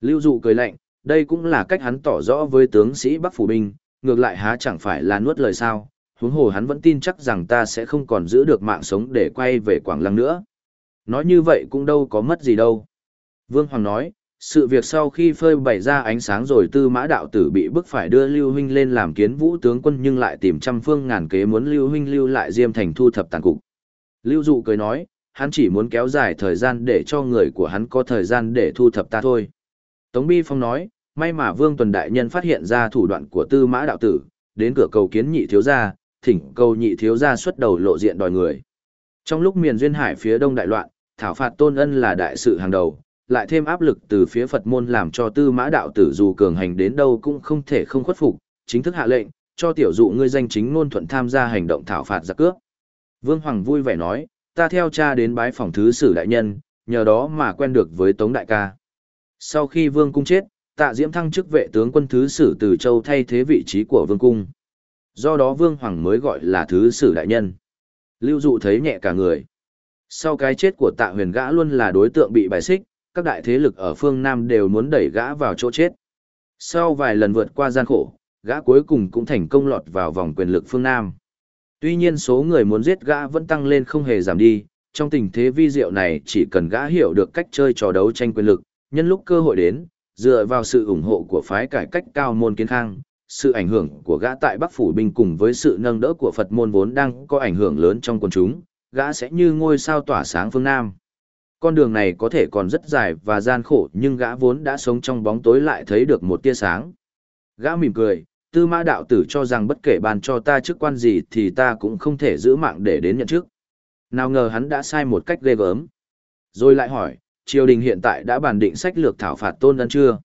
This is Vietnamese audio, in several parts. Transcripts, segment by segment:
Lưu dụ cười lạnh, đây cũng là cách hắn tỏ rõ với tướng sĩ Bắc Phủ Binh, ngược lại há chẳng phải là nuốt lời sao, huống hồ hắn vẫn tin chắc rằng ta sẽ không còn giữ được mạng sống để quay về Quảng Lăng nữa. Nói như vậy cũng đâu có mất gì đâu. Vương Hoàng nói, sự việc sau khi phơi bày ra ánh sáng rồi tư mã đạo tử bị bức phải đưa Lưu Huynh lên làm kiến vũ tướng quân nhưng lại tìm trăm phương ngàn kế muốn Lưu Huynh lưu lại Diêm Thành thu thập tàn cục. Lưu Dụ cười nói, hắn chỉ muốn kéo dài thời gian để cho người của hắn có thời gian để thu thập ta thôi. Tống Bi Phong nói, may mà Vương Tuần Đại Nhân phát hiện ra thủ đoạn của tư mã đạo tử, đến cửa cầu kiến nhị thiếu gia, thỉnh cầu nhị thiếu gia xuất đầu lộ diện đòi người. Trong lúc miền duyên hải phía đông đại loạn, thảo phạt tôn ân là đại sự hàng đầu, lại thêm áp lực từ phía Phật môn làm cho tư mã đạo tử dù cường hành đến đâu cũng không thể không khuất phục, chính thức hạ lệnh, cho tiểu dụ ngươi danh chính ngôn thuận tham gia hành động thảo phạt giặc cướp. Vương Hoàng vui vẻ nói, ta theo cha đến bái phòng thứ sử đại nhân, nhờ đó mà quen được với Tống đại ca. Sau khi Vương cung chết, tạ diễm thăng chức vệ tướng quân thứ sử từ châu thay thế vị trí của Vương cung. Do đó Vương Hoàng mới gọi là thứ sử đại nhân. Lưu dụ thấy nhẹ cả người. Sau cái chết của tạ huyền gã luôn là đối tượng bị bài xích, các đại thế lực ở phương Nam đều muốn đẩy gã vào chỗ chết. Sau vài lần vượt qua gian khổ, gã cuối cùng cũng thành công lọt vào vòng quyền lực phương Nam. Tuy nhiên số người muốn giết gã vẫn tăng lên không hề giảm đi, trong tình thế vi diệu này chỉ cần gã hiểu được cách chơi trò đấu tranh quyền lực, nhân lúc cơ hội đến, dựa vào sự ủng hộ của phái cải cách cao môn kiến khang, sự ảnh hưởng của gã tại Bắc Phủ Binh cùng với sự nâng đỡ của Phật môn vốn đang có ảnh hưởng lớn trong quần chúng, gã sẽ như ngôi sao tỏa sáng phương Nam. Con đường này có thể còn rất dài và gian khổ nhưng gã vốn đã sống trong bóng tối lại thấy được một tia sáng. Gã mỉm cười, tư mã đạo tử cho rằng bất kể ban cho ta chức quan gì thì ta cũng không thể giữ mạng để đến nhận chức. Nào ngờ hắn đã sai một cách ghê gớm. Rồi lại hỏi, triều đình hiện tại đã bàn định sách lược thảo phạt tôn ân chưa?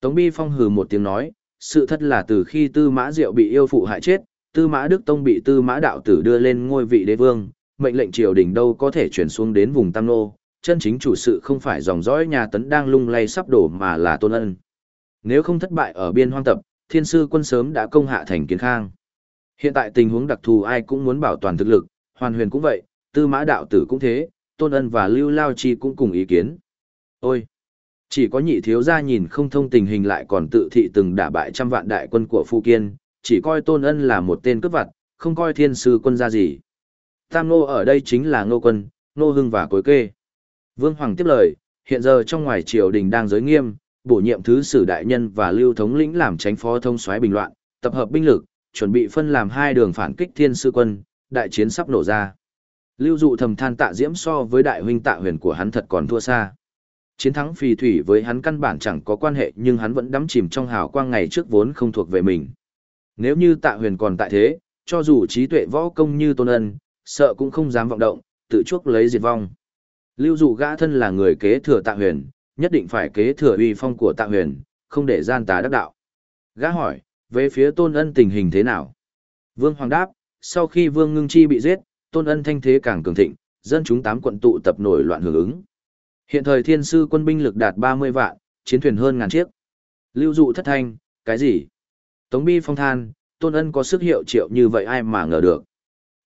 Tống Bi Phong hừ một tiếng nói, sự thật là từ khi tư mã diệu bị yêu phụ hại chết, tư mã Đức Tông bị tư mã đạo tử đưa lên ngôi vị đế vương, mệnh lệnh triều đình đâu có thể chuyển xuống đến vùng Tam Nô, chân chính chủ sự không phải dòng dõi nhà tấn đang lung lay sắp đổ mà là tôn ân. Nếu không thất bại ở biên hoang tập, thiên sư quân sớm đã công hạ thành kiến khang. Hiện tại tình huống đặc thù ai cũng muốn bảo toàn thực lực, hoàn huyền cũng vậy, tư mã đạo tử cũng thế, tôn ân và lưu lao chi cũng cùng ý kiến. Ôi! Chỉ có nhị thiếu gia nhìn không thông tình hình lại còn tự thị từng đả bại trăm vạn đại quân của Phu Kiên, chỉ coi tôn ân là một tên cướp vặt, không coi thiên sư quân ra gì. Tam nô ở đây chính là ngô quân, nô hưng và cối kê. Vương Hoàng tiếp lời, hiện giờ trong ngoài triều đình đang giới nghiêm, bổ nhiệm thứ sử đại nhân và lưu thống lĩnh làm tránh phó thông soái bình loạn, tập hợp binh lực, chuẩn bị phân làm hai đường phản kích thiên sư quân, đại chiến sắp nổ ra. Lưu dụ thầm than tạ diễm so với đại huynh tạ huyền của hắn thật còn thua xa. Chiến thắng phì thủy với hắn căn bản chẳng có quan hệ nhưng hắn vẫn đắm chìm trong hào quang ngày trước vốn không thuộc về mình. Nếu như tạ huyền còn tại thế, cho dù trí tuệ võ công như tôn ân, sợ cũng không dám vọng động, tự chuốc lấy diệt vong. Lưu dụ gã thân là người kế thừa tạ huyền, nhất định phải kế thừa uy phong của tạ huyền, không để gian tà đắc đạo. Gã hỏi, về phía tôn ân tình hình thế nào? Vương Hoàng đáp, sau khi Vương Ngưng Chi bị giết, tôn ân thanh thế càng cường thịnh, dân chúng tám quận tụ tập nổi loạn hưởng ứng. Hiện thời thiên sư quân binh lực đạt 30 vạn, chiến thuyền hơn ngàn chiếc. Lưu dụ thất thanh, cái gì? Tống bi phong than, tôn ân có sức hiệu triệu như vậy ai mà ngờ được.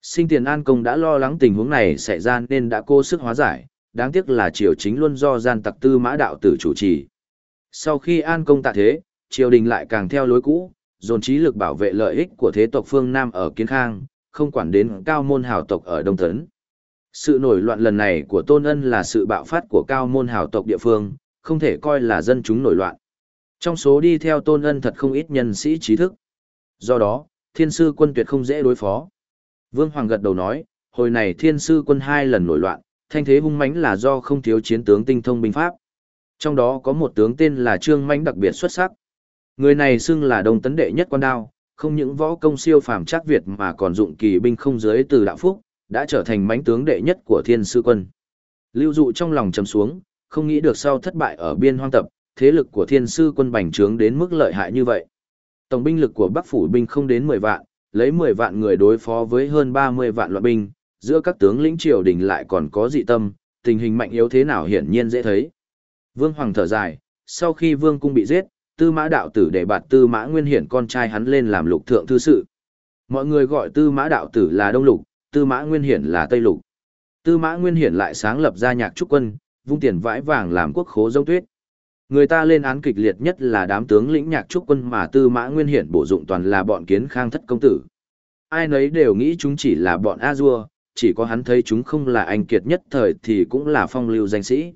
Sinh tiền an công đã lo lắng tình huống này xảy ra nên đã cố sức hóa giải, đáng tiếc là triều chính luôn do gian tặc tư mã đạo tử chủ trì. Sau khi an công tạ thế, triều đình lại càng theo lối cũ, dồn trí lực bảo vệ lợi ích của thế tộc phương Nam ở Kiến Khang, không quản đến cao môn hào tộc ở Đông Tấn. Sự nổi loạn lần này của Tôn Ân là sự bạo phát của cao môn hào tộc địa phương, không thể coi là dân chúng nổi loạn. Trong số đi theo Tôn Ân thật không ít nhân sĩ trí thức. Do đó, thiên sư quân tuyệt không dễ đối phó. Vương Hoàng gật đầu nói, hồi này thiên sư quân hai lần nổi loạn, thanh thế hung mãnh là do không thiếu chiến tướng tinh thông binh pháp. Trong đó có một tướng tên là Trương Mãnh đặc biệt xuất sắc. Người này xưng là đồng tấn đệ nhất quan đao, không những võ công siêu phàm chắc Việt mà còn dụng kỳ binh không giới từ đạo phúc, đã trở thành mãnh tướng đệ nhất của thiên sư quân. Lưu dụ trong lòng trầm xuống, không nghĩ được sau thất bại ở biên hoang tập, thế lực của thiên sư quân bành trướng đến mức lợi hại như vậy. Tổng binh lực của Bắc phủ binh không đến 10 vạn, lấy 10 vạn người đối phó với hơn 30 vạn loạn binh, giữa các tướng lĩnh triều đình lại còn có dị tâm, tình hình mạnh yếu thế nào hiển nhiên dễ thấy. Vương Hoàng thở dài, sau khi Vương Cung bị giết, Tư Mã Đạo Tử để bạt Tư Mã Nguyên Hiển con trai hắn lên làm lục thượng thư sự. Mọi người gọi Tư Mã Đạo Tử là Đông Lục, Tư Mã Nguyên Hiển là Tây Lục. Tư Mã Nguyên Hiển lại sáng lập ra nhạc trúc quân, vung tiền vãi vàng làm quốc khố giống tuyết. Người ta lên án kịch liệt nhất là đám tướng lĩnh nhạc trúc quân mà tư mã nguyên hiển bổ dụng toàn là bọn kiến khang thất công tử. Ai nấy đều nghĩ chúng chỉ là bọn A-dua, chỉ có hắn thấy chúng không là anh kiệt nhất thời thì cũng là phong lưu danh sĩ.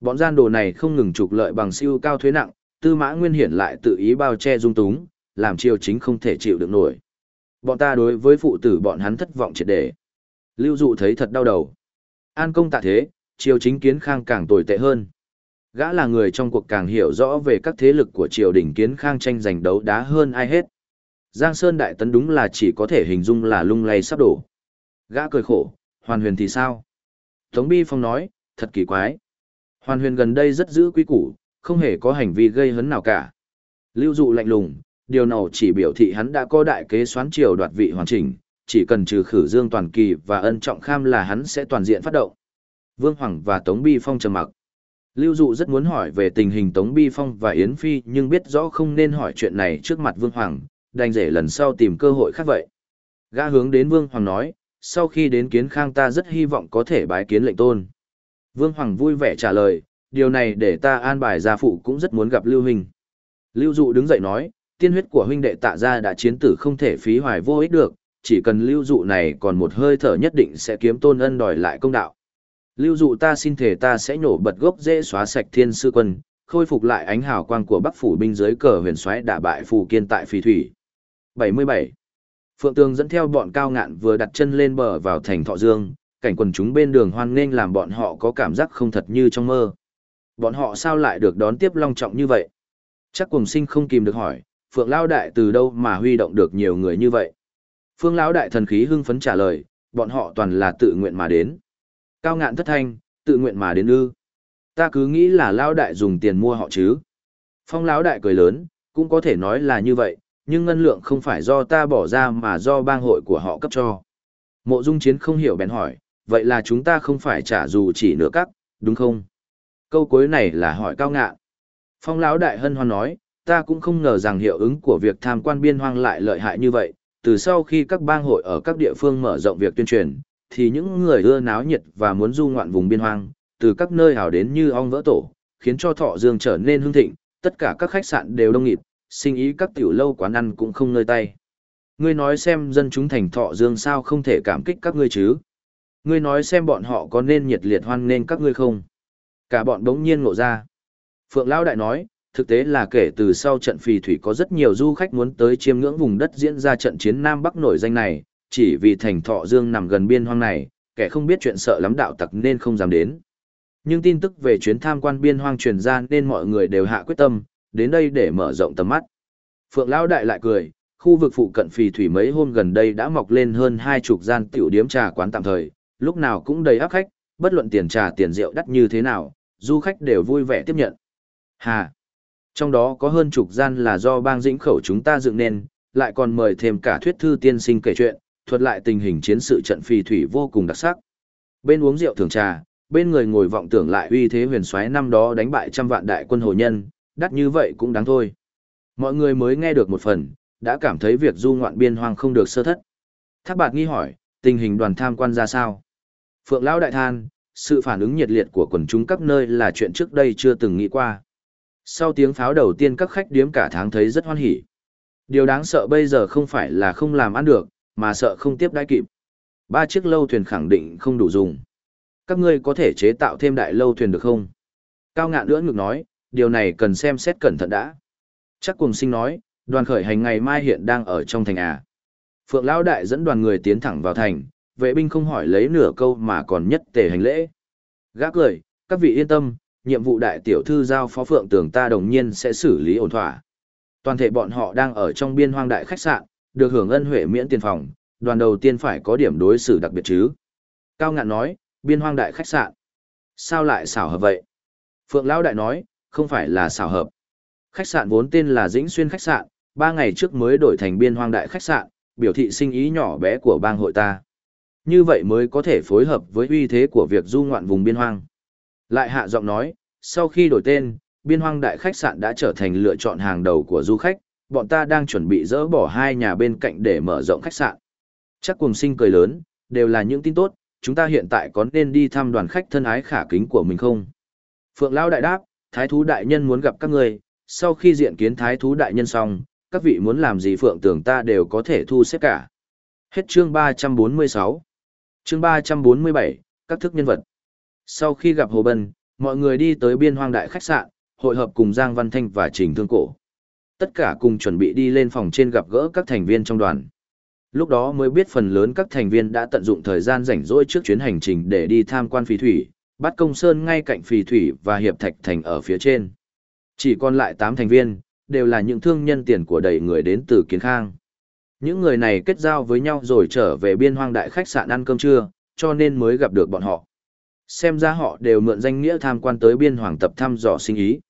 Bọn gian đồ này không ngừng trục lợi bằng siêu cao thuế nặng, tư mã nguyên hiển lại tự ý bao che dung túng, làm triều chính không thể chịu được nổi. Bọn ta đối với phụ tử bọn hắn thất vọng triệt để. Lưu dụ thấy thật đau đầu. An công tạ thế, triều chính kiến khang càng tồi tệ hơn. Gã là người trong cuộc càng hiểu rõ về các thế lực của triều đình kiến khang tranh giành đấu đá hơn ai hết. Giang Sơn Đại Tấn đúng là chỉ có thể hình dung là lung lay sắp đổ. Gã cười khổ, hoàn huyền thì sao? Tống Bi Phong nói, thật kỳ quái. Hoàn huyền gần đây rất giữ quý củ, không hề có hành vi gây hấn nào cả. Lưu dụ lạnh lùng, điều nào chỉ biểu thị hắn đã có đại kế xoán triều đoạt vị hoàn chỉnh, chỉ cần trừ khử dương toàn kỳ và ân trọng kham là hắn sẽ toàn diện phát động. Vương Hoàng và Tống Bi Phong trầm mặc. Lưu Dụ rất muốn hỏi về tình hình Tống Bi Phong và Yến Phi nhưng biết rõ không nên hỏi chuyện này trước mặt Vương Hoàng, đành rể lần sau tìm cơ hội khác vậy. Gã hướng đến Vương Hoàng nói, sau khi đến kiến khang ta rất hy vọng có thể bái kiến lệnh tôn. Vương Hoàng vui vẻ trả lời, điều này để ta an bài gia phụ cũng rất muốn gặp Lưu Huynh. Lưu Dụ đứng dậy nói, tiên huyết của huynh đệ tạ gia đã chiến tử không thể phí hoài vô ích được, chỉ cần lưu dụ này còn một hơi thở nhất định sẽ kiếm tôn ân đòi lại công đạo. Lưu dụ ta xin thể ta sẽ nhổ bật gốc dễ xóa sạch thiên sư quân, khôi phục lại ánh hào quang của bắc phủ binh dưới cờ huyền xoáy đả bại phù kiên tại phì thủy. 77. Phượng Tường dẫn theo bọn cao ngạn vừa đặt chân lên bờ vào thành Thọ Dương, cảnh quần chúng bên đường hoan nghênh làm bọn họ có cảm giác không thật như trong mơ. Bọn họ sao lại được đón tiếp long trọng như vậy? Chắc cùng sinh không kìm được hỏi, Phượng Lão Đại từ đâu mà huy động được nhiều người như vậy? Phương Lão Đại thần khí hưng phấn trả lời, bọn họ toàn là tự nguyện mà đến. Cao ngạn thất thanh, tự nguyện mà đến ư. Ta cứ nghĩ là Lão Đại dùng tiền mua họ chứ. Phong Lão Đại cười lớn, cũng có thể nói là như vậy, nhưng ngân lượng không phải do ta bỏ ra mà do bang hội của họ cấp cho. Mộ Dung Chiến không hiểu bèn hỏi, vậy là chúng ta không phải trả dù chỉ nửa cắt, đúng không? Câu cuối này là hỏi cao ngạn. Phong Lão Đại hân hoan nói, ta cũng không ngờ rằng hiệu ứng của việc tham quan biên hoang lại lợi hại như vậy. Từ sau khi các bang hội ở các địa phương mở rộng việc tuyên truyền, thì những người ưa náo nhiệt và muốn du ngoạn vùng biên hoang, từ các nơi hào đến như ong vỡ tổ, khiến cho thọ dương trở nên hưng thịnh, tất cả các khách sạn đều đông nghịt, sinh ý các tiểu lâu quán ăn cũng không nơi tay. Ngươi nói xem dân chúng thành thọ dương sao không thể cảm kích các ngươi chứ? Ngươi nói xem bọn họ có nên nhiệt liệt hoan nên các ngươi không? Cả bọn đống nhiên ngộ ra. Phượng Lão Đại nói, thực tế là kể từ sau trận phì thủy có rất nhiều du khách muốn tới chiêm ngưỡng vùng đất diễn ra trận chiến Nam Bắc nổi danh này, chỉ vì thành thọ dương nằm gần biên hoang này, kẻ không biết chuyện sợ lắm đạo tặc nên không dám đến. Nhưng tin tức về chuyến tham quan biên hoang truyền ra nên mọi người đều hạ quyết tâm, đến đây để mở rộng tầm mắt. Phượng Lão Đại lại cười, khu vực phụ cận phì thủy mấy hôm gần đây đã mọc lên hơn hai chục gian tiểu điếm trà quán tạm thời, lúc nào cũng đầy áp khách, bất luận tiền trà tiền rượu đắt như thế nào, du khách đều vui vẻ tiếp nhận. Hà! Trong đó có hơn chục gian là do bang dĩnh khẩu chúng ta dựng nên, lại còn mời thêm cả thuyết thư tiên sinh kể chuyện, thuật lại tình hình chiến sự trận phi thủy vô cùng đặc sắc. Bên uống rượu thường trà, bên người ngồi vọng tưởng lại uy thế huyền xoáy năm đó đánh bại trăm vạn đại quân hồ nhân, đắt như vậy cũng đáng thôi. Mọi người mới nghe được một phần, đã cảm thấy việc du ngoạn biên hoang không được sơ thất. Thác bạt nghi hỏi, tình hình đoàn tham quan ra sao? Phượng Lão Đại Than, sự phản ứng nhiệt liệt của quần chúng các nơi là chuyện trước đây chưa từng nghĩ qua. Sau tiếng pháo đầu tiên các khách điếm cả tháng thấy rất hoan hỉ. Điều đáng sợ bây giờ không phải là không làm ăn được, mà sợ không tiếp đãi kịp. Ba chiếc lâu thuyền khẳng định không đủ dùng. Các ngươi có thể chế tạo thêm đại lâu thuyền được không? Cao ngạn lưỡng ngược nói, điều này cần xem xét cẩn thận đã. Chắc cùng sinh nói, đoàn khởi hành ngày mai hiện đang ở trong thành à. Phượng Lão Đại dẫn đoàn người tiến thẳng vào thành, vệ binh không hỏi lấy nửa câu mà còn nhất tề hành lễ. Gác cười, các vị yên tâm, nhiệm vụ đại tiểu thư giao phó phượng tường ta đồng nhiên sẽ xử lý ổn thỏa. Toàn thể bọn họ đang ở trong biên hoang đại khách sạn, được hưởng ân huệ miễn tiền phòng, đoàn đầu tiên phải có điểm đối xử đặc biệt chứ. Cao ngạn nói, biên hoang đại khách sạn. Sao lại xảo hợp vậy? Phượng Lão Đại nói, không phải là xảo hợp. Khách sạn vốn tên là Dĩnh Xuyên khách sạn, ba ngày trước mới đổi thành biên hoang đại khách sạn, biểu thị sinh ý nhỏ bé của bang hội ta. Như vậy mới có thể phối hợp với uy thế của việc du ngoạn vùng biên hoang. Lại hạ giọng nói, sau khi đổi tên, biên hoang đại khách sạn đã trở thành lựa chọn hàng đầu của du khách, bọn ta đang chuẩn bị dỡ bỏ hai nhà bên cạnh để mở rộng khách sạn. Chắc cùng sinh cười lớn, đều là những tin tốt, chúng ta hiện tại có nên đi thăm đoàn khách thân ái khả kính của mình không? Phượng Lao đại đáp, Thái thú đại nhân muốn gặp các ngươi, sau khi diện kiến thái thú đại nhân xong, các vị muốn làm gì phượng tưởng ta đều có thể thu xếp cả. Hết chương 346. Chương 347, các thức nhân vật. Sau khi gặp Hồ Bân, mọi người đi tới biên hoang đại khách sạn, hội hợp cùng Giang Văn Thanh và Trình Thương Cổ. Tất cả cùng chuẩn bị đi lên phòng trên gặp gỡ các thành viên trong đoàn. Lúc đó mới biết phần lớn các thành viên đã tận dụng thời gian rảnh rỗi trước chuyến hành trình để đi tham quan phì thủy, bắt công sơn ngay cạnh phì thủy và hiệp thạch thành ở phía trên. Chỉ còn lại 8 thành viên, đều là những thương nhân tiền của đầy người đến từ Kiến Khang. Những người này kết giao với nhau rồi trở về biên hoang đại khách sạn ăn cơm trưa, cho nên mới gặp được bọn họ. Xem ra họ đều mượn danh nghĩa tham quan tới biên hoàng tập thăm dò sinh ý.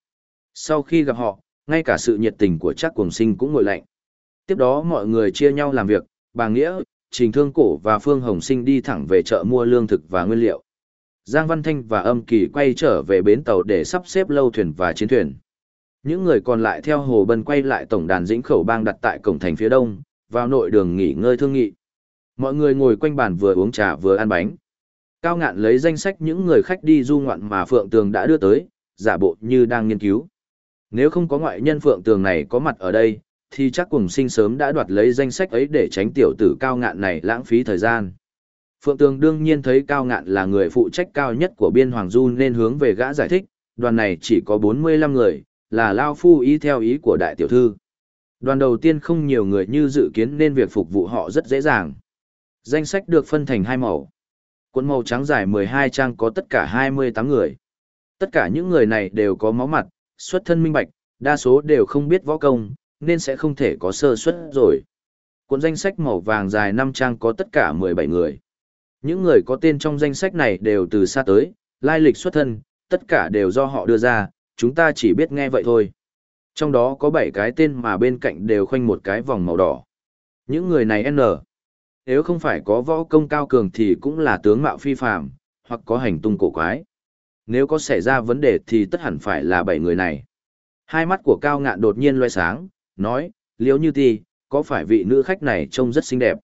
Sau khi gặp họ, ngay cả sự nhiệt tình của chắc cuồng sinh cũng ngồi lạnh. Tiếp đó mọi người chia nhau làm việc, bà Nghĩa, Trình Thương Cổ và Phương Hồng Sinh đi thẳng về chợ mua lương thực và nguyên liệu. Giang Văn Thanh và Âm Kỳ quay trở về bến tàu để sắp xếp lâu thuyền và chiến thuyền. Những người còn lại theo Hồ Bân quay lại tổng đàn dĩnh khẩu bang đặt tại cổng thành phía đông, vào nội đường nghỉ ngơi thương nghị. Mọi người ngồi quanh bàn vừa uống trà vừa ăn bánh. Cao ngạn lấy danh sách những người khách đi du ngoạn mà Phượng Tường đã đưa tới, giả bộ như đang nghiên cứu. Nếu không có ngoại nhân Phượng Tường này có mặt ở đây, thì chắc cùng sinh sớm đã đoạt lấy danh sách ấy để tránh tiểu tử cao ngạn này lãng phí thời gian. Phượng Tường đương nhiên thấy cao ngạn là người phụ trách cao nhất của biên Hoàng Du nên hướng về gã giải thích, đoàn này chỉ có 45 người, là Lao Phu ý theo ý của đại tiểu thư. Đoàn đầu tiên không nhiều người như dự kiến nên việc phục vụ họ rất dễ dàng. Danh sách được phân thành hai màu. Cuốn màu trắng dài 12 trang có tất cả 28 người. Tất cả những người này đều có máu mặt, xuất thân minh bạch, đa số đều không biết võ công, nên sẽ không thể có sơ suất rồi. Cuốn danh sách màu vàng dài 5 trang có tất cả 17 người. Những người có tên trong danh sách này đều từ xa tới, lai lịch xuất thân, tất cả đều do họ đưa ra, chúng ta chỉ biết nghe vậy thôi. Trong đó có 7 cái tên mà bên cạnh đều khoanh một cái vòng màu đỏ. Những người này N. Nếu không phải có võ công cao cường thì cũng là tướng mạo phi phàm, hoặc có hành tung cổ quái. Nếu có xảy ra vấn đề thì tất hẳn phải là 7 người này. Hai mắt của cao ngạn đột nhiên loe sáng, nói, liếu như ti, có phải vị nữ khách này trông rất xinh đẹp?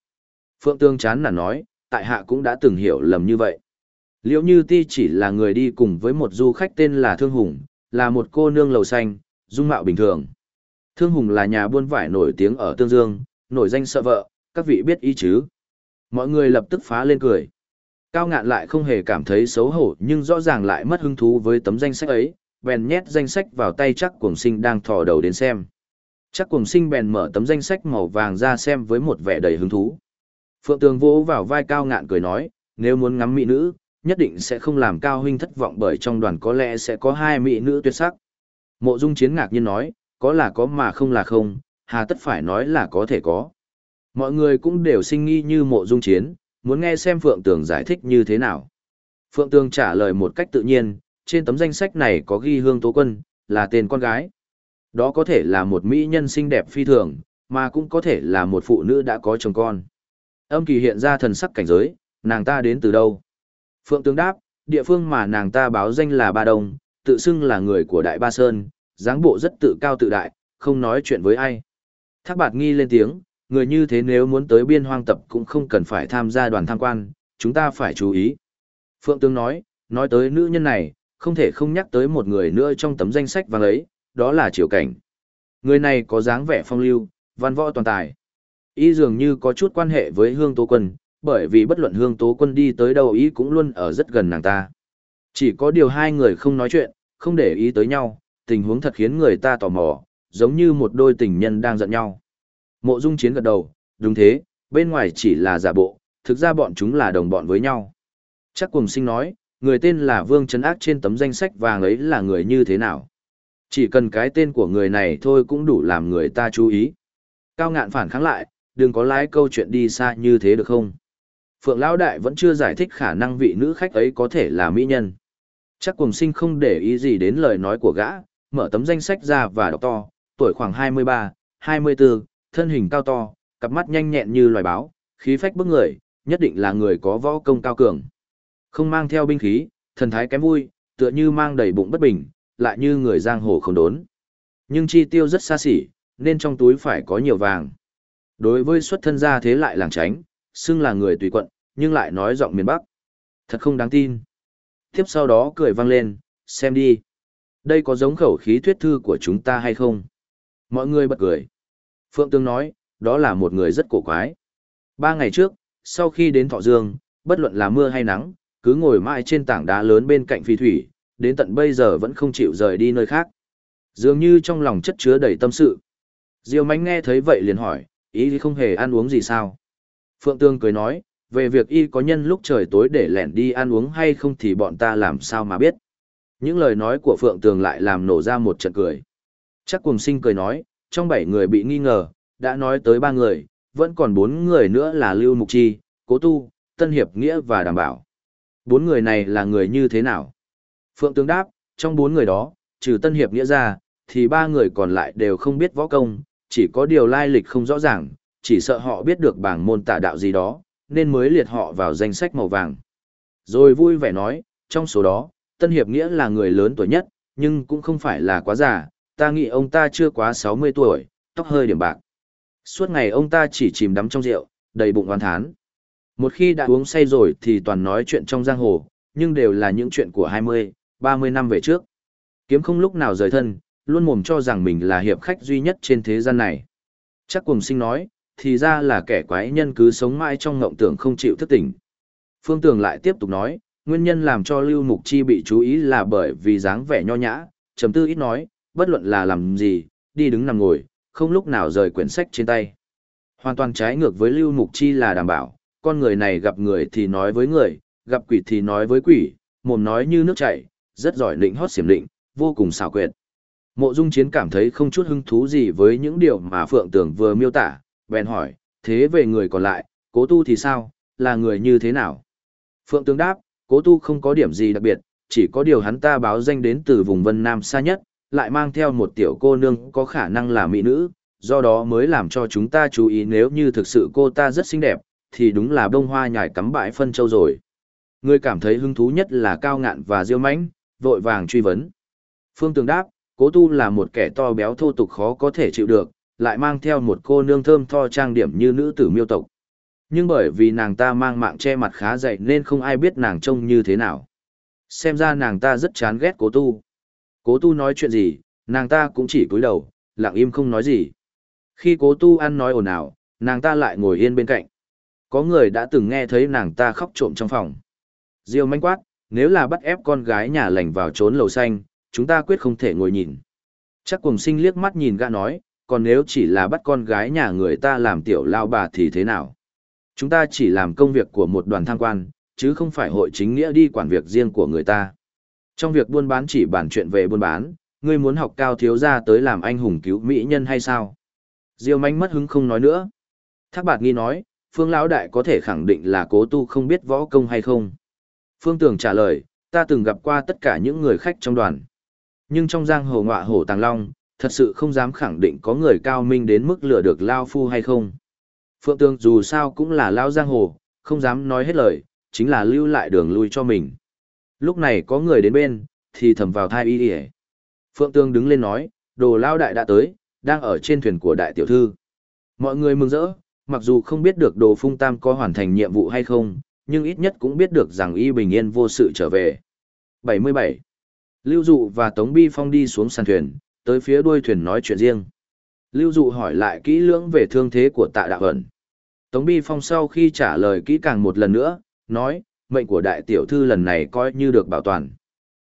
Phượng Tương chán là nói, tại hạ cũng đã từng hiểu lầm như vậy. Liễu Như Ti chỉ là người đi cùng với một du khách tên là Thương Hùng, là một cô nương lầu xanh, dung mạo bình thường. Thương Hùng là nhà buôn vải nổi tiếng ở Tương Dương, nổi danh sợ vợ, các vị biết ý chứ. Mọi người lập tức phá lên cười. Cao ngạn lại không hề cảm thấy xấu hổ nhưng rõ ràng lại mất hứng thú với tấm danh sách ấy, bèn nhét danh sách vào tay chắc cuồng sinh đang thò đầu đến xem. Chắc cuồng sinh bèn mở tấm danh sách màu vàng ra xem với một vẻ đầy hứng thú. Phượng Tường vỗ vào vai cao ngạn cười nói, nếu muốn ngắm mỹ nữ, nhất định sẽ không làm cao huynh thất vọng bởi trong đoàn có lẽ sẽ có hai mỹ nữ tuyệt sắc. Mộ Dung Chiến ngạc nhiên nói, có là có mà không là không, hà tất phải nói là có thể có. Mọi người cũng đều sinh nghi như Mộ Dung Chiến, muốn nghe xem Phượng Tường giải thích như thế nào. Phượng Tường trả lời một cách tự nhiên, trên tấm danh sách này có ghi Hương Tố Quân, là tên con gái. Đó có thể là một mỹ nhân xinh đẹp phi thường, mà cũng có thể là một phụ nữ đã có chồng con. Âm kỳ hiện ra thần sắc cảnh giới, nàng ta đến từ đâu? Phượng Tường đáp, địa phương mà nàng ta báo danh là Ba Đông, tự xưng là người của Đại Ba Sơn, dáng bộ rất tự cao tự đại, không nói chuyện với ai. Thác bạt nghi lên tiếng, người như thế nếu muốn tới biên hoang tập cũng không cần phải tham gia đoàn tham quan, chúng ta phải chú ý. Phượng tướng nói, nói tới nữ nhân này, không thể không nhắc tới một người nữa trong tấm danh sách vàng ấy, đó là Triều Cảnh. Người này có dáng vẻ phong lưu, văn võ toàn tài. Y dường như có chút quan hệ với Hương Tố Quân, bởi vì bất luận Hương Tố Quân đi tới đâu ý cũng luôn ở rất gần nàng ta. Chỉ có điều hai người không nói chuyện, không để ý tới nhau, tình huống thật khiến người ta tò mò, giống như một đôi tình nhân đang giận nhau. Mộ Dung Chiến gật đầu, đúng thế, bên ngoài chỉ là giả bộ, thực ra bọn chúng là đồng bọn với nhau. Chắc cùng sinh nói, người tên là Vương Trấn Ác trên tấm danh sách vàng ấy là người như thế nào. Chỉ cần cái tên của người này thôi cũng đủ làm người ta chú ý. Cao ngạn phản kháng lại, đừng có lái câu chuyện đi xa như thế được không? Phượng Lão Đại vẫn chưa giải thích khả năng vị nữ khách ấy có thể là mỹ nhân. Chắc cùng sinh không để ý gì đến lời nói của gã, mở tấm danh sách ra và đọc to, tuổi khoảng 23, 24, thân hình cao to, cặp mắt nhanh nhẹn như loài báo, khí phách bức người, nhất định là người có võ công cao cường. Không mang theo binh khí, thần thái kém vui, tựa như mang đầy bụng bất bình, lại như người giang hồ không đốn. Nhưng chi tiêu rất xa xỉ, nên trong túi phải có nhiều vàng. Đối với xuất thân gia thế lại làng tránh, xưng là người tùy quận, nhưng lại nói giọng miền Bắc. Thật không đáng tin. Tiếp sau đó cười vang lên, xem đi. Đây có giống khẩu khí thuyết thư của chúng ta hay không? Mọi người bật cười. Phượng Tương nói, đó là một người rất cổ quái. Ba ngày trước, sau khi đến Thọ Dương, bất luận là mưa hay nắng, cứ ngồi mãi trên tảng đá lớn bên cạnh phi thủy, đến tận bây giờ vẫn không chịu rời đi nơi khác. Dường như trong lòng chất chứa đầy tâm sự. Diêu mánh nghe thấy vậy liền hỏi, ý không hề ăn uống gì sao? Phượng Tương cười nói, về việc y có nhân lúc trời tối để lẻn đi ăn uống hay không thì bọn ta làm sao mà biết. Những lời nói của Phượng Tường lại làm nổ ra một trận cười. Chắc cùng sinh cười nói, trong bảy người bị nghi ngờ, đã nói tới ba người, vẫn còn bốn người nữa là Lưu Mục Chi, Cố Tu, Tân Hiệp Nghĩa và Đảm Bảo. Bốn người này là người như thế nào? Phượng Tường đáp, trong bốn người đó, trừ Tân Hiệp Nghĩa ra, thì ba người còn lại đều không biết võ công, chỉ có điều lai lịch không rõ ràng, chỉ sợ họ biết được bảng môn tả đạo gì đó, nên mới liệt họ vào danh sách màu vàng. Rồi vui vẻ nói, trong số đó, Tân Hiệp Nghĩa là người lớn tuổi nhất, nhưng cũng không phải là quá già, ta nghĩ ông ta chưa quá 60 tuổi, tóc hơi điểm bạc. Suốt ngày ông ta chỉ chìm đắm trong rượu, đầy bụng oan thán. Một khi đã uống say rồi thì toàn nói chuyện trong giang hồ, nhưng đều là những chuyện của 20, 30 năm về trước. Kiếm không lúc nào rời thân, luôn mồm cho rằng mình là hiệp khách duy nhất trên thế gian này. Chắc cùng sinh nói, thì ra là kẻ quái nhân cứ sống mãi trong ngộng tưởng không chịu thức tỉnh. Phương Tường lại tiếp tục nói, nguyên nhân làm cho Lưu Mục Chi bị chú ý là bởi vì dáng vẻ nho nhã, trầm tư ít nói, bất luận là làm gì, đi đứng nằm ngồi, không lúc nào rời quyển sách trên tay. Hoàn toàn trái ngược với Lưu Mục Chi là đảm bảo, con người này gặp người thì nói với người, gặp quỷ thì nói với quỷ, mồm nói như nước chảy, rất giỏi định hót xiểm định, vô cùng xảo quyệt. Mộ Dung Chiến cảm thấy không chút hứng thú gì với những điều mà Phượng Tường vừa miêu tả, bèn hỏi, thế về người còn lại, cố tu thì sao, là người như thế nào? Phượng tướng đáp, cố tu không có điểm gì đặc biệt, chỉ có điều hắn ta báo danh đến từ vùng Vân Nam xa nhất, lại mang theo một tiểu cô nương có khả năng là mỹ nữ, do đó mới làm cho chúng ta chú ý nếu như thực sự cô ta rất xinh đẹp, thì đúng là bông hoa nhài cắm bãi phân châu rồi. Người cảm thấy hứng thú nhất là cao ngạn và diêu mãnh, vội vàng truy vấn. Phương Tường đáp, cố tu là một kẻ to béo thô tục khó có thể chịu được, lại mang theo một cô nương thơm tho trang điểm như nữ tử miêu tộc. Nhưng bởi vì nàng ta mang mạng che mặt khá dậy nên không ai biết nàng trông như thế nào. Xem ra nàng ta rất chán ghét cố tu. Cố tu nói chuyện gì, nàng ta cũng chỉ cúi đầu, lặng im không nói gì. Khi cố tu ăn nói ồn ào, nàng ta lại ngồi yên bên cạnh. Có người đã từng nghe thấy nàng ta khóc trộm trong phòng. Diêu manh quát, nếu là bắt ép con gái nhà lành vào trốn lầu xanh, chúng ta quyết không thể ngồi nhìn. Chắc cùng sinh liếc mắt nhìn gã nói, còn nếu chỉ là bắt con gái nhà người ta làm tiểu lao bà thì thế nào? Chúng ta chỉ làm công việc của một đoàn tham quan, chứ không phải hội chính nghĩa đi quản việc riêng của người ta. Trong việc buôn bán chỉ bàn chuyện về buôn bán, ngươi muốn học cao thiếu gia tới làm anh hùng cứu mỹ nhân hay sao? Diêu manh mất hứng không nói nữa. Thác bạt nghi nói, Phương Lão Đại có thể khẳng định là cố tu không biết võ công hay không? Phương Tường trả lời, ta từng gặp qua tất cả những người khách trong đoàn. Nhưng trong giang hồ ngọa hổ tàng long, thật sự không dám khẳng định có người cao minh đến mức lừa được Lao Phu hay không. Phượng Tương dù sao cũng là Lao Giang Hồ, không dám nói hết lời, chính là lưu lại đường lui cho mình. Lúc này có người đến bên, thì thầm vào thai y đi Phượng Tương đứng lên nói, đồ Lao Đại đã tới, đang ở trên thuyền của Đại Tiểu Thư. Mọi người mừng rỡ, mặc dù không biết được đồ Phung Tam có hoàn thành nhiệm vụ hay không, nhưng ít nhất cũng biết được rằng y bình yên vô sự trở về. 77. Lưu Dụ và Tống Bi Phong đi xuống sàn thuyền, tới phía đuôi thuyền nói chuyện riêng. Lưu Dụ hỏi lại kỹ lưỡng về thương thế của tạ đạo ẩn. Tống Bi Phong sau khi trả lời kỹ càng một lần nữa, nói, mệnh của đại tiểu thư lần này coi như được bảo toàn.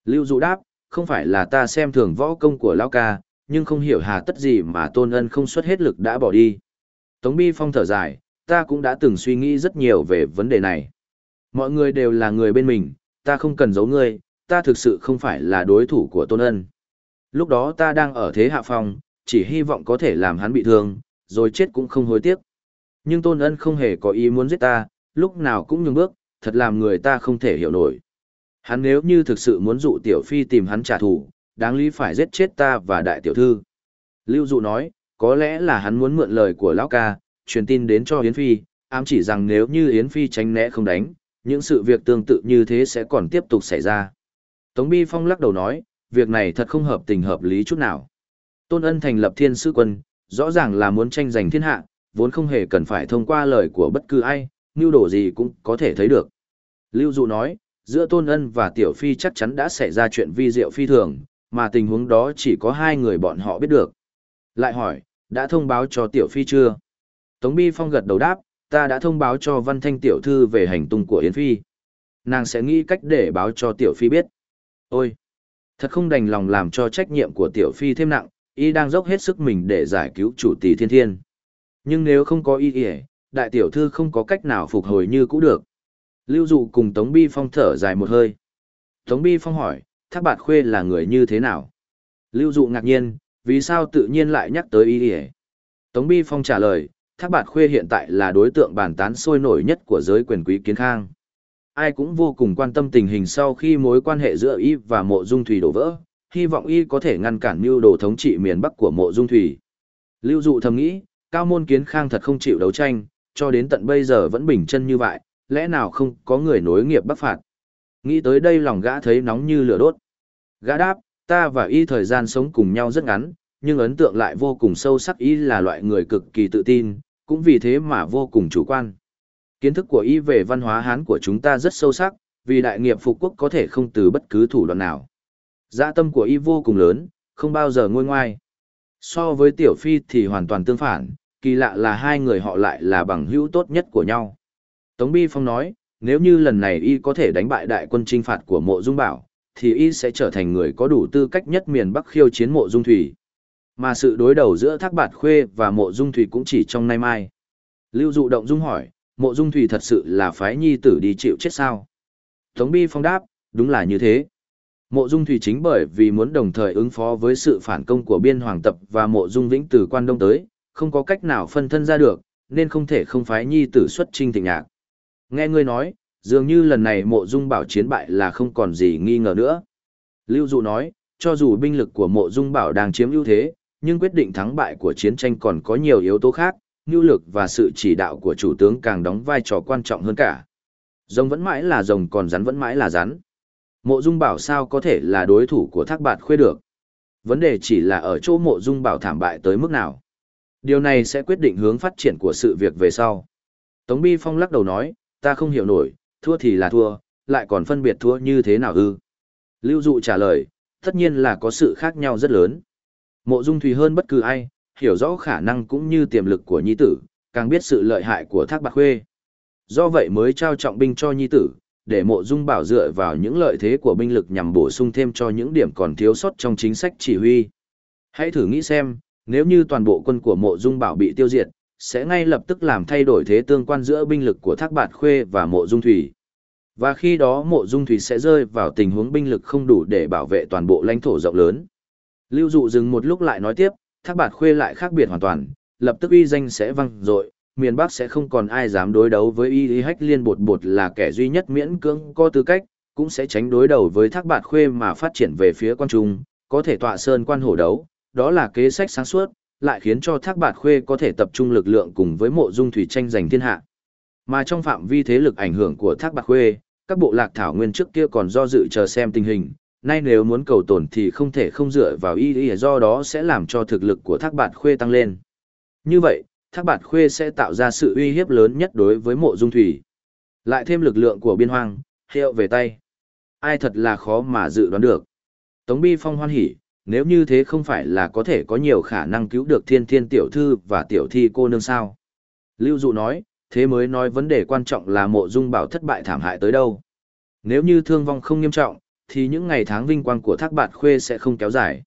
Lưu Dụ đáp, không phải là ta xem thường võ công của Lão ca, nhưng không hiểu hà tất gì mà tôn ân không xuất hết lực đã bỏ đi. Tống Bi Phong thở dài, ta cũng đã từng suy nghĩ rất nhiều về vấn đề này. Mọi người đều là người bên mình, ta không cần giấu ngươi, ta thực sự không phải là đối thủ của tôn ân. Lúc đó ta đang ở thế hạ phòng chỉ hy vọng có thể làm hắn bị thương, rồi chết cũng không hối tiếc. Nhưng Tôn Ân không hề có ý muốn giết ta, lúc nào cũng nhường bước, thật làm người ta không thể hiểu nổi. Hắn nếu như thực sự muốn dụ tiểu phi tìm hắn trả thù, đáng lý phải giết chết ta và đại tiểu thư. Lưu dụ nói, có lẽ là hắn muốn mượn lời của lão ca, truyền tin đến cho Yến Phi, ám chỉ rằng nếu như Yến Phi tránh né không đánh, những sự việc tương tự như thế sẽ còn tiếp tục xảy ra. Tống Bi Phong lắc đầu nói, việc này thật không hợp tình hợp lý chút nào. Tôn ân thành lập thiên sư quân, rõ ràng là muốn tranh giành thiên hạ, vốn không hề cần phải thông qua lời của bất cứ ai, mưu đồ gì cũng có thể thấy được. Lưu Dụ nói, giữa Tôn ân và Tiểu Phi chắc chắn đã xảy ra chuyện vi diệu phi thường, mà tình huống đó chỉ có hai người bọn họ biết được. Lại hỏi, đã thông báo cho Tiểu Phi chưa? Tống Bi Phong gật đầu đáp, ta đã thông báo cho Văn Thanh Tiểu Thư về hành tung của Yến Phi. Nàng sẽ nghĩ cách để báo cho Tiểu Phi biết. Ôi! Thật không đành lòng làm cho trách nhiệm của Tiểu Phi thêm nặng, y đang dốc hết sức mình để giải cứu chủ tỷ thiên thiên. Nhưng nếu không có y y, đại tiểu thư không có cách nào phục hồi như cũ được. Lưu dụ cùng Tống Bi Phong thở dài một hơi. Tống Bi Phong hỏi, Thác Bạt Khuê là người như thế nào? Lưu dụ ngạc nhiên, vì sao tự nhiên lại nhắc tới y y? Tống Bi Phong trả lời, Thác Bạt Khuê hiện tại là đối tượng bàn tán sôi nổi nhất của giới quyền quý kiến khang. Ai cũng vô cùng quan tâm tình hình sau khi mối quan hệ giữa y và mộ dung thủy đổ vỡ, hy vọng y có thể ngăn cản mưu đồ thống trị miền Bắc của mộ dung thủy. Lưu dụ thầm nghĩ, cao môn kiến khang thật không chịu đấu tranh, cho đến tận bây giờ vẫn bình chân như vậy, lẽ nào không có người nối nghiệp bắc phạt. Nghĩ tới đây lòng gã thấy nóng như lửa đốt. Gã đáp, ta và y thời gian sống cùng nhau rất ngắn, nhưng ấn tượng lại vô cùng sâu sắc y là loại người cực kỳ tự tin, cũng vì thế mà vô cùng chủ quan. Kiến thức của y về văn hóa Hán của chúng ta rất sâu sắc, vì đại nghiệp phục quốc có thể không từ bất cứ thủ đoạn nào. Dạ tâm của y vô cùng lớn, không bao giờ ngôi ngoai. So với Tiểu Phi thì hoàn toàn tương phản, kỳ lạ là hai người họ lại là bằng hữu tốt nhất của nhau. Tống Bi Phong nói, nếu như lần này y có thể đánh bại đại quân trinh phạt của mộ dung bảo, thì y sẽ trở thành người có đủ tư cách nhất miền Bắc khiêu chiến mộ dung thủy. Mà sự đối đầu giữa Thác Bạt Khuê và Mộ Dung Thủy cũng chỉ trong nay mai. Lưu Dụ động dung hỏi, Mộ Dung Thủy thật sự là phái nhi tử đi chịu chết sao? Tống Bi Phong đáp, đúng là như thế. Mộ Dung Thủy chính bởi vì muốn đồng thời ứng phó với sự phản công của biên hoàng tập và Mộ Dung Vĩnh từ quan đông tới, không có cách nào phân thân ra được, nên không thể không phái nhi tử xuất trinh thịnh nhạc. Nghe ngươi nói, dường như lần này Mộ Dung bảo chiến bại là không còn gì nghi ngờ nữa. Lưu Dụ nói, cho dù binh lực của Mộ Dung bảo đang chiếm ưu thế, nhưng quyết định thắng bại của chiến tranh còn có nhiều yếu tố khác, nhu lực và sự chỉ đạo của chủ tướng càng đóng vai trò quan trọng hơn cả. Rồng vẫn mãi là rồng còn rắn vẫn mãi là rắn. Mộ Dung Bảo sao có thể là đối thủ của Thác Bạt Khuê được? Vấn đề chỉ là ở chỗ Mộ Dung Bảo thảm bại tới mức nào. Điều này sẽ quyết định hướng phát triển của sự việc về sau. Tống Bi Phong lắc đầu nói, ta không hiểu nổi, thua thì là thua, lại còn phân biệt thua như thế nào ư? Lưu Dụ trả lời, tất nhiên là có sự khác nhau rất lớn. Mộ Dung Thùy hơn bất cứ ai, hiểu rõ khả năng cũng như tiềm lực của nhi tử, càng biết sự lợi hại của Thác Bạc Khuê. Do vậy mới trao trọng binh cho nhi tử, để Mộ Dung bảo dựa vào những lợi thế của binh lực nhằm bổ sung thêm cho những điểm còn thiếu sót trong chính sách chỉ huy. Hãy thử nghĩ xem, nếu như toàn bộ quân của Mộ Dung bảo bị tiêu diệt, sẽ ngay lập tức làm thay đổi thế tương quan giữa binh lực của Thác Bạt Khuê và Mộ Dung Thủy. Và khi đó Mộ Dung Thủy sẽ rơi vào tình huống binh lực không đủ để bảo vệ toàn bộ lãnh thổ rộng lớn. Lưu dụ dừng một lúc lại nói tiếp, thác bạt khuê lại khác biệt hoàn toàn, lập tức uy danh sẽ văng dội miền Bắc sẽ không còn ai dám đối đấu với y y hách liên bột bột là kẻ duy nhất miễn cưỡng có tư cách, cũng sẽ tránh đối đầu với thác bạt khuê mà phát triển về phía quan trung, có thể tọa sơn quan hổ đấu, đó là kế sách sáng suốt, lại khiến cho thác bạt khuê có thể tập trung lực lượng cùng với mộ dung thủy tranh giành thiên hạ. Mà trong phạm vi thế lực ảnh hưởng của thác bạt khuê, các bộ lạc thảo nguyên trước kia còn do dự chờ xem tình hình, nay nếu muốn cầu tồn thì không thể không dựa vào y y do đó sẽ làm cho thực lực của thác bạt khuê tăng lên. Như vậy, thác bạt khuê sẽ tạo ra sự uy hiếp lớn nhất đối với mộ dung thủy. Lại thêm lực lượng của biên hoang, hiệu về tay. Ai thật là khó mà dự đoán được. Tống Bi Phong hoan hỉ, nếu như thế không phải là có thể có nhiều khả năng cứu được thiên thiên tiểu thư và tiểu thi cô nương sao. Lưu Dụ nói, thế mới nói vấn đề quan trọng là mộ dung bảo thất bại thảm hại tới đâu. Nếu như thương vong không nghiêm trọng, thì những ngày tháng vinh quang của thác bạt khuê sẽ không kéo dài.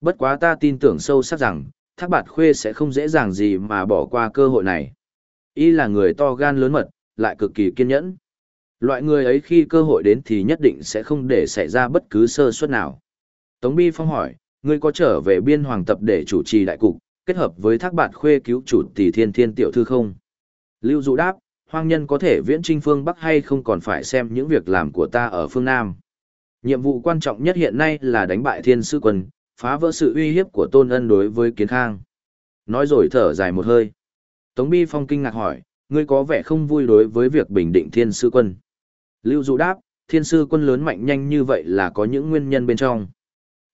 Bất quá ta tin tưởng sâu sắc rằng, thác bạt khuê sẽ không dễ dàng gì mà bỏ qua cơ hội này. Y là người to gan lớn mật, lại cực kỳ kiên nhẫn. Loại người ấy khi cơ hội đến thì nhất định sẽ không để xảy ra bất cứ sơ suất nào. Tống Bi Phong hỏi, ngươi có trở về biên hoàng tập để chủ trì đại cục, kết hợp với thác bạt khuê cứu chủ tỷ thiên thiên tiểu thư không? Lưu Dụ đáp, hoang nhân có thể viễn trinh phương Bắc hay không còn phải xem những việc làm của ta ở phương Nam. Nhiệm vụ quan trọng nhất hiện nay là đánh bại thiên sư quân, phá vỡ sự uy hiếp của tôn ân đối với kiến khang. Nói rồi thở dài một hơi. Tống Bi Phong kinh ngạc hỏi, ngươi có vẻ không vui đối với việc bình định thiên sư quân. Lưu Dụ đáp, thiên sư quân lớn mạnh nhanh như vậy là có những nguyên nhân bên trong.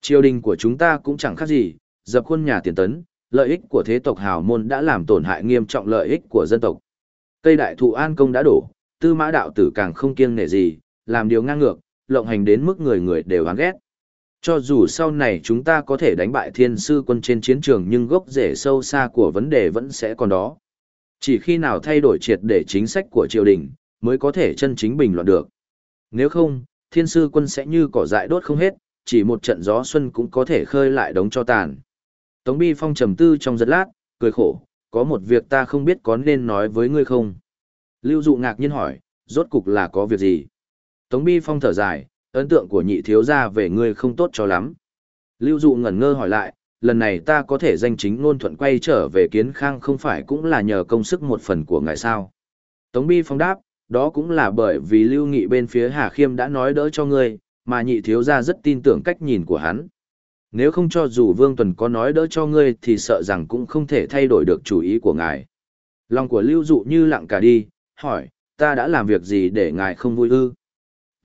Triều đình của chúng ta cũng chẳng khác gì, dập khuôn nhà tiền tấn, lợi ích của thế tộc hào môn đã làm tổn hại nghiêm trọng lợi ích của dân tộc. Cây đại thụ an công đã đổ, tư mã đạo tử càng không kiêng nể gì, làm điều ngang ngược, lộng hành đến mức người người đều oán ghét. Cho dù sau này chúng ta có thể đánh bại thiên sư quân trên chiến trường nhưng gốc rễ sâu xa của vấn đề vẫn sẽ còn đó. Chỉ khi nào thay đổi triệt để chính sách của triều đình, mới có thể chân chính bình luận được. Nếu không, thiên sư quân sẽ như cỏ dại đốt không hết, chỉ một trận gió xuân cũng có thể khơi lại đống cho tàn. Tống Bi Phong trầm tư trong giật lát, cười khổ, có một việc ta không biết có nên nói với ngươi không. Lưu Dụ ngạc nhiên hỏi, rốt cục là có việc gì? Tống Bi Phong thở dài, ấn tượng của nhị thiếu gia về ngươi không tốt cho lắm. Lưu Dụ ngẩn ngơ hỏi lại, lần này ta có thể danh chính ngôn thuận quay trở về kiến khang không phải cũng là nhờ công sức một phần của ngài sao. Tống Bi Phong đáp, đó cũng là bởi vì Lưu Nghị bên phía Hà Khiêm đã nói đỡ cho ngươi, mà nhị thiếu gia rất tin tưởng cách nhìn của hắn. Nếu không cho dù Vương Tuần có nói đỡ cho ngươi thì sợ rằng cũng không thể thay đổi được chủ ý của ngài. Lòng của Lưu Dụ như lặng cả đi, hỏi, ta đã làm việc gì để ngài không vui ư?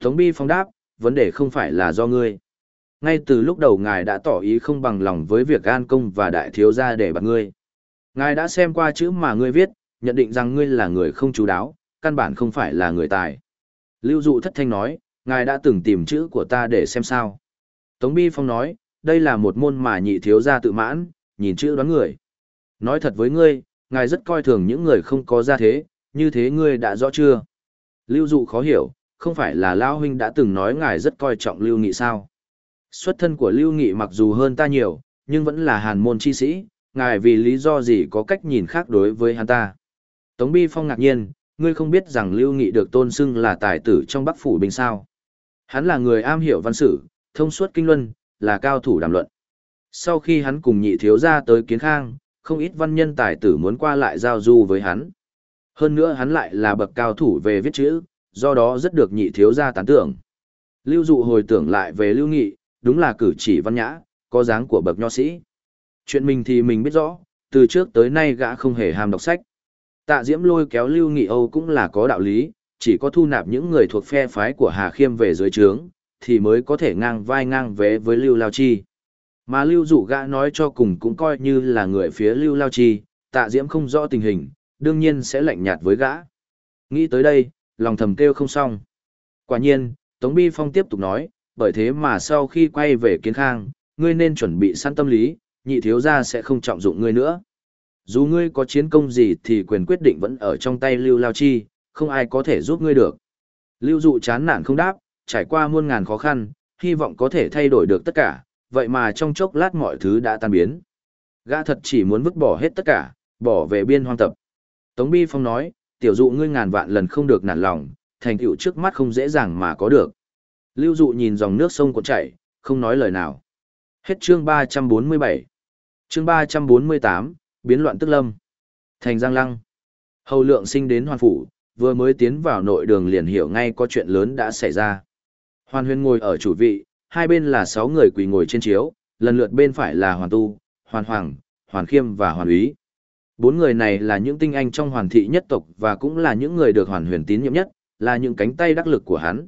Tống Bi Phong đáp, vấn đề không phải là do ngươi. Ngay từ lúc đầu ngài đã tỏ ý không bằng lòng với việc an công và đại thiếu gia để bắt ngươi. Ngài đã xem qua chữ mà ngươi viết, nhận định rằng ngươi là người không chú đáo, căn bản không phải là người tài. Lưu Dụ thất thanh nói, ngài đã từng tìm chữ của ta để xem sao. Tống Bi Phong nói, đây là một môn mà nhị thiếu gia tự mãn, nhìn chữ đoán người. Nói thật với ngươi, ngài rất coi thường những người không có gia thế, như thế ngươi đã rõ chưa? Lưu Dụ khó hiểu, không phải là Lao Huynh đã từng nói ngài rất coi trọng Lưu Nghị sao? Xuất thân của Lưu Nghị mặc dù hơn ta nhiều, nhưng vẫn là hàn môn chi sĩ, ngài vì lý do gì có cách nhìn khác đối với hắn ta. Tống Bi Phong ngạc nhiên, ngươi không biết rằng Lưu Nghị được tôn xưng là tài tử trong Bắc Phủ Bình sao. Hắn là người am hiểu văn sử, thông suốt kinh luân, là cao thủ đàm luận. Sau khi hắn cùng nhị thiếu gia tới kiến khang, không ít văn nhân tài tử muốn qua lại giao du với hắn. Hơn nữa hắn lại là bậc cao thủ về viết chữ, do đó rất được nhị thiếu gia tán tưởng. Lưu dụ hồi tưởng lại về Lưu Nghị, đúng là cử chỉ văn nhã, có dáng của bậc nho sĩ. Chuyện mình thì mình biết rõ, từ trước tới nay gã không hề ham đọc sách. Tạ Diễm lôi kéo Lưu Nghị Âu cũng là có đạo lý, chỉ có thu nạp những người thuộc phe phái của Hà Khiêm về dưới trướng, thì mới có thể ngang vai ngang vé với Lưu Lao Chi. Mà Lưu Dụ gã nói cho cùng cũng coi như là người phía Lưu Lao Chi, Tạ Diễm không rõ tình hình, đương nhiên sẽ lạnh nhạt với gã. Nghĩ tới đây, lòng thầm kêu không xong. Quả nhiên, Tống Bi Phong tiếp tục nói, bởi thế mà sau khi quay về kiến khang, ngươi nên chuẩn bị sẵn tâm lý, nhị thiếu gia sẽ không trọng dụng ngươi nữa. Dù ngươi có chiến công gì thì quyền quyết định vẫn ở trong tay Lưu Lao Chi, không ai có thể giúp ngươi được. Lưu Dụ chán nản không đáp, trải qua muôn ngàn khó khăn, hy vọng có thể thay đổi được tất cả, vậy mà trong chốc lát mọi thứ đã tan biến. Gã thật chỉ muốn vứt bỏ hết tất cả, bỏ về biên hoang tập. Tống Bi Phong nói, tiểu dụ ngươi ngàn vạn lần không được nản lòng, thành tựu trước mắt không dễ dàng mà có được. Lưu dụ nhìn dòng nước sông cuộn chảy, không nói lời nào. Hết chương 347. Chương 348, biến loạn tức lâm. Thành Giang Lăng. Hầu lượng sinh đến hoàn phủ, vừa mới tiến vào nội đường liền hiểu ngay có chuyện lớn đã xảy ra. Hoàn huyền ngồi ở chủ vị, hai bên là sáu người quỳ ngồi trên chiếu, lần lượt bên phải là Hoàn Tu, Hoàn Hoàng, Hoàn Khiêm và Hoàn Úy. Bốn người này là những tinh anh trong hoàn thị nhất tộc và cũng là những người được hoàn huyền tín nhiệm nhất, là những cánh tay đắc lực của hắn.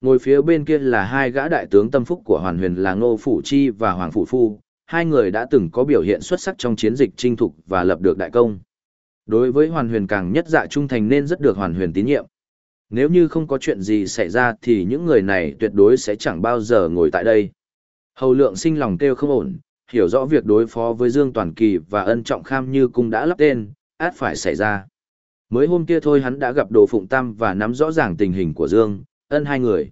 Ngồi phía bên kia là hai gã đại tướng tâm phúc của hoàn huyền là Ngô Phủ Chi và Hoàng Phủ Phu, hai người đã từng có biểu hiện xuất sắc trong chiến dịch chinh thục và lập được đại công. Đối với hoàn huyền càng nhất dạ trung thành nên rất được hoàn huyền tín nhiệm. Nếu như không có chuyện gì xảy ra thì những người này tuyệt đối sẽ chẳng bao giờ ngồi tại đây. Hầu lượng sinh lòng kêu không ổn, hiểu rõ việc đối phó với Dương Toàn Kỳ và ân trọng kham như cung đã lắp tên, át phải xảy ra. Mới hôm kia thôi hắn đã gặp Đồ Phụng Tam và nắm rõ ràng tình hình của Dương, ân hai người.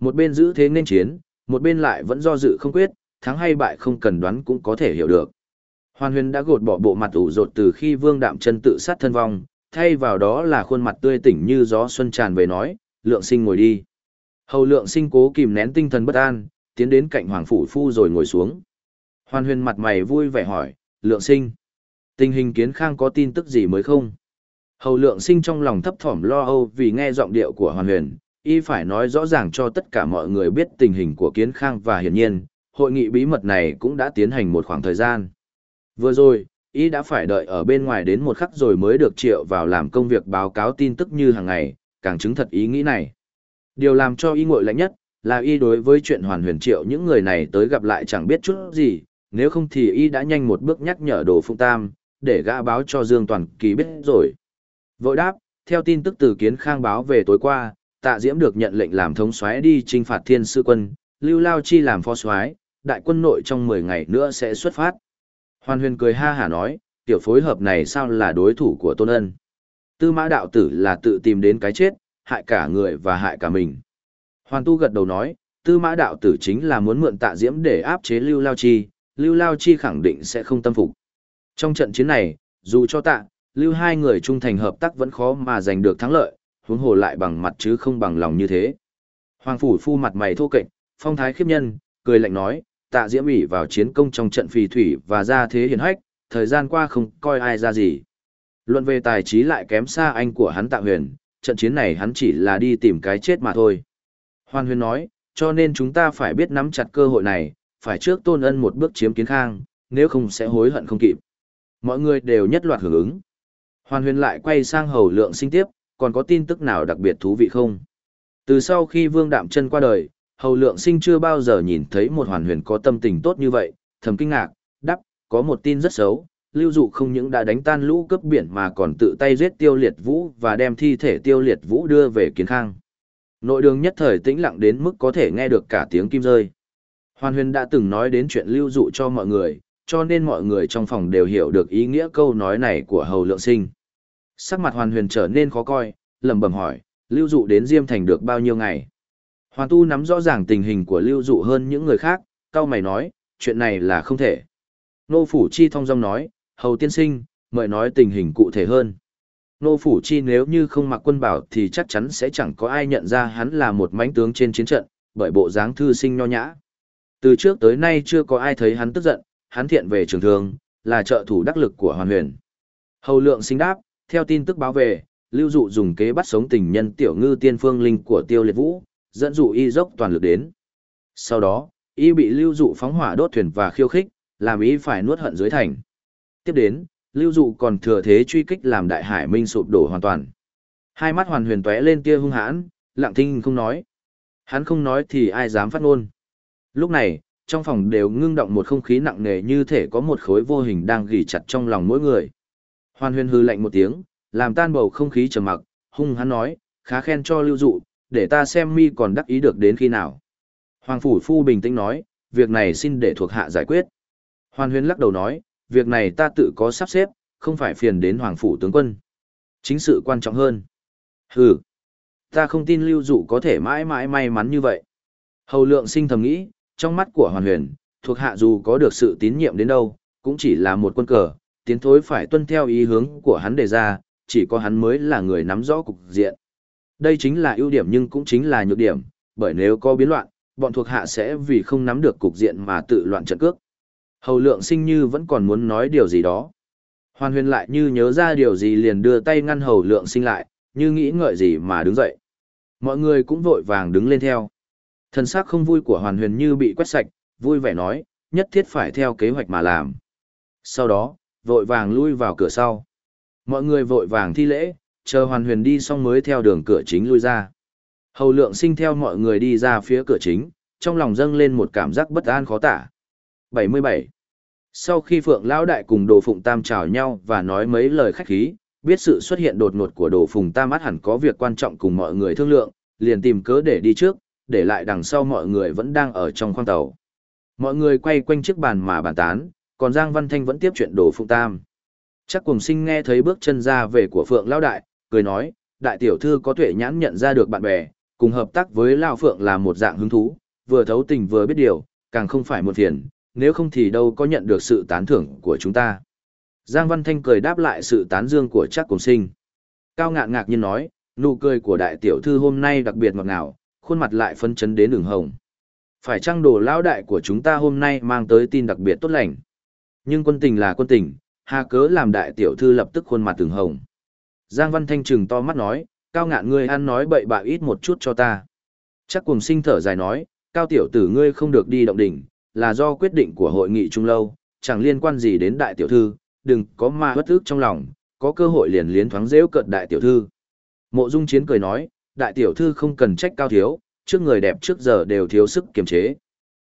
Một bên giữ thế nên chiến, một bên lại vẫn do dự không quyết, thắng hay bại không cần đoán cũng có thể hiểu được. Hoàn huyền đã gột bỏ bộ mặt ủ rột từ khi vương đạm chân tự sát thân vong, thay vào đó là khuôn mặt tươi tỉnh như gió xuân tràn về nói, lượng sinh ngồi đi. Hầu lượng sinh cố kìm nén tinh thần bất an, tiến đến cạnh hoàng phủ phu rồi ngồi xuống. Hoàn huyền mặt mày vui vẻ hỏi, lượng sinh. Tình hình kiến khang có tin tức gì mới không? Hầu lượng sinh trong lòng thấp thỏm lo âu vì nghe giọng điệu của hoàn huyền, y phải nói rõ ràng cho tất cả mọi người biết tình hình của kiến khang và hiển nhiên, hội nghị bí mật này cũng đã tiến hành một khoảng thời gian. Vừa rồi, y đã phải đợi ở bên ngoài đến một khắc rồi mới được triệu vào làm công việc báo cáo tin tức như hàng ngày, càng chứng thật ý nghĩ này. Điều làm cho y ngội lạnh nhất, là y đối với chuyện hoàn huyền triệu những người này tới gặp lại chẳng biết chút gì, nếu không thì y đã nhanh một bước nhắc nhở đồ phụng tam, để gã báo cho Dương Toàn Kỳ biết rồi. Vội đáp, theo tin tức từ kiến khang báo về tối qua, tạ diễm được nhận lệnh làm thống soái đi trinh phạt thiên sư quân, Lưu Lao Chi làm phó soái, đại quân nội trong 10 ngày nữa sẽ xuất phát. Hoàn huyền cười ha hả nói, tiểu phối hợp này sao là đối thủ của Tôn Ân. Tư mã đạo tử là tự tìm đến cái chết, hại cả người và hại cả mình. Hoàn tu gật đầu nói, tư mã đạo tử chính là muốn mượn tạ diễm để áp chế Lưu Lao Chi, Lưu Lao Chi khẳng định sẽ không tâm phục. Trong trận chiến này, dù cho tạ, Lưu hai người trung thành hợp tác vẫn khó mà giành được thắng lợi, huống hồ lại bằng mặt chứ không bằng lòng như thế. Hoàng phủ phu mặt mày thô kệch, phong thái khiếp nhân, cười lạnh nói, tạ diễm ủy vào chiến công trong trận phì thủy và ra thế hiển hách, thời gian qua không coi ai ra gì. Luận về tài trí lại kém xa anh của hắn tạ huyền, trận chiến này hắn chỉ là đi tìm cái chết mà thôi. Hoan huyền nói, cho nên chúng ta phải biết nắm chặt cơ hội này, phải trước tôn ân một bước chiếm kiến khang, nếu không sẽ hối hận không kịp. Mọi người đều nhất loạt hưởng ứng. Hoàn huyền lại quay sang hầu lượng sinh tiếp, còn có tin tức nào đặc biệt thú vị không? Từ sau khi vương đạm chân qua đời, hầu lượng sinh chưa bao giờ nhìn thấy một hoàn huyền có tâm tình tốt như vậy, thầm kinh ngạc, đắp, có một tin rất xấu, lưu dụ không những đã đánh tan lũ cướp biển mà còn tự tay giết tiêu liệt vũ và đem thi thể tiêu liệt vũ đưa về kiến khang. Nội đường nhất thời tĩnh lặng đến mức có thể nghe được cả tiếng kim rơi. Hoàn huyền đã từng nói đến chuyện lưu dụ cho mọi người, cho nên mọi người trong phòng đều hiểu được ý nghĩa câu nói này của hầu lượng sinh. Sắc mặt hoàn huyền trở nên khó coi, lẩm bẩm hỏi, lưu dụ đến Diêm Thành được bao nhiêu ngày? Hoàn tu nắm rõ ràng tình hình của lưu dụ hơn những người khác, cao mày nói, chuyện này là không thể. Nô Phủ Chi thông dong nói, hầu tiên sinh, mời nói tình hình cụ thể hơn. Nô Phủ Chi nếu như không mặc quân bảo thì chắc chắn sẽ chẳng có ai nhận ra hắn là một mãnh tướng trên chiến trận, bởi bộ dáng thư sinh nho nhã. Từ trước tới nay chưa có ai thấy hắn tức giận, hắn thiện về trường thương, là trợ thủ đắc lực của hoàn huyền. Hầu lượng sinh đáp, theo tin tức báo về, lưu dụ dùng kế bắt sống tình nhân tiểu ngư tiên phương linh của tiêu liệt vũ, dẫn dụ y dốc toàn lực đến. Sau đó, y bị lưu dụ phóng hỏa đốt thuyền và khiêu khích, làm y phải nuốt hận dưới thành. Tiếp đến, lưu dụ còn thừa thế truy kích làm đại hải minh sụp đổ hoàn toàn. Hai mắt hoàn huyền tóe lên tia hung hãn, lặng thinh không nói. Hắn không nói thì ai dám phát ngôn. Lúc này, trong phòng đều ngưng động một không khí nặng nề như thể có một khối vô hình đang gỉ chặt trong lòng mỗi người. Hoàn huyền hư lạnh một tiếng, làm tan bầu không khí trầm mặc, hung hắn nói, khá khen cho lưu dụ, để ta xem mi còn đắc ý được đến khi nào. Hoàng phủ phu bình tĩnh nói, việc này xin để thuộc hạ giải quyết. Hoàn huyền lắc đầu nói, việc này ta tự có sắp xếp, không phải phiền đến hoàng phủ tướng quân. Chính sự quan trọng hơn. Hừ, ta không tin lưu dụ có thể mãi mãi may mắn như vậy. Hầu lượng sinh thầm nghĩ, trong mắt của hoàn huyền, thuộc hạ dù có được sự tín nhiệm đến đâu, cũng chỉ là một quân cờ, tiến thối phải tuân theo ý hướng của hắn đề ra, chỉ có hắn mới là người nắm rõ cục diện. Đây chính là ưu điểm nhưng cũng chính là nhược điểm, bởi nếu có biến loạn, bọn thuộc hạ sẽ vì không nắm được cục diện mà tự loạn trận cước. Hầu lượng sinh như vẫn còn muốn nói điều gì đó. Hoàn huyền lại như nhớ ra điều gì liền đưa tay ngăn hầu lượng sinh lại, như nghĩ ngợi gì mà đứng dậy. Mọi người cũng vội vàng đứng lên theo. Thần sắc không vui của hoàn huyền như bị quét sạch, vui vẻ nói, nhất thiết phải theo kế hoạch mà làm. Sau đó, vội vàng lui vào cửa sau. Mọi người vội vàng thi lễ, chờ hoàn huyền đi xong mới theo đường cửa chính lui ra. Hầu lượng sinh theo mọi người đi ra phía cửa chính, trong lòng dâng lên một cảm giác bất an khó tả. 77. Sau khi Phượng Lão Đại cùng Đồ Phụng Tam chào nhau và nói mấy lời khách khí, biết sự xuất hiện đột ngột của Đồ Phụng Tam át hẳn có việc quan trọng cùng mọi người thương lượng, liền tìm cớ để đi trước, để lại đằng sau mọi người vẫn đang ở trong khoang tàu. Mọi người quay quanh chiếc bàn mà bàn tán, còn Giang Văn Thanh vẫn tiếp chuyện Đồ Phụng Tam. Chắc cùng sinh nghe thấy bước chân ra về của Phượng Lão Đại, cười nói, đại tiểu thư có tuệ nhãn nhận ra được bạn bè, cùng hợp tác với Lão Phượng là một dạng hứng thú, vừa thấu tình vừa biết điều, càng không phải một thiền, nếu không thì đâu có nhận được sự tán thưởng của chúng ta. Giang Văn Thanh cười đáp lại sự tán dương của chắc cùng sinh. Cao ngạn ngạc nhiên nói, nụ cười của đại tiểu thư hôm nay đặc biệt ngọt ngào, khuôn mặt lại phân chấn đến đường hồng. Phải chăng đồ lão đại của chúng ta hôm nay mang tới tin đặc biệt tốt lành? Nhưng quân tình là quân tình, hà cớ làm đại tiểu thư lập tức khuôn mặt từng hồng. Giang Văn Thanh trừng to mắt nói, cao ngạn ngươi ăn nói bậy bạ ít một chút cho ta. Chắc cùng sinh thở dài nói, cao tiểu tử ngươi không được đi động đỉnh, là do quyết định của hội nghị trung lâu, chẳng liên quan gì đến đại tiểu thư, đừng có ma bất ức trong lòng, có cơ hội liền liến thoáng dễu cận đại tiểu thư. Mộ Dung Chiến cười nói, đại tiểu thư không cần trách cao thiếu, trước người đẹp trước giờ đều thiếu sức kiềm chế.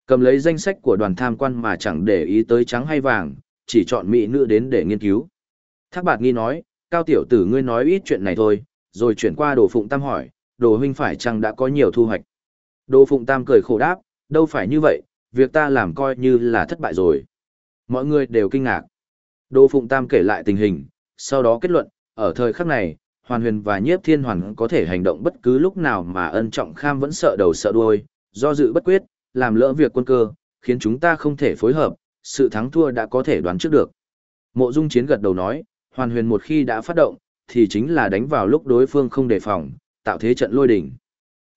Cầm lấy danh sách của đoàn tham quan mà chẳng để ý tới trắng hay vàng, chỉ chọn mỹ nữ đến để nghiên cứu. Thác bạt nghi nói, cao tiểu tử ngươi nói ít chuyện này thôi, rồi chuyển qua đồ phụng tam hỏi, đồ huynh phải chăng đã có nhiều thu hoạch. Đồ phụng tam cười khổ đáp, đâu phải như vậy, việc ta làm coi như là thất bại rồi. Mọi người đều kinh ngạc. Đỗ Phụng Tam kể lại tình hình, sau đó kết luận, ở thời khắc này, Hoàn Huyền và Nhiếp Thiên Hoàn có thể hành động bất cứ lúc nào mà ân trọng kham vẫn sợ đầu sợ đuôi, do dự bất quyết, làm lỡ việc quân cơ, khiến chúng ta không thể phối hợp, sự thắng thua đã có thể đoán trước được. Mộ Dung Chiến gật đầu nói, Hoàn Huyền một khi đã phát động, thì chính là đánh vào lúc đối phương không đề phòng, tạo thế trận lôi đỉnh.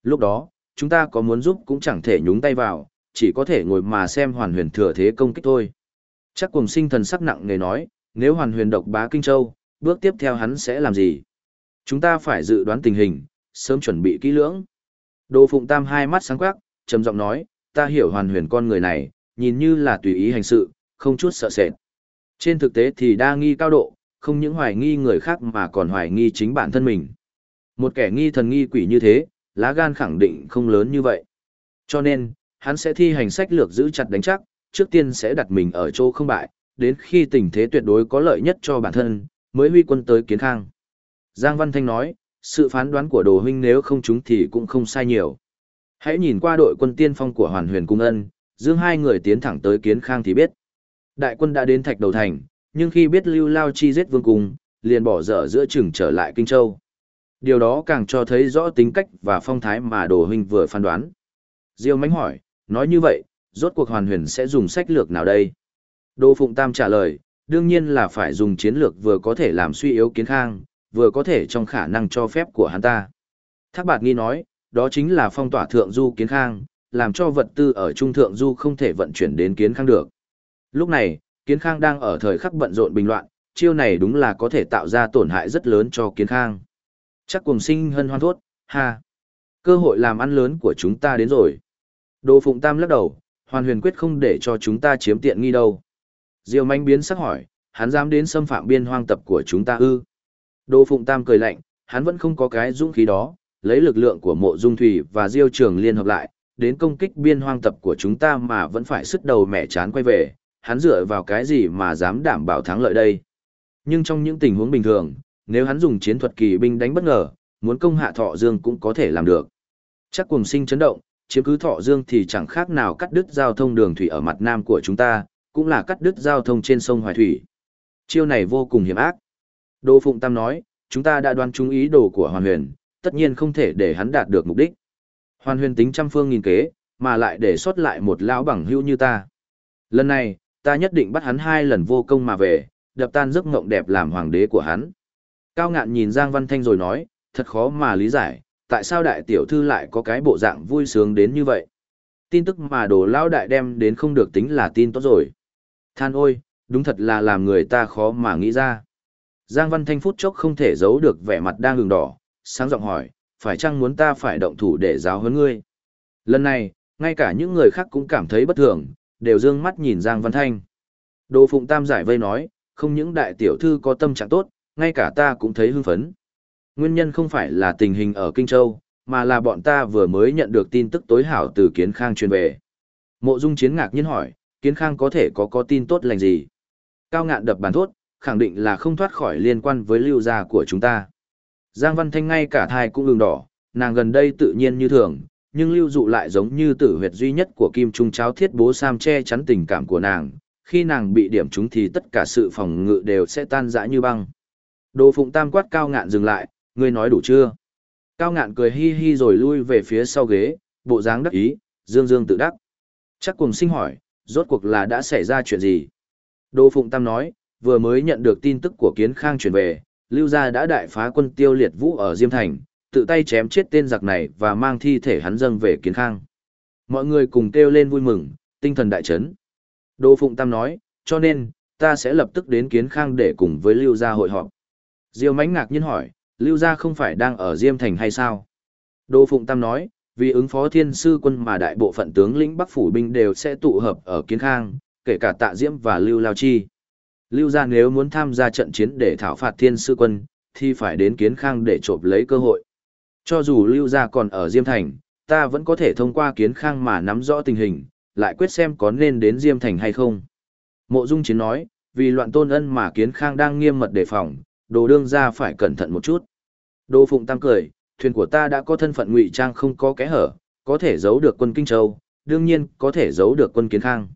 Lúc đó, chúng ta có muốn giúp cũng chẳng thể nhúng tay vào, chỉ có thể ngồi mà xem Hoàn Huyền thừa thế công kích thôi. Chắc cùng sinh thần sắc nặng nề nói, nếu Hoàn Huyền độc bá Kinh Châu, bước tiếp theo hắn sẽ làm gì? Chúng ta phải dự đoán tình hình, sớm chuẩn bị kỹ lưỡng. Đồ Phụng Tam hai mắt sáng quắc, trầm giọng nói, ta hiểu Hoàn Huyền con người này, nhìn như là tùy ý hành sự, không chút sợ sệt. Trên thực tế thì đa nghi cao độ, không những hoài nghi người khác mà còn hoài nghi chính bản thân mình. Một kẻ nghi thần nghi quỷ như thế, lá gan khẳng định không lớn như vậy. Cho nên, hắn sẽ thi hành sách lược giữ chặt đánh chắc, trước tiên sẽ đặt mình ở chỗ không bại, đến khi tình thế tuyệt đối có lợi nhất cho bản thân, mới huy quân tới kiến khang. Giang Văn Thanh nói, sự phán đoán của đồ huynh nếu không chúng thì cũng không sai nhiều. Hãy nhìn qua đội quân tiên phong của Hoàn Huyền Cung Ân, dương hai người tiến thẳng tới kiến khang thì biết. Đại quân đã đến thạch đầu thành, nhưng khi biết Lưu Lao Chi giết vương cung, liền bỏ dở giữa chừng trở lại Kinh Châu. Điều đó càng cho thấy rõ tính cách và phong thái mà đồ huynh vừa phán đoán. Diêu mánh hỏi, nói như vậy, rốt cuộc hoàn huyền sẽ dùng sách lược nào đây? Đô Phụng Tam trả lời, đương nhiên là phải dùng chiến lược vừa có thể làm suy yếu kiến khang, vừa có thể trong khả năng cho phép của hắn ta. Thác bạt nghi nói, đó chính là phong tỏa thượng du kiến khang, làm cho vật tư ở trung thượng du không thể vận chuyển đến kiến khang được. Lúc này, kiến khang đang ở thời khắc bận rộn bình loạn, chiêu này đúng là có thể tạo ra tổn hại rất lớn cho kiến khang. Chắc cùng sinh hân hoan thốt, ha. Cơ hội làm ăn lớn của chúng ta đến rồi. Đồ Phụng Tam lắc đầu, hoàn huyền quyết không để cho chúng ta chiếm tiện nghi đâu. Diêu manh biến sắc hỏi, hắn dám đến xâm phạm biên hoang tập của chúng ta ư. Đô Phụng Tam cười lạnh, hắn vẫn không có cái dũng khí đó, lấy lực lượng của mộ dung thủy và diêu trường liên hợp lại, đến công kích biên hoang tập của chúng ta mà vẫn phải sức đầu mẹ chán quay về, hắn dựa vào cái gì mà dám đảm bảo thắng lợi đây. Nhưng trong những tình huống bình thường, nếu hắn dùng chiến thuật kỳ binh đánh bất ngờ, muốn công hạ thọ dương cũng có thể làm được. Chắc cùng sinh chấn động, chiếm cứ thọ dương thì chẳng khác nào cắt đứt giao thông đường thủy ở mặt nam của chúng ta, cũng là cắt đứt giao thông trên sông Hoài Thủy. Chiêu này vô cùng hiểm ác. Đô Phụng Tam nói, chúng ta đã đoán trúng ý đồ của Hoàn Huyền, tất nhiên không thể để hắn đạt được mục đích. Hoàn Huyền tính trăm phương nghìn kế, mà lại để sót lại một lão bằng hữu như ta. Lần này, ta nhất định bắt hắn hai lần vô công mà về, đập tan giấc mộng đẹp làm hoàng đế của hắn. Cao ngạn nhìn Giang Văn Thanh rồi nói, thật khó mà lý giải, tại sao đại tiểu thư lại có cái bộ dạng vui sướng đến như vậy. Tin tức mà đồ Lão đại đem đến không được tính là tin tốt rồi. Than ôi, đúng thật là làm người ta khó mà nghĩ ra. Giang Văn Thanh phút chốc không thể giấu được vẻ mặt đang hừng đỏ, sáng giọng hỏi, phải chăng muốn ta phải động thủ để giáo huấn ngươi? Lần này, ngay cả những người khác cũng cảm thấy bất thường, đều dương mắt nhìn Giang Văn Thanh. Đồ Phụng Tam giải vây nói, không những đại tiểu thư có tâm trạng tốt, ngay cả ta cũng thấy hưng phấn. Nguyên nhân không phải là tình hình ở Kinh Châu, mà là bọn ta vừa mới nhận được tin tức tối hảo từ Kiến Khang truyền về. Mộ Dung Chiến ngạc nhiên hỏi, Kiến Khang có thể có có tin tốt lành gì? Cao ngạn đập bàn thốt, khẳng định là không thoát khỏi liên quan với lưu gia của chúng ta. Giang Văn Thanh ngay cả thai cũng đường đỏ, nàng gần đây tự nhiên như thường, nhưng lưu dụ lại giống như tử huyệt duy nhất của Kim Trung cháo thiết bố Sam che chắn tình cảm của nàng, khi nàng bị điểm trúng thì tất cả sự phòng ngự đều sẽ tan rã như băng. Đồ Phụng Tam quát cao ngạn dừng lại, ngươi nói đủ chưa? Cao ngạn cười hi hi rồi lui về phía sau ghế, bộ dáng đắc ý, dương dương tự đắc. Chắc cùng sinh hỏi, rốt cuộc là đã xảy ra chuyện gì? Đồ Phụng Tam nói, vừa mới nhận được tin tức của Kiến Khang truyền về, Lưu Gia đã đại phá quân tiêu liệt vũ ở Diêm Thành, tự tay chém chết tên giặc này và mang thi thể hắn dâng về Kiến Khang. Mọi người cùng kêu lên vui mừng, tinh thần đại chấn. Đô Phụng Tam nói, cho nên, ta sẽ lập tức đến Kiến Khang để cùng với Lưu Gia hội họp. Diêu Mánh ngạc nhiên hỏi, Lưu Gia không phải đang ở Diêm Thành hay sao? Đô Phụng Tam nói, vì ứng phó thiên sư quân mà đại bộ phận tướng lĩnh Bắc Phủ binh đều sẽ tụ hợp ở Kiến Khang, kể cả Tạ Diễm và Lưu Lao Chi. Lưu Gia nếu muốn tham gia trận chiến để thảo phạt thiên sư quân, thì phải đến Kiến Khang để trộm lấy cơ hội. Cho dù Lưu Gia còn ở Diêm Thành, ta vẫn có thể thông qua Kiến Khang mà nắm rõ tình hình, lại quyết xem có nên đến Diêm Thành hay không. Mộ Dung Chiến nói, vì loạn tôn ân mà Kiến Khang đang nghiêm mật đề phòng, đồ đương ra phải cẩn thận một chút. Đồ Phụng Tam cười, thuyền của ta đã có thân phận ngụy trang không có kẽ hở, có thể giấu được quân Kinh Châu, đương nhiên có thể giấu được quân kiến khang.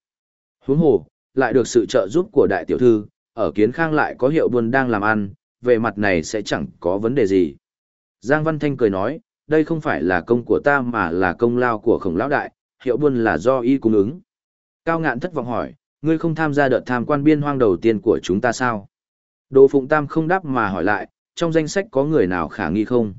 Huống hồ, lại được sự trợ giúp của đại tiểu thư, ở kiến khang lại có hiệu buôn đang làm ăn, về mặt này sẽ chẳng có vấn đề gì. Giang Văn Thanh cười nói, đây không phải là công của ta mà là công lao của khổng lão đại, hiệu buôn là do y cung ứng. Cao ngạn thất vọng hỏi, ngươi không tham gia đợt tham quan biên hoang đầu tiên của chúng ta sao? Đồ Phụng Tam không đáp mà hỏi lại, trong danh sách có người nào khả nghi không?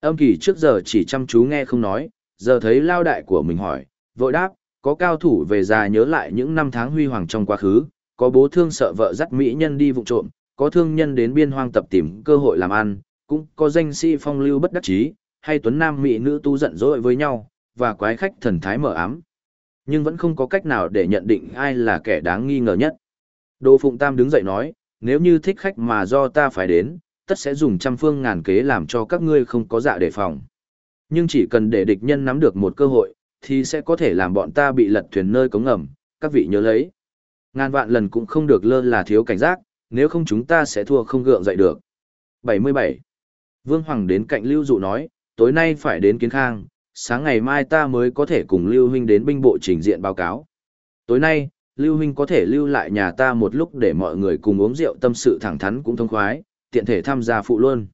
Âm kỳ trước giờ chỉ chăm chú nghe không nói, giờ thấy lao đại của mình hỏi, vội đáp, có cao thủ về già nhớ lại những năm tháng huy hoàng trong quá khứ, có bố thương sợ vợ dắt mỹ nhân đi vụ trộm, có thương nhân đến biên hoang tập tìm cơ hội làm ăn, cũng có danh sĩ phong lưu bất đắc chí, hay tuấn nam mỹ nữ tu giận dỗi với nhau, và quái khách thần thái mở ám. Nhưng vẫn không có cách nào để nhận định ai là kẻ đáng nghi ngờ nhất. Đỗ Phụng Tam đứng dậy nói, nếu như thích khách mà do ta phải đến, tất sẽ dùng trăm phương ngàn kế làm cho các ngươi không có dạ đề phòng. Nhưng chỉ cần để địch nhân nắm được một cơ hội, thì sẽ có thể làm bọn ta bị lật thuyền nơi cống ngầm, các vị nhớ lấy. Ngàn vạn lần cũng không được lơ là thiếu cảnh giác, nếu không chúng ta sẽ thua không gượng dậy được. 77. Vương Hoàng đến cạnh Lưu Dụ nói, tối nay phải đến Kiến Khang, sáng ngày mai ta mới có thể cùng Lưu Huynh đến binh bộ trình diện báo cáo. Tối nay, Lưu Huynh có thể lưu lại nhà ta một lúc để mọi người cùng uống rượu tâm sự thẳng thắn cũng thông khoái, tiện thể tham gia phụ luôn.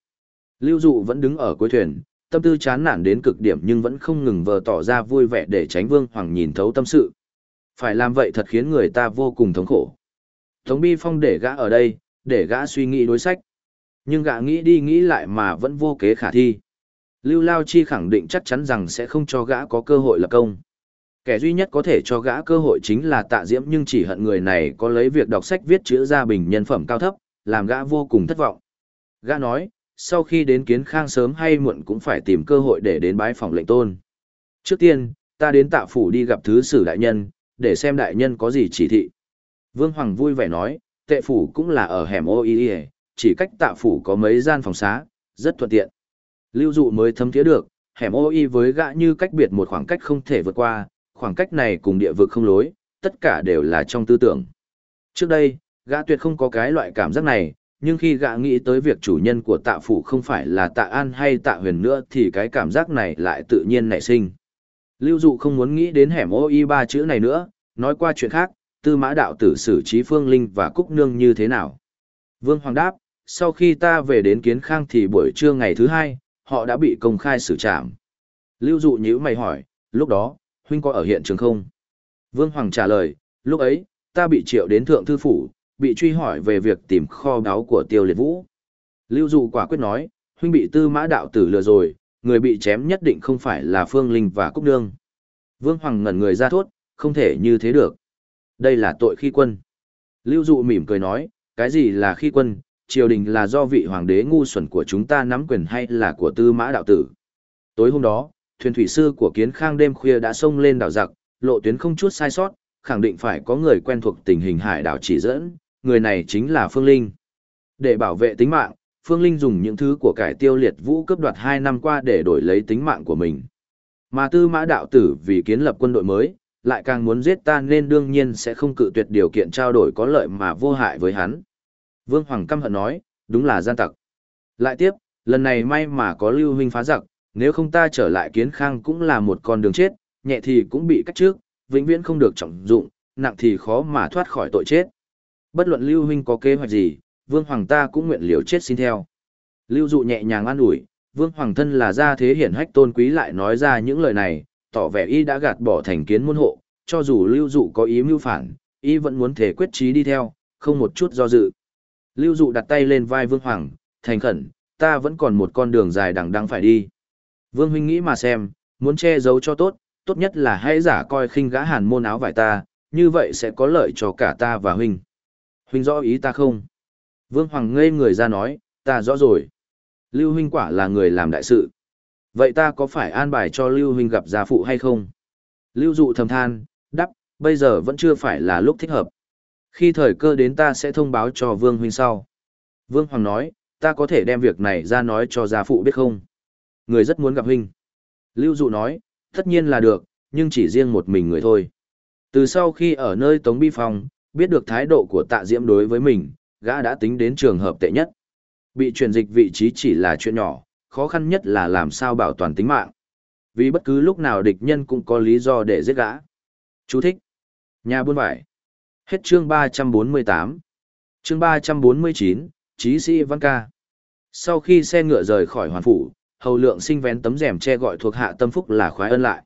Lưu Dụ vẫn đứng ở cuối thuyền, tâm tư chán nản đến cực điểm nhưng vẫn không ngừng vờ tỏ ra vui vẻ để tránh Vương Hoàng nhìn thấu tâm sự. Phải làm vậy thật khiến người ta vô cùng thống khổ. Tống Bi Phong để gã ở đây, để gã suy nghĩ đối sách. Nhưng gã nghĩ đi nghĩ lại mà vẫn vô kế khả thi. Lưu Lao Chi khẳng định chắc chắn rằng sẽ không cho gã có cơ hội lập công. Kẻ duy nhất có thể cho gã cơ hội chính là tạ diễm nhưng chỉ hận người này có lấy việc đọc sách viết chữ ra bình nhân phẩm cao thấp, làm gã vô cùng thất vọng. Gã nói, sau khi đến kiến khang sớm hay muộn cũng phải tìm cơ hội để đến bái phòng lệnh tôn. Trước tiên, ta đến tạ phủ đi gặp thứ sử đại nhân, để xem đại nhân có gì chỉ thị. Vương Hoàng vui vẻ nói, tệ phủ cũng là ở hẻm ô y chỉ cách tạ phủ có mấy gian phòng xá, rất thuận tiện. Lưu dụ mới thấm thiế được, hẻm ô y với gã như cách biệt một khoảng cách không thể vượt qua, khoảng cách này cùng địa vực không lối, tất cả đều là trong tư tưởng. Trước đây, gã tuyệt không có cái loại cảm giác này, nhưng khi gã nghĩ tới việc chủ nhân của tạ phủ không phải là tạ an hay tạ huyền nữa thì cái cảm giác này lại tự nhiên nảy sinh. Lưu dụ không muốn nghĩ đến hẻm ô y ba chữ này nữa, nói qua chuyện khác, tư mã đạo tử xử trí phương linh và cúc nương như thế nào. Vương Hoàng đáp, sau khi ta về đến kiến khang thì buổi trưa ngày thứ hai, họ đã bị công khai xử trảm. Lưu dụ nhữ mày hỏi, lúc đó, huynh có ở hiện trường không? Vương Hoàng trả lời, lúc ấy, ta bị triệu đến thượng thư phủ, bị truy hỏi về việc tìm kho báu của tiêu liệt vũ. Lưu dụ quả quyết nói, huynh bị tư mã đạo tử lừa rồi, người bị chém nhất định không phải là Phương Linh và Cúc Nương. Vương Hoàng ngẩn người ra thốt, không thể như thế được. Đây là tội khi quân. Lưu dụ mỉm cười nói, cái gì là khi quân, triều đình là do vị hoàng đế ngu xuẩn của chúng ta nắm quyền hay là của tư mã đạo tử. Tối hôm đó, thuyền thủy sư của kiến khang đêm khuya đã xông lên đảo giặc, lộ tuyến không chút sai sót, khẳng định phải có người quen thuộc tình hình hải đảo chỉ dẫn, người này chính là Phương Linh. Để bảo vệ tính mạng, Phương Linh dùng những thứ của cải tiêu liệt vũ cướp đoạt hai năm qua để đổi lấy tính mạng của mình. Mà tư mã đạo tử vì kiến lập quân đội mới, lại càng muốn giết ta nên đương nhiên sẽ không cự tuyệt điều kiện trao đổi có lợi mà vô hại với hắn. Vương Hoàng căm hận nói, đúng là gian tặc. Lại tiếp, lần này may mà có lưu huynh phá giặc, nếu không ta trở lại kiến khang cũng là một con đường chết, nhẹ thì cũng bị cắt trước, vĩnh viễn không được trọng dụng, nặng thì khó mà thoát khỏi tội chết. Bất luận lưu huynh có kế hoạch gì, vương hoàng ta cũng nguyện liều chết xin theo. Lưu dụ nhẹ nhàng an ủi, vương hoàng thân là gia thế hiển hách tôn quý lại nói ra những lời này, tỏ vẻ y đã gạt bỏ thành kiến môn hộ, cho dù lưu dụ có ý mưu phản, y vẫn muốn thể quyết trí đi theo, không một chút do dự. Lưu dụ đặt tay lên vai vương hoàng, thành khẩn, ta vẫn còn một con đường dài đằng đẵng phải đi. Vương huynh nghĩ mà xem, muốn che giấu cho tốt, tốt nhất là hãy giả coi khinh gã hàn môn áo vải ta, như vậy sẽ có lợi cho cả ta và huynh. Huynh rõ ý ta không? Vương Hoàng ngây người ra nói, ta rõ rồi. Lưu huynh quả là người làm đại sự. Vậy ta có phải an bài cho Lưu huynh gặp gia phụ hay không? Lưu dụ thầm than, đắp, bây giờ vẫn chưa phải là lúc thích hợp. Khi thời cơ đến ta sẽ thông báo cho Vương huynh sau. Vương Hoàng nói, ta có thể đem việc này ra nói cho gia phụ biết không? Người rất muốn gặp huynh. Lưu dụ nói, tất nhiên là được, nhưng chỉ riêng một mình người thôi. Từ sau khi ở nơi Tống Bi Phòng biết được thái độ của tạ diễm đối với mình, gã đã tính đến trường hợp tệ nhất. Bị chuyển dịch vị trí chỉ là chuyện nhỏ, khó khăn nhất là làm sao bảo toàn tính mạng. Vì bất cứ lúc nào địch nhân cũng có lý do để giết gã. Chú thích. Nhà buôn vải. Hết chương 348. Chương 349, Chí sĩ Văn Ca. Sau khi xe ngựa rời khỏi hoàn phủ, hầu lượng sinh vén tấm rèm che gọi thuộc hạ tâm phúc là khoái ân lại.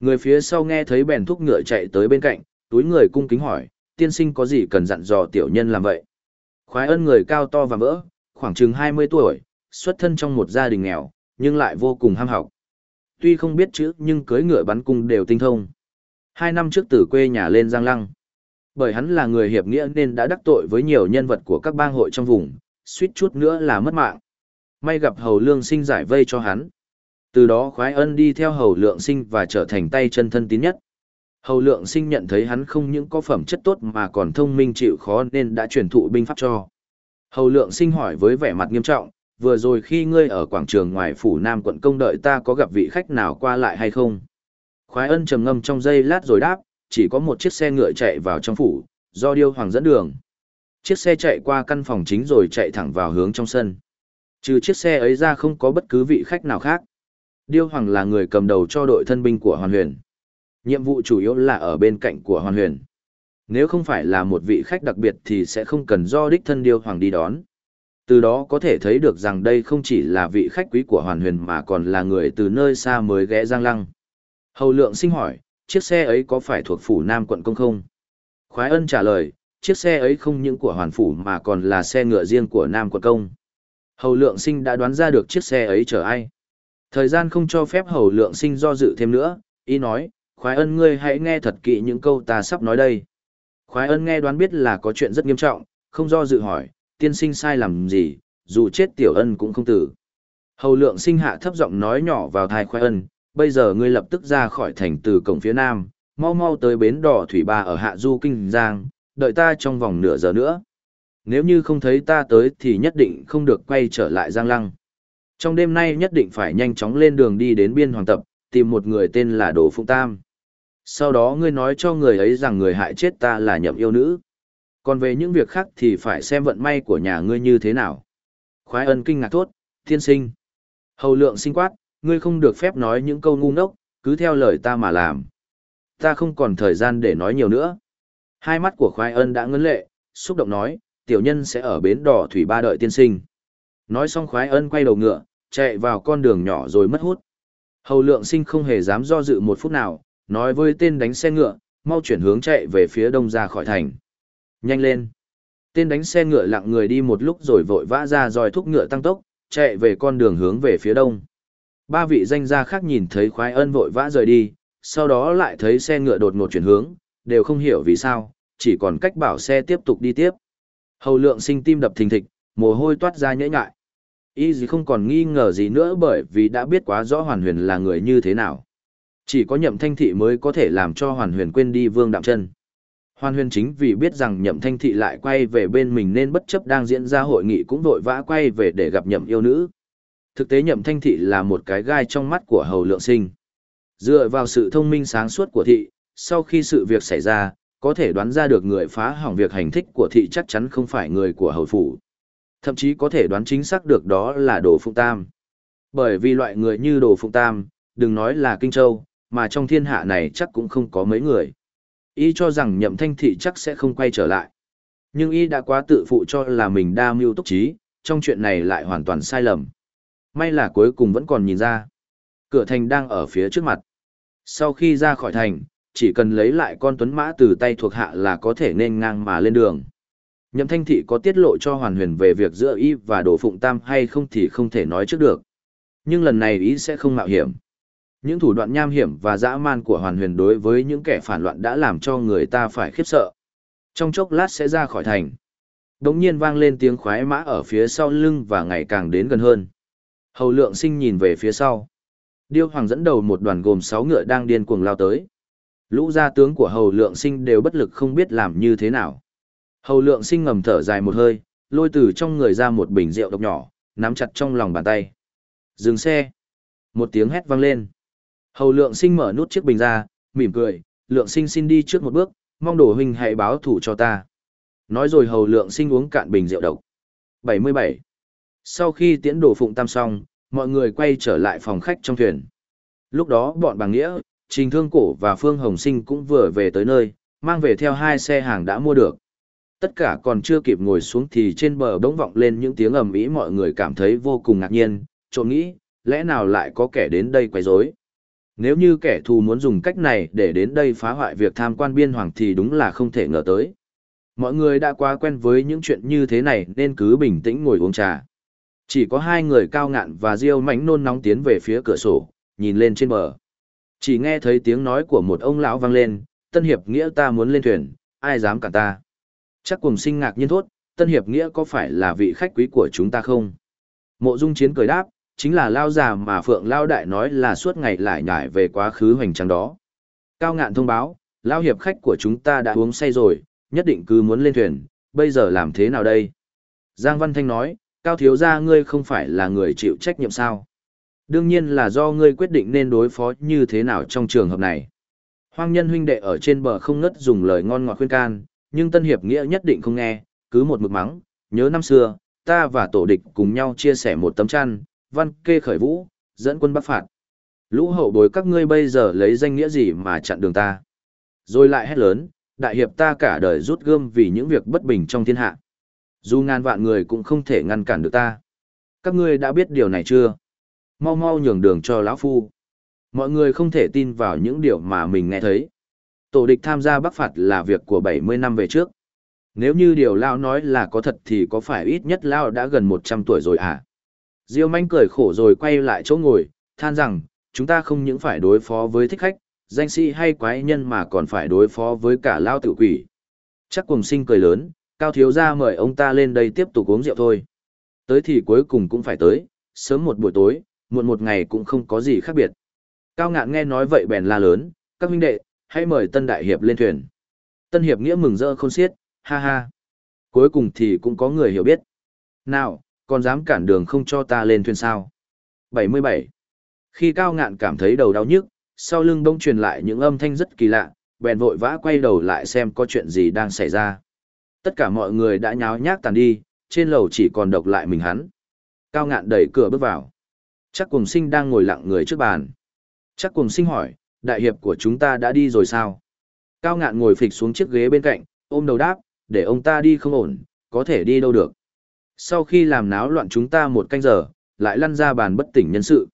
Người phía sau nghe thấy bèn thúc ngựa chạy tới bên cạnh, túi người cung kính hỏi, tiên sinh có gì cần dặn dò tiểu nhân làm vậy? Khoái ân người cao to và vỡ, khoảng chừng 20 tuổi, xuất thân trong một gia đình nghèo, nhưng lại vô cùng ham học. Tuy không biết chữ nhưng cưới ngựa bắn cung đều tinh thông. Hai năm trước từ quê nhà lên Giang Lăng. Bởi hắn là người hiệp nghĩa nên đã đắc tội với nhiều nhân vật của các bang hội trong vùng, suýt chút nữa là mất mạng. May gặp hầu lương sinh giải vây cho hắn. Từ đó khoái ân đi theo hầu lượng sinh và trở thành tay chân thân tín nhất. Hầu lượng sinh nhận thấy hắn không những có phẩm chất tốt mà còn thông minh chịu khó nên đã truyền thụ binh pháp cho. Hầu lượng sinh hỏi với vẻ mặt nghiêm trọng, vừa rồi khi ngươi ở quảng trường ngoài phủ Nam quận công đợi ta có gặp vị khách nào qua lại hay không? Khoái ân trầm ngâm trong giây lát rồi đáp, chỉ có một chiếc xe ngựa chạy vào trong phủ, do điêu hoàng dẫn đường. Chiếc xe chạy qua căn phòng chính rồi chạy thẳng vào hướng trong sân. Trừ chiếc xe ấy ra không có bất cứ vị khách nào khác. Điêu hoàng là người cầm đầu cho đội thân binh của Hoàn Huyền. Nhiệm vụ chủ yếu là ở bên cạnh của Hoàn Huyền. Nếu không phải là một vị khách đặc biệt thì sẽ không cần do đích thân Điêu hoàng đi đón. Từ đó có thể thấy được rằng đây không chỉ là vị khách quý của Hoàn Huyền mà còn là người từ nơi xa mới ghé Giang Lăng. Hầu lượng sinh hỏi, chiếc xe ấy có phải thuộc phủ Nam quận công không? Khoái ân trả lời, chiếc xe ấy không những của hoàn phủ mà còn là xe ngựa riêng của Nam quận công. Hầu lượng sinh đã đoán ra được chiếc xe ấy chở ai. Thời gian không cho phép hầu lượng sinh do dự thêm nữa, ý nói, khoái ân ngươi hãy nghe thật kỹ những câu ta sắp nói đây. Khoái ân nghe đoán biết là có chuyện rất nghiêm trọng, không do dự hỏi, tiên sinh sai làm gì, dù chết tiểu ân cũng không tử. Hầu lượng sinh hạ thấp giọng nói nhỏ vào thai khoái ân, bây giờ ngươi lập tức ra khỏi thành từ cổng phía nam, mau mau tới bến đỏ thủy ba ở hạ du kinh giang, đợi ta trong vòng nửa giờ nữa. Nếu như không thấy ta tới thì nhất định không được quay trở lại giang lăng. Trong đêm nay nhất định phải nhanh chóng lên đường đi đến biên hoàng tập, tìm một người tên là Đồ Phụng Tam. Sau đó ngươi nói cho người ấy rằng người hại chết ta là nhậm yêu nữ. Còn về những việc khác thì phải xem vận may của nhà ngươi như thế nào. Khoái ân kinh ngạc thốt, thiên sinh. Hầu lượng sinh quát, ngươi không được phép nói những câu ngu ngốc, cứ theo lời ta mà làm. Ta không còn thời gian để nói nhiều nữa. Hai mắt của khoái ân đã ngấn lệ, xúc động nói, tiểu nhân sẽ ở bến đỏ thủy ba đợi tiên sinh. Nói xong khoái ân quay đầu ngựa, chạy vào con đường nhỏ rồi mất hút. Hầu lượng sinh không hề dám do dự một phút nào, nói với tên đánh xe ngựa, mau chuyển hướng chạy về phía đông ra khỏi thành. Nhanh lên. Tên đánh xe ngựa lặng người đi một lúc rồi vội vã ra dòi thúc ngựa tăng tốc, chạy về con đường hướng về phía đông. Ba vị danh gia khác nhìn thấy khoái ân vội vã rời đi, sau đó lại thấy xe ngựa đột ngột chuyển hướng, đều không hiểu vì sao, chỉ còn cách bảo xe tiếp tục đi tiếp. Hầu lượng sinh tim đập thình thịch, mồ hôi toát ra nhễ ngại. Y gì không còn nghi ngờ gì nữa bởi vì đã biết quá rõ Hoàn Huyền là người như thế nào. Chỉ có nhậm thanh thị mới có thể làm cho Hoàn Huyền quên đi vương đạm chân. Hoàn Huyền chính vì biết rằng nhậm thanh thị lại quay về bên mình nên bất chấp đang diễn ra hội nghị cũng vội vã quay về để gặp nhậm yêu nữ. Thực tế nhậm thanh thị là một cái gai trong mắt của hầu lượng sinh. Dựa vào sự thông minh sáng suốt của thị, sau khi sự việc xảy ra, có thể đoán ra được người phá hỏng việc hành thích của thị chắc chắn không phải người của hầu phủ. Thậm chí có thể đoán chính xác được đó là đồ phụng tam. Bởi vì loại người như đồ phụng tam, đừng nói là kinh châu, mà trong thiên hạ này chắc cũng không có mấy người. Y cho rằng nhậm thanh thị chắc sẽ không quay trở lại. Nhưng y đã quá tự phụ cho là mình đa mưu túc trí, trong chuyện này lại hoàn toàn sai lầm. May là cuối cùng vẫn còn nhìn ra. Cửa thành đang ở phía trước mặt. Sau khi ra khỏi thành, chỉ cần lấy lại con tuấn mã từ tay thuộc hạ là có thể nên ngang mà lên đường. Nhậm thanh thị có tiết lộ cho hoàn huyền về việc giữa y và đồ phụng tam hay không thì không thể nói trước được. Nhưng lần này y sẽ không mạo hiểm. Những thủ đoạn nham hiểm và dã man của hoàn huyền đối với những kẻ phản loạn đã làm cho người ta phải khiếp sợ. Trong chốc lát sẽ ra khỏi thành. Đống nhiên vang lên tiếng khoái mã ở phía sau lưng và ngày càng đến gần hơn. Hầu lượng sinh nhìn về phía sau. Điêu Hoàng dẫn đầu một đoàn gồm 6 ngựa đang điên cuồng lao tới. Lũ gia tướng của Hầu Lượng Sinh đều bất lực không biết làm như thế nào. Hầu Lượng Sinh ngầm thở dài một hơi, lôi từ trong người ra một bình rượu độc nhỏ, nắm chặt trong lòng bàn tay. Dừng xe. Một tiếng hét vang lên. Hầu Lượng Sinh mở nút chiếc bình ra, mỉm cười, Lượng Sinh xin đi trước một bước, mong đồ huynh hãy báo thủ cho ta. Nói rồi Hầu Lượng Sinh uống cạn bình rượu độc. 77. Sau khi tiễn đồ phụng tam xong, mọi người quay trở lại phòng khách trong thuyền. Lúc đó bọn bằng Nghĩa, Trình Thương Cổ và Phương Hồng Sinh cũng vừa về tới nơi, mang về theo hai xe hàng đã mua được. Tất cả còn chưa kịp ngồi xuống thì trên bờ bỗng vọng lên những tiếng ầm ĩ mọi người cảm thấy vô cùng ngạc nhiên, trộm nghĩ, lẽ nào lại có kẻ đến đây quấy rối? Nếu như kẻ thù muốn dùng cách này để đến đây phá hoại việc tham quan biên hoàng thì đúng là không thể ngờ tới. Mọi người đã quá quen với những chuyện như thế này nên cứ bình tĩnh ngồi uống trà. Chỉ có hai người cao ngạn và diêu mánh nôn nóng tiến về phía cửa sổ, nhìn lên trên bờ. Chỉ nghe thấy tiếng nói của một ông lão vang lên, Tân Hiệp Nghĩa ta muốn lên thuyền, ai dám cả ta. Chắc cùng sinh ngạc nhiên thốt, Tân Hiệp Nghĩa có phải là vị khách quý của chúng ta không? Mộ Dung Chiến cười đáp, chính là lao già mà Phượng Lao Đại nói là suốt ngày lại nhải về quá khứ hoành tráng đó. Cao ngạn thông báo, Lao Hiệp khách của chúng ta đã uống say rồi, nhất định cứ muốn lên thuyền, bây giờ làm thế nào đây? Giang Văn Thanh nói, Cao Thiếu gia ngươi không phải là người chịu trách nhiệm sao? Đương nhiên là do ngươi quyết định nên đối phó như thế nào trong trường hợp này. Hoang nhân huynh đệ ở trên bờ không ngất dùng lời ngon ngọt khuyên can, nhưng Tân Hiệp Nghĩa nhất định không nghe, cứ một mực mắng, nhớ năm xưa, ta và tổ địch cùng nhau chia sẻ một tấm chăn, văn kê khởi vũ, dẫn quân bắc phạt. Lũ hậu bối các ngươi bây giờ lấy danh nghĩa gì mà chặn đường ta. Rồi lại hét lớn, đại hiệp ta cả đời rút gươm vì những việc bất bình trong thiên hạ. Dù ngàn vạn người cũng không thể ngăn cản được ta. Các ngươi đã biết điều này chưa? Mau mau nhường đường cho lão phu. Mọi người không thể tin vào những điều mà mình nghe thấy. Tổ địch tham gia bắc phạt là việc của 70 năm về trước. Nếu như điều lão nói là có thật thì có phải ít nhất lão đã gần 100 tuổi rồi à? Diêu manh cười khổ rồi quay lại chỗ ngồi, than rằng, chúng ta không những phải đối phó với thích khách, danh sĩ hay quái nhân mà còn phải đối phó với cả Lao tự quỷ. Chắc cùng sinh cười lớn, Cao Thiếu gia mời ông ta lên đây tiếp tục uống rượu thôi. Tới thì cuối cùng cũng phải tới, sớm một buổi tối, muộn một ngày cũng không có gì khác biệt. Cao ngạn nghe nói vậy bèn la lớn, các huynh đệ, hãy mời Tân Đại Hiệp lên thuyền. Tân Hiệp nghĩa mừng rỡ khôn xiết, ha ha. Cuối cùng thì cũng có người hiểu biết. Nào, còn dám cản đường không cho ta lên thuyền sao? 77. Khi Cao ngạn cảm thấy đầu đau nhức, sau lưng bỗng truyền lại những âm thanh rất kỳ lạ, bèn vội vã quay đầu lại xem có chuyện gì đang xảy ra. Tất cả mọi người đã nháo nhác tàn đi, trên lầu chỉ còn độc lại mình hắn. Cao ngạn đẩy cửa bước vào. Chắc cùng sinh đang ngồi lặng người trước bàn. Chắc cùng sinh hỏi, đại hiệp của chúng ta đã đi rồi sao? Cao ngạn ngồi phịch xuống chiếc ghế bên cạnh, ôm đầu đáp, để ông ta đi không ổn, có thể đi đâu được. Sau khi làm náo loạn chúng ta một canh giờ, lại lăn ra bàn bất tỉnh nhân sự.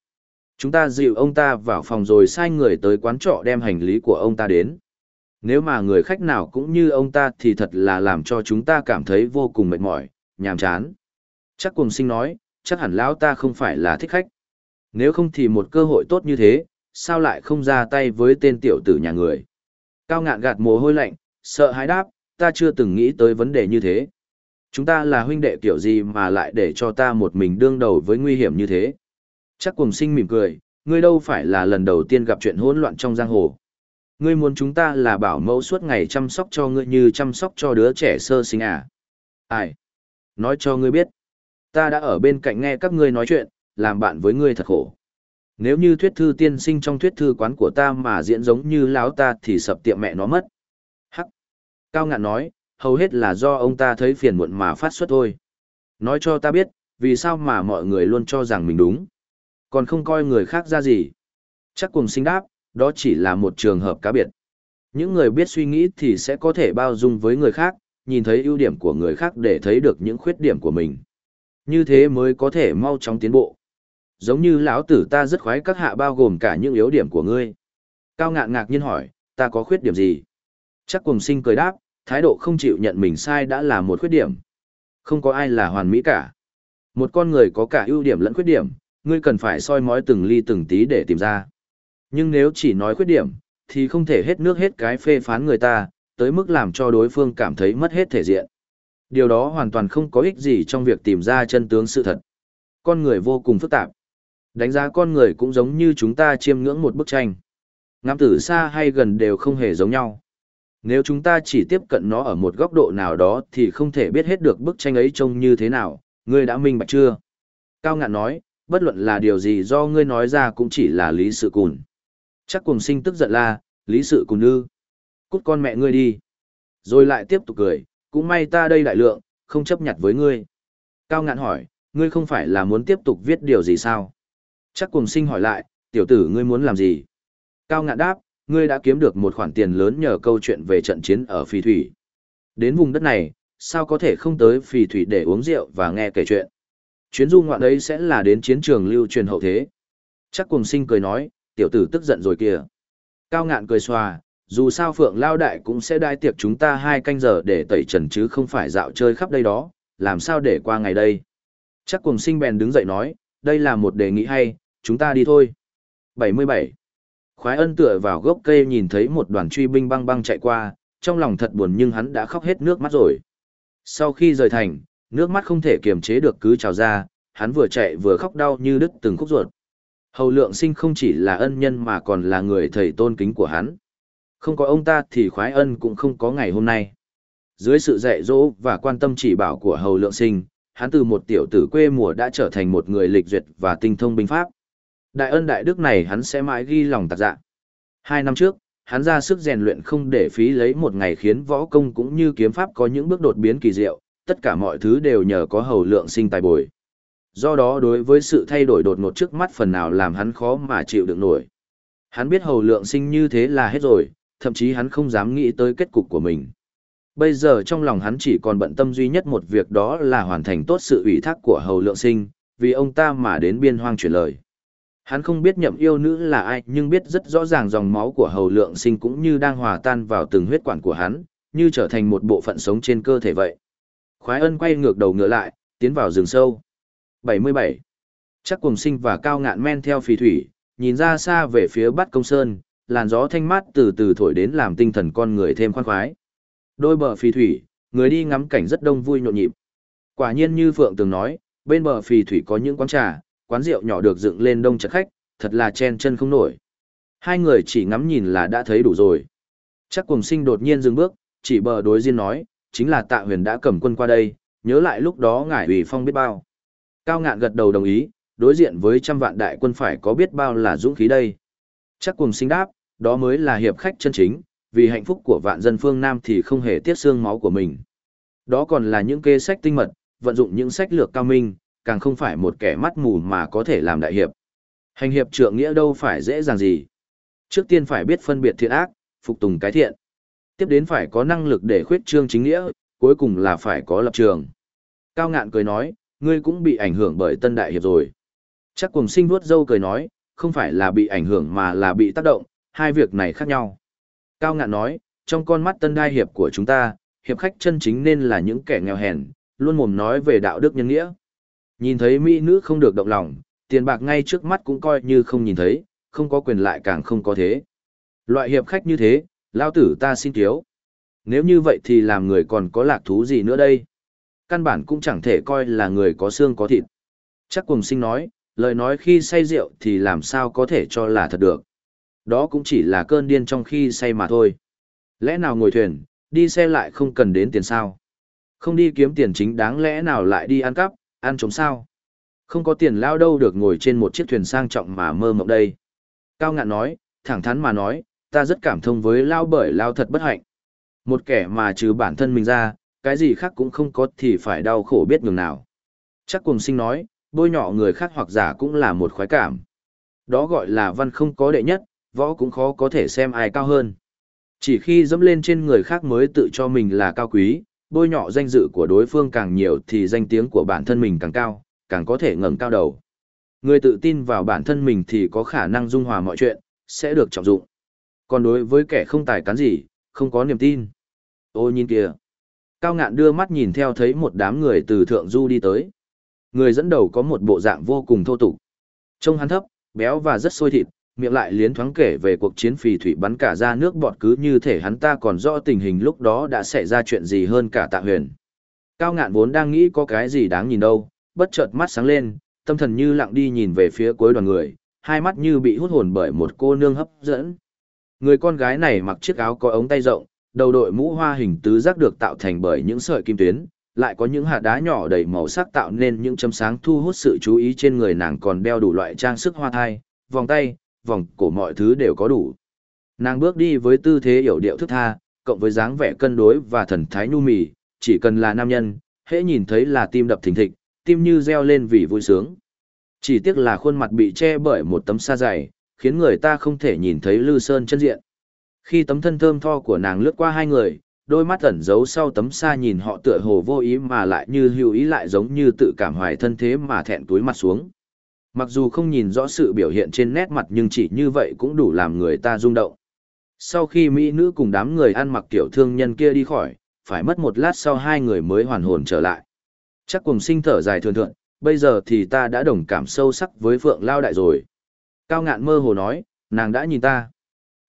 Chúng ta dịu ông ta vào phòng rồi sai người tới quán trọ đem hành lý của ông ta đến. Nếu mà người khách nào cũng như ông ta thì thật là làm cho chúng ta cảm thấy vô cùng mệt mỏi, nhàm chán. Chắc cùng sinh nói, chắc hẳn lão ta không phải là thích khách. Nếu không thì một cơ hội tốt như thế, sao lại không ra tay với tên tiểu tử nhà người. Cao ngạn gạt mồ hôi lạnh, sợ hãi đáp, ta chưa từng nghĩ tới vấn đề như thế. Chúng ta là huynh đệ kiểu gì mà lại để cho ta một mình đương đầu với nguy hiểm như thế. Chắc cùng sinh mỉm cười, ngươi đâu phải là lần đầu tiên gặp chuyện hỗn loạn trong giang hồ. Ngươi muốn chúng ta là bảo mẫu suốt ngày chăm sóc cho ngươi như chăm sóc cho đứa trẻ sơ sinh à? Ai? Nói cho ngươi biết. Ta đã ở bên cạnh nghe các ngươi nói chuyện, làm bạn với ngươi thật khổ. Nếu như thuyết thư tiên sinh trong thuyết thư quán của ta mà diễn giống như láo ta thì sập tiệm mẹ nó mất. Hắc. Cao ngạn nói, hầu hết là do ông ta thấy phiền muộn mà phát xuất thôi. Nói cho ta biết, vì sao mà mọi người luôn cho rằng mình đúng. Còn không coi người khác ra gì. Chắc cùng sinh đáp, đó chỉ là một trường hợp cá biệt. Những người biết suy nghĩ thì sẽ có thể bao dung với người khác, nhìn thấy ưu điểm của người khác để thấy được những khuyết điểm của mình. Như thế mới có thể mau chóng tiến bộ giống như lão tử ta rất khoái các hạ bao gồm cả những yếu điểm của ngươi cao ngạn ngạc nhiên hỏi ta có khuyết điểm gì chắc cùng sinh cười đáp thái độ không chịu nhận mình sai đã là một khuyết điểm. Không có ai là hoàn mỹ cả. Một con người có cả ưu điểm lẫn khuyết điểm, ngươi cần phải soi mói từng ly từng tí để tìm ra. Nhưng nếu chỉ nói khuyết điểm, thì không thể hết nước hết cái phê phán người ta, tới mức làm cho đối phương cảm thấy mất hết thể diện. Điều đó hoàn toàn không có ích gì trong việc tìm ra chân tướng sự thật. Con người vô cùng phức tạp. Đánh giá con người cũng giống như chúng ta chiêm ngưỡng một bức tranh. Ngắm từ xa hay gần đều không hề giống nhau. Nếu chúng ta chỉ tiếp cận nó ở một góc độ nào đó thì không thể biết hết được bức tranh ấy trông như thế nào, ngươi đã minh bạch chưa? Cao ngạn nói, bất luận là điều gì do ngươi nói ra cũng chỉ là lý sự cùn. Chắc cùng sinh tức giận la, lý sự cùn ư. Cút con mẹ ngươi đi. Rồi lại tiếp tục cười, cũng may ta đây đại lượng, không chấp nhận với ngươi. Cao ngạn hỏi, ngươi không phải là muốn tiếp tục viết điều gì sao? Chắc cùng sinh hỏi lại, tiểu tử ngươi muốn làm gì? Cao ngạn đáp, ngươi đã kiếm được một khoản tiền lớn nhờ câu chuyện về trận chiến ở Phi Thủy. Đến vùng đất này, sao có thể không tới Phi Thủy để uống rượu và nghe kể chuyện. Chuyến du ngoạn ấy sẽ là đến chiến trường lưu truyền hậu thế. Chắc cùng sinh cười nói, tiểu tử tức giận rồi kìa. Cao ngạn cười xòa, dù sao Phượng Lao Đại cũng sẽ đai tiệc chúng ta hai canh giờ để tẩy trần chứ không phải dạo chơi khắp đây đó, làm sao để qua ngày đây. Chắc cùng sinh bèn đứng dậy nói, đây là một đề nghị hay, chúng ta đi thôi. 77. Khoái ân tựa vào gốc cây nhìn thấy một đoàn truy binh băng băng chạy qua, trong lòng thật buồn nhưng hắn đã khóc hết nước mắt rồi. Sau khi rời thành, nước mắt không thể kiềm chế được cứ trào ra, hắn vừa chạy vừa khóc đau như đứt từng khúc ruột. Hầu lượng sinh không chỉ là ân nhân mà còn là người thầy tôn kính của hắn. Không có ông ta thì khoái ân cũng không có ngày hôm nay. Dưới sự dạy dỗ và quan tâm chỉ bảo của hầu lượng sinh, hắn từ một tiểu tử quê mùa đã trở thành một người lịch duyệt và tinh thông binh pháp. Đại ân đại đức này hắn sẽ mãi ghi lòng tạc dạ. Hai năm trước, hắn ra sức rèn luyện không để phí lấy một ngày khiến võ công cũng như kiếm pháp có những bước đột biến kỳ diệu, tất cả mọi thứ đều nhờ có hầu lượng sinh tài bồi. Do đó đối với sự thay đổi đột ngột trước mắt phần nào làm hắn khó mà chịu được nổi. Hắn biết hầu lượng sinh như thế là hết rồi, thậm chí hắn không dám nghĩ tới kết cục của mình. Bây giờ trong lòng hắn chỉ còn bận tâm duy nhất một việc đó là hoàn thành tốt sự ủy thác của hầu lượng sinh, vì ông ta mà đến biên hoang chuyển lời. Hắn không biết nhậm yêu nữ là ai nhưng biết rất rõ ràng dòng máu của hầu lượng sinh cũng như đang hòa tan vào từng huyết quản của hắn, như trở thành một bộ phận sống trên cơ thể vậy. Khoái ân quay ngược đầu ngựa lại, tiến vào rừng sâu. 77. Chắc cùng sinh và cao ngạn men theo phì thủy, nhìn ra xa về phía bát công sơn, làn gió thanh mát từ từ thổi đến làm tinh thần con người thêm khoan khoái. Đôi bờ phì thủy, người đi ngắm cảnh rất đông vui nhộn nhịp. Quả nhiên như Phượng từng nói, bên bờ phì thủy có những quán trà, quán rượu nhỏ được dựng lên đông chật khách, thật là chen chân không nổi. Hai người chỉ ngắm nhìn là đã thấy đủ rồi. Chắc cùng sinh đột nhiên dừng bước, chỉ bờ đối diện nói, chính là tạ huyền đã cầm quân qua đây, nhớ lại lúc đó ngải ủy phong biết bao. Cao ngạn gật đầu đồng ý, đối diện với trăm vạn đại quân phải có biết bao là dũng khí đây. Chắc cùng sinh đáp, đó mới là hiệp khách chân chính, vì hạnh phúc của vạn dân phương Nam thì không hề tiếc xương máu của mình. Đó còn là những kê sách tinh mật, vận dụng những sách lược cao minh, càng không phải một kẻ mắt mù mà có thể làm đại hiệp. Hành hiệp trượng nghĩa đâu phải dễ dàng gì. Trước tiên phải biết phân biệt thiện ác, phục tùng cái thiện. Tiếp đến phải có năng lực để khuyết trương chính nghĩa, cuối cùng là phải có lập trường. Cao ngạn cười nói, ngươi cũng bị ảnh hưởng bởi tân đại hiệp rồi. Chắc cùng sinh vuốt dâu cười nói, không phải là bị ảnh hưởng mà là bị tác động, hai việc này khác nhau. Cao ngạn nói, trong con mắt tân đại hiệp của chúng ta, hiệp khách chân chính nên là những kẻ nghèo hèn, luôn mồm nói về đạo đức nhân nghĩa. Nhìn thấy mỹ nữ không được động lòng, tiền bạc ngay trước mắt cũng coi như không nhìn thấy, không có quyền lại càng không có thế. Loại hiệp khách như thế, lao tử ta xin thiếu. Nếu như vậy thì làm người còn có lạc thú gì nữa đây? Căn bản cũng chẳng thể coi là người có xương có thịt. Chắc cùng sinh nói, lời nói khi say rượu thì làm sao có thể cho là thật được. Đó cũng chỉ là cơn điên trong khi say mà thôi. Lẽ nào ngồi thuyền, đi xe lại không cần đến tiền sao? Không đi kiếm tiền chính đáng lẽ nào lại đi ăn cắp, ăn chống sao. Không có tiền lao đâu được ngồi trên một chiếc thuyền sang trọng mà mơ mộng đây. Cao ngạn nói, thẳng thắn mà nói, ta rất cảm thông với lao bởi lao thật bất hạnh. Một kẻ mà trừ bản thân mình ra, cái gì khác cũng không có thì phải đau khổ biết nhường nào. Chắc cùng sinh nói, bôi nhọ người khác hoặc giả cũng là một khoái cảm. Đó gọi là văn không có đệ nhất, võ cũng khó có thể xem ai cao hơn. Chỉ khi dẫm lên trên người khác mới tự cho mình là cao quý, bôi nhọ danh dự của đối phương càng nhiều thì danh tiếng của bản thân mình càng cao, càng có thể ngẩng cao đầu. Người tự tin vào bản thân mình thì có khả năng dung hòa mọi chuyện, sẽ được trọng dụng. Còn đối với kẻ không tài cán gì, không có niềm tin. Ô nhìn kìa. Cao ngạn đưa mắt nhìn theo thấy một đám người từ thượng du đi tới. Người dẫn đầu có một bộ dạng vô cùng thô tục. Trông hắn thấp, béo và rất sôi thịt, miệng lại liến thoáng kể về cuộc chiến phì thủy bắn cả ra nước bọt cứ như thể hắn ta còn rõ tình hình lúc đó đã xảy ra chuyện gì hơn cả tạ huyền. Cao ngạn vốn đang nghĩ có cái gì đáng nhìn đâu, bất chợt mắt sáng lên, tâm thần như lặng đi nhìn về phía cuối đoàn người, hai mắt như bị hút hồn bởi một cô nương hấp dẫn. Người con gái này mặc chiếc áo có ống tay rộng, đầu đội mũ hoa hình tứ giác được tạo thành bởi những sợi kim tuyến, lại có những hạt đá nhỏ đầy màu sắc tạo nên những chấm sáng thu hút sự chú ý trên người nàng còn đeo đủ loại trang sức hoa thai, vòng tay, vòng cổ mọi thứ đều có đủ. Nàng bước đi với tư thế hiểu điệu thức tha, cộng với dáng vẻ cân đối và thần thái nhu mì, chỉ cần là nam nhân, hễ nhìn thấy là tim đập thình thịch, tim như reo lên vì vui sướng. Chỉ tiếc là khuôn mặt bị che bởi một tấm sa dày, khiến người ta không thể nhìn thấy Lư Sơn chân diện. Khi tấm thân thơm tho của nàng lướt qua hai người, đôi mắt ẩn giấu sau tấm xa nhìn họ tựa hồ vô ý mà lại như hữu ý lại giống như tự cảm hoài thân thế mà thẹn túi mặt xuống. Mặc dù không nhìn rõ sự biểu hiện trên nét mặt nhưng chỉ như vậy cũng đủ làm người ta rung động. Sau khi Mỹ nữ cùng đám người ăn mặc tiểu thương nhân kia đi khỏi, phải mất một lát sau hai người mới hoàn hồn trở lại. Chắc cùng sinh thở dài thường thượng, bây giờ thì ta đã đồng cảm sâu sắc với Phượng Lao Đại rồi. Cao ngạn mơ hồ nói, nàng đã nhìn ta.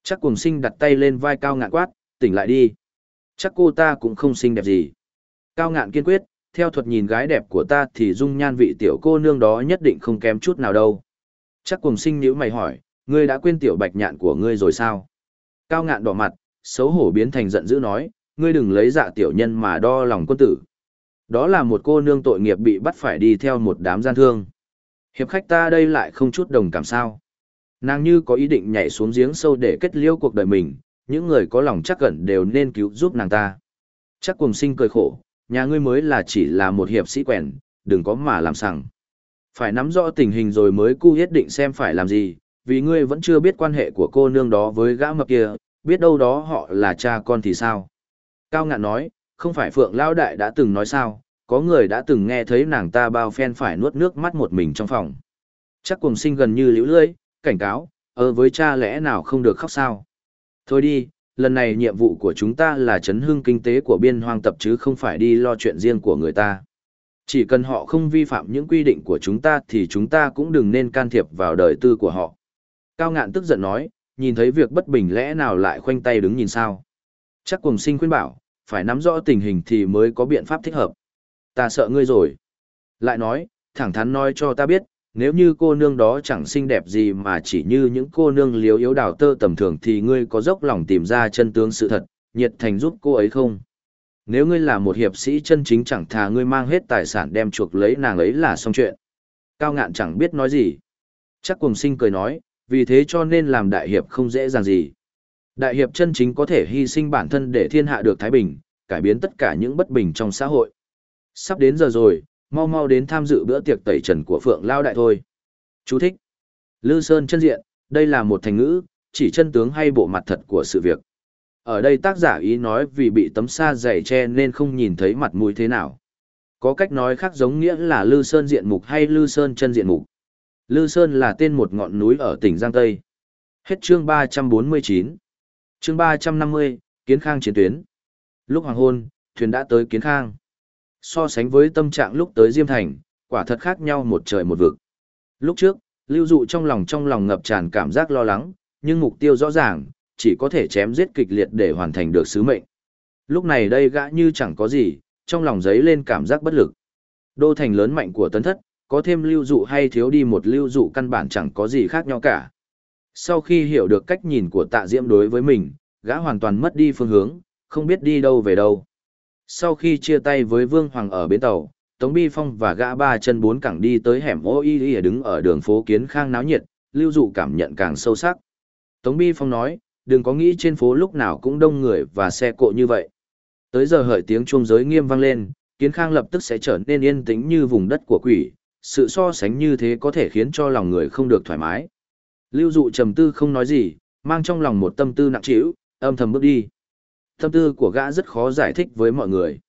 Chắc cùng sinh đặt tay lên vai cao ngạn quát, tỉnh lại đi. Chắc cô ta cũng không xinh đẹp gì. Cao ngạn kiên quyết, theo thuật nhìn gái đẹp của ta thì dung nhan vị tiểu cô nương đó nhất định không kém chút nào đâu. Chắc cùng sinh nữ mày hỏi, ngươi đã quên tiểu bạch nhạn của ngươi rồi sao? Cao ngạn đỏ mặt, xấu hổ biến thành giận dữ nói, ngươi đừng lấy dạ tiểu nhân mà đo lòng quân tử. Đó là một cô nương tội nghiệp bị bắt phải đi theo một đám gian thương. Hiệp khách ta đây lại không chút đồng cảm sao. Nàng như có ý định nhảy xuống giếng sâu để kết liêu cuộc đời mình, những người có lòng chắc gần đều nên cứu giúp nàng ta. Chắc cùng sinh cười khổ, nhà ngươi mới là chỉ là một hiệp sĩ quèn, đừng có mà làm sằng. Phải nắm rõ tình hình rồi mới cu hết định xem phải làm gì, vì ngươi vẫn chưa biết quan hệ của cô nương đó với gã mập kia, biết đâu đó họ là cha con thì sao. Cao ngạn nói, không phải Phượng Lao Đại đã từng nói sao, có người đã từng nghe thấy nàng ta bao phen phải nuốt nước mắt một mình trong phòng. Chắc cùng sinh gần như liễu lưỡi, cảnh cáo, ơ với cha lẽ nào không được khóc sao. Thôi đi, lần này nhiệm vụ của chúng ta là chấn hưng kinh tế của biên hoang tập chứ không phải đi lo chuyện riêng của người ta. Chỉ cần họ không vi phạm những quy định của chúng ta thì chúng ta cũng đừng nên can thiệp vào đời tư của họ. Cao ngạn tức giận nói, nhìn thấy việc bất bình lẽ nào lại khoanh tay đứng nhìn sao. Chắc cùng sinh khuyên bảo, phải nắm rõ tình hình thì mới có biện pháp thích hợp. Ta sợ ngươi rồi. Lại nói, thẳng thắn nói cho ta biết, nếu như cô nương đó chẳng xinh đẹp gì mà chỉ như những cô nương liếu yếu đào tơ tầm thường thì ngươi có dốc lòng tìm ra chân tướng sự thật, nhiệt thành giúp cô ấy không? Nếu ngươi là một hiệp sĩ chân chính chẳng thà ngươi mang hết tài sản đem chuộc lấy nàng ấy là xong chuyện. Cao ngạn chẳng biết nói gì. Chắc cùng sinh cười nói, vì thế cho nên làm đại hiệp không dễ dàng gì. Đại hiệp chân chính có thể hy sinh bản thân để thiên hạ được thái bình, cải biến tất cả những bất bình trong xã hội. Sắp đến giờ rồi, mau mau đến tham dự bữa tiệc tẩy trần của Phượng Lao Đại thôi. Chú thích. Lư Sơn chân diện, đây là một thành ngữ, chỉ chân tướng hay bộ mặt thật của sự việc. Ở đây tác giả ý nói vì bị tấm sa dày che nên không nhìn thấy mặt mũi thế nào. Có cách nói khác giống nghĩa là Lư Sơn diện mục hay Lư Sơn chân diện mục. Lư Sơn là tên một ngọn núi ở tỉnh Giang Tây. Hết chương 349. Chương 350, Kiến Khang chiến tuyến. Lúc hoàng hôn, thuyền đã tới Kiến Khang. So sánh với tâm trạng lúc tới Diêm Thành, quả thật khác nhau một trời một vực. Lúc trước, lưu dụ trong lòng trong lòng ngập tràn cảm giác lo lắng, nhưng mục tiêu rõ ràng, chỉ có thể chém giết kịch liệt để hoàn thành được sứ mệnh. Lúc này đây gã như chẳng có gì, trong lòng giấy lên cảm giác bất lực. Đô thành lớn mạnh của tấn thất, có thêm lưu dụ hay thiếu đi một lưu dụ căn bản chẳng có gì khác nhau cả. Sau khi hiểu được cách nhìn của tạ diễm đối với mình, gã hoàn toàn mất đi phương hướng, không biết đi đâu về đâu. Sau khi chia tay với Vương Hoàng ở bến tàu, Tống Bi Phong và gã ba chân bốn cẳng đi tới hẻm ô y y đứng ở đường phố kiến khang náo nhiệt, lưu dụ cảm nhận càng sâu sắc. Tống Bi Phong nói, đừng có nghĩ trên phố lúc nào cũng đông người và xe cộ như vậy. Tới giờ hởi tiếng chuông giới nghiêm vang lên, kiến khang lập tức sẽ trở nên yên tĩnh như vùng đất của quỷ, sự so sánh như thế có thể khiến cho lòng người không được thoải mái. Lưu dụ trầm tư không nói gì, mang trong lòng một tâm tư nặng trĩu, âm thầm bước đi. Tâm tư của gã rất khó giải thích với mọi người.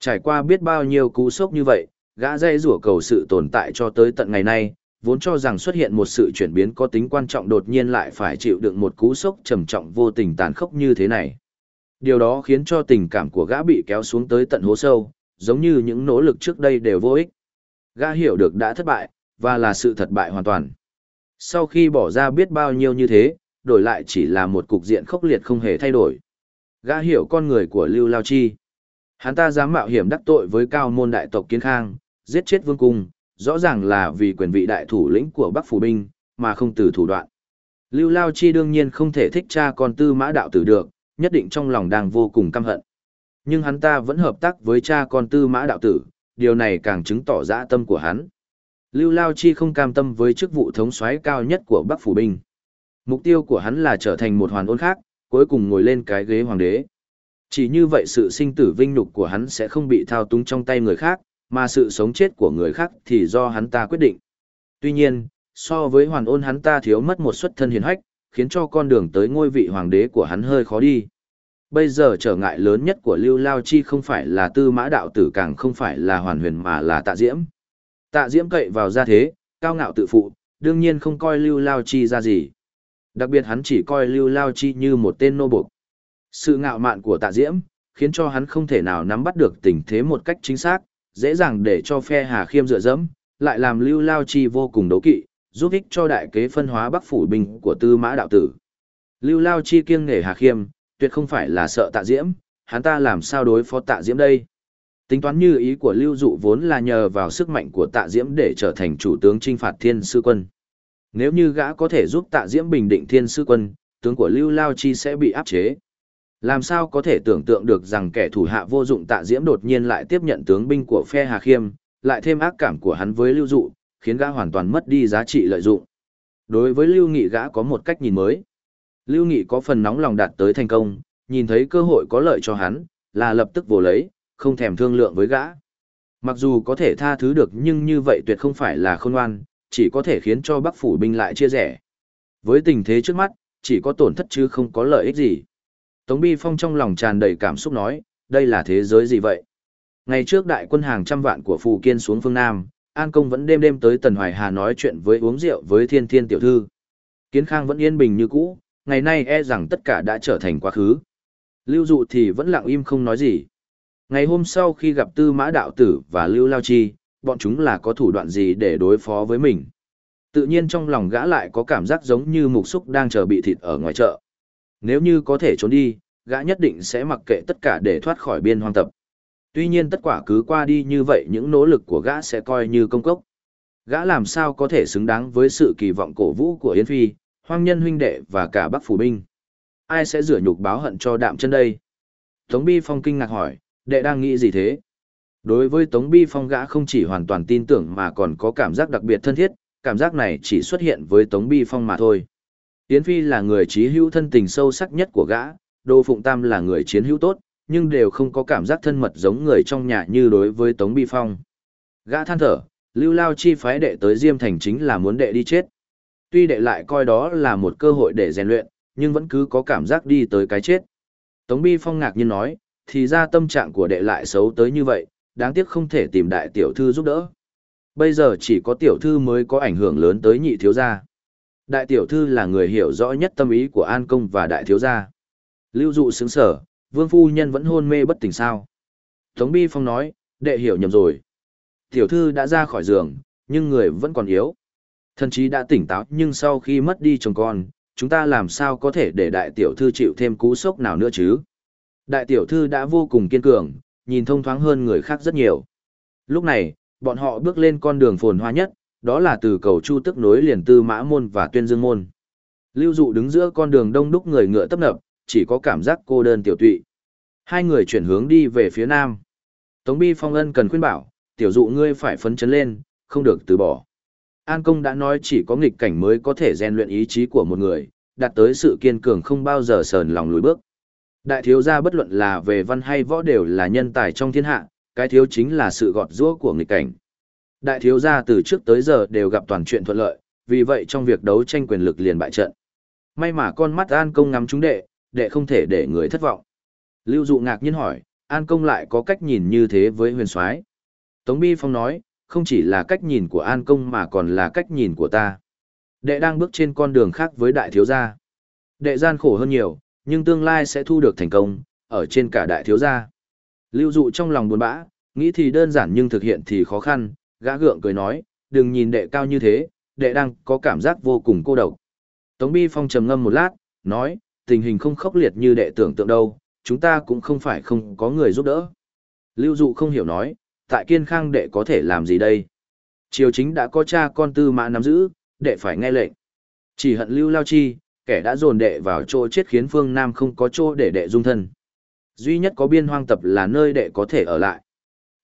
Trải qua biết bao nhiêu cú sốc như vậy, gã dây rủa cầu sự tồn tại cho tới tận ngày nay, vốn cho rằng xuất hiện một sự chuyển biến có tính quan trọng đột nhiên lại phải chịu đựng một cú sốc trầm trọng vô tình tàn khốc như thế này. Điều đó khiến cho tình cảm của gã bị kéo xuống tới tận hố sâu, giống như những nỗ lực trước đây đều vô ích. Gã hiểu được đã thất bại, và là sự thất bại hoàn toàn. Sau khi bỏ ra biết bao nhiêu như thế, đổi lại chỉ là một cục diện khốc liệt không hề thay đổi. Gã hiểu con người của Lưu Lao Chi. Hắn ta dám mạo hiểm đắc tội với cao môn đại tộc Kiến Khang, giết chết vương cung, rõ ràng là vì quyền vị đại thủ lĩnh của Bắc Phủ Binh, mà không từ thủ đoạn. Lưu Lao Chi đương nhiên không thể thích cha con tư mã đạo tử được, nhất định trong lòng đang vô cùng căm hận. Nhưng hắn ta vẫn hợp tác với cha con tư mã đạo tử, điều này càng chứng tỏ dã tâm của hắn. Lưu Lao Chi không cam tâm với chức vụ thống soái cao nhất của Bắc Phủ Binh. Mục tiêu của hắn là trở thành một hoàn ôn khác, cuối cùng ngồi lên cái ghế hoàng đế. Chỉ như vậy sự sinh tử vinh nhục của hắn sẽ không bị thao túng trong tay người khác, mà sự sống chết của người khác thì do hắn ta quyết định. Tuy nhiên, so với hoàn ôn hắn ta thiếu mất một xuất thân hiền hách, khiến cho con đường tới ngôi vị hoàng đế của hắn hơi khó đi. Bây giờ trở ngại lớn nhất của Lưu Lao Chi không phải là tư mã đạo tử càng không phải là hoàn huyền mà là tạ diễm. Tạ diễm cậy vào gia thế, cao ngạo tự phụ, đương nhiên không coi Lưu Lao Chi ra gì. Đặc biệt hắn chỉ coi Lưu Lao Chi như một tên nô buộc. Sự ngạo mạn của tạ diễm, khiến cho hắn không thể nào nắm bắt được tình thế một cách chính xác, dễ dàng để cho phe Hà Khiêm dựa dẫm, lại làm Lưu Lao Chi vô cùng đấu kỵ, giúp ích cho đại kế phân hóa Bắc phủ binh của Tư Mã đạo tử. Lưu Lao Chi kiêng nể Hà Khiêm, tuyệt không phải là sợ Tạ Diễm, hắn ta làm sao đối phó Tạ Diễm đây? Tính toán như ý của Lưu Dụ vốn là nhờ vào sức mạnh của Tạ Diễm để trở thành chủ tướng trinh phạt Thiên Sư quân. Nếu như gã có thể giúp Tạ Diễm bình định Thiên Sư quân, tướng của Lưu Lao Chi sẽ bị áp chế. Làm sao có thể tưởng tượng được rằng kẻ thủ hạ vô dụng tạ diễm đột nhiên lại tiếp nhận tướng binh của phe Hà Khiêm, lại thêm ác cảm của hắn với Lưu Dụ, khiến gã hoàn toàn mất đi giá trị lợi dụng. Đối với Lưu Nghị gã có một cách nhìn mới. Lưu Nghị có phần nóng lòng đạt tới thành công, nhìn thấy cơ hội có lợi cho hắn, là lập tức vồ lấy, không thèm thương lượng với gã. Mặc dù có thể tha thứ được nhưng như vậy tuyệt không phải là khôn ngoan, chỉ có thể khiến cho Bắc phủ binh lại chia rẽ. Với tình thế trước mắt, chỉ có tổn thất chứ không có lợi ích gì. Tống Bi Phong trong lòng tràn đầy cảm xúc nói, đây là thế giới gì vậy? Ngày trước đại quân hàng trăm vạn của Phù Kiên xuống phương Nam, An Công vẫn đêm đêm tới Tần Hoài Hà nói chuyện với uống rượu với thiên thiên tiểu thư. Kiến Khang vẫn yên bình như cũ, ngày nay e rằng tất cả đã trở thành quá khứ. Lưu Dụ thì vẫn lặng im không nói gì. Ngày hôm sau khi gặp Tư Mã Đạo Tử và Lưu Lao Chi, bọn chúng là có thủ đoạn gì để đối phó với mình. Tự nhiên trong lòng gã lại có cảm giác giống như mục xúc đang chờ bị thịt ở ngoài chợ. Nếu như có thể trốn đi, gã nhất định sẽ mặc kệ tất cả để thoát khỏi biên hoang tập. Tuy nhiên tất quả cứ qua đi như vậy những nỗ lực của gã sẽ coi như công cốc. Gã làm sao có thể xứng đáng với sự kỳ vọng cổ vũ của Yến Phi, hoang nhân huynh đệ và cả Bắc Phủ Binh. Ai sẽ rửa nhục báo hận cho đạm chân đây? Tống Bi Phong kinh ngạc hỏi, đệ đang nghĩ gì thế? Đối với Tống Bi Phong gã không chỉ hoàn toàn tin tưởng mà còn có cảm giác đặc biệt thân thiết, cảm giác này chỉ xuất hiện với Tống Bi Phong mà thôi. Yến Phi là người trí hữu thân tình sâu sắc nhất của gã, Đô Phụng Tam là người chiến hữu tốt, nhưng đều không có cảm giác thân mật giống người trong nhà như đối với Tống Bi Phong. Gã than thở, lưu lao chi phái đệ tới Diêm Thành chính là muốn đệ đi chết. Tuy đệ lại coi đó là một cơ hội để rèn luyện, nhưng vẫn cứ có cảm giác đi tới cái chết. Tống Bi Phong ngạc nhiên nói, thì ra tâm trạng của đệ lại xấu tới như vậy, đáng tiếc không thể tìm đại tiểu thư giúp đỡ. Bây giờ chỉ có tiểu thư mới có ảnh hưởng lớn tới nhị thiếu gia. Đại tiểu thư là người hiểu rõ nhất tâm ý của An Công và đại thiếu gia. Lưu dụ sướng sở, vương phu nhân vẫn hôn mê bất tỉnh sao. Tống Bi Phong nói, đệ hiểu nhầm rồi. Tiểu thư đã ra khỏi giường, nhưng người vẫn còn yếu. Thần chí đã tỉnh táo nhưng sau khi mất đi chồng con, chúng ta làm sao có thể để đại tiểu thư chịu thêm cú sốc nào nữa chứ? Đại tiểu thư đã vô cùng kiên cường, nhìn thông thoáng hơn người khác rất nhiều. Lúc này, bọn họ bước lên con đường phồn hoa nhất, đó là từ cầu Chu tức nối liền Tư Mã Môn và Tuyên Dương Môn. Lưu Dụ đứng giữa con đường đông đúc người ngựa tấp nập, chỉ có cảm giác cô đơn tiểu tụy. Hai người chuyển hướng đi về phía nam. Tống Bi Phong Ân cần khuyên bảo, tiểu dụ ngươi phải phấn chấn lên, không được từ bỏ. An Công đã nói chỉ có nghịch cảnh mới có thể rèn luyện ý chí của một người, đạt tới sự kiên cường không bao giờ sờn lòng lùi bước. Đại thiếu gia bất luận là về văn hay võ đều là nhân tài trong thiên hạ, cái thiếu chính là sự gọt giũa của nghịch cảnh. Đại thiếu gia từ trước tới giờ đều gặp toàn chuyện thuận lợi, vì vậy trong việc đấu tranh quyền lực liền bại trận. May mà con mắt An Công ngắm chúng đệ, đệ không thể để người thất vọng. Lưu Dụ ngạc nhiên hỏi, An Công lại có cách nhìn như thế với huyền soái Tống Bi Phong nói, không chỉ là cách nhìn của An Công mà còn là cách nhìn của ta. Đệ đang bước trên con đường khác với đại thiếu gia. Đệ gian khổ hơn nhiều, nhưng tương lai sẽ thu được thành công, ở trên cả đại thiếu gia. Lưu Dụ trong lòng buồn bã, nghĩ thì đơn giản nhưng thực hiện thì khó khăn, gã gượng cười nói, đừng nhìn đệ cao như thế, đệ đang có cảm giác vô cùng cô độc. Tống Bi Phong trầm ngâm một lát, nói, tình hình không khốc liệt như đệ tưởng tượng đâu, chúng ta cũng không phải không có người giúp đỡ. Lưu Dụ không hiểu nói, tại kiên khang đệ có thể làm gì đây? Triều chính đã có cha con tư mã nắm giữ, đệ phải nghe lệnh. Chỉ hận Lưu Lao Chi, kẻ đã dồn đệ vào chỗ chết khiến phương Nam không có chỗ để đệ dung thân. Duy nhất có biên hoang tập là nơi đệ có thể ở lại.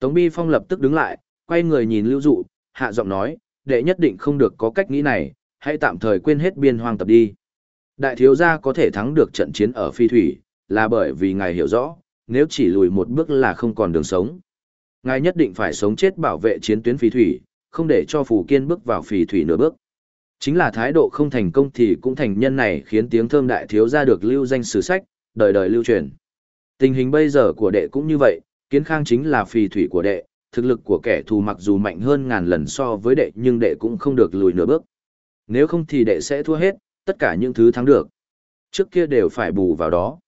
Tống Bi Phong lập tức đứng lại, quay người nhìn Lưu Dụ, hạ giọng nói, đệ nhất định không được có cách nghĩ này, hãy tạm thời quên hết biên hoang tập đi. Đại thiếu gia có thể thắng được trận chiến ở phi thủy, là bởi vì ngài hiểu rõ, nếu chỉ lùi một bước là không còn đường sống. Ngài nhất định phải sống chết bảo vệ chiến tuyến phi thủy, không để cho Phù Kiên bước vào phi thủy nửa bước. Chính là thái độ không thành công thì cũng thành nhân này khiến tiếng thơm đại thiếu ra được lưu danh sử sách, đời đời lưu truyền. Tình hình bây giờ của đệ cũng như vậy, kiến khang chính là phì thủy của đệ, thực lực của kẻ thù mặc dù mạnh hơn ngàn lần so với đệ nhưng đệ cũng không được lùi nửa bước. Nếu không thì đệ sẽ thua hết, tất cả những thứ thắng được. Trước kia đều phải bù vào đó.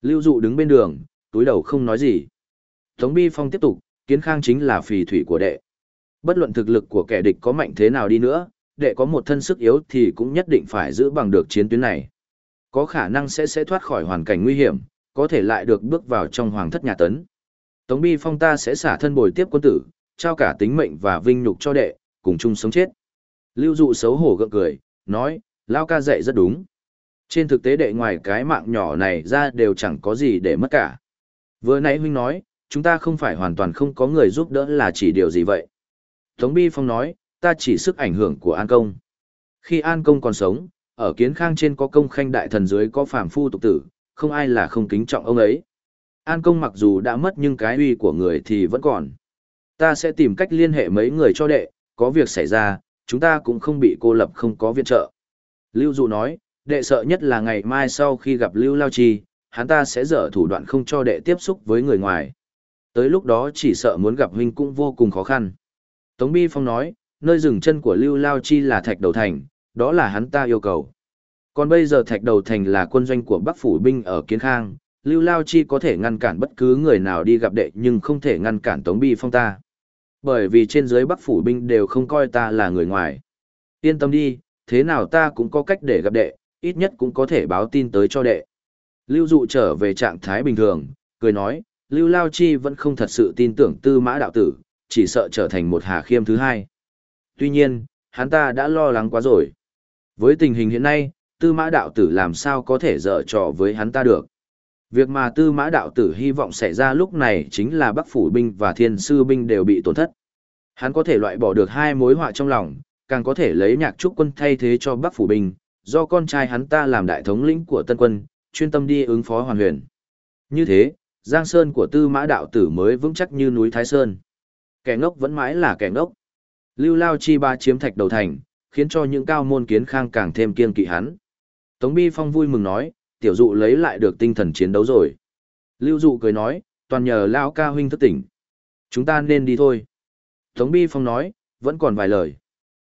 Lưu dụ đứng bên đường, túi đầu không nói gì. Tống Bi Phong tiếp tục, kiến khang chính là phì thủy của đệ. Bất luận thực lực của kẻ địch có mạnh thế nào đi nữa, đệ có một thân sức yếu thì cũng nhất định phải giữ bằng được chiến tuyến này. Có khả năng sẽ sẽ thoát khỏi hoàn cảnh nguy hiểm, có thể lại được bước vào trong hoàng thất nhà tấn. Tống Bi Phong ta sẽ xả thân bồi tiếp quân tử, trao cả tính mệnh và vinh nhục cho đệ, cùng chung sống chết. Lưu dụ xấu hổ gượng cười, nói, Lao ca dạy rất đúng. Trên thực tế đệ ngoài cái mạng nhỏ này ra đều chẳng có gì để mất cả. Vừa nãy huynh nói, chúng ta không phải hoàn toàn không có người giúp đỡ là chỉ điều gì vậy. Tống Bi Phong nói, ta chỉ sức ảnh hưởng của An Công. Khi An Công còn sống, ở kiến khang trên có công khanh đại thần dưới có phàm phu tục tử, không ai là không kính trọng ông ấy. An Công mặc dù đã mất nhưng cái uy của người thì vẫn còn. Ta sẽ tìm cách liên hệ mấy người cho đệ, có việc xảy ra, chúng ta cũng không bị cô lập không có viện trợ. Lưu Dụ nói, đệ sợ nhất là ngày mai sau khi gặp Lưu Lao Chi, hắn ta sẽ dở thủ đoạn không cho đệ tiếp xúc với người ngoài. Tới lúc đó chỉ sợ muốn gặp huynh cũng vô cùng khó khăn. Tống Bi Phong nói, nơi dừng chân của Lưu Lao Chi là Thạch Đầu Thành, đó là hắn ta yêu cầu. Còn bây giờ Thạch Đầu Thành là quân doanh của Bắc Phủ Binh ở Kiến Khang, Lưu Lao Chi có thể ngăn cản bất cứ người nào đi gặp đệ nhưng không thể ngăn cản Tống Bi Phong ta. Bởi vì trên dưới Bắc Phủ Binh đều không coi ta là người ngoài. Yên tâm đi, thế nào ta cũng có cách để gặp đệ, ít nhất cũng có thể báo tin tới cho đệ. Lưu Dụ trở về trạng thái bình thường, cười nói, Lưu Lao Chi vẫn không thật sự tin tưởng tư mã đạo tử, chỉ sợ trở thành một hà khiêm thứ hai. Tuy nhiên, hắn ta đã lo lắng quá rồi. Với tình hình hiện nay, tư mã đạo tử làm sao có thể dở trò với hắn ta được. Việc mà tư mã đạo tử hy vọng xảy ra lúc này chính là Bắc Phủ binh và Thiên Sư binh đều bị tổn thất. Hắn có thể loại bỏ được hai mối họa trong lòng, càng có thể lấy nhạc trúc quân thay thế cho Bắc Phủ binh, do con trai hắn ta làm đại thống lĩnh của tân quân, chuyên tâm đi ứng phó hoàn huyền. Như thế, Giang Sơn của tư mã đạo tử mới vững chắc như núi Thái Sơn. Kẻ ngốc vẫn mãi là kẻ ngốc. Lưu Lao Chi ba chiếm thạch đầu thành, khiến cho những cao môn kiến khang càng thêm kiên kỵ hắn. Tống Bi Phong vui mừng nói, tiểu dụ lấy lại được tinh thần chiến đấu rồi. Lưu dụ cười nói, toàn nhờ Lao ca huynh thức tỉnh. Chúng ta nên đi thôi. Tống Bi Phong nói, vẫn còn vài lời.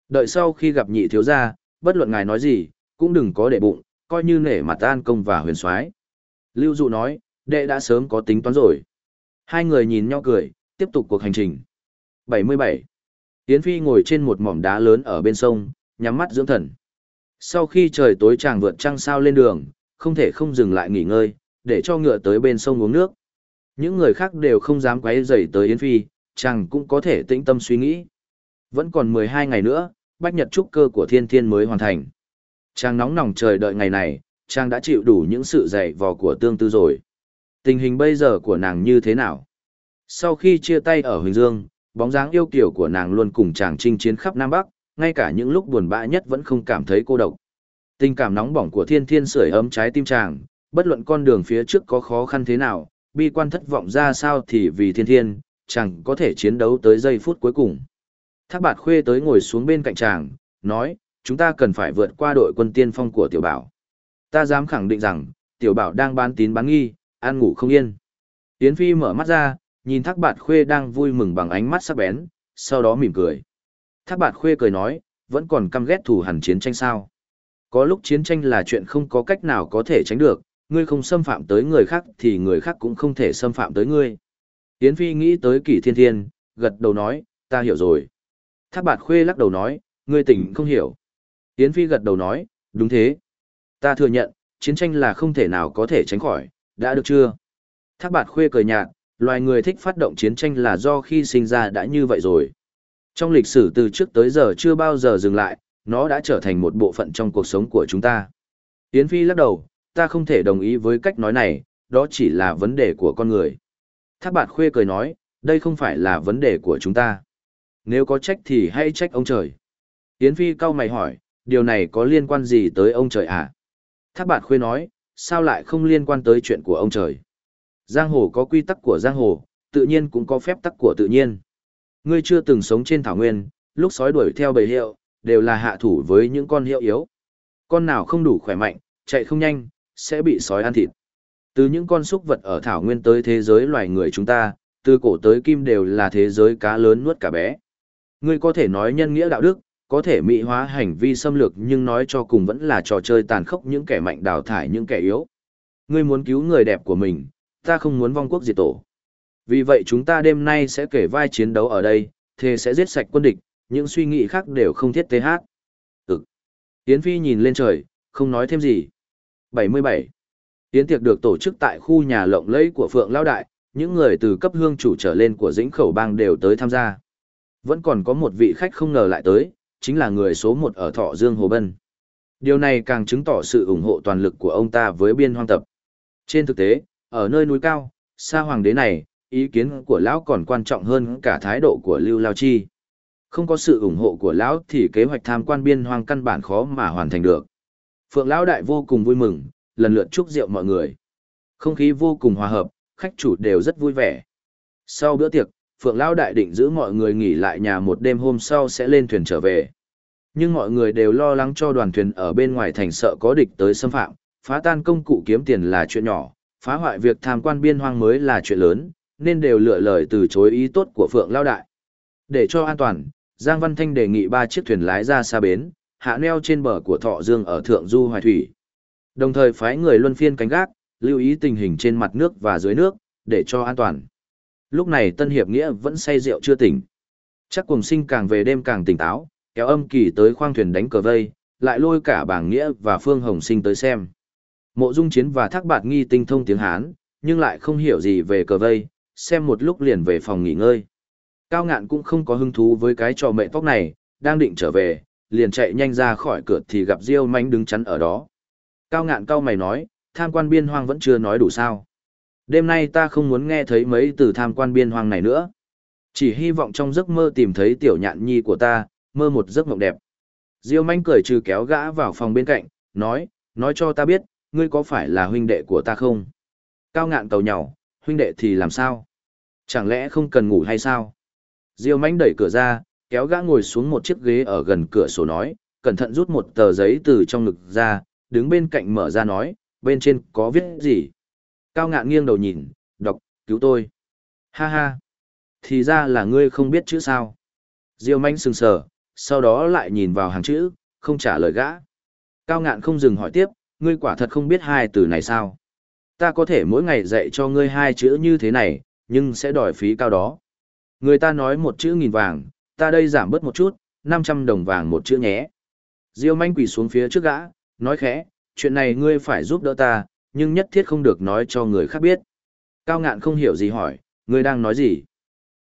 Đợi sau khi gặp nhị thiếu gia, bất luận ngài nói gì, cũng đừng có để bụng, coi như nể mặt an công và huyền soái. Lưu dụ nói, đệ đã sớm có tính toán rồi. Hai người nhìn nhau cười, tiếp tục cuộc hành trình. 77. Yến Phi ngồi trên một mỏm đá lớn ở bên sông, nhắm mắt dưỡng thần. Sau khi trời tối chàng vượt trăng sao lên đường, không thể không dừng lại nghỉ ngơi, để cho ngựa tới bên sông uống nước. Những người khác đều không dám quấy rầy tới Yến Phi, chàng cũng có thể tĩnh tâm suy nghĩ. Vẫn còn 12 ngày nữa, bách nhật trúc cơ của thiên thiên mới hoàn thành. Chàng nóng nòng trời đợi ngày này, chàng đã chịu đủ những sự dày vò của tương tư rồi. Tình hình bây giờ của nàng như thế nào? Sau khi chia tay ở Huỳnh Dương, bóng dáng yêu kiều của nàng luôn cùng chàng chinh chiến khắp Nam Bắc, ngay cả những lúc buồn bã nhất vẫn không cảm thấy cô độc. Tình cảm nóng bỏng của thiên thiên sưởi ấm trái tim chàng, bất luận con đường phía trước có khó khăn thế nào, bi quan thất vọng ra sao thì vì thiên thiên, chàng có thể chiến đấu tới giây phút cuối cùng. Thác bạt khuê tới ngồi xuống bên cạnh chàng, nói, chúng ta cần phải vượt qua đội quân tiên phong của tiểu bảo. Ta dám khẳng định rằng, tiểu bảo đang bán tín bán nghi, ăn ngủ không yên. Yến Phi mở mắt ra, nhìn thác bạt khuê đang vui mừng bằng ánh mắt sắc bén, sau đó mỉm cười. Thác bạt khuê cười nói, vẫn còn căm ghét thù hằn chiến tranh sao. Có lúc chiến tranh là chuyện không có cách nào có thể tránh được, ngươi không xâm phạm tới người khác thì người khác cũng không thể xâm phạm tới ngươi. Yến Phi nghĩ tới kỷ thiên thiên, gật đầu nói, ta hiểu rồi. Thác bạt khuê lắc đầu nói, ngươi tỉnh không hiểu. Yến Phi gật đầu nói, đúng thế. Ta thừa nhận, chiến tranh là không thể nào có thể tránh khỏi, đã được chưa? Thác bạt khuê cười nhạt, loài người thích phát động chiến tranh là do khi sinh ra đã như vậy rồi. Trong lịch sử từ trước tới giờ chưa bao giờ dừng lại, nó đã trở thành một bộ phận trong cuộc sống của chúng ta. Yến Phi lắc đầu, ta không thể đồng ý với cách nói này, đó chỉ là vấn đề của con người. Thác bạt khuê cười nói, đây không phải là vấn đề của chúng ta. Nếu có trách thì hãy trách ông trời. Yến Phi cau mày hỏi, điều này có liên quan gì tới ông trời à? Thác bạt khuê nói, sao lại không liên quan tới chuyện của ông trời? Giang hồ có quy tắc của giang hồ, tự nhiên cũng có phép tắc của tự nhiên. Ngươi chưa từng sống trên thảo nguyên, lúc sói đuổi theo bầy hiệu, đều là hạ thủ với những con hiệu yếu. Con nào không đủ khỏe mạnh, chạy không nhanh, sẽ bị sói ăn thịt. Từ những con súc vật ở thảo nguyên tới thế giới loài người chúng ta, từ cổ tới kim đều là thế giới cá lớn nuốt cả bé. Ngươi có thể nói nhân nghĩa đạo đức, có thể mỹ hóa hành vi xâm lược nhưng nói cho cùng vẫn là trò chơi tàn khốc những kẻ mạnh đào thải những kẻ yếu. Ngươi muốn cứu người đẹp của mình, ta không muốn vong quốc diệt tổ. Vì vậy chúng ta đêm nay sẽ kể vai chiến đấu ở đây, thề sẽ giết sạch quân địch, những suy nghĩ khác đều không thiết tế hát. Ừ. Yến Phi nhìn lên trời, không nói thêm gì. 77. Yến tiệc được tổ chức tại khu nhà lộng lẫy của Phượng Lao Đại, những người từ cấp hương chủ trở lên của dĩnh khẩu bang đều tới tham gia. Vẫn còn có một vị khách không ngờ lại tới, chính là người số một ở Thọ Dương Hồ Bân. Điều này càng chứng tỏ sự ủng hộ toàn lực của ông ta với biên hoang tập. Trên thực tế, ở nơi núi cao, xa hoàng đế này, ý kiến của lão còn quan trọng hơn cả thái độ của Lưu Lao Chi. Không có sự ủng hộ của lão thì kế hoạch tham quan biên hoang căn bản khó mà hoàn thành được. Phượng lão đại vô cùng vui mừng, lần lượt chúc rượu mọi người. Không khí vô cùng hòa hợp, khách chủ đều rất vui vẻ. Sau bữa tiệc, Phượng lão đại định giữ mọi người nghỉ lại nhà một đêm hôm sau sẽ lên thuyền trở về. Nhưng mọi người đều lo lắng cho đoàn thuyền ở bên ngoài thành sợ có địch tới xâm phạm, phá tan công cụ kiếm tiền là chuyện nhỏ, phá hoại việc tham quan biên hoang mới là chuyện lớn, nên đều lựa lời từ chối ý tốt của Phượng Lao Đại. Để cho an toàn, Giang Văn Thanh đề nghị ba chiếc thuyền lái ra xa bến, hạ neo trên bờ của Thọ Dương ở Thượng Du Hoài Thủy. Đồng thời phái người luân phiên canh gác, lưu ý tình hình trên mặt nước và dưới nước, để cho an toàn. Lúc này Tân Hiệp Nghĩa vẫn say rượu chưa tỉnh. Chắc cùng sinh càng về đêm càng tỉnh táo, kéo âm kỳ tới khoang thuyền đánh cờ vây, lại lôi cả bảng Nghĩa và Phương Hồng Sinh tới xem. Mộ Dung Chiến và Thác Bạt Nghi tinh thông tiếng Hán, nhưng lại không hiểu gì về cờ vây, xem một lúc liền về phòng nghỉ ngơi. Cao ngạn cũng không có hứng thú với cái trò mẹ tóc này, đang định trở về, liền chạy nhanh ra khỏi cửa thì gặp Diêu Mánh đứng chắn ở đó. Cao ngạn cao mày nói, tham quan biên hoang vẫn chưa nói đủ sao. Đêm nay ta không muốn nghe thấy mấy từ tham quan biên hoang này nữa. Chỉ hy vọng trong giấc mơ tìm thấy tiểu nhạn nhi của ta, mơ một giấc mộng đẹp. Diêu manh cười trừ kéo gã vào phòng bên cạnh, nói, nói cho ta biết, ngươi có phải là huynh đệ của ta không? Cao ngạn cầu nhỏ, huynh đệ thì làm sao? Chẳng lẽ không cần ngủ hay sao? Diêu mánh đẩy cửa ra, kéo gã ngồi xuống một chiếc ghế ở gần cửa sổ nói, cẩn thận rút một tờ giấy từ trong ngực ra, đứng bên cạnh mở ra nói, bên trên có viết gì? Cao ngạn nghiêng đầu nhìn, đọc, cứu tôi. Ha ha. Thì ra là ngươi không biết chữ sao. Diêu manh sừng sờ, sau đó lại nhìn vào hàng chữ, không trả lời gã. Cao ngạn không dừng hỏi tiếp, ngươi quả thật không biết hai từ này sao? Ta có thể mỗi ngày dạy cho ngươi hai chữ như thế này, nhưng sẽ đòi phí cao đó. Người ta nói một chữ nghìn vàng, ta đây giảm bớt một chút, 500 đồng vàng một chữ nhé. Diêu manh quỳ xuống phía trước gã, nói khẽ, chuyện này ngươi phải giúp đỡ ta, nhưng nhất thiết không được nói cho người khác biết. Cao ngạn không hiểu gì hỏi, ngươi đang nói gì?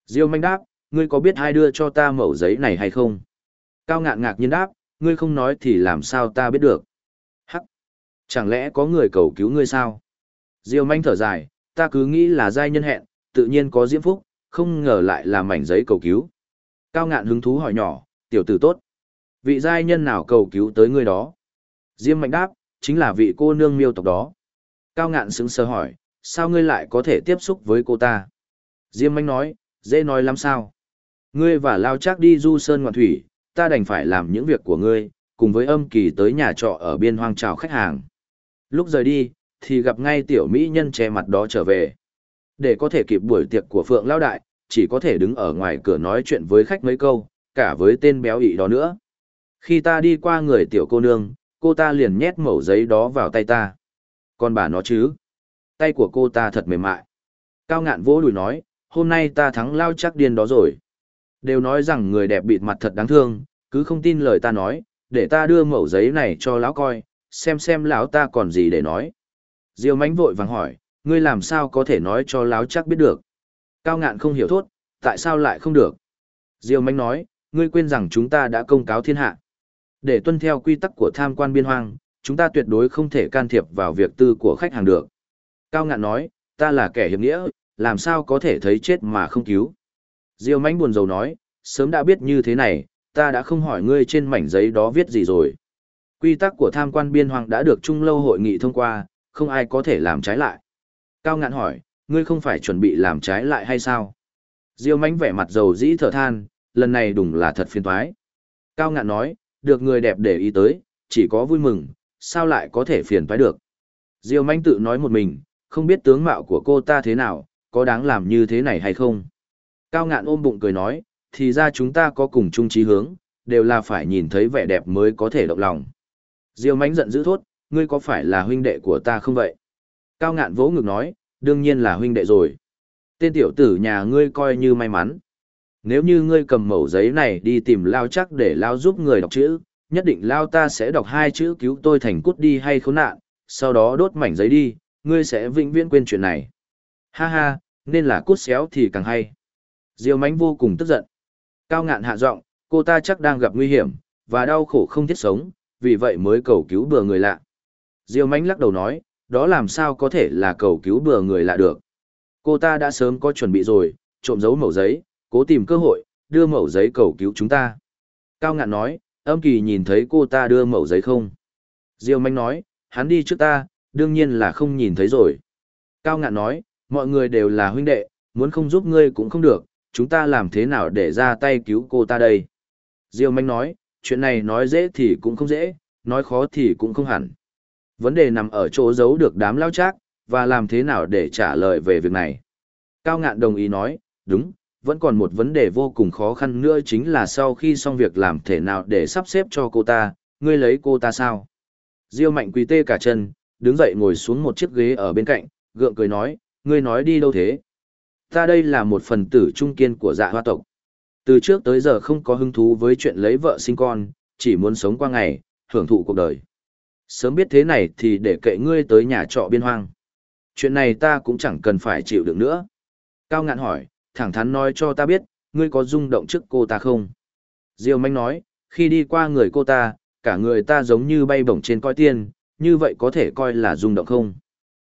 Diêu manh đáp, ngươi có biết ai đưa cho ta mẩu giấy này hay không? Cao ngạn ngạc nhiên đáp, ngươi không nói thì làm sao ta biết được? Chẳng lẽ có người cầu cứu ngươi sao? Diêu manh thở dài, ta cứ nghĩ là giai nhân hẹn, tự nhiên có diễm phúc, không ngờ lại là mảnh giấy cầu cứu. Cao ngạn hứng thú hỏi nhỏ, tiểu tử tốt. Vị giai nhân nào cầu cứu tới ngươi đó? Diêm mạnh đáp, chính là vị cô nương miêu tộc đó. Cao ngạn sững sờ hỏi, sao ngươi lại có thể tiếp xúc với cô ta? Diêm manh nói, dễ nói lắm sao? Ngươi và Lao Trác đi du sơn ngoạn thủy, ta đành phải làm những việc của ngươi, cùng với âm kỳ tới nhà trọ ở biên hoang chào khách hàng. Lúc rời đi, thì gặp ngay tiểu mỹ nhân che mặt đó trở về. Để có thể kịp buổi tiệc của Phượng Lao Đại, chỉ có thể đứng ở ngoài cửa nói chuyện với khách mấy câu, cả với tên béo ị đó nữa. Khi ta đi qua người tiểu cô nương, cô ta liền nhét mẩu giấy đó vào tay ta. Còn bà nó chứ? Tay của cô ta thật mềm mại. Cao ngạn vỗ đùi nói, hôm nay ta thắng lao chắc điên đó rồi. Đều nói rằng người đẹp bịt mặt thật đáng thương, cứ không tin lời ta nói, để ta đưa mẩu giấy này cho lão coi, xem xem lão ta còn gì để nói. Diêu mánh vội vàng hỏi, ngươi làm sao có thể nói cho lão chắc biết được. Cao ngạn không hiểu thốt, tại sao lại không được. Diêu mánh nói, ngươi quên rằng chúng ta đã công cáo thiên hạ. Để tuân theo quy tắc của tham quan biên hoang, chúng ta tuyệt đối không thể can thiệp vào việc tư của khách hàng được. Cao ngạn nói, ta là kẻ hiệp nghĩa, làm sao có thể thấy chết mà không cứu. Diêu mánh buồn rầu nói, sớm đã biết như thế này, ta đã không hỏi ngươi trên mảnh giấy đó viết gì rồi. Quy tắc của tham quan biên Hoàng đã được trung lâu hội nghị thông qua, không ai có thể làm trái lại. Cao ngạn hỏi, ngươi không phải chuẩn bị làm trái lại hay sao? Diêu mánh vẻ mặt dầu dĩ thở than, lần này đúng là thật phiền toái. Cao ngạn nói, được người đẹp để ý tới, chỉ có vui mừng, sao lại có thể phiền toái được. Diêu Mánh tự nói một mình, không biết tướng mạo của cô ta thế nào, có đáng làm như thế này hay không. Cao ngạn ôm bụng cười nói, thì ra chúng ta có cùng chung chí hướng, đều là phải nhìn thấy vẻ đẹp mới có thể động lòng. Diêu mánh giận dữ thốt, ngươi có phải là huynh đệ của ta không vậy? Cao ngạn vỗ ngực nói, đương nhiên là huynh đệ rồi. Tên tiểu tử nhà ngươi coi như may mắn. Nếu như ngươi cầm mẩu giấy này đi tìm lao chắc để lao giúp người đọc chữ, nhất định lao ta sẽ đọc hai chữ cứu tôi thành cút đi hay khốn nạn, sau đó đốt mảnh giấy đi, ngươi sẽ vĩnh viễn quên chuyện này. Ha ha, nên là cút xéo thì càng hay. Diêu mánh vô cùng tức giận. Cao ngạn hạ giọng, cô ta chắc đang gặp nguy hiểm, và đau khổ không thiết sống, vì vậy mới cầu cứu bừa người lạ. Diêu mánh lắc đầu nói, đó làm sao có thể là cầu cứu bừa người lạ được. Cô ta đã sớm có chuẩn bị rồi, trộm giấu mẩu giấy, cố tìm cơ hội, đưa mẩu giấy cầu cứu chúng ta. Cao ngạn nói, âm kỳ nhìn thấy cô ta đưa mẩu giấy không? Diêu mánh nói, hắn đi trước ta, đương nhiên là không nhìn thấy rồi. Cao ngạn nói, mọi người đều là huynh đệ, muốn không giúp ngươi cũng không được, chúng ta làm thế nào để ra tay cứu cô ta đây? Diêu manh nói, chuyện này nói dễ thì cũng không dễ, nói khó thì cũng không hẳn. Vấn đề nằm ở chỗ giấu được đám lao trác, và làm thế nào để trả lời về việc này. Cao ngạn đồng ý nói, đúng, vẫn còn một vấn đề vô cùng khó khăn nữa chính là sau khi xong việc làm thế nào để sắp xếp cho cô ta, ngươi lấy cô ta sao? Diêu mạnh quý tê cả chân, đứng dậy ngồi xuống một chiếc ghế ở bên cạnh, gượng cười nói, ngươi nói đi đâu thế? Ta đây là một phần tử trung kiên của dạ hoa tộc. Từ trước tới giờ không có hứng thú với chuyện lấy vợ sinh con, chỉ muốn sống qua ngày, hưởng thụ cuộc đời. Sớm biết thế này thì để kệ ngươi tới nhà trọ biên hoang. Chuyện này ta cũng chẳng cần phải chịu được nữa. Cao ngạn hỏi, thẳng thắn nói cho ta biết, ngươi có rung động trước cô ta không? Diêu manh nói, khi đi qua người cô ta, cả người ta giống như bay bổng trên coi tiên, như vậy có thể coi là rung động không?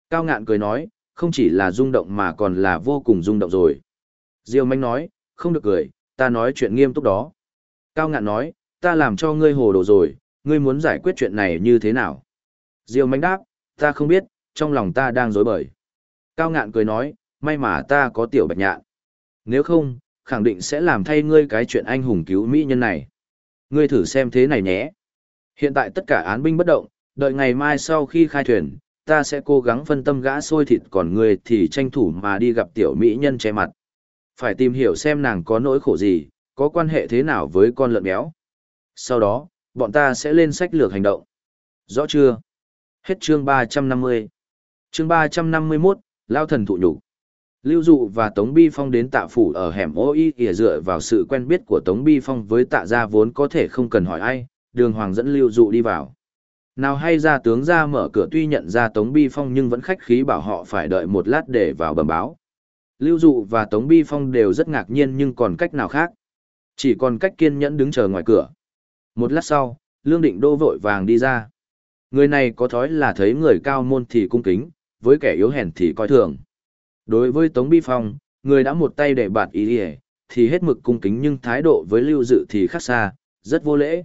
Cao ngạn cười nói, không chỉ là rung động mà còn là vô cùng rung động rồi. Diêu manh nói, không được cười, ta nói chuyện nghiêm túc đó. Cao ngạn nói, ta làm cho ngươi hồ đồ rồi, ngươi muốn giải quyết chuyện này như thế nào? Diêu mánh đáp, ta không biết, trong lòng ta đang dối bời. Cao ngạn cười nói, may mà ta có tiểu bạch nhạn. Nếu không, khẳng định sẽ làm thay ngươi cái chuyện anh hùng cứu mỹ nhân này. Ngươi thử xem thế này nhé. Hiện tại tất cả án binh bất động, đợi ngày mai sau khi khai thuyền, ta sẽ cố gắng phân tâm gã sôi thịt còn ngươi thì tranh thủ mà đi gặp tiểu mỹ nhân che mặt. Phải tìm hiểu xem nàng có nỗi khổ gì, có quan hệ thế nào với con lợn béo. Sau đó, bọn ta sẽ lên sách lược hành động. Rõ chưa? Hết chương 350. Chương 351, Lao thần thụ nhục. Lưu Dụ và Tống Bi Phong đến tạ phủ ở hẻm ô y ỉa dựa vào sự quen biết của Tống Bi Phong với tạ gia vốn có thể không cần hỏi ai, đường hoàng dẫn Lưu Dụ đi vào. Nào hay ra tướng ra mở cửa tuy nhận ra Tống Bi Phong nhưng vẫn khách khí bảo họ phải đợi một lát để vào bẩm báo. Lưu Dụ và Tống Bi Phong đều rất ngạc nhiên nhưng còn cách nào khác. Chỉ còn cách kiên nhẫn đứng chờ ngoài cửa. Một lát sau, Lương Định Đô vội vàng đi ra. Người này có thói là thấy người cao môn thì cung kính, với kẻ yếu hèn thì coi thường. Đối với Tống Bi Phong, người đã một tay để bạt ý ý, thì hết mực cung kính nhưng thái độ với Lưu Dự thì khác xa, rất vô lễ.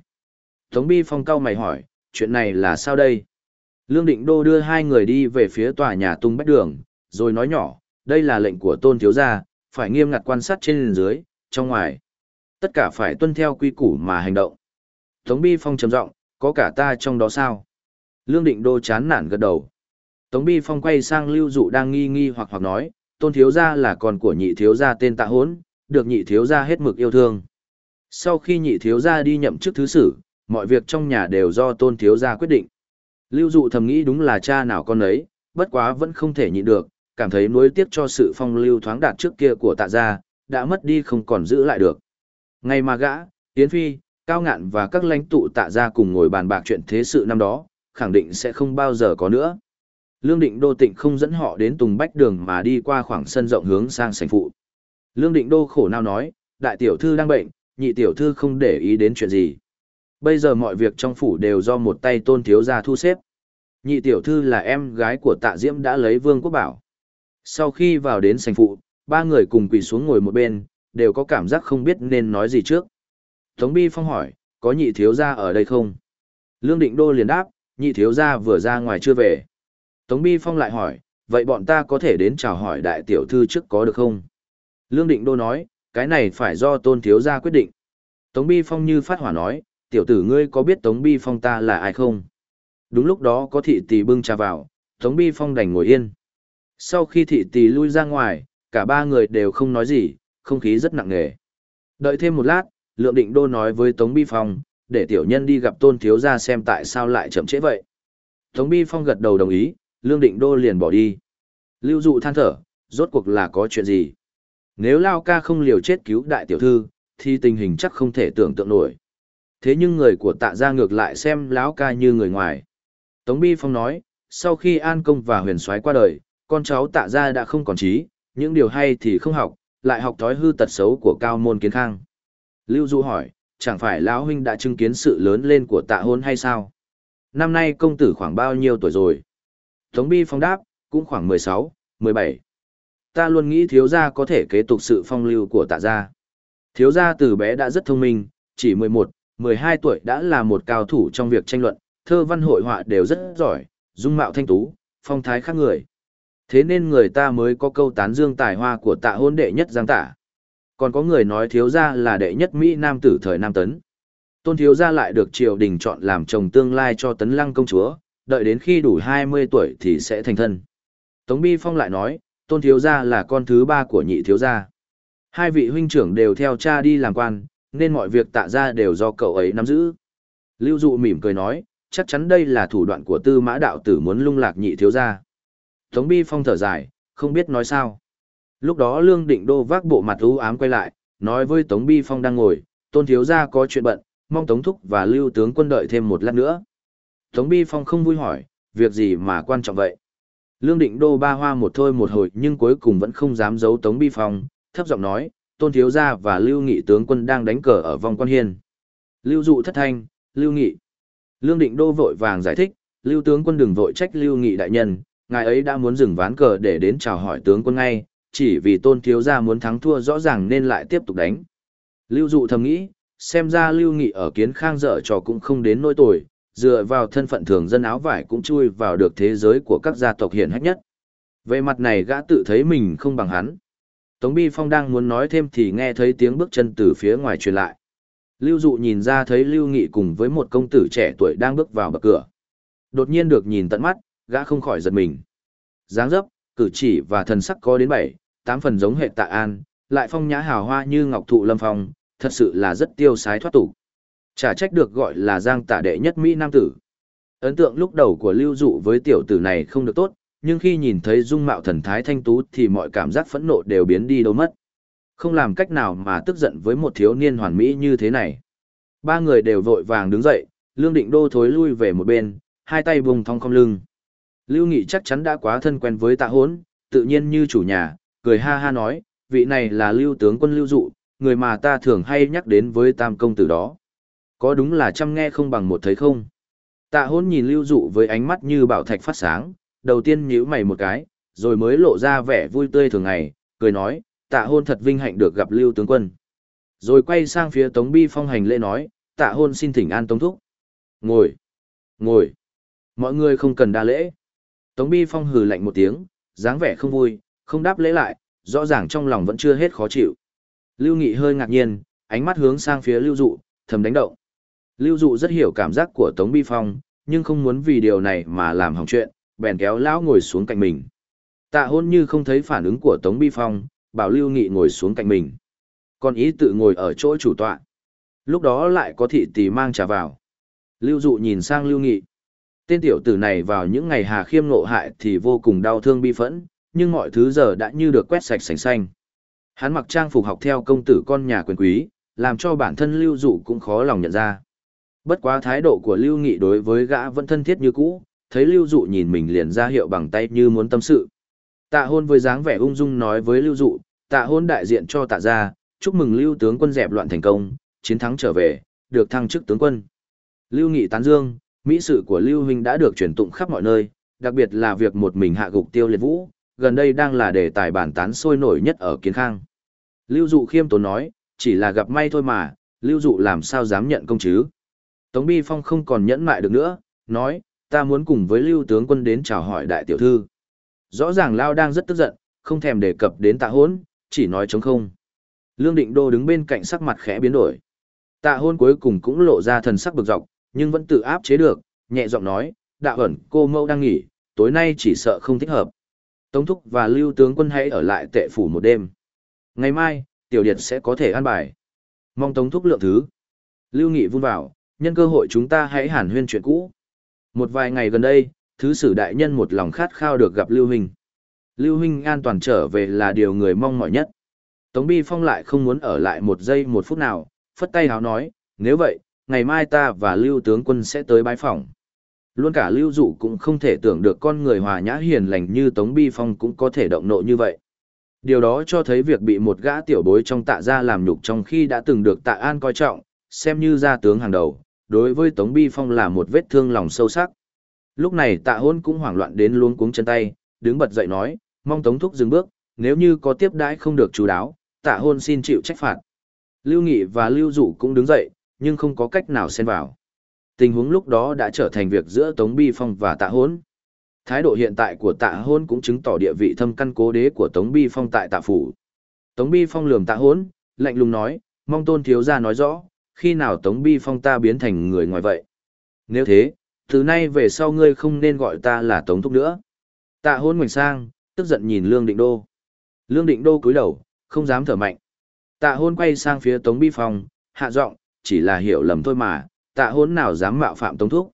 Tống Bi Phong cau mày hỏi, chuyện này là sao đây? Lương Định Đô đưa hai người đi về phía tòa nhà tung bách đường, rồi nói nhỏ, đây là lệnh của tôn thiếu gia, phải nghiêm ngặt quan sát trên dưới, trong ngoài. Tất cả phải tuân theo quy củ mà hành động. Tống Bi Phong trầm giọng, có cả ta trong đó sao? Lương Định Đô chán nản gật đầu. Tống Bi Phong quay sang Lưu Dụ đang nghi nghi hoặc hoặc nói, tôn thiếu gia là con của nhị thiếu gia tên tạ hốn, được nhị thiếu gia hết mực yêu thương. Sau khi nhị thiếu gia đi nhậm chức thứ sử, mọi việc trong nhà đều do tôn thiếu gia quyết định. Lưu Dụ thầm nghĩ đúng là cha nào con ấy, bất quá vẫn không thể nhịn được, cảm thấy nuối tiếc cho sự phong lưu thoáng đạt trước kia của tạ gia, đã mất đi không còn giữ lại được. Ngày mà gã, Yến Phi, Cao Ngạn và các lãnh tụ tạ gia cùng ngồi bàn bạc chuyện thế sự năm đó, khẳng định sẽ không bao giờ có nữa. Lương Định Đô Tịnh không dẫn họ đến Tùng Bách Đường mà đi qua khoảng sân rộng hướng sang sảnh phụ. Lương Định Đô khổ nào nói, đại tiểu thư đang bệnh, nhị tiểu thư không để ý đến chuyện gì. Bây giờ mọi việc trong phủ đều do một tay tôn thiếu gia thu xếp. Nhị tiểu thư là em gái của tạ diễm đã lấy vương quốc bảo. Sau khi vào đến sảnh phụ, ba người cùng quỳ xuống ngồi một bên, đều có cảm giác không biết nên nói gì trước. Tống Bi Phong hỏi, có nhị thiếu gia ở đây không? Lương Định Đô liền đáp, nhị thiếu gia vừa ra ngoài chưa về. Tống Bi Phong lại hỏi, vậy bọn ta có thể đến chào hỏi đại tiểu thư trước có được không? Lương Định Đô nói, cái này phải do tôn thiếu gia quyết định. Tống Bi Phong như phát hỏa nói, tiểu tử ngươi có biết Tống Bi Phong ta là ai không? Đúng lúc đó có thị tỷ bưng trà vào, Tống Bi Phong đành ngồi yên. Sau khi thị tỷ lui ra ngoài, cả ba người đều không nói gì, không khí rất nặng nề. Đợi thêm một lát, Lượng Định Đô nói với Tống Bi Phong, để tiểu nhân đi gặp Tôn Thiếu Gia xem tại sao lại chậm trễ vậy. Tống Bi Phong gật đầu đồng ý, Lương Định Đô liền bỏ đi. Lưu dụ than thở, rốt cuộc là có chuyện gì? Nếu Lao ca không liều chết cứu đại tiểu thư, thì tình hình chắc không thể tưởng tượng nổi. Thế nhưng người của tạ gia ngược lại xem lão ca như người ngoài. Tống Bi Phong nói, sau khi An Công và huyền soái qua đời, con cháu tạ gia đã không còn trí, những điều hay thì không học, lại học thói hư tật xấu của cao môn kiến khang. Lưu Du hỏi, chẳng phải lão huynh đã chứng kiến sự lớn lên của tạ hôn hay sao? Năm nay công tử khoảng bao nhiêu tuổi rồi? Tống Bi Phong đáp, cũng khoảng 16, 17. Ta luôn nghĩ thiếu gia có thể kế tục sự phong lưu của tạ gia. Thiếu gia từ bé đã rất thông minh, chỉ 11, 12 tuổi đã là một cao thủ trong việc tranh luận, thơ văn hội họa đều rất giỏi, dung mạo thanh tú, phong thái khác người. Thế nên người ta mới có câu tán dương tài hoa của tạ hôn đệ nhất giang tả. Còn có người nói thiếu gia là đệ nhất Mỹ Nam tử thời Nam Tấn. Tôn thiếu gia lại được triều đình chọn làm chồng tương lai cho tấn lăng công chúa, đợi đến khi đủ 20 tuổi thì sẽ thành thân. Tống Bi Phong lại nói, tôn thiếu gia là con thứ ba của nhị thiếu gia. Hai vị huynh trưởng đều theo cha đi làm quan, nên mọi việc tạ ra đều do cậu ấy nắm giữ. Lưu Dụ mỉm cười nói, chắc chắn đây là thủ đoạn của tư mã đạo tử muốn lung lạc nhị thiếu gia. Tống Bi Phong thở dài, không biết nói sao. Lúc đó Lương Định Đô vác bộ mặt u ám quay lại, nói với Tống Bi Phong đang ngồi, tôn thiếu gia có chuyện bận, mong Tống Thúc và Lưu Tướng quân đợi thêm một lát nữa. Tống Bi Phong không vui hỏi, việc gì mà quan trọng vậy? Lương Định Đô ba hoa một thôi một hồi nhưng cuối cùng vẫn không dám giấu Tống Bi Phong, thấp giọng nói, Tôn Thiếu Gia và Lưu Nghị tướng quân đang đánh cờ ở vòng quan hiên. Lưu dụ thất thanh, Lưu Nghị. Lương Định Đô vội vàng giải thích, Lưu tướng quân đừng vội trách Lưu Nghị đại nhân, ngài ấy đã muốn dừng ván cờ để đến chào hỏi tướng quân ngay, chỉ vì Tôn Thiếu Gia muốn thắng thua rõ ràng nên lại tiếp tục đánh. Lưu dụ thầm nghĩ, xem ra Lưu Nghị ở kiến khang dở trò cũng không đến nỗi tồi, dựa vào thân phận thường dân áo vải cũng chui vào được thế giới của các gia tộc hiển hách nhất. Về mặt này gã tự thấy mình không bằng hắn. Tống Bi Phong đang muốn nói thêm thì nghe thấy tiếng bước chân từ phía ngoài truyền lại. Lưu Dụ nhìn ra thấy Lưu Nghị cùng với một công tử trẻ tuổi đang bước vào bậc cửa. Đột nhiên được nhìn tận mắt, gã không khỏi giật mình. dáng dấp, cử chỉ và thần sắc có đến bảy, tám phần giống hệ tạ an, lại phong nhã hào hoa như ngọc thụ lâm phong, thật sự là rất tiêu sái thoát tục. Chả trách được gọi là giang tả đệ nhất Mỹ Nam tử. Ấn tượng lúc đầu của Lưu Dụ với tiểu tử này không được tốt, nhưng khi nhìn thấy dung mạo thần thái thanh tú thì mọi cảm giác phẫn nộ đều biến đi đâu mất. Không làm cách nào mà tức giận với một thiếu niên hoàn mỹ như thế này. Ba người đều vội vàng đứng dậy, Lương Định Đô thối lui về một bên, hai tay vùng thong không lưng. Lưu Nghị chắc chắn đã quá thân quen với tạ hốn, tự nhiên như chủ nhà, cười ha ha nói, vị này là Lưu tướng quân Lưu Dụ, người mà ta thường hay nhắc đến với tam công tử đó. Có đúng là chăm nghe không bằng một thấy không? Tạ hôn nhìn lưu dụ với ánh mắt như bảo thạch phát sáng, đầu tiên nhíu mày một cái, rồi mới lộ ra vẻ vui tươi thường ngày, cười nói, tạ hôn thật vinh hạnh được gặp lưu tướng quân. Rồi quay sang phía Tống Bi Phong hành lễ nói, tạ hôn xin thỉnh an Tống Thúc. Ngồi, ngồi, mọi người không cần đa lễ. Tống Bi Phong hừ lạnh một tiếng, dáng vẻ không vui, không đáp lễ lại, rõ ràng trong lòng vẫn chưa hết khó chịu. Lưu Nghị hơi ngạc nhiên, ánh mắt hướng sang phía Lưu Dụ, thầm đánh động. Lưu Dụ rất hiểu cảm giác của Tống Bi Phong, nhưng không muốn vì điều này mà làm hỏng chuyện, bèn kéo lão ngồi xuống cạnh mình. Tạ hôn như không thấy phản ứng của Tống Bi Phong, bảo Lưu Nghị ngồi xuống cạnh mình. Còn ý tự ngồi ở chỗ chủ tọa. Lúc đó lại có thị tỷ mang trà vào. Lưu Dụ nhìn sang Lưu Nghị. Tên tiểu tử này vào những ngày hà khiêm ngộ hại thì vô cùng đau thương bi phẫn, nhưng mọi thứ giờ đã như được quét sạch sành xanh. Hắn mặc trang phục học theo công tử con nhà quyền quý, làm cho bản thân Lưu Dụ cũng khó lòng nhận ra. Bất quá thái độ của Lưu Nghị đối với gã vẫn thân thiết như cũ, thấy Lưu Dụ nhìn mình liền ra hiệu bằng tay như muốn tâm sự. Tạ hôn với dáng vẻ ung dung nói với Lưu Dụ, tạ hôn đại diện cho tạ gia, chúc mừng Lưu tướng quân dẹp loạn thành công, chiến thắng trở về, được thăng chức tướng quân. Lưu Nghị tán dương, mỹ sự của Lưu Huynh đã được truyền tụng khắp mọi nơi, đặc biệt là việc một mình hạ gục tiêu liệt vũ, gần đây đang là đề tài bàn tán sôi nổi nhất ở kiến khang. Lưu Dụ khiêm tốn nói, chỉ là gặp may thôi mà, Lưu Dụ làm sao dám nhận công chứ. Tống Bi Phong không còn nhẫn mại được nữa, nói, ta muốn cùng với lưu tướng quân đến chào hỏi đại tiểu thư. Rõ ràng Lao đang rất tức giận, không thèm đề cập đến tạ hốn, chỉ nói chống không. Lương Định Đô đứng bên cạnh sắc mặt khẽ biến đổi. Tạ hôn cuối cùng cũng lộ ra thần sắc bực dọc, nhưng vẫn tự áp chế được, nhẹ giọng nói, đạo ẩn cô mâu đang nghỉ, tối nay chỉ sợ không thích hợp. Tống thúc và lưu tướng quân hãy ở lại tệ phủ một đêm. Ngày mai, tiểu điệt sẽ có thể an bài. Mong tống thúc lượng thứ. Lưu nghị vun vào, nhân cơ hội chúng ta hãy hàn huyên chuyện cũ. Một vài ngày gần đây, thứ sử đại nhân một lòng khát khao được gặp Lưu Huynh. Lưu Huynh an toàn trở về là điều người mong mỏi nhất. Tống Bi Phong lại không muốn ở lại một giây một phút nào, phất tay háo nói, nếu vậy, ngày mai ta và Lưu tướng quân sẽ tới bái phỏng. Luôn cả Lưu Dụ cũng không thể tưởng được con người hòa nhã hiền lành như Tống Bi Phong cũng có thể động nộ như vậy. Điều đó cho thấy việc bị một gã tiểu bối trong tạ gia làm nhục trong khi đã từng được tạ an coi trọng, xem như gia tướng hàng đầu, đối với Tống Bi Phong là một vết thương lòng sâu sắc. Lúc này tạ hôn cũng hoảng loạn đến luống cuống chân tay, đứng bật dậy nói, mong Tống Thúc dừng bước, nếu như có tiếp đãi không được chú đáo, tạ hôn xin chịu trách phạt. Lưu Nghị và Lưu Dụ cũng đứng dậy, nhưng không có cách nào xen vào. Tình huống lúc đó đã trở thành việc giữa Tống Bi Phong và tạ hôn. Thái độ hiện tại của tạ hôn cũng chứng tỏ địa vị thâm căn cố đế của Tống Bi Phong tại tạ phủ. Tống Bi Phong lườm tạ hôn, lạnh lùng nói, mong tôn thiếu gia nói rõ, khi nào Tống Bi Phong ta biến thành người ngoài vậy. Nếu thế, từ nay về sau ngươi không nên gọi ta là Tống Thúc nữa. Tạ hôn ngoảnh sang, tức giận nhìn Lương Định Đô. Lương Định Đô cúi đầu, không dám thở mạnh. Tạ hôn quay sang phía Tống Bi Phong, hạ giọng, chỉ là hiểu lầm thôi mà, tạ hôn nào dám mạo phạm Tống Thúc.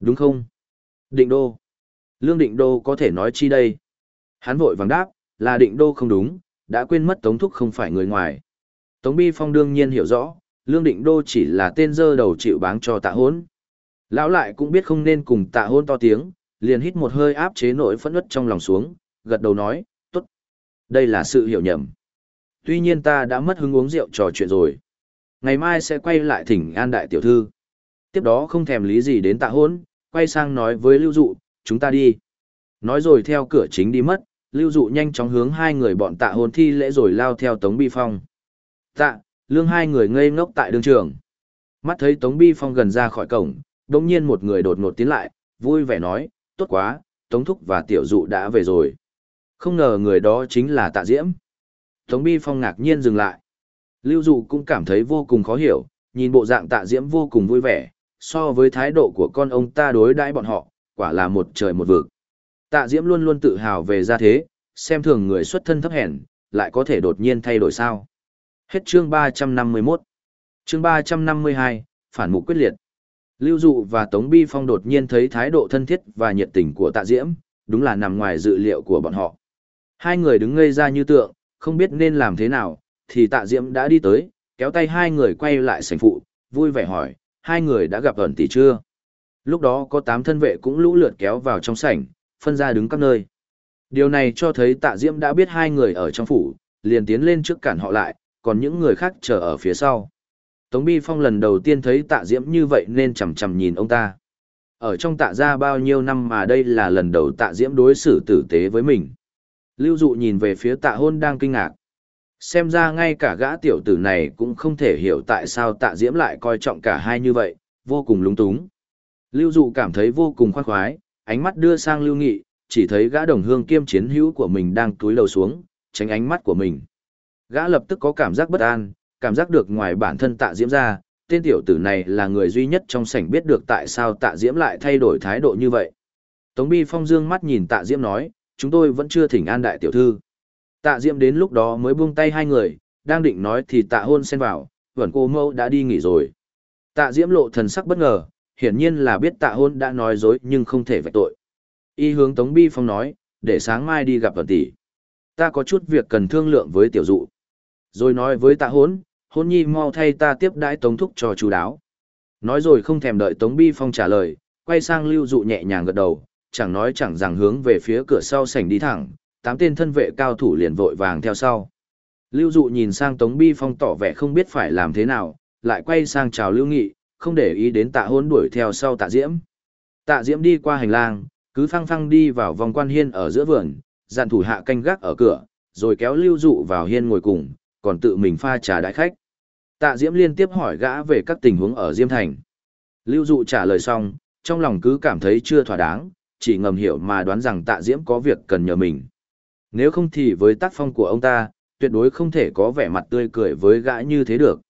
Đúng không? Định Đô. Lương Định Đô có thể nói chi đây? Hắn vội vàng đáp, là Định Đô không đúng, đã quên mất Tống Thúc không phải người ngoài. Tống Bi Phong đương nhiên hiểu rõ, Lương Định Đô chỉ là tên dơ đầu chịu báng cho tạ hôn. Lão lại cũng biết không nên cùng tạ hôn to tiếng, liền hít một hơi áp chế nỗi phẫn nứt trong lòng xuống, gật đầu nói, tốt. Đây là sự hiểu nhầm. Tuy nhiên ta đã mất hứng uống rượu trò chuyện rồi. Ngày mai sẽ quay lại thỉnh an đại tiểu thư. Tiếp đó không thèm lý gì đến tạ hôn, quay sang nói với Lưu Dụ, chúng ta đi. Nói rồi theo cửa chính đi mất, Lưu Dụ nhanh chóng hướng hai người bọn tạ hôn thi lễ rồi lao theo Tống Bi Phong. Tạ, lương hai người ngây ngốc tại đường trường. Mắt thấy Tống Bi Phong gần ra khỏi cổng, đồng nhiên một người đột ngột tiến lại, vui vẻ nói, tốt quá, Tống Thúc và Tiểu Dụ đã về rồi. Không ngờ người đó chính là Tạ Diễm. Tống Bi Phong ngạc nhiên dừng lại. Lưu Dụ cũng cảm thấy vô cùng khó hiểu, nhìn bộ dạng Tạ Diễm vô cùng vui vẻ, so với thái độ của con ông ta đối đãi bọn họ, quả là một trời một vực. Tạ Diễm luôn luôn tự hào về gia thế, xem thường người xuất thân thấp hèn, lại có thể đột nhiên thay đổi sao. Hết chương 351. Chương 352, phản mục quyết liệt. Lưu Dụ và Tống Bi Phong đột nhiên thấy thái độ thân thiết và nhiệt tình của Tạ Diễm, đúng là nằm ngoài dự liệu của bọn họ. Hai người đứng ngây ra như tượng, không biết nên làm thế nào, thì Tạ Diễm đã đi tới, kéo tay hai người quay lại sảnh phụ, vui vẻ hỏi, hai người đã gặp ẩn tỷ chưa? Lúc đó có tám thân vệ cũng lũ lượt kéo vào trong sảnh, phân ra đứng các nơi. Điều này cho thấy Tạ Diễm đã biết hai người ở trong phủ, liền tiến lên trước cản họ lại, còn những người khác chờ ở phía sau. Tống Bi Phong lần đầu tiên thấy tạ diễm như vậy nên chầm chầm nhìn ông ta. Ở trong tạ gia bao nhiêu năm mà đây là lần đầu tạ diễm đối xử tử tế với mình. Lưu dụ nhìn về phía tạ hôn đang kinh ngạc. Xem ra ngay cả gã tiểu tử này cũng không thể hiểu tại sao tạ diễm lại coi trọng cả hai như vậy, vô cùng lúng túng. Lưu dụ cảm thấy vô cùng khoan khoái, ánh mắt đưa sang lưu nghị, chỉ thấy gã đồng hương kiêm chiến hữu của mình đang túi đầu xuống, tránh ánh mắt của mình. Gã lập tức có cảm giác bất an, cảm giác được ngoài bản thân tạ diễm ra, tên tiểu tử này là người duy nhất trong sảnh biết được tại sao tạ diễm lại thay đổi thái độ như vậy. Tống Bi Phong dương mắt nhìn tạ diễm nói, chúng tôi vẫn chưa thỉnh an đại tiểu thư. Tạ diễm đến lúc đó mới buông tay hai người, đang định nói thì tạ hôn xen vào, vẩn cô mâu đã đi nghỉ rồi. Tạ diễm lộ thần sắc bất ngờ, hiển nhiên là biết tạ hôn đã nói dối nhưng không thể vạch tội. Y hướng Tống Bi Phong nói, để sáng mai đi gặp vợ tỷ. Ta có chút việc cần thương lượng với tiểu dụ. Rồi nói với tạ hôn, hôn nhi mau thay ta tiếp đãi tống thúc cho chú đáo. Nói rồi không thèm đợi tống bi phong trả lời, quay sang lưu dụ nhẹ nhàng gật đầu, chẳng nói chẳng rằng hướng về phía cửa sau sảnh đi thẳng, tám tên thân vệ cao thủ liền vội vàng theo sau. Lưu dụ nhìn sang tống bi phong tỏ vẻ không biết phải làm thế nào, lại quay sang chào lưu nghị, không để ý đến tạ hôn đuổi theo sau tạ diễm. Tạ diễm đi qua hành lang, cứ phăng phăng đi vào vòng quan hiên ở giữa vườn, dặn thủ hạ canh gác ở cửa, rồi kéo lưu dụ vào hiên ngồi cùng, còn tự mình pha trà đại khách. Tạ Diễm liên tiếp hỏi gã về các tình huống ở Diêm Thành. Lưu Dụ trả lời xong, trong lòng cứ cảm thấy chưa thỏa đáng, chỉ ngầm hiểu mà đoán rằng Tạ Diễm có việc cần nhờ mình. Nếu không thì với tác phong của ông ta, tuyệt đối không thể có vẻ mặt tươi cười với gã như thế được.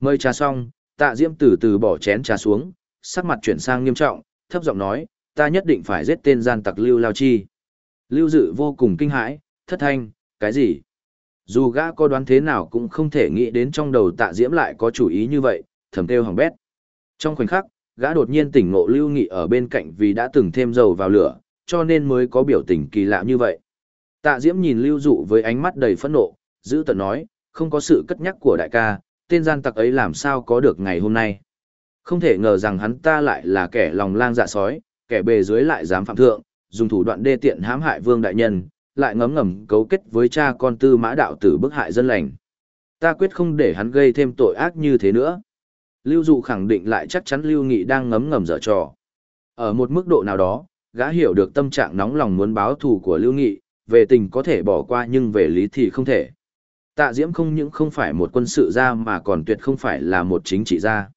Mời trà xong, Tạ Diễm từ từ bỏ chén trà xuống, sắc mặt chuyển sang nghiêm trọng, thấp giọng nói, ta nhất định phải giết tên gian tặc Lưu Lao Chi. Lưu Dự vô cùng kinh hãi, thất thanh, cái gì? Dù gã có đoán thế nào cũng không thể nghĩ đến trong đầu tạ diễm lại có chủ ý như vậy, thầm kêu hỏng bét. Trong khoảnh khắc, gã đột nhiên tỉnh ngộ Lưu Nghị ở bên cạnh vì đã từng thêm dầu vào lửa, cho nên mới có biểu tình kỳ lạ như vậy. Tạ Diễm nhìn Lưu Dụ với ánh mắt đầy phẫn nộ, giữ tận nói, không có sự cất nhắc của đại ca, tên gian tặc ấy làm sao có được ngày hôm nay. Không thể ngờ rằng hắn ta lại là kẻ lòng lang dạ sói, kẻ bề dưới lại dám phạm thượng, dùng thủ đoạn đê tiện hãm hại vương đại nhân, lại ngấm ngầm cấu kết với cha con tư mã đạo tử bức hại dân lành. Ta quyết không để hắn gây thêm tội ác như thế nữa. Lưu Dụ khẳng định lại chắc chắn Lưu Nghị đang ngấm ngầm dở trò. Ở một mức độ nào đó, gã hiểu được tâm trạng nóng lòng muốn báo thù của Lưu Nghị, về tình có thể bỏ qua nhưng về lý thì không thể. Tạ Diễm không những không phải một quân sự gia mà còn tuyệt không phải là một chính trị gia.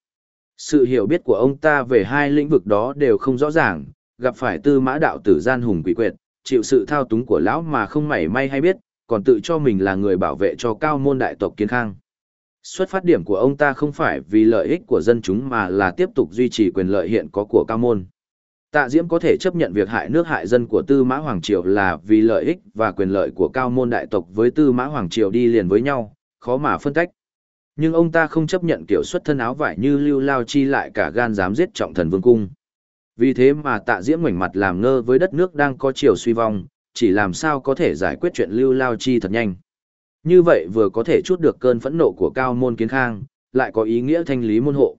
Sự hiểu biết của ông ta về hai lĩnh vực đó đều không rõ ràng, gặp phải tư mã đạo tử gian hùng quỷ quyệt, chịu sự thao túng của lão mà không mảy may hay biết, còn tự cho mình là người bảo vệ cho cao môn đại tộc kiến khang. Xuất phát điểm của ông ta không phải vì lợi ích của dân chúng mà là tiếp tục duy trì quyền lợi hiện có của cao môn. Tạ Diễm có thể chấp nhận việc hại nước hại dân của Tư Mã Hoàng Triều là vì lợi ích và quyền lợi của cao môn đại tộc với Tư Mã Hoàng Triều đi liền với nhau, khó mà phân tách. Nhưng ông ta không chấp nhận kiểu xuất thân áo vải như Lưu Lao Chi lại cả gan dám giết trọng thần vương cung. Vì thế mà tạ diễm ngoảnh mặt làm ngơ với đất nước đang có chiều suy vong, chỉ làm sao có thể giải quyết chuyện lưu lao chi thật nhanh. Như vậy vừa có thể chút được cơn phẫn nộ của cao môn kiến khang, lại có ý nghĩa thanh lý môn hộ.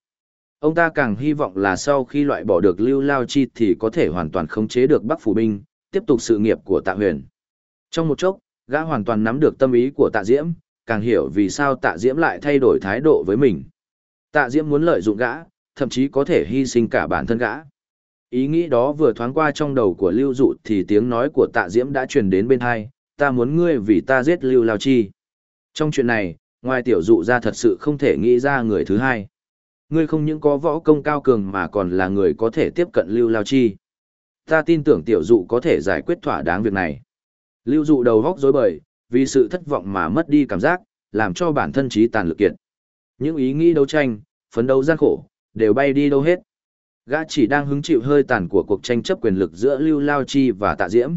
Ông ta càng hy vọng là sau khi loại bỏ được lưu lao chi thì có thể hoàn toàn khống chế được bắc phủ binh, tiếp tục sự nghiệp của tạ huyền. Trong một chốc, gã hoàn toàn nắm được tâm ý của tạ diễm, càng hiểu vì sao tạ diễm lại thay đổi thái độ với mình. Tạ diễm muốn lợi dụng gã, thậm chí có thể hy sinh cả bản thân gã. Ý nghĩ đó vừa thoáng qua trong đầu của Lưu Dụ thì tiếng nói của tạ diễm đã truyền đến bên hai, ta muốn ngươi vì ta giết Lưu Lao Chi. Trong chuyện này, ngoài tiểu dụ ra thật sự không thể nghĩ ra người thứ hai. Ngươi không những có võ công cao cường mà còn là người có thể tiếp cận Lưu Lao Chi. Ta tin tưởng tiểu dụ có thể giải quyết thỏa đáng việc này. Lưu dụ đầu góc rối bời, vì sự thất vọng mà mất đi cảm giác, làm cho bản thân trí tàn lực kiệt. Những ý nghĩ đấu tranh, phấn đấu gian khổ, đều bay đi đâu hết. Gã chỉ đang hứng chịu hơi tàn của cuộc tranh chấp quyền lực giữa Lưu Lao Chi và Tạ Diễm.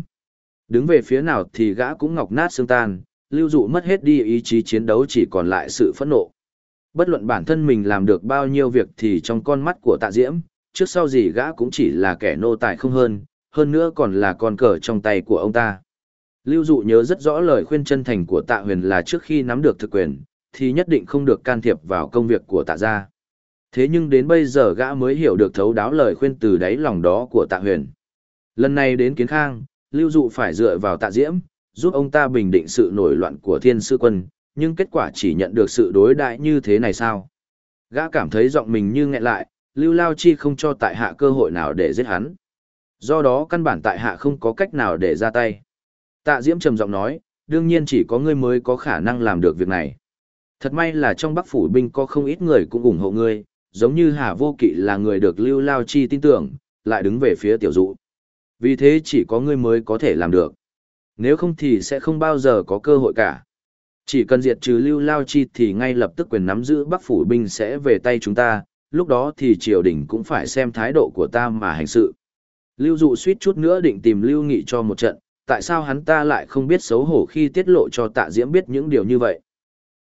Đứng về phía nào thì gã cũng ngọc nát xương tan, Lưu Dụ mất hết đi ý chí chiến đấu chỉ còn lại sự phẫn nộ. Bất luận bản thân mình làm được bao nhiêu việc thì trong con mắt của Tạ Diễm, trước sau gì gã cũng chỉ là kẻ nô tài không hơn, hơn nữa còn là con cờ trong tay của ông ta. Lưu Dụ nhớ rất rõ lời khuyên chân thành của Tạ Huyền là trước khi nắm được thực quyền, thì nhất định không được can thiệp vào công việc của Tạ gia. Thế nhưng đến bây giờ gã mới hiểu được thấu đáo lời khuyên từ đáy lòng đó của tạ huyền. Lần này đến kiến khang, lưu dụ phải dựa vào tạ diễm, giúp ông ta bình định sự nổi loạn của thiên sư quân, nhưng kết quả chỉ nhận được sự đối đại như thế này sao? Gã cảm thấy giọng mình như nghẹn lại, lưu lao chi không cho tại hạ cơ hội nào để giết hắn. Do đó căn bản tại hạ không có cách nào để ra tay. Tạ diễm trầm giọng nói, đương nhiên chỉ có ngươi mới có khả năng làm được việc này. Thật may là trong bắc phủ binh có không ít người cũng ủng hộ ngươi, giống như Hà Vô Kỵ là người được Lưu Lao Chi tin tưởng, lại đứng về phía tiểu dụ. Vì thế chỉ có ngươi mới có thể làm được. Nếu không thì sẽ không bao giờ có cơ hội cả. Chỉ cần diệt trừ Lưu Lao Chi thì ngay lập tức quyền nắm giữ Bắc Phủ Binh sẽ về tay chúng ta, lúc đó thì triều đình cũng phải xem thái độ của ta mà hành sự. Lưu Dụ suýt chút nữa định tìm Lưu Nghị cho một trận, tại sao hắn ta lại không biết xấu hổ khi tiết lộ cho tạ diễm biết những điều như vậy.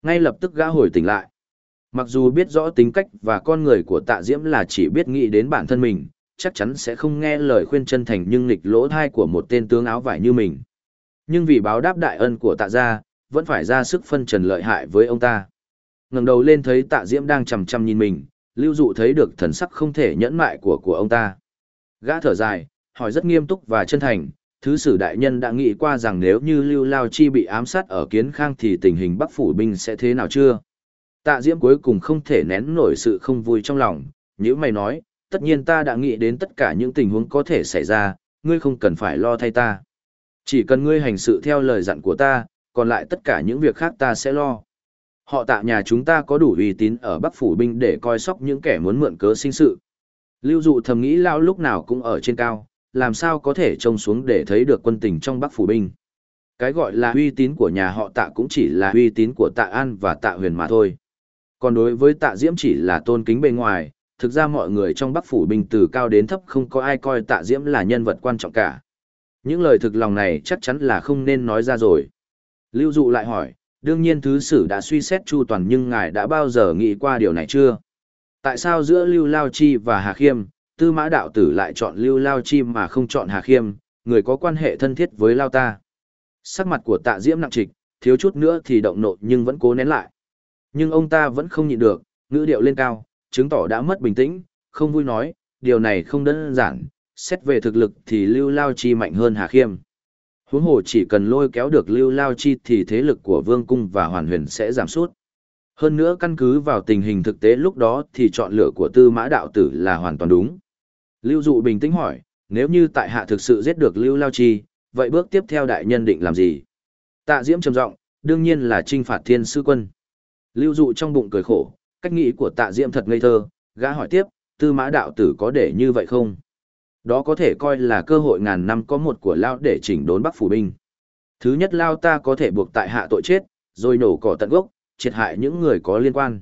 Ngay lập tức gã hồi tỉnh lại. Mặc dù biết rõ tính cách và con người của tạ diễm là chỉ biết nghĩ đến bản thân mình, chắc chắn sẽ không nghe lời khuyên chân thành nhưng nghịch lỗ thai của một tên tướng áo vải như mình. Nhưng vì báo đáp đại ân của tạ gia, vẫn phải ra sức phân trần lợi hại với ông ta. ngẩng đầu lên thấy tạ diễm đang chầm chầm nhìn mình, lưu dụ thấy được thần sắc không thể nhẫn mại của của ông ta. Gã thở dài, hỏi rất nghiêm túc và chân thành, thứ sử đại nhân đã nghĩ qua rằng nếu như lưu lao chi bị ám sát ở kiến khang thì tình hình bắc phủ binh sẽ thế nào chưa? Tạ Diễm cuối cùng không thể nén nổi sự không vui trong lòng, như mày nói, tất nhiên ta đã nghĩ đến tất cả những tình huống có thể xảy ra, ngươi không cần phải lo thay ta. Chỉ cần ngươi hành sự theo lời dặn của ta, còn lại tất cả những việc khác ta sẽ lo. Họ tạ nhà chúng ta có đủ uy tín ở Bắc Phủ Binh để coi sóc những kẻ muốn mượn cớ sinh sự. Lưu dụ thầm nghĩ lao lúc nào cũng ở trên cao, làm sao có thể trông xuống để thấy được quân tình trong Bắc Phủ Binh. Cái gọi là uy tín của nhà họ tạ cũng chỉ là uy tín của tạ An và tạ huyền mà thôi. Còn đối với tạ diễm chỉ là tôn kính bề ngoài, thực ra mọi người trong bắc phủ binh từ cao đến thấp không có ai coi tạ diễm là nhân vật quan trọng cả. Những lời thực lòng này chắc chắn là không nên nói ra rồi. Lưu dụ lại hỏi, đương nhiên thứ sử đã suy xét chu toàn nhưng ngài đã bao giờ nghĩ qua điều này chưa? Tại sao giữa Lưu Lao Chi và Hà Khiêm, tư mã đạo tử lại chọn Lưu Lao Chi mà không chọn Hà Khiêm, người có quan hệ thân thiết với Lao ta? Sắc mặt của tạ diễm nặng trịch, thiếu chút nữa thì động nộ nhưng vẫn cố nén lại. Nhưng ông ta vẫn không nhịn được, ngữ điệu lên cao, chứng tỏ đã mất bình tĩnh, không vui nói, điều này không đơn giản, xét về thực lực thì Lưu Lao Chi mạnh hơn Hà Khiêm. Huống hồ chỉ cần lôi kéo được Lưu Lao Chi thì thế lực của Vương Cung và Hoàn Huyền sẽ giảm sút. Hơn nữa căn cứ vào tình hình thực tế lúc đó thì chọn lựa của Tư Mã Đạo Tử là hoàn toàn đúng. Lưu Dụ bình tĩnh hỏi, nếu như tại hạ thực sự giết được Lưu Lao Chi, vậy bước tiếp theo đại nhân định làm gì? Tạ Diễm trầm giọng, đương nhiên là trinh phạt thiên sư quân. Lưu Dụ trong bụng cười khổ, cách nghĩ của Tạ Diễm thật ngây thơ, gã hỏi tiếp, Tư Mã Đạo Tử có để như vậy không? Đó có thể coi là cơ hội ngàn năm có một của Lao để chỉnh đốn Bắc Phủ Binh. Thứ nhất Lao ta có thể buộc tại hạ tội chết, rồi nổ cỏ tận gốc, triệt hại những người có liên quan.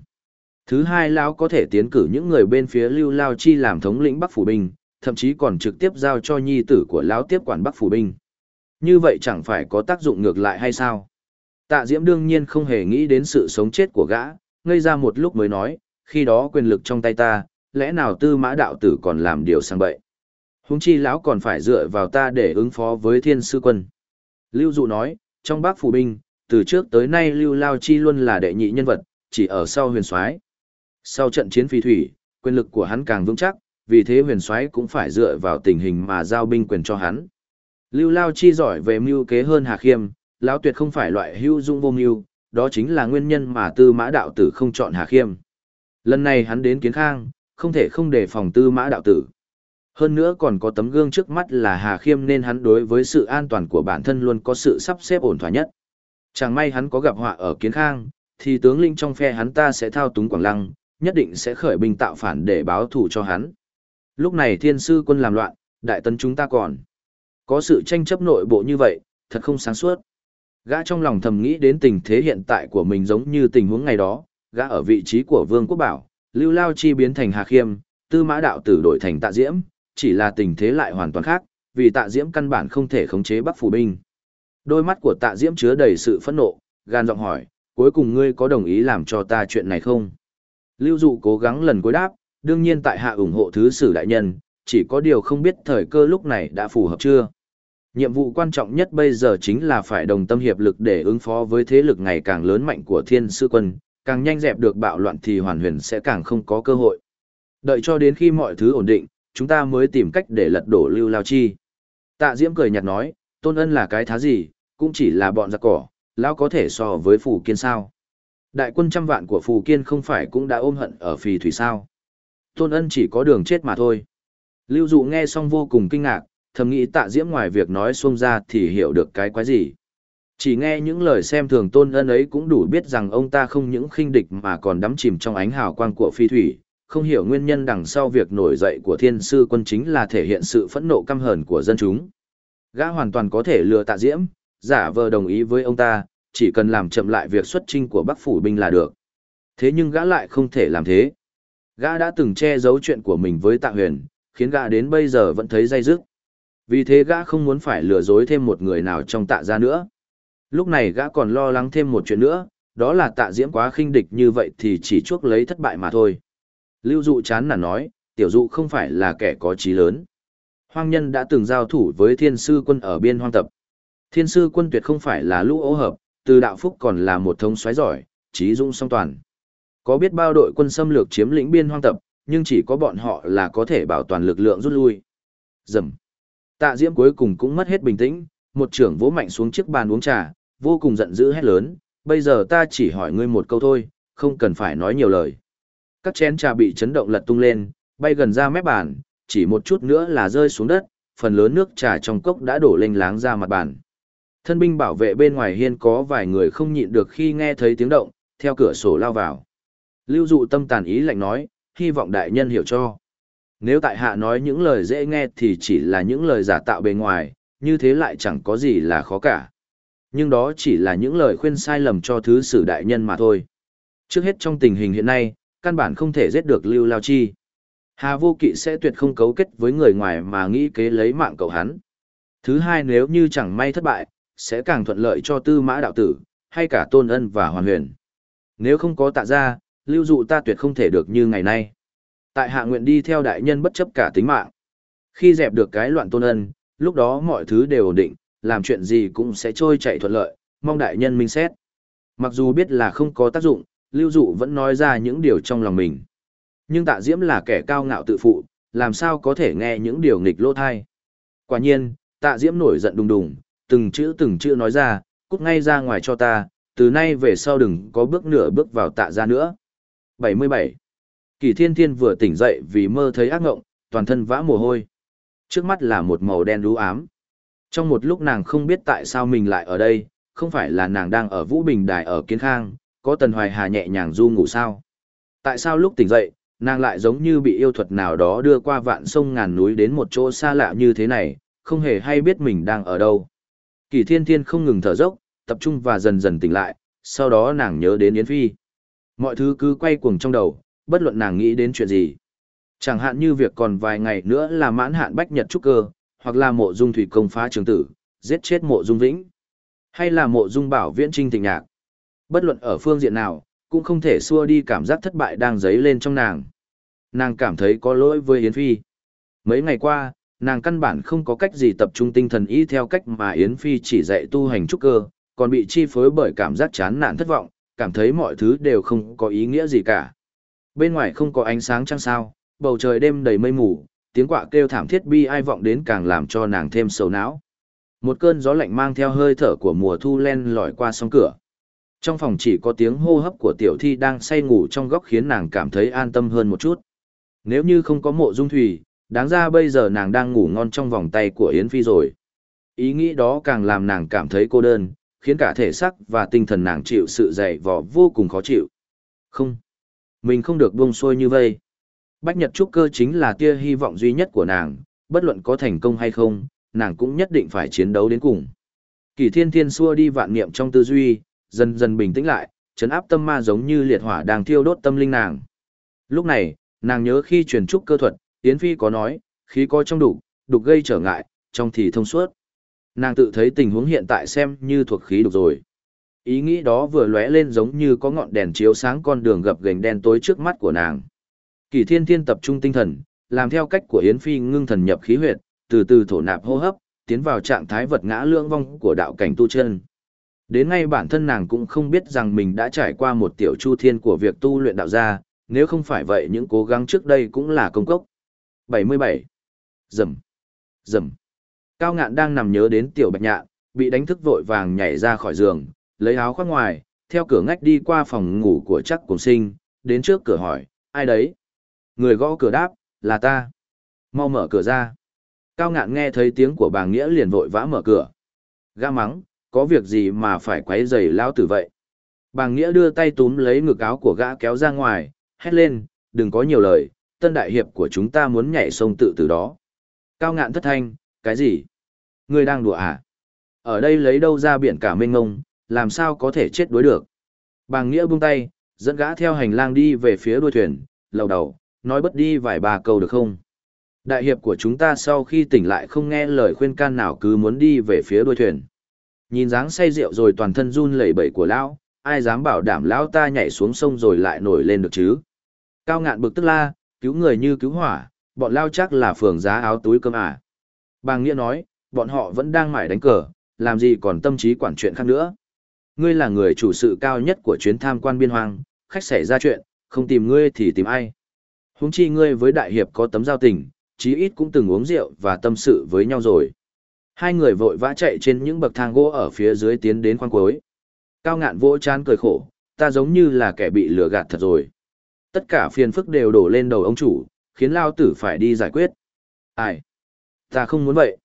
Thứ hai Lao có thể tiến cử những người bên phía Lưu Lao Chi làm thống lĩnh Bắc Phủ Binh, thậm chí còn trực tiếp giao cho nhi tử của Lão tiếp quản Bắc Phủ Binh. Như vậy chẳng phải có tác dụng ngược lại hay sao? Tạ Diễm đương nhiên không hề nghĩ đến sự sống chết của gã, ngây ra một lúc mới nói, khi đó quyền lực trong tay ta, lẽ nào tư mã đạo tử còn làm điều sang bậy. Huống chi lão còn phải dựa vào ta để ứng phó với thiên sư quân. Lưu Dụ nói, trong bác phủ binh, từ trước tới nay Lưu Lao Chi luôn là đệ nhị nhân vật, chỉ ở sau huyền soái. Sau trận chiến phi thủy, quyền lực của hắn càng vững chắc, vì thế huyền soái cũng phải dựa vào tình hình mà giao binh quyền cho hắn. Lưu Lao Chi giỏi về mưu kế hơn Hà Khiêm, lão tuyệt không phải loại hưu dung vô mưu, đó chính là nguyên nhân mà Tư Mã đạo tử không chọn Hà Khiêm. Lần này hắn đến Kiến Khang, không thể không đề phòng Tư Mã đạo tử. Hơn nữa còn có tấm gương trước mắt là Hà Khiêm nên hắn đối với sự an toàn của bản thân luôn có sự sắp xếp ổn thỏa nhất. Chẳng may hắn có gặp họa ở Kiến Khang, thì tướng linh trong phe hắn ta sẽ thao túng Quảng Lăng, nhất định sẽ khởi binh tạo phản để báo thù cho hắn. Lúc này thiên sư quân làm loạn, đại tấn chúng ta còn. Có sự tranh chấp nội bộ như vậy, thật không sáng suốt. Gã trong lòng thầm nghĩ đến tình thế hiện tại của mình giống như tình huống ngày đó, gã ở vị trí của Vương Quốc Bảo, Lưu Lao Chi biến thành Hà Khiêm, Tư Mã Đạo Tử đổi thành Tạ Diễm, chỉ là tình thế lại hoàn toàn khác, vì Tạ Diễm căn bản không thể khống chế Bắc phủ binh. Đôi mắt của Tạ Diễm chứa đầy sự phẫn nộ, gan giọng hỏi, cuối cùng ngươi có đồng ý làm cho ta chuyện này không? Lưu Dụ cố gắng lần cuối đáp, đương nhiên tại hạ ủng hộ thứ sử đại nhân, chỉ có điều không biết thời cơ lúc này đã phù hợp chưa. Nhiệm vụ quan trọng nhất bây giờ chính là phải đồng tâm hiệp lực để ứng phó với thế lực ngày càng lớn mạnh của thiên sư quân, càng nhanh dẹp được bạo loạn thì hoàn huyền sẽ càng không có cơ hội. Đợi cho đến khi mọi thứ ổn định, chúng ta mới tìm cách để lật đổ lưu lao chi. Tạ Diễm cười nhạt nói, tôn ân là cái thá gì, cũng chỉ là bọn giặc cỏ, lão có thể so với phù kiên sao. Đại quân trăm vạn của phù kiên không phải cũng đã ôm hận ở phì thủy sao. Tôn ân chỉ có đường chết mà thôi. Lưu dụ nghe xong vô cùng kinh ngạc, thầm nghĩ tạ diễm ngoài việc nói xuông ra thì hiểu được cái quái gì. Chỉ nghe những lời xem thường tôn ân ấy cũng đủ biết rằng ông ta không những khinh địch mà còn đắm chìm trong ánh hào quang của phi thủy, không hiểu nguyên nhân đằng sau việc nổi dậy của thiên sư quân chính là thể hiện sự phẫn nộ căm hờn của dân chúng. Gã hoàn toàn có thể lừa tạ diễm, giả vờ đồng ý với ông ta, chỉ cần làm chậm lại việc xuất trinh của Bắc Phủ binh là được. Thế nhưng gã lại không thể làm thế. Gã đã từng che giấu chuyện của mình với tạ huyền, khiến gã đến bây giờ vẫn thấy dây dứt. Vì thế gã không muốn phải lừa dối thêm một người nào trong tạ gia nữa. Lúc này gã còn lo lắng thêm một chuyện nữa, đó là tạ diễm quá khinh địch như vậy thì chỉ chuốc lấy thất bại mà thôi. Lưu dụ chán nản nói, tiểu dụ không phải là kẻ có trí lớn. Hoang nhân đã từng giao thủ với thiên sư quân ở biên hoang tập. Thiên sư quân tuyệt không phải là lũ ố hợp, từ đạo phúc còn là một thống xoáy giỏi, trí dũng song toàn. Có biết bao đội quân xâm lược chiếm lĩnh biên hoang tập, nhưng chỉ có bọn họ là có thể bảo toàn lực lượng rút lui. Dầm. Tạ Diễm cuối cùng cũng mất hết bình tĩnh, một trưởng vỗ mạnh xuống chiếc bàn uống trà, vô cùng giận dữ hét lớn, bây giờ ta chỉ hỏi ngươi một câu thôi, không cần phải nói nhiều lời. Các chén trà bị chấn động lật tung lên, bay gần ra mép bàn, chỉ một chút nữa là rơi xuống đất, phần lớn nước trà trong cốc đã đổ lênh láng ra mặt bàn. Thân binh bảo vệ bên ngoài hiên có vài người không nhịn được khi nghe thấy tiếng động, theo cửa sổ lao vào. Lưu dụ tâm tàn ý lạnh nói, hy vọng đại nhân hiểu cho. Nếu tại hạ nói những lời dễ nghe thì chỉ là những lời giả tạo bề ngoài, như thế lại chẳng có gì là khó cả. Nhưng đó chỉ là những lời khuyên sai lầm cho thứ sử đại nhân mà thôi. Trước hết trong tình hình hiện nay, căn bản không thể giết được Lưu Lao Chi. Hà Vô Kỵ sẽ tuyệt không cấu kết với người ngoài mà nghĩ kế lấy mạng cậu hắn. Thứ hai nếu như chẳng may thất bại, sẽ càng thuận lợi cho tư mã đạo tử, hay cả tôn ân và hoàn huyền. Nếu không có tạ ra, lưu dụ ta tuyệt không thể được như ngày nay. Tại hạ nguyện đi theo đại nhân bất chấp cả tính mạng. Khi dẹp được cái loạn tôn ân, lúc đó mọi thứ đều ổn định, làm chuyện gì cũng sẽ trôi chạy thuận lợi, mong đại nhân minh xét. Mặc dù biết là không có tác dụng, lưu dụ vẫn nói ra những điều trong lòng mình. Nhưng tạ diễm là kẻ cao ngạo tự phụ, làm sao có thể nghe những điều nghịch lỗ thai. Quả nhiên, tạ diễm nổi giận đùng đùng, từng chữ từng chữ nói ra, cút ngay ra ngoài cho ta, từ nay về sau đừng có bước nửa bước vào tạ ra nữa. 77. Kỳ thiên thiên vừa tỉnh dậy vì mơ thấy ác ngộng, toàn thân vã mồ hôi. Trước mắt là một màu đen đú ám. Trong một lúc nàng không biết tại sao mình lại ở đây, không phải là nàng đang ở Vũ Bình Đài ở Kiến Khang, có Tần Hoài Hà nhẹ nhàng du ngủ sao. Tại sao lúc tỉnh dậy, nàng lại giống như bị yêu thuật nào đó đưa qua vạn sông ngàn núi đến một chỗ xa lạ như thế này, không hề hay biết mình đang ở đâu. Kỳ thiên thiên không ngừng thở dốc, tập trung và dần dần tỉnh lại, sau đó nàng nhớ đến Yến Phi. Mọi thứ cứ quay cuồng trong đầu, bất luận nàng nghĩ đến chuyện gì. Chẳng hạn như việc còn vài ngày nữa là mãn hạn bách nhật trúc cơ, hoặc là mộ dung thủy công phá trường tử, giết chết mộ dung vĩnh, hay là mộ dung bảo viễn trinh tình nhạc. Bất luận ở phương diện nào, cũng không thể xua đi cảm giác thất bại đang dấy lên trong nàng. Nàng cảm thấy có lỗi với Yến Phi. Mấy ngày qua, nàng căn bản không có cách gì tập trung tinh thần ý theo cách mà Yến Phi chỉ dạy tu hành trúc cơ, còn bị chi phối bởi cảm giác chán nản thất vọng, cảm thấy mọi thứ đều không có ý nghĩa gì cả. Bên ngoài không có ánh sáng trăng sao, bầu trời đêm đầy mây mù, tiếng quạ kêu thảm thiết bi ai vọng đến càng làm cho nàng thêm sầu não. Một cơn gió lạnh mang theo hơi thở của mùa thu len lỏi qua song cửa. Trong phòng chỉ có tiếng hô hấp của tiểu thi đang say ngủ trong góc khiến nàng cảm thấy an tâm hơn một chút. Nếu như không có mộ dung thủy, đáng ra bây giờ nàng đang ngủ ngon trong vòng tay của Yến Phi rồi. Ý nghĩ đó càng làm nàng cảm thấy cô đơn, khiến cả thể xác và tinh thần nàng chịu sự dày vò vô cùng khó chịu. Không, mình không được buông xuôi như vây. Bách Nhật Trúc Cơ chính là tia hy vọng duy nhất của nàng, bất luận có thành công hay không, nàng cũng nhất định phải chiến đấu đến cùng. Kỳ thiên thiên xua đi vạn niệm trong tư duy, dần dần bình tĩnh lại, chấn áp tâm ma giống như liệt hỏa đang thiêu đốt tâm linh nàng. Lúc này, nàng nhớ khi truyền trúc cơ thuật, Yến Phi có nói, khí có trong đục, đục gây trở ngại, trong thì thông suốt. Nàng tự thấy tình huống hiện tại xem như thuộc khí đục rồi. Ý nghĩ đó vừa lóe lên giống như có ngọn đèn chiếu sáng con đường gập ghềnh đen tối trước mắt của nàng. Kỳ Thiên Thiên tập trung tinh thần, làm theo cách của Yến Phi ngưng thần nhập khí huyệt, từ từ thổ nạp hô hấp, tiến vào trạng thái vật ngã lưỡng vong của đạo cảnh tu chân. Đến ngay bản thân nàng cũng không biết rằng mình đã trải qua một tiểu chu thiên của việc tu luyện đạo gia, nếu không phải vậy những cố gắng trước đây cũng là công cốc. 77. Dầm. Dầm. Cao ngạn đang nằm nhớ đến tiểu bạch nhạn, bị đánh thức vội vàng nhảy ra khỏi giường, lấy áo khoác ngoài, theo cửa ngách đi qua phòng ngủ của chắc cùng sinh, đến trước cửa hỏi, ai đấy? Người gõ cửa đáp, là ta. Mau mở cửa ra. Cao ngạn nghe thấy tiếng của bà Nghĩa liền vội vã mở cửa. Ga mắng, có việc gì mà phải quấy rầy lao tử vậy? Bàng Nghĩa đưa tay túm lấy ngực áo của gã kéo ra ngoài, hét lên, đừng có nhiều lời, tân đại hiệp của chúng ta muốn nhảy sông tự từ đó. Cao ngạn thất thanh, cái gì? Ngươi đang đùa à? Ở đây lấy đâu ra biển cả mênh ngông, làm sao có thể chết đuối được? Bàng Nghĩa buông tay, dẫn gã theo hành lang đi về phía đuôi thuyền, lầu đầu, nói bất đi vài ba câu được không? Đại hiệp của chúng ta sau khi tỉnh lại không nghe lời khuyên can nào cứ muốn đi về phía đuôi thuyền. Nhìn dáng say rượu rồi toàn thân run lẩy bẩy của lão, ai dám bảo đảm lão ta nhảy xuống sông rồi lại nổi lên được chứ? Cao ngạn bực tức la, cứu người như cứu hỏa, bọn lao chắc là phường giá áo túi cơm à. Bàng Nghĩa nói, bọn họ vẫn đang mải đánh cờ, làm gì còn tâm trí quản chuyện khác nữa. Ngươi là người chủ sự cao nhất của chuyến tham quan biên hoang, khách xảy ra chuyện, không tìm ngươi thì tìm ai. Huống chi ngươi với đại hiệp có tấm giao tình, chí ít cũng từng uống rượu và tâm sự với nhau rồi. Hai người vội vã chạy trên những bậc thang gỗ ở phía dưới tiến đến khoang cuối. Cao ngạn vỗ chán cười khổ, ta giống như là kẻ bị lừa gạt thật rồi. Tất cả phiền phức đều đổ lên đầu ông chủ, khiến lao tử phải đi giải quyết. Ai? Ta không muốn vậy.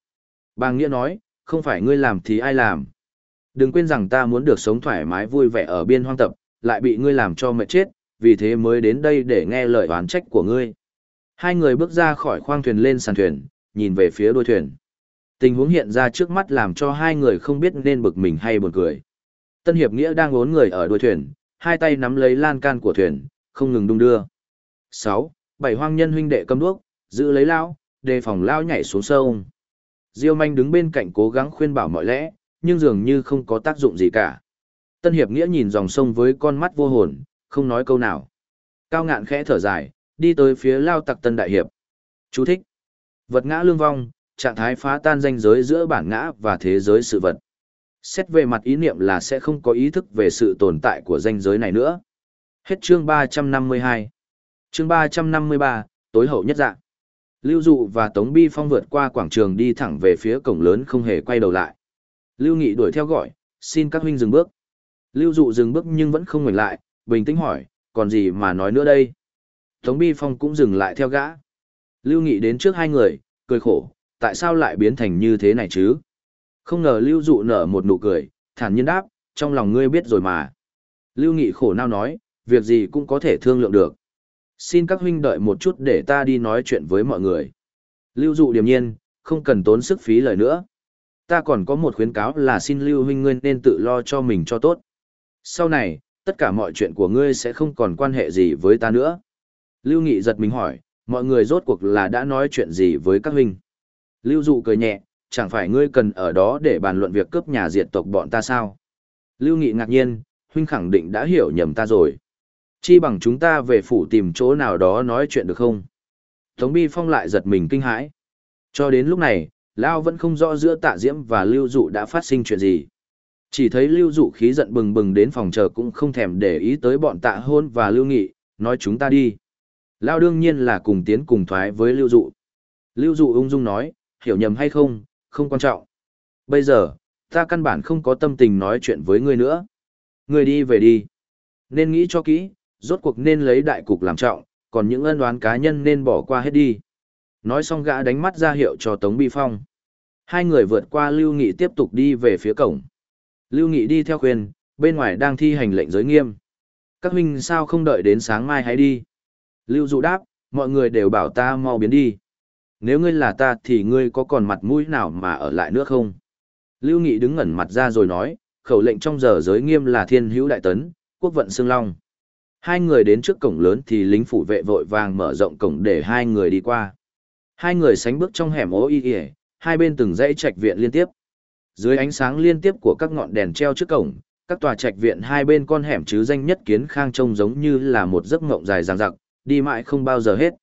Bàng Nghĩa nói, không phải ngươi làm thì ai làm. Đừng quên rằng ta muốn được sống thoải mái vui vẻ ở biên hoang tập, lại bị ngươi làm cho mệt chết, vì thế mới đến đây để nghe lời oán trách của ngươi. Hai người bước ra khỏi khoang thuyền lên sàn thuyền, nhìn về phía đuôi thuyền. Tình huống hiện ra trước mắt làm cho hai người không biết nên bực mình hay buồn cười. Tân Hiệp Nghĩa đang ốn người ở đuôi thuyền, hai tay nắm lấy lan can của thuyền, không ngừng đung đưa. 6. Bảy hoang nhân huynh đệ cầm đuốc, giữ lấy lao, đề phòng lao nhảy xuống sông. Diêu manh đứng bên cạnh cố gắng khuyên bảo mọi lẽ, nhưng dường như không có tác dụng gì cả. Tân Hiệp Nghĩa nhìn dòng sông với con mắt vô hồn, không nói câu nào. Cao ngạn khẽ thở dài, đi tới phía lao tặc Tân Đại Hiệp. Chú thích. Vật ngã lương vong, trạng thái phá tan ranh giới giữa bản ngã và thế giới sự vật. Xét về mặt ý niệm là sẽ không có ý thức về sự tồn tại của ranh giới này nữa. Hết chương 352. Chương 353, tối hậu nhất dạng. Lưu Dụ và Tống Bi Phong vượt qua quảng trường đi thẳng về phía cổng lớn không hề quay đầu lại. Lưu Nghị đuổi theo gọi, xin các huynh dừng bước. Lưu Dụ dừng bước nhưng vẫn không ngoảnh lại, bình tĩnh hỏi, còn gì mà nói nữa đây? Tống Bi Phong cũng dừng lại theo gã. Lưu Nghị đến trước hai người, cười khổ, tại sao lại biến thành như thế này chứ? Không ngờ Lưu Dụ nở một nụ cười, thản nhiên đáp, trong lòng ngươi biết rồi mà. Lưu Nghị khổ nao nói, việc gì cũng có thể thương lượng được. Xin các huynh đợi một chút để ta đi nói chuyện với mọi người. Lưu Dụ điềm nhiên, không cần tốn sức phí lời nữa. Ta còn có một khuyến cáo là xin Lưu huynh ngươi nên tự lo cho mình cho tốt. Sau này, tất cả mọi chuyện của ngươi sẽ không còn quan hệ gì với ta nữa. Lưu Nghị giật mình hỏi, mọi người rốt cuộc là đã nói chuyện gì với các huynh? Lưu Dụ cười nhẹ, chẳng phải ngươi cần ở đó để bàn luận việc cướp nhà diệt tộc bọn ta sao? Lưu Nghị ngạc nhiên, huynh khẳng định đã hiểu nhầm ta rồi. Chi bằng chúng ta về phủ tìm chỗ nào đó nói chuyện được không? Tống Bi Phong lại giật mình kinh hãi. Cho đến lúc này, Lao vẫn không rõ giữa tạ diễm và Lưu Dụ đã phát sinh chuyện gì. Chỉ thấy Lưu Dụ khí giận bừng bừng đến phòng chờ cũng không thèm để ý tới bọn tạ hôn và Lưu Nghị, nói chúng ta đi. Lao đương nhiên là cùng tiến cùng thoái với Lưu Dụ. Lưu Dụ ung dung nói, hiểu nhầm hay không, không quan trọng. Bây giờ, ta căn bản không có tâm tình nói chuyện với ngươi nữa. Ngươi đi về đi. Nên nghĩ cho kỹ, rốt cuộc nên lấy đại cục làm trọng, còn những ân oán cá nhân nên bỏ qua hết đi. Nói xong gã đánh mắt ra hiệu cho Tống Bi Phong. Hai người vượt qua Lưu Nghị tiếp tục đi về phía cổng. Lưu Nghị đi theo khuyên, bên ngoài đang thi hành lệnh giới nghiêm. Các huynh sao không đợi đến sáng mai hãy đi. Lưu Dụ đáp, mọi người đều bảo ta mau biến đi. Nếu ngươi là ta thì ngươi có còn mặt mũi nào mà ở lại nữa không? Lưu Nghị đứng ngẩn mặt ra rồi nói, khẩu lệnh trong giờ giới nghiêm là thiên hữu đại tấn, quốc vận xương long. Hai người đến trước cổng lớn thì lính phủ vệ vội vàng mở rộng cổng để hai người đi qua. Hai người sánh bước trong hẻm ố y y, hai bên từng dãy trạch viện liên tiếp. Dưới ánh sáng liên tiếp của các ngọn đèn treo trước cổng, các tòa trạch viện hai bên con hẻm chứ danh nhất kiến khang trông giống như là một giấc mộng dài dằng dặc, đi mãi không bao giờ hết.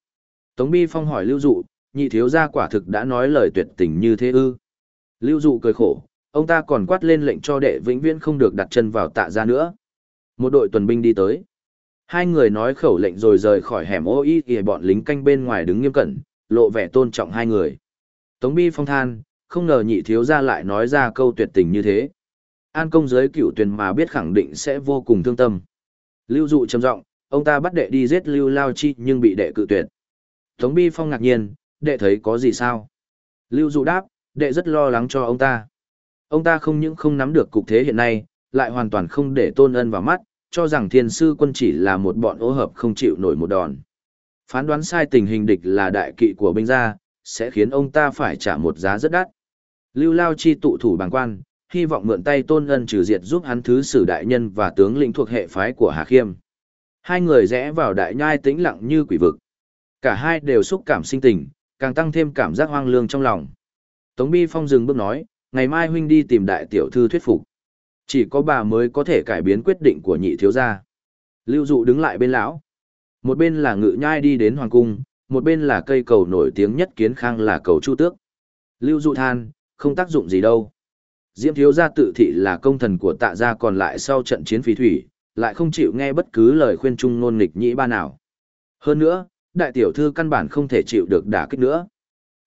Tống Bi Phong hỏi Lưu Dụ, nhị thiếu gia quả thực đã nói lời tuyệt tình như thế ư. Lưu Dụ cười khổ, ông ta còn quát lên lệnh cho đệ vĩnh viễn không được đặt chân vào tạ gia nữa. Một đội tuần binh đi tới. Hai người nói khẩu lệnh rồi rời khỏi hẻm ô y kìa bọn lính canh bên ngoài đứng nghiêm cẩn, lộ vẻ tôn trọng hai người. Tống Bi Phong than, không ngờ nhị thiếu gia lại nói ra câu tuyệt tình như thế. An công giới cựu tuyền mà biết khẳng định sẽ vô cùng thương tâm. Lưu dụ trầm giọng, ông ta bắt đệ đi giết Lưu Lao Chi nhưng bị đệ cự tuyệt. Tống Bi Phong ngạc nhiên, đệ thấy có gì sao? Lưu dụ đáp, đệ rất lo lắng cho ông ta. Ông ta không những không nắm được cục thế hiện nay, lại hoàn toàn không để tôn ân vào mắt, cho rằng thiên sư quân chỉ là một bọn ô hợp không chịu nổi một đòn. Phán đoán sai tình hình địch là đại kỵ của binh gia, sẽ khiến ông ta phải trả một giá rất đắt. Lưu Lao Chi tụ thủ bằng quan, hy vọng mượn tay tôn ân trừ diệt giúp hắn thứ sử đại nhân và tướng lĩnh thuộc hệ phái của Hà Khiêm. Hai người rẽ vào đại nhai tĩnh lặng như quỷ vực. Cả hai đều xúc cảm sinh tình, càng tăng thêm cảm giác hoang lương trong lòng. Tống Bi Phong dừng bước nói, ngày mai huynh đi tìm đại tiểu thư thuyết phục. Chỉ có bà mới có thể cải biến quyết định của nhị thiếu gia. Lưu Dụ đứng lại bên lão. Một bên là ngự nhai đi đến hoàng cung, một bên là cây cầu nổi tiếng nhất kiến khang là cầu Chu Tước. Lưu Dụ than, không tác dụng gì đâu. Diễm thiếu gia tự thị là công thần của tạ gia còn lại sau trận chiến phí thủy, lại không chịu nghe bất cứ lời khuyên chung nôn nghịch nhĩ ba nào. Hơn nữa, đại tiểu thư căn bản không thể chịu được đả kích nữa.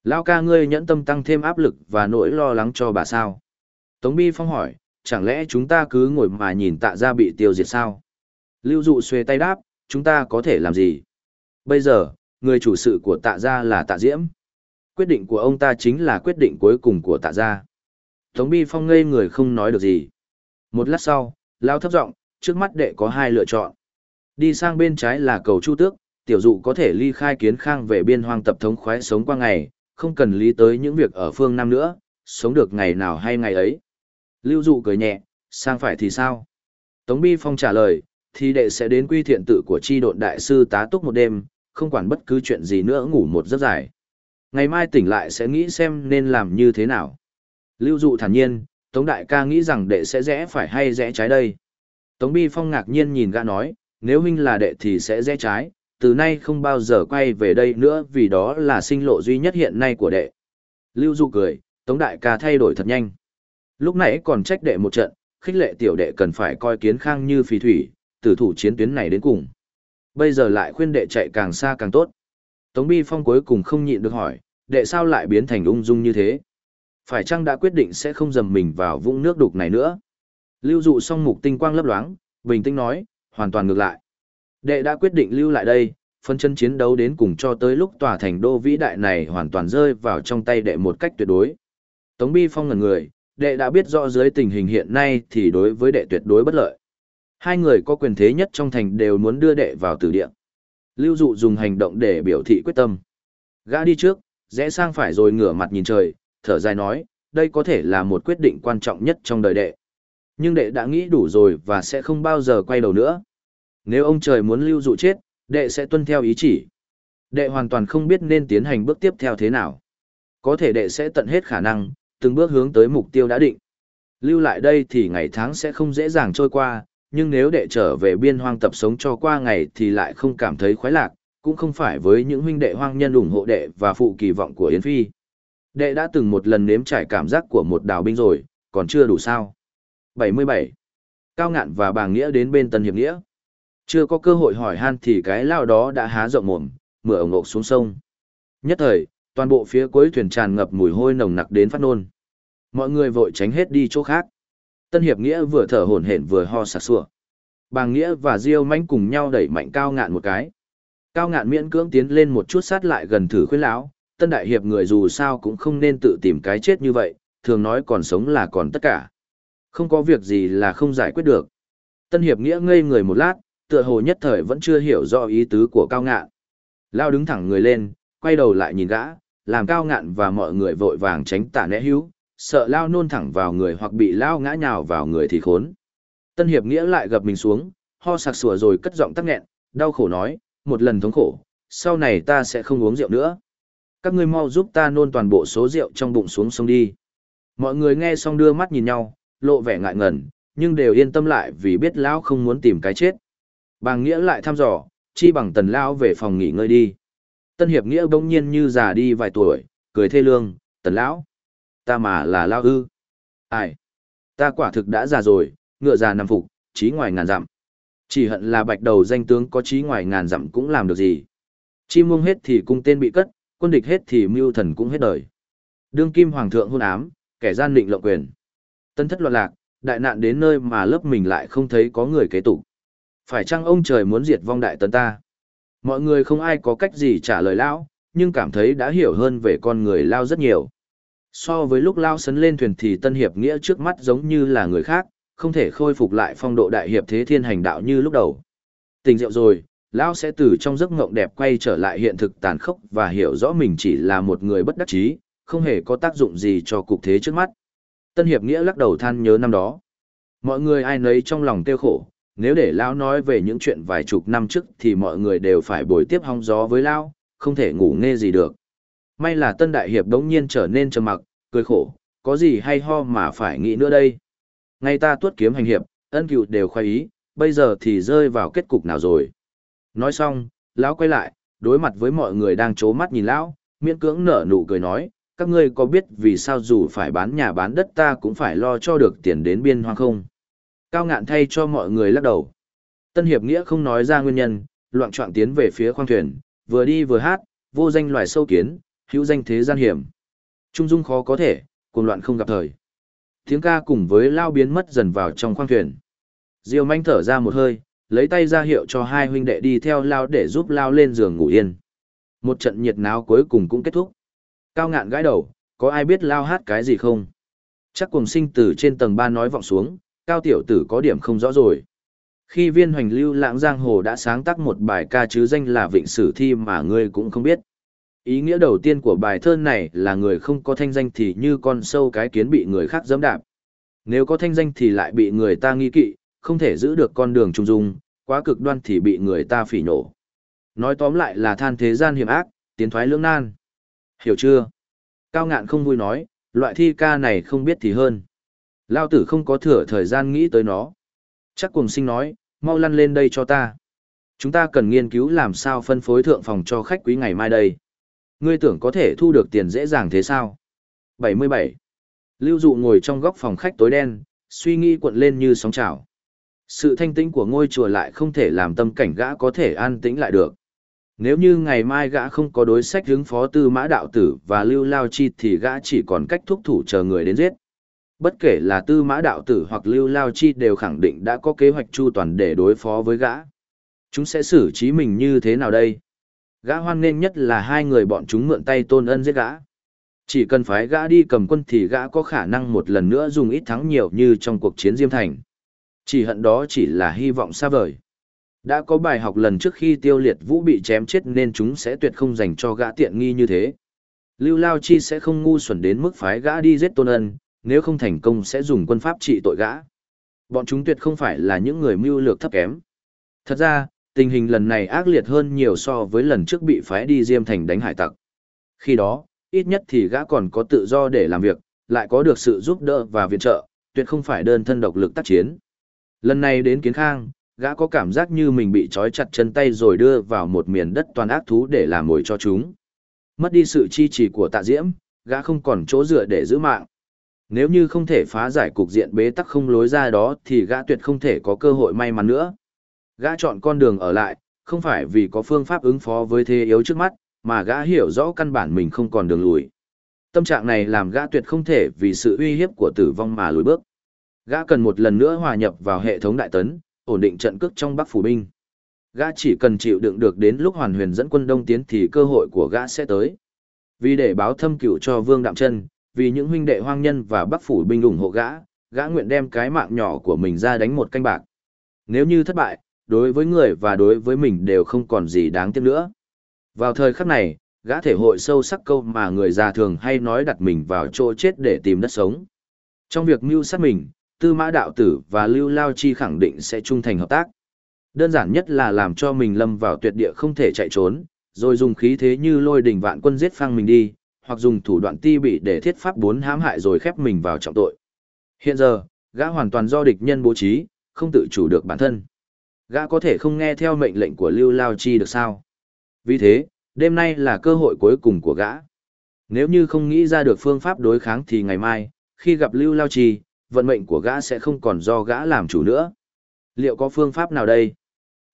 Lao ca ngươi nhẫn tâm tăng thêm áp lực và nỗi lo lắng cho bà sao. Tống Bi Phong hỏi, chẳng lẽ chúng ta cứ ngồi mà nhìn tạ gia bị tiêu diệt sao? Lưu dụ xuê tay đáp, chúng ta có thể làm gì? Bây giờ, người chủ sự của tạ gia là tạ diễm. Quyết định của ông ta chính là quyết định cuối cùng của tạ gia. Tống Bi Phong ngây người không nói được gì. Một lát sau, Lao thấp giọng, trước mắt đệ có hai lựa chọn. Đi sang bên trái là cầu Chu Tước, tiểu dụ có thể ly khai kiến khang về biên hoang tập thống khoái sống qua ngày, không cần lý tới những việc ở phương Nam nữa, sống được ngày nào hay ngày ấy. Lưu dụ cười nhẹ, sang phải thì sao? Tống Bi Phong trả lời, thì đệ sẽ đến quy thiện tự của chi độn đại sư tá túc một đêm, không quản bất cứ chuyện gì nữa ngủ một giấc dài. Ngày mai tỉnh lại sẽ nghĩ xem nên làm như thế nào. Lưu dụ thản nhiên, Tống đại ca nghĩ rằng đệ sẽ rẽ phải hay rẽ trái đây. Tống Bi Phong ngạc nhiên nhìn gã nói, nếu huynh là đệ thì sẽ rẽ trái, từ nay không bao giờ quay về đây nữa vì đó là sinh lộ duy nhất hiện nay của đệ. Lưu Dụ cười, Tống Đại ca thay đổi thật nhanh. Lúc nãy còn trách đệ một trận, khích lệ tiểu đệ cần phải coi kiến khang như phì thủy, tử thủ chiến tuyến này đến cùng. Bây giờ lại khuyên đệ chạy càng xa càng tốt. Tống Bi Phong cuối cùng không nhịn được hỏi, đệ sao lại biến thành ung dung như thế? Phải chăng đã quyết định sẽ không dầm mình vào vũng nước đục này nữa? Lưu dụ song mục tinh quang lấp loáng, bình tĩnh nói, hoàn toàn ngược lại. Đệ đã quyết định lưu lại đây, phân chân chiến đấu đến cùng cho tới lúc tòa thành đô vĩ đại này hoàn toàn rơi vào trong tay đệ một cách tuyệt đối. Tống Bi Phong ngần người, đệ đã biết rõ dưới tình hình hiện nay thì đối với đệ tuyệt đối bất lợi. Hai người có quyền thế nhất trong thành đều muốn đưa đệ vào tử địa. Lưu dụ dùng hành động để biểu thị quyết tâm. Gã đi trước, rẽ sang phải rồi ngửa mặt nhìn trời, thở dài nói, đây có thể là một quyết định quan trọng nhất trong đời đệ. Nhưng đệ đã nghĩ đủ rồi và sẽ không bao giờ quay đầu nữa. Nếu ông trời muốn lưu dụ chết, đệ sẽ tuân theo ý chỉ. Đệ hoàn toàn không biết nên tiến hành bước tiếp theo thế nào. Có thể đệ sẽ tận hết khả năng, từng bước hướng tới mục tiêu đã định. Lưu lại đây thì ngày tháng sẽ không dễ dàng trôi qua, nhưng nếu đệ trở về biên hoang tập sống cho qua ngày thì lại không cảm thấy khoái lạc, cũng không phải với những huynh đệ hoang nhân ủng hộ đệ và phụ kỳ vọng của Yến Phi. Đệ đã từng một lần nếm trải cảm giác của một đào binh rồi, còn chưa đủ sao. 77. Cao ngạn và bà Nghĩa đến bên Tân Hiệp Nghĩa. Chưa có cơ hội hỏi han thì cái lao đó đã há rộng mồm, mửa ổng ộp xuống sông. Nhất thời, toàn bộ phía cuối thuyền tràn ngập mùi hôi nồng nặc đến phát nôn. Mọi người vội tránh hết đi chỗ khác. Tân Hiệp Nghĩa vừa thở hổn hển vừa ho sặc sủa. Bà Nghĩa và Diêu Manh cùng nhau đẩy mạnh cao ngạn một cái. Cao ngạn miễn cưỡng tiến lên một chút sát lại gần thử khuyên lão, Tân Đại Hiệp người dù sao cũng không nên tự tìm cái chết như vậy, thường nói còn sống là còn tất cả. Không có việc gì là không giải quyết được. Tân Hiệp Nghĩa ngây người một lát, tựa hồ nhất thời vẫn chưa hiểu rõ ý tứ của cao ngạn. Lao đứng thẳng người lên, quay đầu lại nhìn gã, làm cao ngạn và mọi người vội vàng tránh tả nẽ hữu, sợ Lao nôn thẳng vào người hoặc bị Lao ngã nhào vào người thì khốn. Tân Hiệp Nghĩa lại gập mình xuống, ho sặc sủa rồi cất giọng tắc nghẹn, đau khổ nói, một lần thống khổ, sau này ta sẽ không uống rượu nữa. Các ngươi mau giúp ta nôn toàn bộ số rượu trong bụng xuống sông đi. Mọi người nghe xong đưa mắt nhìn nhau, lộ vẻ ngại ngần, nhưng đều yên tâm lại vì biết Lão không muốn tìm cái chết. Bàng Nghĩa lại thăm dò, chi bằng tần Lão về phòng nghỉ ngơi đi. Tân Hiệp Nghĩa bỗng nhiên như già đi vài tuổi, cười thê lương, tần Lão. Ta mà là Lão ư. Ai? Ta quả thực đã già rồi, ngựa già nằm phục, trí ngoài ngàn dặm. Chỉ hận là bạch đầu danh tướng có trí ngoài ngàn dặm cũng làm được gì. Chi muông hết thì cung tên bị cất, quân địch hết thì mưu thần cũng hết đời. Đương kim hoàng thượng hôn ám, kẻ gian định lộng quyền. Tân thất loạn lạc, đại nạn đến nơi mà lớp mình lại không thấy có người kế tục. Phải chăng ông trời muốn diệt vong đại tấn ta? Mọi người không ai có cách gì trả lời lão, nhưng cảm thấy đã hiểu hơn về con người lao rất nhiều. So với lúc lao sấn lên thuyền thì Tân Hiệp Nghĩa trước mắt giống như là người khác, không thể khôi phục lại phong độ đại hiệp thế thiên hành đạo như lúc đầu. Tình rượu rồi, lão sẽ từ trong giấc ngộng đẹp quay trở lại hiện thực tàn khốc và hiểu rõ mình chỉ là một người bất đắc chí, không hề có tác dụng gì cho cục thế trước mắt. Tân Hiệp Nghĩa lắc đầu than nhớ năm đó. Mọi người ai nấy trong lòng tiêu khổ, nếu để Lão nói về những chuyện vài chục năm trước thì mọi người đều phải bồi tiếp hong gió với Lão, không thể ngủ nghe gì được. May là Tân Đại Hiệp đống nhiên trở nên trầm mặc, cười khổ, có gì hay ho mà phải nghĩ nữa đây. Ngay ta tuốt kiếm hành hiệp, ân cựu đều khoái ý, bây giờ thì rơi vào kết cục nào rồi. Nói xong, Lão quay lại, đối mặt với mọi người đang chố mắt nhìn Lão, miễn cưỡng nở nụ cười nói, các ngươi có biết vì sao dù phải bán nhà bán đất ta cũng phải lo cho được tiền đến biên hoang không? Cao ngạn thay cho mọi người lắc đầu. Tân Hiệp Nghĩa không nói ra nguyên nhân, loạn trọng tiến về phía khoang thuyền, vừa đi vừa hát, vô danh loài sâu kiến, hữu danh thế gian hiểm. Trung dung khó có thể, cuồng loạn không gặp thời. Tiếng ca cùng với lao biến mất dần vào trong khoang thuyền. Diêu manh thở ra một hơi, lấy tay ra hiệu cho hai huynh đệ đi theo lao để giúp lao lên giường ngủ yên. Một trận nhiệt náo cuối cùng cũng kết thúc. Cao ngạn gãi đầu, có ai biết lao hát cái gì không? Chắc cùng sinh từ trên tầng ba nói vọng xuống, cao tiểu tử có điểm không rõ rồi. Khi viên hoành lưu lãng giang hồ đã sáng tác một bài ca chứ danh là vịnh sử thi mà ngươi cũng không biết. Ý nghĩa đầu tiên của bài thơ này là người không có thanh danh thì như con sâu cái kiến bị người khác dẫm đạp. Nếu có thanh danh thì lại bị người ta nghi kỵ, không thể giữ được con đường trung dung, quá cực đoan thì bị người ta phỉ nổ. Nói tóm lại là than thế gian hiểm ác, tiến thoái lưỡng nan. Hiểu chưa? Cao ngạn không vui nói, loại thi ca này không biết thì hơn. Lao tử không có thừa thời gian nghĩ tới nó. Chắc cùng sinh nói, mau lăn lên đây cho ta. Chúng ta cần nghiên cứu làm sao phân phối thượng phòng cho khách quý ngày mai đây. Ngươi tưởng có thể thu được tiền dễ dàng thế sao? 77. Lưu dụ ngồi trong góc phòng khách tối đen, suy nghĩ cuộn lên như sóng trào. Sự thanh tĩnh của ngôi chùa lại không thể làm tâm cảnh gã có thể an tĩnh lại được. Nếu như ngày mai gã không có đối sách hướng phó tư mã đạo tử và lưu lao chi thì gã chỉ còn cách thúc thủ chờ người đến giết. Bất kể là tư mã đạo tử hoặc lưu lao chi đều khẳng định đã có kế hoạch chu toàn để đối phó với gã. Chúng sẽ xử trí mình như thế nào đây? Gã hoan nghênh nhất là hai người bọn chúng mượn tay tôn ân giết gã. Chỉ cần phái gã đi cầm quân thì gã có khả năng một lần nữa dùng ít thắng nhiều như trong cuộc chiến Diêm Thành. Chỉ hận đó chỉ là hy vọng xa vời. Đã có bài học lần trước khi tiêu liệt vũ bị chém chết nên chúng sẽ tuyệt không dành cho gã tiện nghi như thế. Lưu Lao Chi sẽ không ngu xuẩn đến mức phái gã đi giết tôn ân, nếu không thành công sẽ dùng quân pháp trị tội gã. Bọn chúng tuyệt không phải là những người mưu lược thấp kém. Thật ra, tình hình lần này ác liệt hơn nhiều so với lần trước bị phái đi Diêm Thành đánh hải tặc. Khi đó, ít nhất thì gã còn có tự do để làm việc, lại có được sự giúp đỡ và viện trợ, tuyệt không phải đơn thân độc lực tác chiến. Lần này đến Kiến Khang, gã có cảm giác như mình bị trói chặt chân tay rồi đưa vào một miền đất toàn ác thú để làm mồi cho chúng. Mất đi sự chi trì của tạ diễm, gã không còn chỗ dựa để giữ mạng. Nếu như không thể phá giải cục diện bế tắc không lối ra đó thì gã tuyệt không thể có cơ hội may mắn nữa. Gã chọn con đường ở lại, không phải vì có phương pháp ứng phó với thế yếu trước mắt, mà gã hiểu rõ căn bản mình không còn đường lùi. Tâm trạng này làm gã tuyệt không thể vì sự uy hiếp của tử vong mà lùi bước. Gã cần một lần nữa hòa nhập vào hệ thống đại tấn, ổn định trận cước trong Bắc phủ binh. Gã chỉ cần chịu đựng được đến lúc Hoàn Huyền dẫn quân đông tiến thì cơ hội của gã sẽ tới. Vì để báo thâm cửu cho Vương Đạm Chân, vì những huynh đệ hoang nhân và Bắc phủ binh ủng hộ gã, gã nguyện đem cái mạng nhỏ của mình ra đánh một canh bạc. Nếu như thất bại, đối với người và đối với mình đều không còn gì đáng tiếc nữa. Vào thời khắc này, gã thể hội sâu sắc câu mà người già thường hay nói đặt mình vào chỗ chết để tìm đất sống. Trong việc mưu sát mình, Tư Mã Đạo Tử và Lưu Lao Chi khẳng định sẽ trung thành hợp tác. Đơn giản nhất là làm cho mình lâm vào tuyệt địa không thể chạy trốn, rồi dùng khí thế như lôi đỉnh vạn quân giết phăng mình đi, hoặc dùng thủ đoạn ti bị để thiết pháp bốn hãm hại rồi khép mình vào trọng tội. Hiện giờ, gã hoàn toàn do địch nhân bố trí, không tự chủ được bản thân. Gã có thể không nghe theo mệnh lệnh của Lưu Lao Chi được sao? Vì thế, đêm nay là cơ hội cuối cùng của gã. Nếu như không nghĩ ra được phương pháp đối kháng thì ngày mai, khi gặp Lưu Lao Chi, vận mệnh của gã sẽ không còn do gã làm chủ nữa. Liệu có phương pháp nào đây?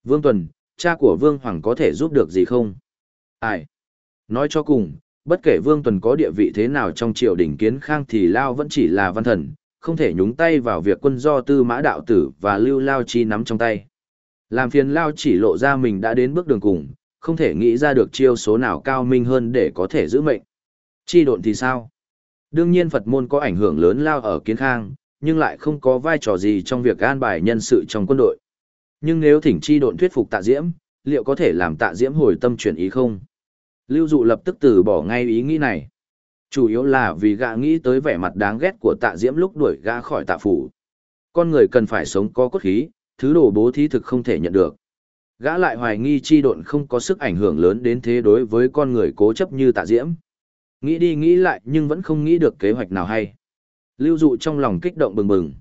Vương Tuần, cha của Vương Hoàng có thể giúp được gì không? Ai? Nói cho cùng, bất kể Vương Tuần có địa vị thế nào trong triều đình kiến khang thì Lao vẫn chỉ là văn thần, không thể nhúng tay vào việc quân do tư mã đạo tử và lưu Lao chi nắm trong tay. Làm phiền Lao chỉ lộ ra mình đã đến bước đường cùng, không thể nghĩ ra được chiêu số nào cao minh hơn để có thể giữ mệnh. Chi độn thì sao? Đương nhiên Phật môn có ảnh hưởng lớn Lao ở kiến khang, nhưng lại không có vai trò gì trong việc an bài nhân sự trong quân đội. Nhưng nếu thỉnh chi độn thuyết phục tạ diễm, liệu có thể làm tạ diễm hồi tâm chuyển ý không? Lưu dụ lập tức từ bỏ ngay ý nghĩ này. Chủ yếu là vì gã nghĩ tới vẻ mặt đáng ghét của tạ diễm lúc đuổi gã khỏi tạ phủ. Con người cần phải sống có cốt khí, thứ đồ bố thí thực không thể nhận được. Gã lại hoài nghi chi độn không có sức ảnh hưởng lớn đến thế đối với con người cố chấp như tạ diễm. Nghĩ đi nghĩ lại nhưng vẫn không nghĩ được kế hoạch nào hay. Lưu dụ trong lòng kích động bừng bừng.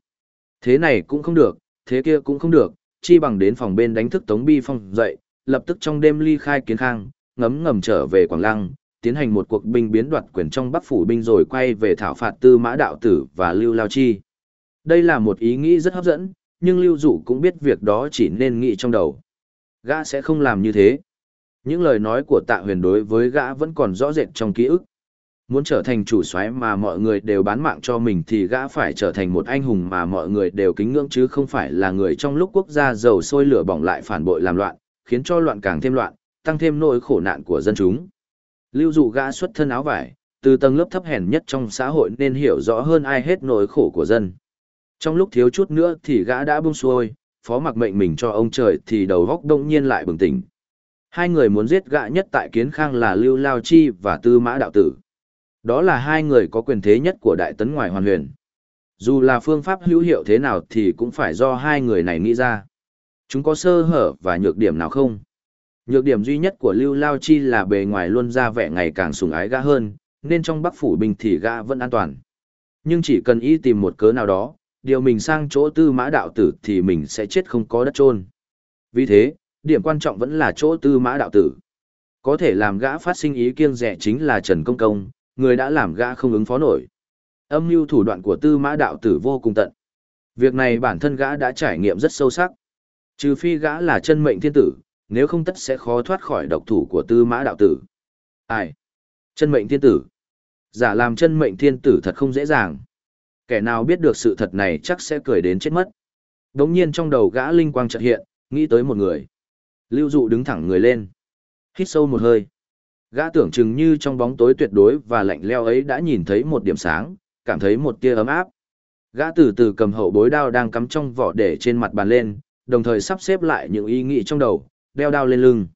Thế này cũng không được, thế kia cũng không được, chi bằng đến phòng bên đánh thức Tống Bi Phong dậy, lập tức trong đêm ly khai kiến khang, ngấm ngầm trở về Quảng Lăng, tiến hành một cuộc binh biến đoạt quyền trong Bắc phủ binh rồi quay về thảo phạt Tư Mã Đạo Tử và Lưu Lao Chi. Đây là một ý nghĩ rất hấp dẫn, nhưng Lưu Dụ cũng biết việc đó chỉ nên nghĩ trong đầu. Gã sẽ không làm như thế. Những lời nói của Tạ Huyền đối với gã vẫn còn rõ rệt trong ký ức. Muốn trở thành chủ soái mà mọi người đều bán mạng cho mình thì gã phải trở thành một anh hùng mà mọi người đều kính ngưỡng chứ không phải là người trong lúc quốc gia giàu sôi lửa bỏng lại phản bội làm loạn, khiến cho loạn càng thêm loạn, tăng thêm nỗi khổ nạn của dân chúng. Lưu dụ gã xuất thân áo vải, từ tầng lớp thấp hèn nhất trong xã hội nên hiểu rõ hơn ai hết nỗi khổ của dân. Trong lúc thiếu chút nữa thì gã đã buông xuôi, phó mặc mệnh mình cho ông trời thì đầu góc đông nhiên lại bừng tỉnh. Hai người muốn giết gã nhất tại kiến khang là Lưu Lao Chi và Tư Mã Đạo Tử. Đó là hai người có quyền thế nhất của đại tấn ngoài hoàn huyền. Dù là phương pháp hữu hiệu thế nào thì cũng phải do hai người này nghĩ ra. Chúng có sơ hở và nhược điểm nào không? Nhược điểm duy nhất của Lưu Lao Chi là bề ngoài luôn ra vẻ ngày càng sủng ái gã hơn, nên trong Bắc phủ bình thì gã vẫn an toàn. Nhưng chỉ cần y tìm một cớ nào đó, điều mình sang chỗ tư mã đạo tử thì mình sẽ chết không có đất chôn. Vì thế, điểm quan trọng vẫn là chỗ tư mã đạo tử. Có thể làm gã phát sinh ý kiêng rẻ chính là Trần Công Công, người đã làm gã không ứng phó nổi. Âm mưu thủ đoạn của tư mã đạo tử vô cùng tận. Việc này bản thân gã đã trải nghiệm rất sâu sắc. Trừ phi gã là chân mệnh thiên tử, nếu không tất sẽ khó thoát khỏi độc thủ của tư mã đạo tử. Ai? Chân mệnh thiên tử. Giả làm chân mệnh thiên tử thật không dễ dàng. Kẻ nào biết được sự thật này chắc sẽ cười đến chết mất. Đống nhiên trong đầu gã linh quang chợt hiện, nghĩ tới một người. Lưu dụ đứng thẳng người lên. Hít sâu một hơi. Gã tưởng chừng như trong bóng tối tuyệt đối và lạnh leo ấy đã nhìn thấy một điểm sáng, cảm thấy một tia ấm áp. Gã từ từ cầm hậu bối đao đang cắm trong vỏ để trên mặt bàn lên, đồng thời sắp xếp lại những ý nghĩ trong đầu, đeo đao lên lưng.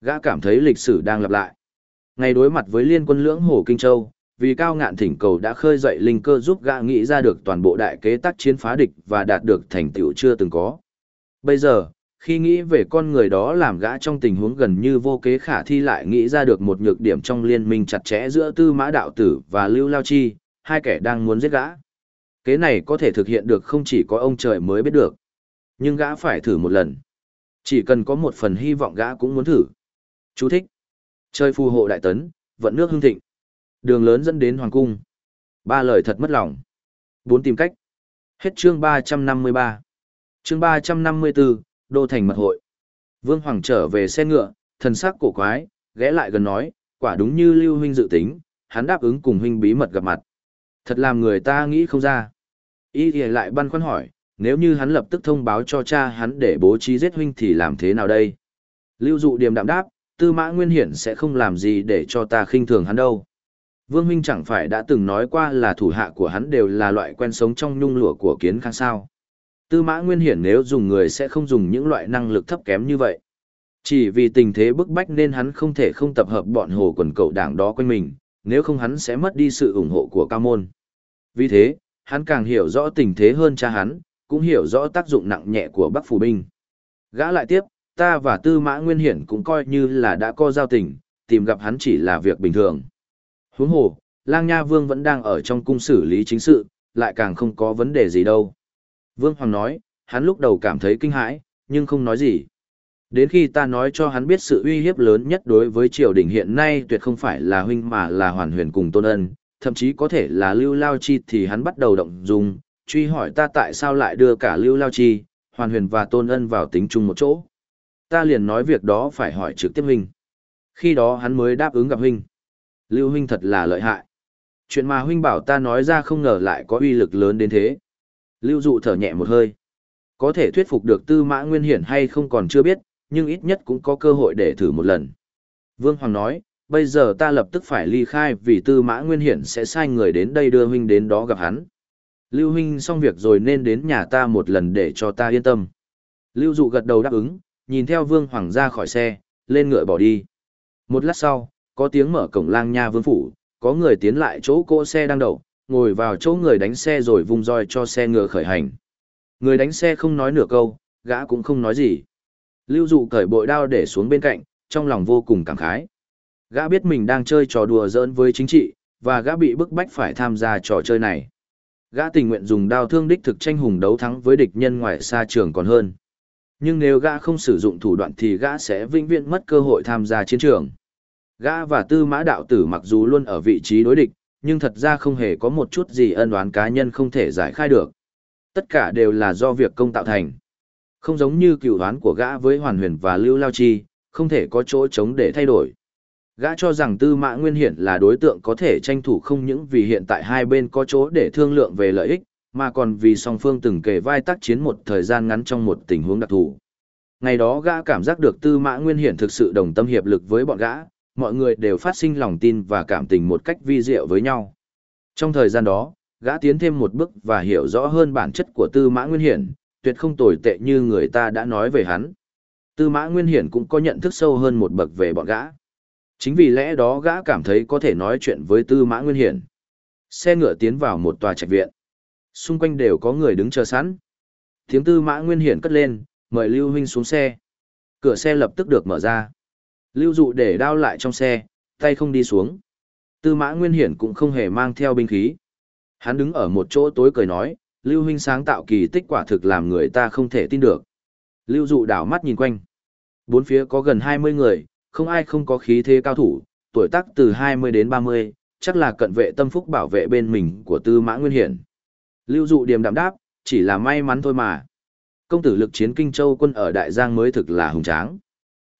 Gã cảm thấy lịch sử đang lặp lại. Ngày đối mặt với liên quân lưỡng hổ Kinh Châu, vì cao ngạn thỉnh cầu đã khơi dậy linh cơ giúp gã nghĩ ra được toàn bộ đại kế tác chiến phá địch và đạt được thành tựu chưa từng có. Bây giờ, khi nghĩ về con người đó làm gã trong tình huống gần như vô kế khả thi lại nghĩ ra được một nhược điểm trong liên minh chặt chẽ giữa tư mã đạo tử và lưu lao chi, hai kẻ đang muốn giết gã. Kế này có thể thực hiện được không chỉ có ông trời mới biết được. Nhưng gã phải thử một lần. Chỉ cần có một phần hy vọng gã cũng muốn thử. Chú thích. Chơi phù hộ đại tấn, vận nước hương thịnh. Đường lớn dẫn đến hoàng cung. Ba lời thật mất lòng. Bốn tìm cách. Hết chương 353. Chương 354, Đô Thành Mật Hội. Vương Hoàng trở về xe ngựa, thần sắc cổ quái, ghé lại gần nói, quả đúng như Lưu Huynh dự tính, hắn đáp ứng cùng Huynh bí mật gặp mặt. Thật làm người ta nghĩ không ra. Y thì lại băn khoăn hỏi, nếu như hắn lập tức thông báo cho cha hắn để bố trí giết huynh thì làm thế nào đây? Lưu dụ điềm đạm đáp, tư mã nguyên hiển sẽ không làm gì để cho ta khinh thường hắn đâu. Vương huynh chẳng phải đã từng nói qua là thủ hạ của hắn đều là loại quen sống trong nhung lụa của kiến khang sao. Tư mã nguyên hiển nếu dùng người sẽ không dùng những loại năng lực thấp kém như vậy. Chỉ vì tình thế bức bách nên hắn không thể không tập hợp bọn hồ quần cậu đảng đó quanh mình, nếu không hắn sẽ mất đi sự ủng hộ của cao môn. Vì thế, hắn càng hiểu rõ tình thế hơn cha hắn, cũng hiểu rõ tác dụng nặng nhẹ của Bắc Phủ Binh. Gã lại tiếp, ta và Tư Mã Nguyên Hiển cũng coi như là đã có giao tình, tìm gặp hắn chỉ là việc bình thường. Huống hồ, Lang Nha Vương vẫn đang ở trong cung xử lý chính sự, lại càng không có vấn đề gì đâu. Vương Hoàng nói, hắn lúc đầu cảm thấy kinh hãi, nhưng không nói gì. Đến khi ta nói cho hắn biết sự uy hiếp lớn nhất đối với triều đình hiện nay tuyệt không phải là huynh mà là hoàn huyền cùng tôn ân, thậm chí có thể là lưu lao chi thì hắn bắt đầu động dung, truy hỏi ta tại sao lại đưa cả lưu lao chi, hoàn huyền và tôn ân vào tính chung một chỗ. Ta liền nói việc đó phải hỏi trực tiếp huynh. Khi đó hắn mới đáp ứng gặp huynh. Lưu huynh thật là lợi hại. Chuyện mà huynh bảo ta nói ra không ngờ lại có uy lực lớn đến thế. Lưu dụ thở nhẹ một hơi. Có thể thuyết phục được tư mã nguyên hiển hay không còn chưa biết, nhưng ít nhất cũng có cơ hội để thử một lần. Vương Hoàng nói, bây giờ ta lập tức phải ly khai vì tư mã nguyên hiển sẽ sai người đến đây đưa huynh đến đó gặp hắn. Lưu huynh xong việc rồi nên đến nhà ta một lần để cho ta yên tâm. Lưu dụ gật đầu đáp ứng, nhìn theo vương hoàng ra khỏi xe, lên ngựa bỏ đi. Một lát sau, có tiếng mở cổng lang nha vương phủ, có người tiến lại chỗ cỗ xe đang đậu, ngồi vào chỗ người đánh xe rồi vùng roi cho xe ngựa khởi hành. Người đánh xe không nói nửa câu, gã cũng không nói gì. Lưu dụ cởi bội đao để xuống bên cạnh, trong lòng vô cùng cảm khái. Gã biết mình đang chơi trò đùa giỡn với chính trị, và gã bị bức bách phải tham gia trò chơi này. Gã tình nguyện dùng đao thương đích thực tranh hùng đấu thắng với địch nhân ngoài xa trường còn hơn. Nhưng nếu gã không sử dụng thủ đoạn thì gã sẽ vĩnh viễn mất cơ hội tham gia chiến trường. Gã và tư mã đạo tử mặc dù luôn ở vị trí đối địch, nhưng thật ra không hề có một chút gì ân oán cá nhân không thể giải khai được. Tất cả đều là do việc công tạo thành. Không giống như cựu đoán của gã với Hoàn Huyền và Lưu Lao Chi, không thể có chỗ chống để thay đổi. Gã cho rằng Tư Mã Nguyên Hiển là đối tượng có thể tranh thủ không những vì hiện tại hai bên có chỗ để thương lượng về lợi ích, mà còn vì song phương từng kể vai tác chiến một thời gian ngắn trong một tình huống đặc thù. Ngày đó gã cảm giác được Tư Mã Nguyên Hiển thực sự đồng tâm hiệp lực với bọn gã, mọi người đều phát sinh lòng tin và cảm tình một cách vi diệu với nhau. Trong thời gian đó, gã tiến thêm một bước và hiểu rõ hơn bản chất của Tư Mã Nguyên Hiển, tuyệt không tồi tệ như người ta đã nói về hắn. Tư Mã Nguyên Hiển cũng có nhận thức sâu hơn một bậc về bọn gã. Chính vì lẽ đó gã cảm thấy có thể nói chuyện với Tư Mã Nguyên Hiển. Xe ngựa tiến vào một tòa trạch viện. Xung quanh đều có người đứng chờ sẵn. Tiếng Tư Mã Nguyên Hiển cất lên, Mời Lưu Huynh xuống xe. Cửa xe lập tức được mở ra. Lưu dụ để đao lại trong xe, tay không đi xuống. Tư mã Nguyên Hiển cũng không hề mang theo binh khí. Hắn đứng ở một chỗ tối cười nói, Lưu Huynh sáng tạo kỳ tích quả thực làm người ta không thể tin được. Lưu dụ đảo mắt nhìn quanh. Bốn phía có gần 20 người, không ai không có khí thế cao thủ, tuổi tác từ 20 đến 30, chắc là cận vệ tâm phúc bảo vệ bên mình của tư mã Nguyên Hiển. Lưu dụ điềm đạm đáp, chỉ là may mắn thôi mà. Công tử lực chiến Kinh Châu quân ở Đại Giang mới thực là hùng tráng.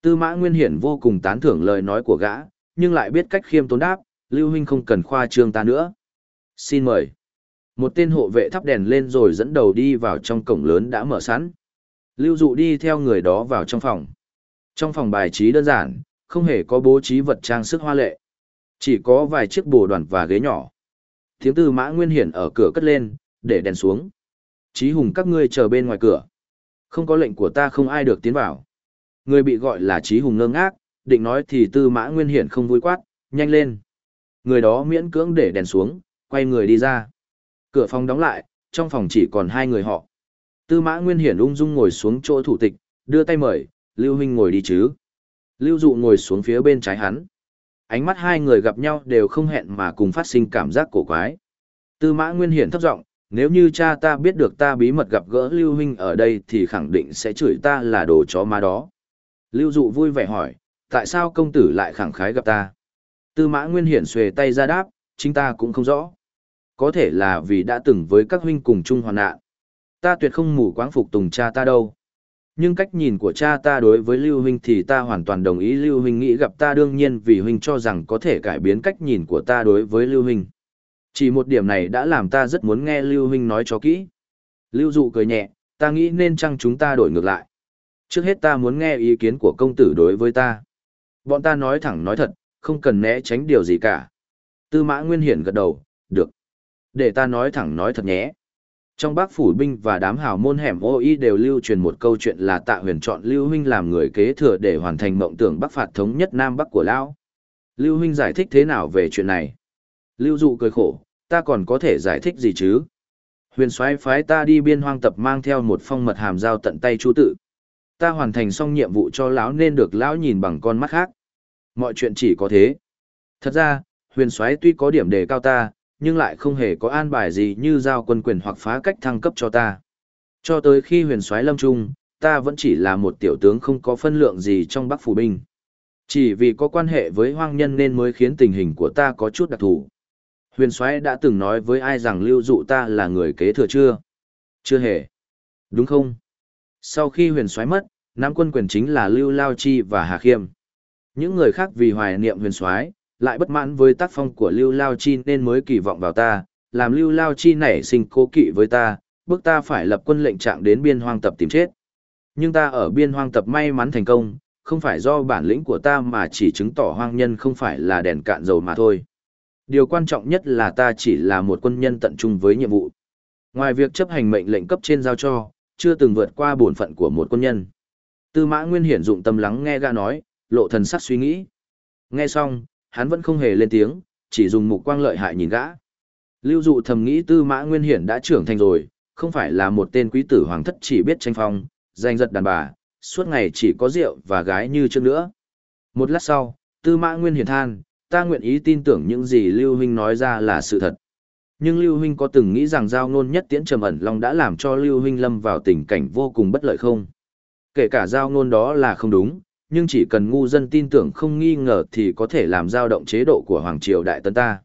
Tư mã Nguyên Hiển vô cùng tán thưởng lời nói của gã, nhưng lại biết cách khiêm tốn đáp, Lưu Huynh không cần khoa trương ta nữa. Xin mời. Một tên hộ vệ thắp đèn lên rồi dẫn đầu đi vào trong cổng lớn đã mở sẵn. Lưu dụ đi theo người đó vào trong phòng. Trong phòng bài trí đơn giản, không hề có bố trí vật trang sức hoa lệ. Chỉ có vài chiếc bồ đoàn và ghế nhỏ. Tiếng tư mã nguyên hiển ở cửa cất lên, để đèn xuống. Chí hùng các ngươi chờ bên ngoài cửa. Không có lệnh của ta không ai được tiến vào. Người bị gọi là Chí hùng ngơ ngác, định nói thì tư mã nguyên hiển không vui quát, nhanh lên. Người đó miễn cưỡng để đèn xuống, quay người đi ra. Cửa phòng đóng lại, trong phòng chỉ còn hai người họ. Tư mã nguyên hiển ung dung ngồi xuống chỗ thủ tịch, đưa tay mời, Lưu Huynh ngồi đi chứ. Lưu Dụ ngồi xuống phía bên trái hắn. Ánh mắt hai người gặp nhau đều không hẹn mà cùng phát sinh cảm giác cổ quái. Tư mã nguyên hiển thấp giọng, nếu như cha ta biết được ta bí mật gặp gỡ Lưu Huynh ở đây thì khẳng định sẽ chửi ta là đồ chó má đó. Lưu Dụ vui vẻ hỏi, tại sao công tử lại khẳng khái gặp ta? Tư mã nguyên hiển xuề tay ra đáp, chính ta cũng không rõ. Có thể là vì đã từng với các huynh cùng chung hoàn nạn. Ta tuyệt không mù quáng phục tùng cha ta đâu. Nhưng cách nhìn của cha ta đối với Lưu Huynh thì ta hoàn toàn đồng ý Lưu Huynh nghĩ gặp ta đương nhiên vì Huynh cho rằng có thể cải biến cách nhìn của ta đối với Lưu Huynh. Chỉ một điểm này đã làm ta rất muốn nghe Lưu Huynh nói cho kỹ. Lưu Dụ cười nhẹ, ta nghĩ nên chăng chúng ta đổi ngược lại. Trước hết ta muốn nghe ý kiến của công tử đối với ta. Bọn ta nói thẳng nói thật, không cần né tránh điều gì cả. Tư mã Nguyên Hiển gật đầu, được. Để ta nói thẳng nói thật nhé. Trong bác phủ binh và đám hào môn hẻm ô y đều lưu truyền một câu chuyện là tạ huyền chọn Lưu Huynh làm người kế thừa để hoàn thành mộng tưởng bắc phạt thống nhất Nam Bắc của Lão. Lưu Huynh giải thích thế nào về chuyện này? Lưu Dụ cười khổ, ta còn có thể giải thích gì chứ? Huyền soái phái ta đi biên hoang tập mang theo một phong mật hàm giao tận tay chu tự. Ta hoàn thành xong nhiệm vụ cho lão nên được lão nhìn bằng con mắt khác. Mọi chuyện chỉ có thế. Thật ra, huyền soái tuy có điểm đề cao ta, nhưng lại không hề có an bài gì như giao quân quyền hoặc phá cách thăng cấp cho ta. Cho tới khi huyền soái lâm trung, ta vẫn chỉ là một tiểu tướng không có phân lượng gì trong bắc phủ binh. Chỉ vì có quan hệ với hoang nhân nên mới khiến tình hình của ta có chút đặc thù. Huyền soái đã từng nói với ai rằng lưu dụ ta là người kế thừa chưa? Chưa hề. Đúng không? Sau khi huyền soái mất, nam quân quyền chính là lưu lao chi và hà khiêm. Những người khác vì hoài niệm huyền soái lại bất mãn với tác phong của Lưu Lao Chi nên mới kỳ vọng vào ta, làm Lưu Lao Chi nảy sinh cố kỵ với ta, bước ta phải lập quân lệnh trạng đến biên hoang tập tìm chết. Nhưng ta ở biên hoang tập may mắn thành công, không phải do bản lĩnh của ta mà chỉ chứng tỏ hoang nhân không phải là đèn cạn dầu mà thôi. Điều quan trọng nhất là ta chỉ là một quân nhân tận trung với nhiệm vụ. Ngoài việc chấp hành mệnh lệnh cấp trên giao cho, chưa từng vượt qua bổn phận của một quân nhân. Tư mã nguyên hiển dụng tâm lắng nghe ga nói, lộ thần sắc suy nghĩ. Nghe xong, hắn vẫn không hề lên tiếng, chỉ dùng mục quang lợi hại nhìn gã. Lưu dụ thầm nghĩ tư mã nguyên hiển đã trưởng thành rồi, không phải là một tên quý tử hoàng thất chỉ biết tranh phong, danh giật đàn bà, suốt ngày chỉ có rượu và gái như trước nữa. Một lát sau, tư mã nguyên hiển than, ta nguyện ý tin tưởng những gì Lưu Huynh nói ra là sự thật. Nhưng Lưu Huynh có từng nghĩ rằng giao ngôn nhất tiễn trầm ẩn long đã làm cho Lưu Huynh lâm vào tình cảnh vô cùng bất lợi không? Kể cả giao ngôn đó là không đúng, nhưng chỉ cần ngu dân tin tưởng không nghi ngờ thì có thể làm dao động chế độ của Hoàng Triều Đại Tân ta.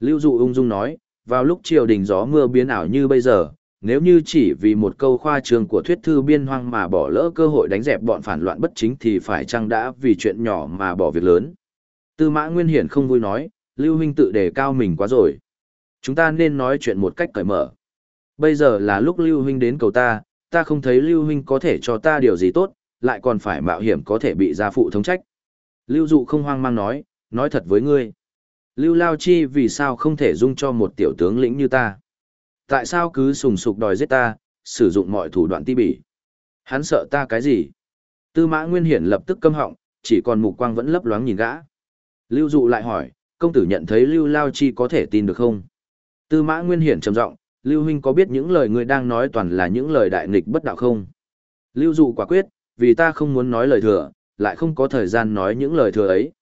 Lưu Dụ ung dung nói, vào lúc triều đình gió mưa biến ảo như bây giờ, nếu như chỉ vì một câu khoa trường của thuyết thư biên hoang mà bỏ lỡ cơ hội đánh dẹp bọn phản loạn bất chính thì phải chăng đã vì chuyện nhỏ mà bỏ việc lớn. Tư mã Nguyên Hiển không vui nói, Lưu Huynh tự đề cao mình quá rồi. Chúng ta nên nói chuyện một cách cởi mở. Bây giờ là lúc Lưu Huynh đến cầu ta, ta không thấy Lưu Huynh có thể cho ta điều gì tốt, lại còn phải mạo hiểm có thể bị gia phụ thống trách. Lưu Dụ không hoang mang nói, nói thật với ngươi. Lưu Lao Chi vì sao không thể dung cho một tiểu tướng lĩnh như ta? Tại sao cứ sùng sục đòi giết ta, sử dụng mọi thủ đoạn ti bỉ? Hắn sợ ta cái gì? Tư mã Nguyên Hiển lập tức câm họng, chỉ còn mục quang vẫn lấp loáng nhìn gã. Lưu Dụ lại hỏi, công tử nhận thấy Lưu Lao Chi có thể tin được không? Tư mã Nguyên Hiển trầm giọng, Lưu Huynh có biết những lời ngươi đang nói toàn là những lời đại nghịch bất đạo không? Lưu dụ quả quyết, vì ta không muốn nói lời thừa, lại không có thời gian nói những lời thừa ấy.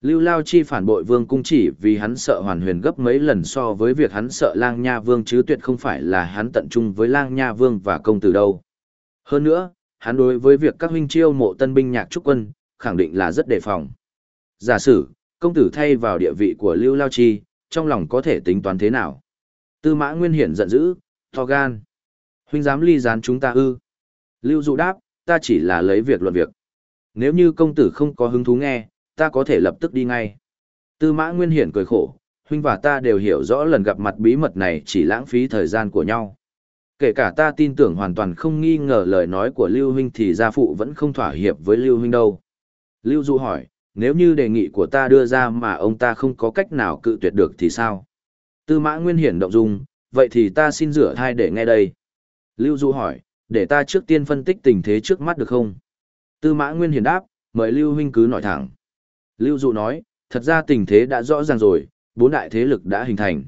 Lưu Lao Chi phản bội vương cung chỉ vì hắn sợ hoàn huyền gấp mấy lần so với việc hắn sợ lang nha vương chứ tuyệt không phải là hắn tận trung với lang nha vương và công tử đâu. Hơn nữa, hắn đối với việc các huynh chiêu mộ tân binh nhạc trúc quân, khẳng định là rất đề phòng. Giả sử, công tử thay vào địa vị của Lưu Lao Chi, trong lòng có thể tính toán thế nào? Tư mã nguyên hiển giận dữ, to gan. Huynh dám ly gián chúng ta ư? Lưu dụ đáp, ta chỉ là lấy việc luận việc. Nếu như công tử không có hứng thú nghe, ta có thể lập tức đi ngay. Tư mã nguyên hiển cười khổ, huynh và ta đều hiểu rõ lần gặp mặt bí mật này chỉ lãng phí thời gian của nhau. Kể cả ta tin tưởng hoàn toàn không nghi ngờ lời nói của Lưu huynh thì gia phụ vẫn không thỏa hiệp với Lưu huynh đâu. Lưu Du hỏi, nếu như đề nghị của ta đưa ra mà ông ta không có cách nào cự tuyệt được thì sao? Tư mã nguyên hiển động dung, vậy thì ta xin rửa thai để nghe đây. Lưu Du hỏi, để ta trước tiên phân tích tình thế trước mắt được không? Tư mã nguyên hiển đáp, mời Lưu huynh cứ nói thẳng. Lưu dụ nói, thật ra tình thế đã rõ ràng rồi, bốn đại thế lực đã hình thành.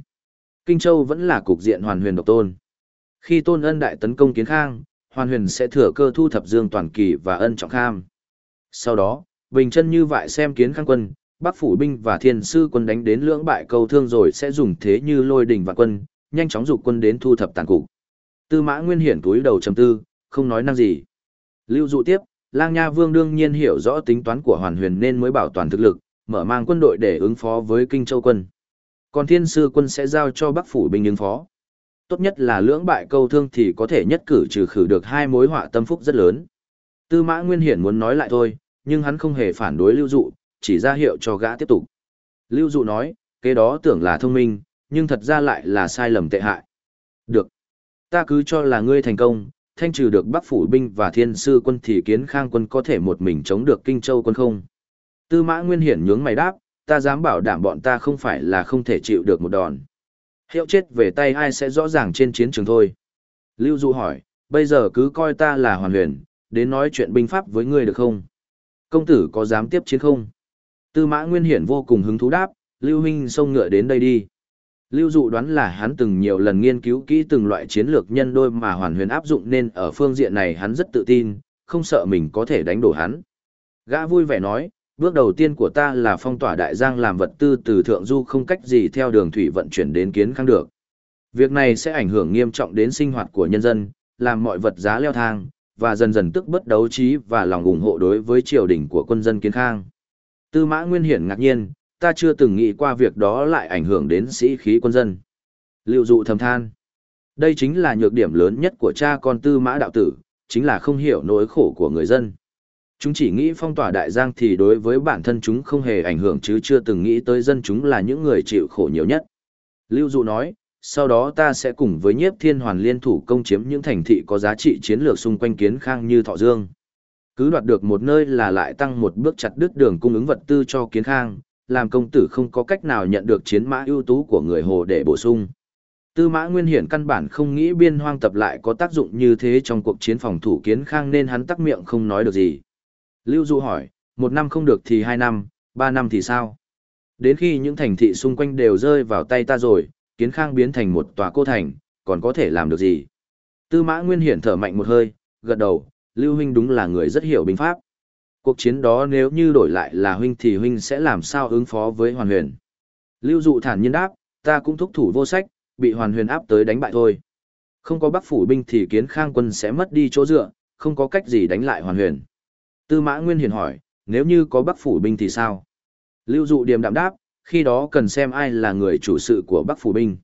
Kinh Châu vẫn là cục diện hoàn huyền độc tôn. Khi tôn ân đại tấn công kiến khang, hoàn huyền sẽ thừa cơ thu thập dương toàn kỳ và ân trọng kham. Sau đó, bình chân như vậy xem kiến khang quân, bắc phủ binh và thiên sư quân đánh đến lưỡng bại câu thương rồi sẽ dùng thế như lôi đình và quân, nhanh chóng dục quân đến thu thập tàn cục. Tư mã nguyên hiển túi đầu trầm tư, không nói năng gì. Lưu dụ tiếp, lang nha vương đương nhiên hiểu rõ tính toán của hoàn huyền nên mới bảo toàn thực lực, mở mang quân đội để ứng phó với kinh châu quân. Còn thiên sư quân sẽ giao cho bắc phủ binh ứng phó. Tốt nhất là lưỡng bại câu thương thì có thể nhất cử trừ khử được hai mối họa tâm phúc rất lớn. Tư mã nguyên hiển muốn nói lại thôi, nhưng hắn không hề phản đối lưu dụ, chỉ ra hiệu cho gã tiếp tục. Lưu dụ nói, kế đó tưởng là thông minh, nhưng thật ra lại là sai lầm tệ hại. Được. Ta cứ cho là ngươi thành công, thanh trừ được Bắc Phủ binh và Thiên Sư quân thì kiến khang quân có thể một mình chống được Kinh Châu quân không. Tư mã Nguyên Hiển nhướng mày đáp, ta dám bảo đảm bọn ta không phải là không thể chịu được một đòn. Hiệu chết về tay ai sẽ rõ ràng trên chiến trường thôi. Lưu du hỏi, bây giờ cứ coi ta là hoàn huyền, đến nói chuyện binh pháp với ngươi được không? Công tử có dám tiếp chiến không? Tư mã Nguyên Hiển vô cùng hứng thú đáp, Lưu Huynh xông ngựa đến đây đi. Lưu dụ đoán là hắn từng nhiều lần nghiên cứu kỹ từng loại chiến lược nhân đôi mà hoàn huyền áp dụng nên ở phương diện này hắn rất tự tin, không sợ mình có thể đánh đổ hắn. Gã vui vẻ nói, bước đầu tiên của ta là phong tỏa đại giang làm vật tư từ thượng du không cách gì theo đường thủy vận chuyển đến kiến khang được. Việc này sẽ ảnh hưởng nghiêm trọng đến sinh hoạt của nhân dân, làm mọi vật giá leo thang, và dần dần tức bất đấu trí và lòng ủng hộ đối với triều đình của quân dân kiến khang. Tư mã Nguyên Hiển ngạc nhiên, ta chưa từng nghĩ qua việc đó lại ảnh hưởng đến sĩ khí quân dân. Lưu dụ thầm than. Đây chính là nhược điểm lớn nhất của cha con tư mã đạo tử, chính là không hiểu nỗi khổ của người dân. Chúng chỉ nghĩ phong tỏa đại giang thì đối với bản thân chúng không hề ảnh hưởng chứ chưa từng nghĩ tới dân chúng là những người chịu khổ nhiều nhất. Lưu dụ nói, sau đó ta sẽ cùng với nhiếp thiên hoàn liên thủ công chiếm những thành thị có giá trị chiến lược xung quanh kiến khang như Thọ Dương. Cứ đoạt được một nơi là lại tăng một bước chặt đứt đường cung ứng vật tư cho kiến khang, làm công tử không có cách nào nhận được chiến mã ưu tú của người hồ để bổ sung. Tư mã nguyên hiển căn bản không nghĩ biên hoang tập lại có tác dụng như thế trong cuộc chiến phòng thủ kiến khang nên hắn tắc miệng không nói được gì. Lưu du hỏi, một năm không được thì hai năm, ba năm thì sao? Đến khi những thành thị xung quanh đều rơi vào tay ta rồi, kiến khang biến thành một tòa cô thành, còn có thể làm được gì? Tư mã nguyên hiển thở mạnh một hơi, gật đầu, Lưu Huynh đúng là người rất hiểu binh pháp. Cuộc chiến đó nếu như đổi lại là huynh thì huynh sẽ làm sao ứng phó với hoàn huyền. Lưu dụ thản nhiên đáp, ta cũng thúc thủ vô sách, bị hoàn huyền áp tới đánh bại thôi. Không có bắc phủ binh thì kiến khang quân sẽ mất đi chỗ dựa, không có cách gì đánh lại hoàn huyền. Tư mã nguyên hiền hỏi, nếu như có bắc phủ binh thì sao? Lưu dụ điềm đạm đáp, khi đó cần xem ai là người chủ sự của bắc phủ binh.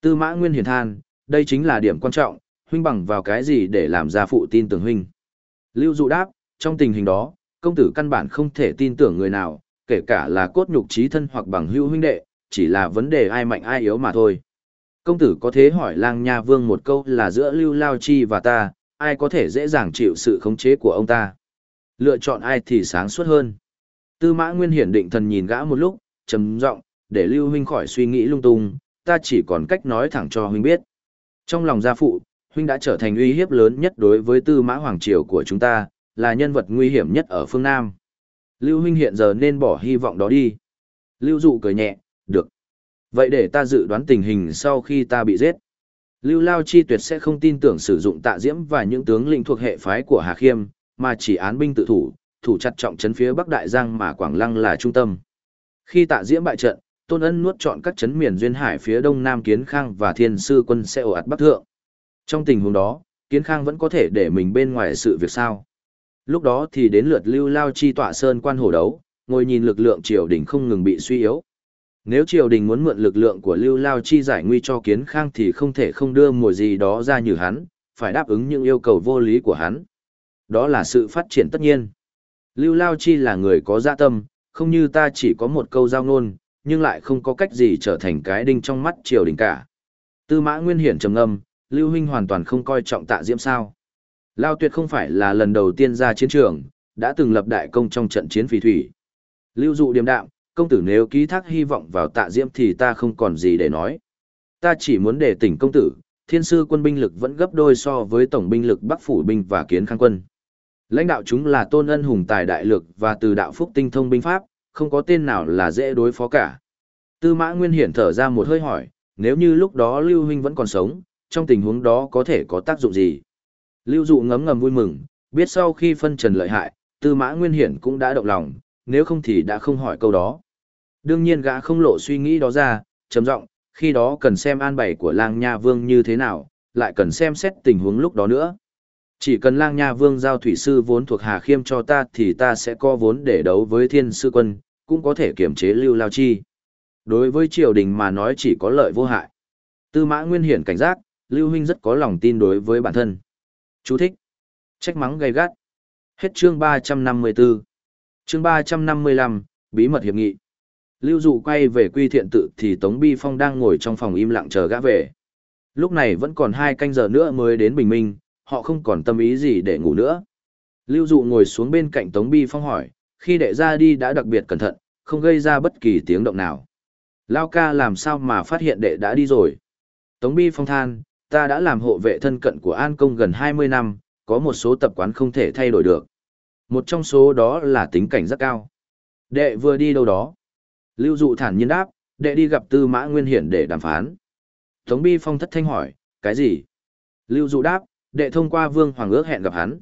Tư mã nguyên hiền than, đây chính là điểm quan trọng, huynh bằng vào cái gì để làm ra phụ tin tưởng huynh. Lưu dụ đáp, trong tình hình đó, công tử căn bản không thể tin tưởng người nào, kể cả là cốt nhục trí thân hoặc bằng hữu huynh đệ, chỉ là vấn đề ai mạnh ai yếu mà thôi. Công tử có thế hỏi lang nha vương một câu là giữa lưu lao chi và ta, ai có thể dễ dàng chịu sự khống chế của ông ta. Lựa chọn ai thì sáng suốt hơn. Tư mã nguyên hiển định thần nhìn gã một lúc, trầm giọng để lưu huynh khỏi suy nghĩ lung tung, ta chỉ còn cách nói thẳng cho huynh biết. Trong lòng gia phụ, huynh đã trở thành uy hiếp lớn nhất đối với tư mã hoàng triều của chúng ta, là nhân vật nguy hiểm nhất ở phương Nam. Lưu huynh hiện giờ nên bỏ hy vọng đó đi. Lưu dụ cười nhẹ, được. Vậy để ta dự đoán tình hình sau khi ta bị giết. Lưu Lao Chi tuyệt sẽ không tin tưởng sử dụng tạ diễm và những tướng lĩnh thuộc hệ phái của Hà Khiêm, mà chỉ án binh tự thủ, thủ chặt trọng trấn phía Bắc Đại Giang mà Quảng Lăng là trung tâm. Khi tạ diễm bại trận, Tôn Ân nuốt chọn các trấn miền duyên hải phía đông nam Kiến Khang và Thiên Sư quân sẽ ồ ạt Bắc Thượng. Trong tình huống đó, Kiến Khang vẫn có thể để mình bên ngoài sự việc sao. Lúc đó thì đến lượt Lưu Lao Chi tọa sơn quan hổ đấu, ngồi nhìn lực lượng triều đình không ngừng bị suy yếu. Nếu triều đình muốn mượn lực lượng của Lưu Lao Chi giải nguy cho Kiến Khang thì không thể không đưa mùa gì đó ra như hắn, phải đáp ứng những yêu cầu vô lý của hắn. Đó là sự phát triển tất nhiên. Lưu Lao Chi là người có dạ tâm, không như ta chỉ có một câu giao ngôn, nhưng lại không có cách gì trở thành cái đinh trong mắt triều đình cả. Tư mã nguyên hiển trầm ngâm, Lưu Huynh hoàn toàn không coi trọng tạ diễm sao. Lao tuyệt không phải là lần đầu tiên ra chiến trường, đã từng lập đại công trong trận chiến phì thủy. Lưu dụ điềm đạm, công tử nếu ký thác hy vọng vào tạ diễm thì ta không còn gì để nói. Ta chỉ muốn để tỉnh công tử, thiên sư quân binh lực vẫn gấp đôi so với tổng binh lực bắc phủ binh và kiến khang quân. Lãnh đạo chúng là tôn ân hùng tài đại lực và từ đạo phúc tinh thông binh pháp, không có tên nào là dễ đối phó cả. Tư mã nguyên hiển thở ra một hơi hỏi, nếu như lúc đó Lưu Huynh vẫn còn sống, trong tình huống đó có thể có tác dụng gì? Lưu dụ ngấm ngầm vui mừng, biết sau khi phân trần lợi hại, tư mã nguyên hiển cũng đã động lòng, nếu không thì đã không hỏi câu đó. Đương nhiên gã không lộ suy nghĩ đó ra, trầm giọng, khi đó cần xem an bày của lang nha vương như thế nào, lại cần xem xét tình huống lúc đó nữa. Chỉ cần lang nha vương giao thủy sư vốn thuộc Hà Khiêm cho ta thì ta sẽ có vốn để đấu với thiên sư quân, cũng có thể kiểm chế lưu lao chi. Đối với triều đình mà nói chỉ có lợi vô hại. Tư mã nguyên hiển cảnh giác, lưu huynh rất có lòng tin đối với bản thân. Chú thích. Trách mắng gay gắt. Hết chương 354. Chương 355, bí mật hiệp nghị. Lưu dụ quay về quy thiện tự thì Tống Bi Phong đang ngồi trong phòng im lặng chờ gã về. Lúc này vẫn còn hai canh giờ nữa mới đến bình minh, họ không còn tâm ý gì để ngủ nữa. Lưu dụ ngồi xuống bên cạnh Tống Bi Phong hỏi, khi đệ ra đi đã đặc biệt cẩn thận, không gây ra bất kỳ tiếng động nào. Lao ca làm sao mà phát hiện đệ đã đi rồi. Tống Bi Phong than, ta đã làm hộ vệ thân cận của An Công gần 20 năm, có một số tập quán không thể thay đổi được. Một trong số đó là tính cảnh rất cao. Đệ vừa đi đâu đó? Lưu dụ thản nhiên đáp, đệ đi gặp tư mã nguyên hiển để đàm phán. Tống Bi Phong thất thanh hỏi, cái gì? Lưu dụ đáp, đệ thông qua vương hoàng ước hẹn gặp hắn.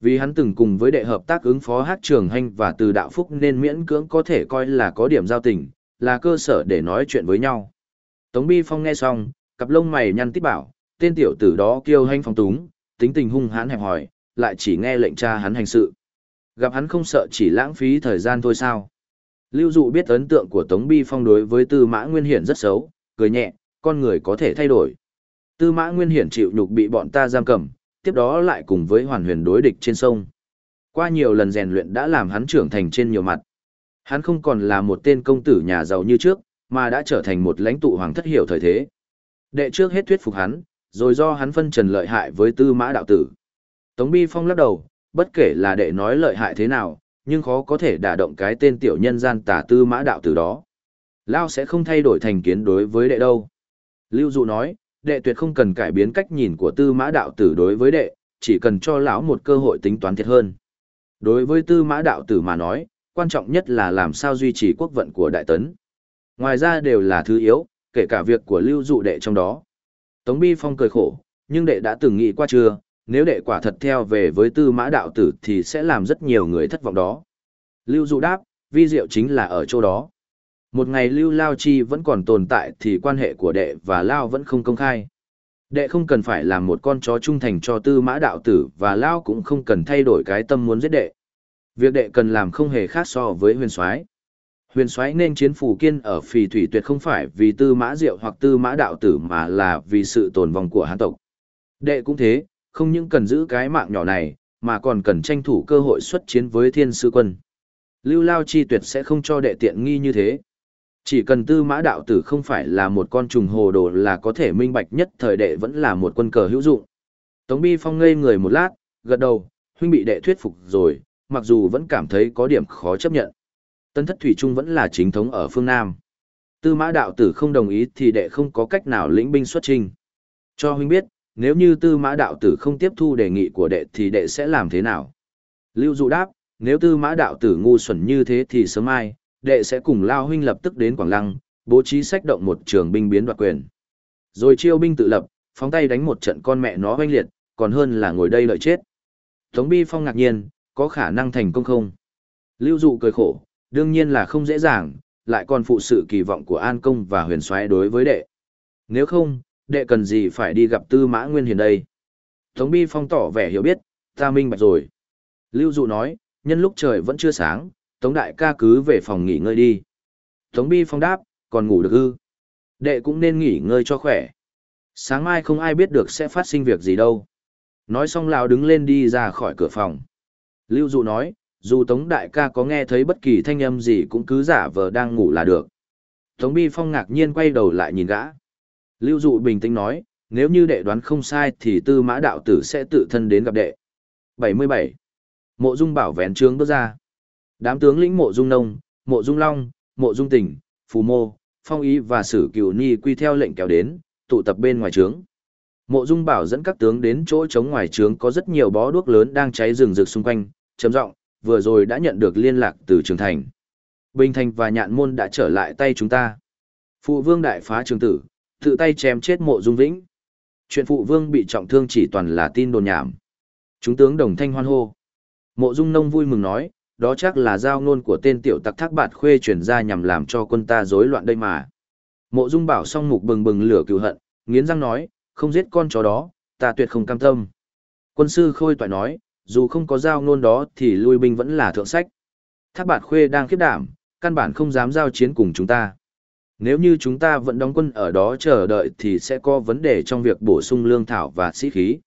Vì hắn từng cùng với đệ hợp tác ứng phó hát trường hành và từ đạo phúc nên miễn cưỡng có thể coi là có điểm giao tình, là cơ sở để nói chuyện với nhau. Tống Bi Phong nghe xong, cặp lông mày nhăn tít bảo, tên tiểu tử đó kiêu hanh phong túng, tính tình hung hãn hẹp hòi, lại chỉ nghe lệnh cha hắn hành sự. Gặp hắn không sợ chỉ lãng phí thời gian thôi sao. Lưu Dụ biết ấn tượng của Tống Bi Phong đối với Tư Mã Nguyên Hiển rất xấu, cười nhẹ, con người có thể thay đổi. Tư Mã Nguyên Hiển chịu nhục bị bọn ta giam cầm, tiếp đó lại cùng với Hoàn Huyền đối địch trên sông. Qua nhiều lần rèn luyện đã làm hắn trưởng thành trên nhiều mặt. Hắn không còn là một tên công tử nhà giàu như trước, mà đã trở thành một lãnh tụ hoàng thất hiểu thời thế. Đệ trước hết thuyết phục hắn, rồi do hắn phân trần lợi hại với Tư Mã đạo tử. Tống Bi Phong lắc đầu, bất kể là đệ nói lợi hại thế nào, nhưng khó có thể đả động cái tên tiểu nhân gian tả tư mã đạo Tử đó. Lao sẽ không thay đổi thành kiến đối với đệ đâu. Lưu Dụ nói, đệ tuyệt không cần cải biến cách nhìn của tư mã đạo tử đối với đệ, chỉ cần cho lão một cơ hội tính toán thiệt hơn. Đối với tư mã đạo tử mà nói, quan trọng nhất là làm sao duy trì quốc vận của đại tấn. Ngoài ra đều là thứ yếu, kể cả việc của lưu dụ đệ trong đó. Tống Bi Phong cười khổ, nhưng đệ đã từng nghĩ qua chưa, nếu đệ quả thật theo về với tư mã đạo tử thì sẽ làm rất nhiều người thất vọng đó. Lưu Dụ đáp, vi diệu chính là ở chỗ đó. Một ngày Lưu Lao Chi vẫn còn tồn tại thì quan hệ của đệ và Lao vẫn không công khai. Đệ không cần phải làm một con chó trung thành cho tư mã đạo tử và Lao cũng không cần thay đổi cái tâm muốn giết đệ. Việc đệ cần làm không hề khác so với huyền soái Huyền soái nên chiến phủ kiên ở phì thủy tuyệt không phải vì tư mã diệu hoặc tư mã đạo tử mà là vì sự tồn vong của hán tộc. Đệ cũng thế, không những cần giữ cái mạng nhỏ này, mà còn cần tranh thủ cơ hội xuất chiến với thiên sư quân. Lưu Lao Chi tuyệt sẽ không cho đệ tiện nghi như thế. Chỉ cần tư mã đạo tử không phải là một con trùng hồ đồ là có thể minh bạch nhất thời đệ vẫn là một quân cờ hữu dụng. Tống Bi Phong ngây người một lát, gật đầu, huynh bị đệ thuyết phục rồi, mặc dù vẫn cảm thấy có điểm khó chấp nhận. Tân thất thủy trung vẫn là chính thống ở phương Nam. Tư mã đạo tử không đồng ý thì đệ không có cách nào lĩnh binh xuất trình. Cho huynh biết, nếu như tư mã đạo tử không tiếp thu đề nghị của đệ thì đệ sẽ làm thế nào? Lưu Dụ đáp, nếu tư mã đạo tử ngu xuẩn như thế thì sớm mai, đệ sẽ cùng Lao huynh lập tức đến Quảng Lăng, bố trí sách động một trường binh biến đoạt quyền. Rồi chiêu binh tự lập, phóng tay đánh một trận con mẹ nó oanh liệt, còn hơn là ngồi đây lợi chết. Tống Bi Phong ngạc nhiên, có khả năng thành công không? Lưu dụ cười khổ, đương nhiên là không dễ dàng, lại còn phụ sự kỳ vọng của An Công và huyền soái đối với đệ. Nếu không, đệ cần gì phải đi gặp tư mã nguyên hiền đây? Tống Bi Phong tỏ vẻ hiểu biết, ta minh bạch rồi. Lưu dụ nói, nhân lúc trời vẫn chưa sáng, Tống Đại ca cứ về phòng nghỉ ngơi đi. Tống Bi Phong đáp, còn ngủ được ư? Đệ cũng nên nghỉ ngơi cho khỏe. Sáng mai không ai biết được sẽ phát sinh việc gì đâu. Nói xong Lão đứng lên đi ra khỏi cửa phòng. Lưu Dụ nói, dù Tống Đại ca có nghe thấy bất kỳ thanh âm gì cũng cứ giả vờ đang ngủ là được. Tống Bi Phong ngạc nhiên quay đầu lại nhìn gã. Lưu Dụ bình tĩnh nói, nếu như đệ đoán không sai thì tư mã đạo tử sẽ tự thân đến gặp đệ. 77. Mộ Dung bảo vén trướng bước ra. Đám tướng lĩnh Mộ Dung Nông, Mộ Dung Long, Mộ Dung Tỉnh, Phù Mô, Phong Ý và Sử Cửu Ni quy theo lệnh kéo đến, tụ tập bên ngoài trướng. Mộ Dung Bảo dẫn các tướng đến chỗ trống ngoài trướng có rất nhiều bó đuốc lớn đang cháy rừng rực xung quanh, trầm giọng, vừa rồi đã nhận được liên lạc từ Trường Thành. Bình Thành và Nhạn Môn đã trở lại tay chúng ta. Phụ Vương đại phá trường tử, tự tay chém chết Mộ Dung Vĩnh. Chuyện Phụ Vương bị trọng thương chỉ toàn là tin đồn nhảm. Chúng tướng đồng thanh hoan hô. Mộ Dung Nông vui mừng nói, đó chắc là giao ngôn của tên tiểu tặc thác bạt khuê truyền ra nhằm làm cho quân ta rối loạn đây mà. Mộ Dung Bảo song mục bừng bừng lửa cựu hận, nghiến răng nói, không giết con chó đó, ta tuyệt không cam tâm. Quân sư Khôi toại nói, dù không có giao ngôn đó thì lui binh vẫn là thượng sách. Thác bạt khuê đang khiếp đảm, căn bản không dám giao chiến cùng chúng ta. Nếu như chúng ta vẫn đóng quân ở đó chờ đợi thì sẽ có vấn đề trong việc bổ sung lương thảo và sĩ khí.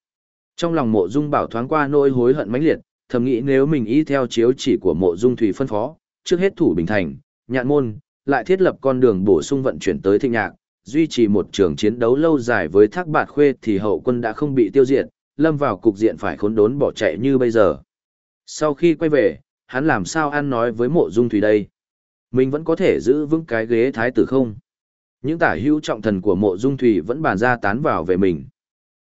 Trong lòng mộ dung bảo thoáng qua nỗi hối hận mãnh liệt, thầm nghĩ nếu mình y theo chiếu chỉ của mộ dung thủy phân phó, trước hết thủ bình thành, nhạn môn, lại thiết lập con đường bổ sung vận chuyển tới thịnh nhạc, duy trì một trường chiến đấu lâu dài với thác bạt khuê thì hậu quân đã không bị tiêu diệt, lâm vào cục diện phải khốn đốn bỏ chạy như bây giờ. Sau khi quay về, hắn làm sao ăn nói với mộ dung thủy đây? Mình vẫn có thể giữ vững cái ghế thái tử không? Những tả hữu trọng thần của mộ dung thủy vẫn bàn ra tán vào về mình.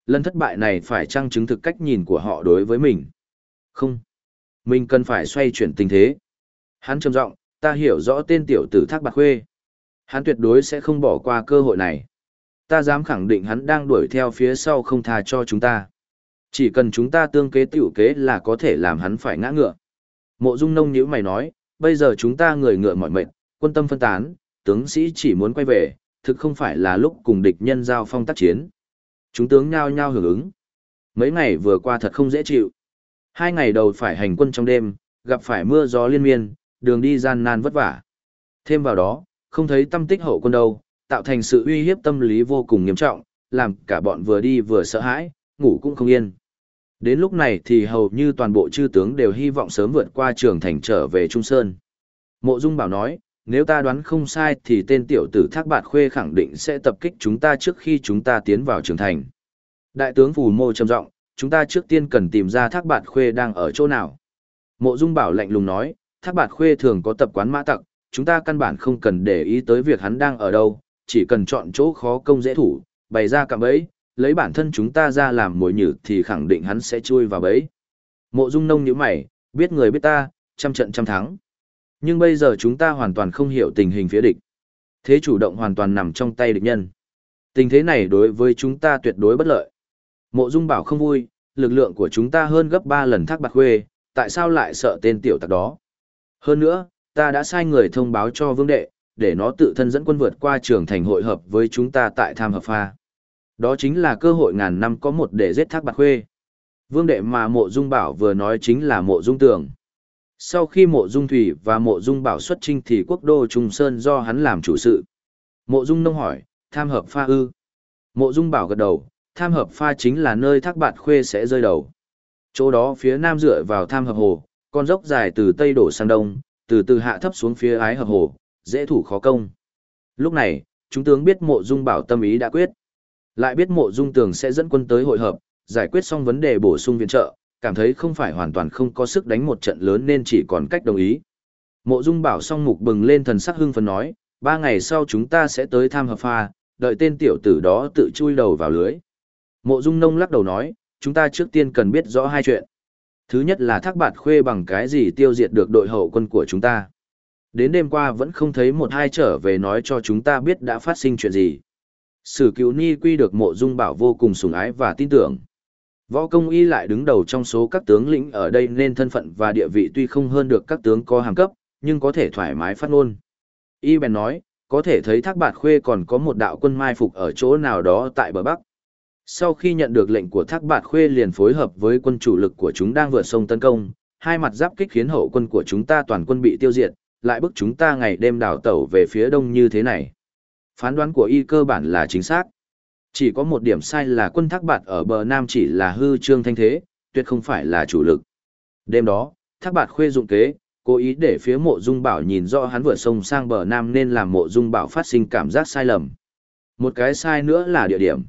Lần thất bại này phải trang chứng thực cách nhìn của họ đối với mình. Không. Mình cần phải xoay chuyển tình thế. Hắn trầm giọng, ta hiểu rõ tên tiểu tử Thác Bạc Khuê. Hắn tuyệt đối sẽ không bỏ qua cơ hội này. Ta dám khẳng định hắn đang đuổi theo phía sau không tha cho chúng ta. Chỉ cần chúng ta tương kế tiểu kế là có thể làm hắn phải ngã ngựa. Mộ Dung Nông nhíu mày nói, bây giờ chúng ta người ngựa mỏi mệt, quân tâm phân tán, tướng sĩ chỉ muốn quay về, thực không phải là lúc cùng địch nhân giao phong tác chiến. Chúng tướng nhao nhao hưởng ứng. Mấy ngày vừa qua thật không dễ chịu. Hai ngày đầu phải hành quân trong đêm, gặp phải mưa gió liên miên, đường đi gian nan vất vả. Thêm vào đó, không thấy tâm tích hậu quân đâu, tạo thành sự uy hiếp tâm lý vô cùng nghiêm trọng, làm cả bọn vừa đi vừa sợ hãi, ngủ cũng không yên. Đến lúc này thì hầu như toàn bộ chư tướng đều hy vọng sớm vượt qua trường thành trở về Trung Sơn. Mộ Dung bảo nói, nếu ta đoán không sai thì tên tiểu tử Thác Bạt Khuê khẳng định sẽ tập kích chúng ta trước khi chúng ta tiến vào trường thành. Đại tướng Phù Mô trầm giọng, chúng ta trước tiên cần tìm ra Thác Bạt Khuê đang ở chỗ nào. Mộ Dung Bảo lạnh lùng nói, Thác Bạt Khuê thường có tập quán mã tặc, chúng ta căn bản không cần để ý tới việc hắn đang ở đâu, chỉ cần chọn chỗ khó công dễ thủ, bày ra cạm bẫy, lấy bản thân chúng ta ra làm mồi nhử thì khẳng định hắn sẽ chui vào bẫy. Mộ Dung Nông nhíu mày, biết người biết ta, trăm trận trăm thắng. Nhưng bây giờ chúng ta hoàn toàn không hiểu tình hình phía địch. Thế chủ động hoàn toàn nằm trong tay địch nhân. Tình thế này đối với chúng ta tuyệt đối bất lợi. Mộ Dung bảo không vui, lực lượng của chúng ta hơn gấp 3 lần thác bạc khuê, tại sao lại sợ tên tiểu tặc đó? Hơn nữa, ta đã sai người thông báo cho vương đệ, để nó tự thân dẫn quân vượt qua trường thành hội hợp với chúng ta tại tham hợp pha. Đó chính là cơ hội ngàn năm có một để giết thác bạc khuê. Vương đệ mà mộ dung bảo vừa nói chính là mộ dung tường. Sau khi mộ dung thủy và mộ dung bảo xuất trinh thì quốc đô Trung Sơn do hắn làm chủ sự. Mộ dung nông hỏi, tham hợp pha ư. Mộ dung bảo gật đầu, tham hợp pha chính là nơi thác bạt khuê sẽ rơi đầu. Chỗ đó phía nam dựa vào tham hợp hồ, con dốc dài từ tây đổ sang đông, từ từ hạ thấp xuống phía ái hợp hồ, dễ thủ khó công. Lúc này, chúng tướng biết mộ dung bảo tâm ý đã quyết. Lại biết mộ dung tường sẽ dẫn quân tới hội hợp, giải quyết xong vấn đề bổ sung viện trợ, cảm thấy không phải hoàn toàn không có sức đánh một trận lớn nên chỉ còn cách đồng ý. Mộ dung bảo Song mục bừng lên thần sắc hưng phấn nói, ba ngày sau chúng ta sẽ tới tham hợp pha, đợi tên tiểu tử đó tự chui đầu vào lưới. Mộ Dung Nông lắc đầu nói, chúng ta trước tiên cần biết rõ hai chuyện. Thứ nhất là thác bạt khuê bằng cái gì tiêu diệt được đội hậu quân của chúng ta. Đến đêm qua vẫn không thấy một hai trở về nói cho chúng ta biết đã phát sinh chuyện gì. Sử cứu ni quy được mộ dung bảo vô cùng sủng ái và tin tưởng. Võ công y lại đứng đầu trong số các tướng lĩnh ở đây nên thân phận và địa vị tuy không hơn được các tướng có hàng cấp, nhưng có thể thoải mái phát ngôn. Y bèn nói, có thể thấy thác bạt khuê còn có một đạo quân mai phục ở chỗ nào đó tại bờ Bắc. Sau khi nhận được lệnh của thác bạt khuê liền phối hợp với quân chủ lực của chúng đang vượt sông tấn công, hai mặt giáp kích khiến hậu quân của chúng ta toàn quân bị tiêu diệt, lại bức chúng ta ngày đêm đảo tẩu về phía đông như thế này. Phán đoán của y cơ bản là chính xác. Chỉ có một điểm sai là quân thác bạt ở bờ Nam chỉ là hư trương thanh thế, tuyệt không phải là chủ lực. Đêm đó, thác bạt khuê dụng kế, cố ý để phía mộ dung bảo nhìn rõ hắn vượt sông sang bờ Nam nên làm mộ dung bảo phát sinh cảm giác sai lầm. Một cái sai nữa là địa điểm.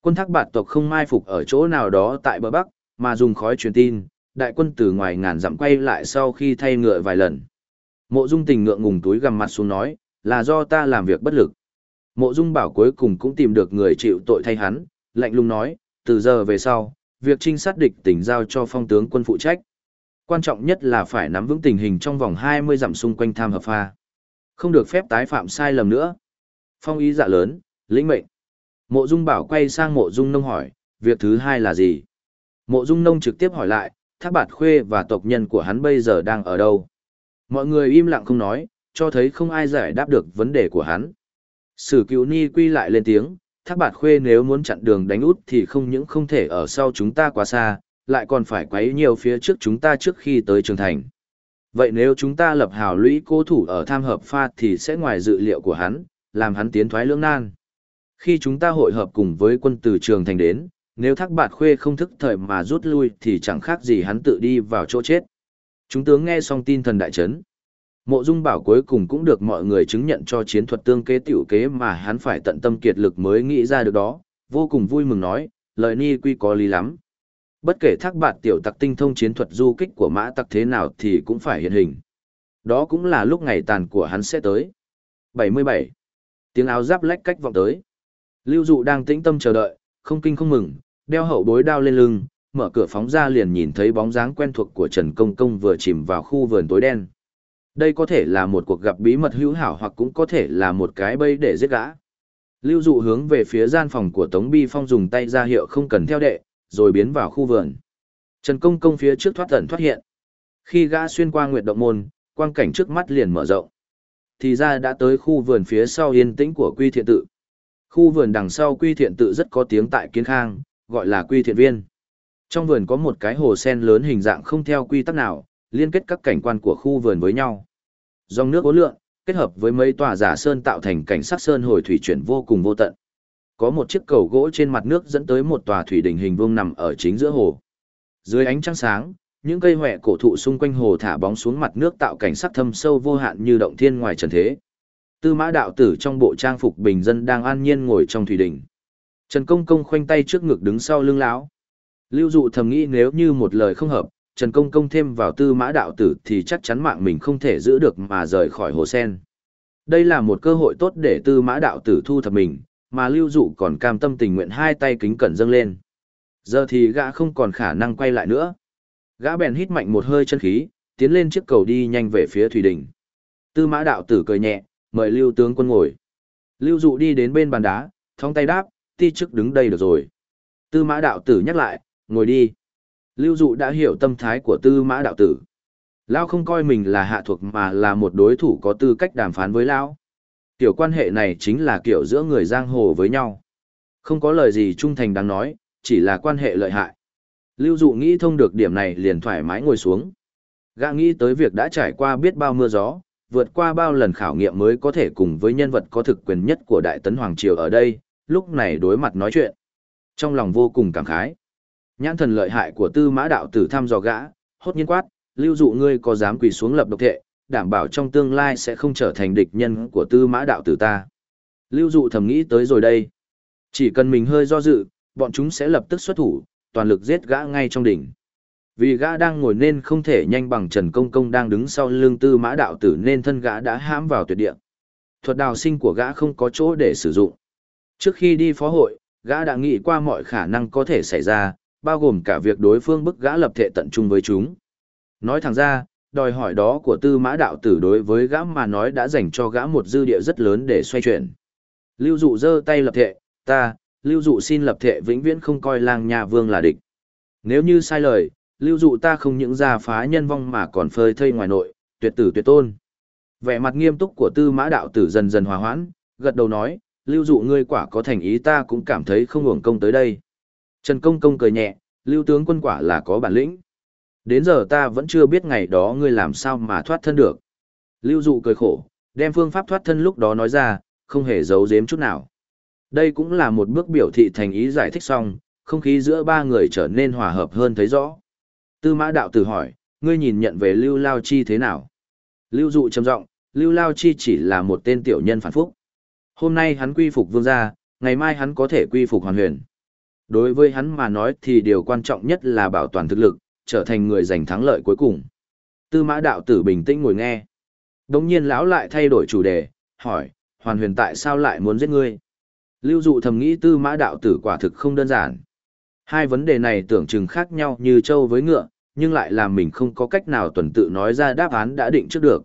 Quân thác bạt tộc không mai phục ở chỗ nào đó tại bờ Bắc, mà dùng khói truyền tin, đại quân từ ngoài ngàn dặm quay lại sau khi thay ngựa vài lần. Mộ dung tình ngượng ngùng túi gằm mặt xuống nói, là do ta làm việc bất lực. Mộ dung bảo cuối cùng cũng tìm được người chịu tội thay hắn, lạnh lùng nói, từ giờ về sau, việc trinh sát địch tỉnh giao cho phong tướng quân phụ trách. Quan trọng nhất là phải nắm vững tình hình trong vòng 20 dặm xung quanh tham hợp pha. Không được phép tái phạm sai lầm nữa. Phong ý dạ lớn, lĩnh mệnh. Mộ dung bảo quay sang mộ dung nông hỏi, việc thứ hai là gì? Mộ dung nông trực tiếp hỏi lại, thác bạt khuê và tộc nhân của hắn bây giờ đang ở đâu? Mọi người im lặng không nói, cho thấy không ai giải đáp được vấn đề của hắn. Sử cựu ni quy lại lên tiếng, thác bạt khuê nếu muốn chặn đường đánh út thì không những không thể ở sau chúng ta quá xa, lại còn phải quấy nhiều phía trước chúng ta trước khi tới trường thành. Vậy nếu chúng ta lập hào lũy cố thủ ở tham hợp pha thì sẽ ngoài dự liệu của hắn, làm hắn tiến thoái lưỡng nan. Khi chúng ta hội hợp cùng với quân từ trường thành đến, nếu thác bạt khuê không thức thời mà rút lui thì chẳng khác gì hắn tự đi vào chỗ chết. Chúng tướng nghe xong tin thần đại chấn. Mộ Dung Bảo cuối cùng cũng được mọi người chứng nhận cho chiến thuật tương kế tiểu kế mà hắn phải tận tâm kiệt lực mới nghĩ ra được đó, vô cùng vui mừng nói, lời ni quy có lý lắm. Bất kể thác bạt tiểu tặc tinh thông chiến thuật du kích của mã tặc thế nào thì cũng phải hiện hình. Đó cũng là lúc ngày tàn của hắn sẽ tới. 77. Tiếng áo giáp lách cách vọng tới. Lưu Dụ đang tĩnh tâm chờ đợi, không kinh không mừng, đeo hậu bối đao lên lưng, mở cửa phóng ra liền nhìn thấy bóng dáng quen thuộc của Trần Công Công vừa chìm vào khu vườn tối đen. Đây có thể là một cuộc gặp bí mật hữu hảo hoặc cũng có thể là một cái bẫy để giết gã. Lưu dụ hướng về phía gian phòng của Tống Bi Phong dùng tay ra hiệu không cần theo đệ, rồi biến vào khu vườn. Trần Công Công phía trước thoát ẩn thoát hiện. Khi gã xuyên qua nguyệt động môn, quang cảnh trước mắt liền mở rộng. Thì ra đã tới khu vườn phía sau yên tĩnh của Quy Thiện Tự. Khu vườn đằng sau Quy Thiện Tự rất có tiếng tại Kiến Khang, gọi là Quy Thiện Viên. Trong vườn có một cái hồ sen lớn hình dạng không theo quy tắc nào, liên kết các cảnh quan của khu vườn với nhau. Dòng nước uốn lượn, kết hợp với mấy tòa giả sơn tạo thành cảnh sắc sơn hồi thủy chuyển vô cùng vô tận. Có một chiếc cầu gỗ trên mặt nước dẫn tới một tòa thủy đình hình vuông nằm ở chính giữa hồ. Dưới ánh trăng sáng, những cây hoè cổ thụ xung quanh hồ thả bóng xuống mặt nước tạo cảnh sắc thâm sâu vô hạn như động thiên ngoài trần thế. Tư mã đạo tử trong bộ trang phục bình dân đang an nhiên ngồi trong thủy đình, Trần Công Công khoanh tay trước ngực đứng sau lưng lão. Lưu dụ thầm nghĩ nếu như một lời không hợp, Trần Công Công thêm vào tư mã đạo tử thì chắc chắn mạng mình không thể giữ được mà rời khỏi hồ sen. Đây là một cơ hội tốt để tư mã đạo tử thu thập mình, mà lưu dụ còn cam tâm tình nguyện hai tay kính cẩn dâng lên. Giờ thì gã không còn khả năng quay lại nữa. Gã bèn hít mạnh một hơi chân khí, tiến lên chiếc cầu đi nhanh về phía thủy đình. Tư mã đạo tử cười nhẹ, mời lưu tướng quân ngồi. Lưu dụ đi đến bên bàn đá, thong tay đáp, ti chức đứng đây được rồi. Tư mã đạo tử nhắc lại, ngồi đi. Lưu dụ đã hiểu tâm thái của tư mã đạo tử. Lao không coi mình là hạ thuộc mà là một đối thủ có tư cách đàm phán với Lao. Kiểu quan hệ này chính là kiểu giữa người giang hồ với nhau. Không có lời gì trung thành đáng nói, chỉ là quan hệ lợi hại. Lưu dụ nghĩ thông được điểm này liền thoải mái ngồi xuống. Gã nghĩ tới việc đã trải qua biết bao mưa gió, vượt qua bao lần khảo nghiệm mới có thể cùng với nhân vật có thực quyền nhất của Đại Tấn Hoàng Triều ở đây, lúc này đối mặt nói chuyện. Trong lòng vô cùng cảm khái. Nhãn thần lợi hại của tư mã đạo tử thăm dò gã, hốt nhiên quát, lưu dụ ngươi có dám quỳ xuống lập độc thệ, đảm bảo trong tương lai sẽ không trở thành địch nhân của tư mã đạo tử ta. Lưu dụ thầm nghĩ tới rồi đây. Chỉ cần mình hơi do dự, bọn chúng sẽ lập tức xuất thủ, toàn lực giết gã ngay trong đỉnh. Vì gã đang ngồi nên không thể nhanh bằng Trần Công Công đang đứng sau lưng tư mã đạo tử nên thân gã đã hãm vào tuyệt địa. Thuật đào sinh của gã không có chỗ để sử dụng. Trước khi đi phó hội, gã đã nghĩ qua mọi khả năng có thể xảy ra, bao gồm cả việc đối phương bức gã lập thệ tận trung với chúng. Nói thẳng ra, đòi hỏi đó của tư mã đạo tử đối với gã mà nói đã dành cho gã một dư địa rất lớn để xoay chuyển. Lưu dụ giơ tay lập thệ, Ta, lưu dụ xin lập thệ vĩnh viễn không coi lang nhà vương là địch. Nếu như sai lời, lưu dụ ta không những ra phá nhân vong mà còn phơi thây ngoài nội, tuyệt tử tuyệt tôn. Vẻ mặt nghiêm túc của tư mã đạo tử dần dần hòa hoãn, gật đầu nói, lưu dụ ngươi quả có thành ý ta cũng cảm thấy không hưởng công tới đây. Trần Công Công cười nhẹ, lưu tướng quân quả là có bản lĩnh. Đến giờ ta vẫn chưa biết ngày đó ngươi làm sao mà thoát thân được. Lưu dụ cười khổ, đem phương pháp thoát thân lúc đó nói ra, không hề giấu giếm chút nào. Đây cũng là một bước biểu thị thành ý giải thích xong, không khí giữa ba người trở nên hòa hợp hơn thấy rõ. Tư mã đạo tử hỏi, ngươi nhìn nhận về Lưu Lao Chi thế nào? Lưu dụ trầm giọng, Lưu Lao Chi chỉ là một tên tiểu nhân phản phúc. Hôm nay hắn quy phục vương gia, ngày mai hắn có thể quy phục hoàn huyền. Đối với hắn mà nói thì điều quan trọng nhất là bảo toàn thực lực, trở thành người giành thắng lợi cuối cùng. Tư mã đạo tử bình tĩnh ngồi nghe. Đồng nhiên lão lại thay đổi chủ đề, hỏi, hoàn huyền tại sao lại muốn giết ngươi? Lưu dụ thầm nghĩ tư mã đạo tử quả thực không đơn giản. Hai vấn đề này tưởng chừng khác nhau như trâu với ngựa, nhưng lại làm mình không có cách nào tuần tự nói ra đáp án đã định trước được.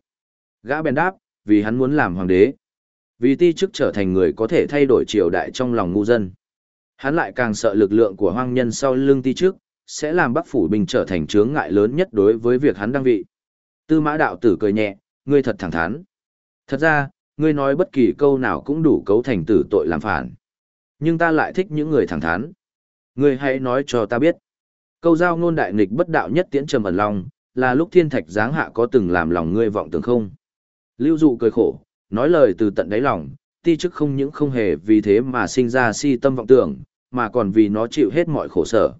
Gã bèn đáp, vì hắn muốn làm hoàng đế. Vì ti chức trở thành người có thể thay đổi triều đại trong lòng ngu dân. Hắn lại càng sợ lực lượng của hoang nhân sau lưng ti trước sẽ làm Bắc Phủ Bình trở thành chướng ngại lớn nhất đối với việc hắn đăng vị. Tư mã đạo tử cười nhẹ, ngươi thật thẳng thắn. Thật ra, ngươi nói bất kỳ câu nào cũng đủ cấu thành tử tội làm phản. Nhưng ta lại thích những người thẳng thắn. Ngươi hãy nói cho ta biết. Câu giao ngôn đại nghịch bất đạo nhất tiễn trầm ẩn lòng, là lúc thiên thạch giáng hạ có từng làm lòng ngươi vọng tưởng không? Lưu dụ cười khổ, nói lời từ tận đáy lòng, ti chức không những không hề vì thế mà sinh ra si tâm vọng tưởng, mà còn vì nó chịu hết mọi khổ sở.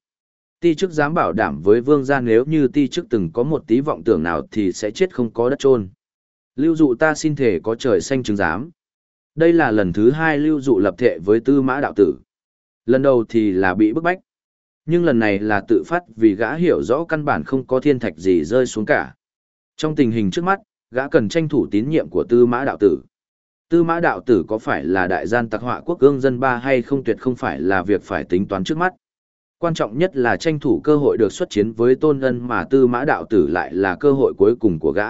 Ti chức dám bảo đảm với vương gia nếu như ti chức từng có một tí vọng tưởng nào thì sẽ chết không có đất trôn. Lưu dụ ta xin thể có trời xanh chứng giám. Đây là lần thứ hai lưu dụ lập thệ với tư mã đạo tử. Lần đầu thì là bị bức bách. Nhưng lần này là tự phát vì gã hiểu rõ căn bản không có thiên thạch gì rơi xuống cả. Trong tình hình trước mắt, gã cần tranh thủ tín nhiệm của tư mã đạo tử. Tư mã đạo tử có phải là đại gian tặc họa quốc gương dân ba hay không tuyệt không phải là việc phải tính toán trước mắt. Quan trọng nhất là tranh thủ cơ hội được xuất chiến với tôn ân mà tư mã đạo tử lại là cơ hội cuối cùng của gã.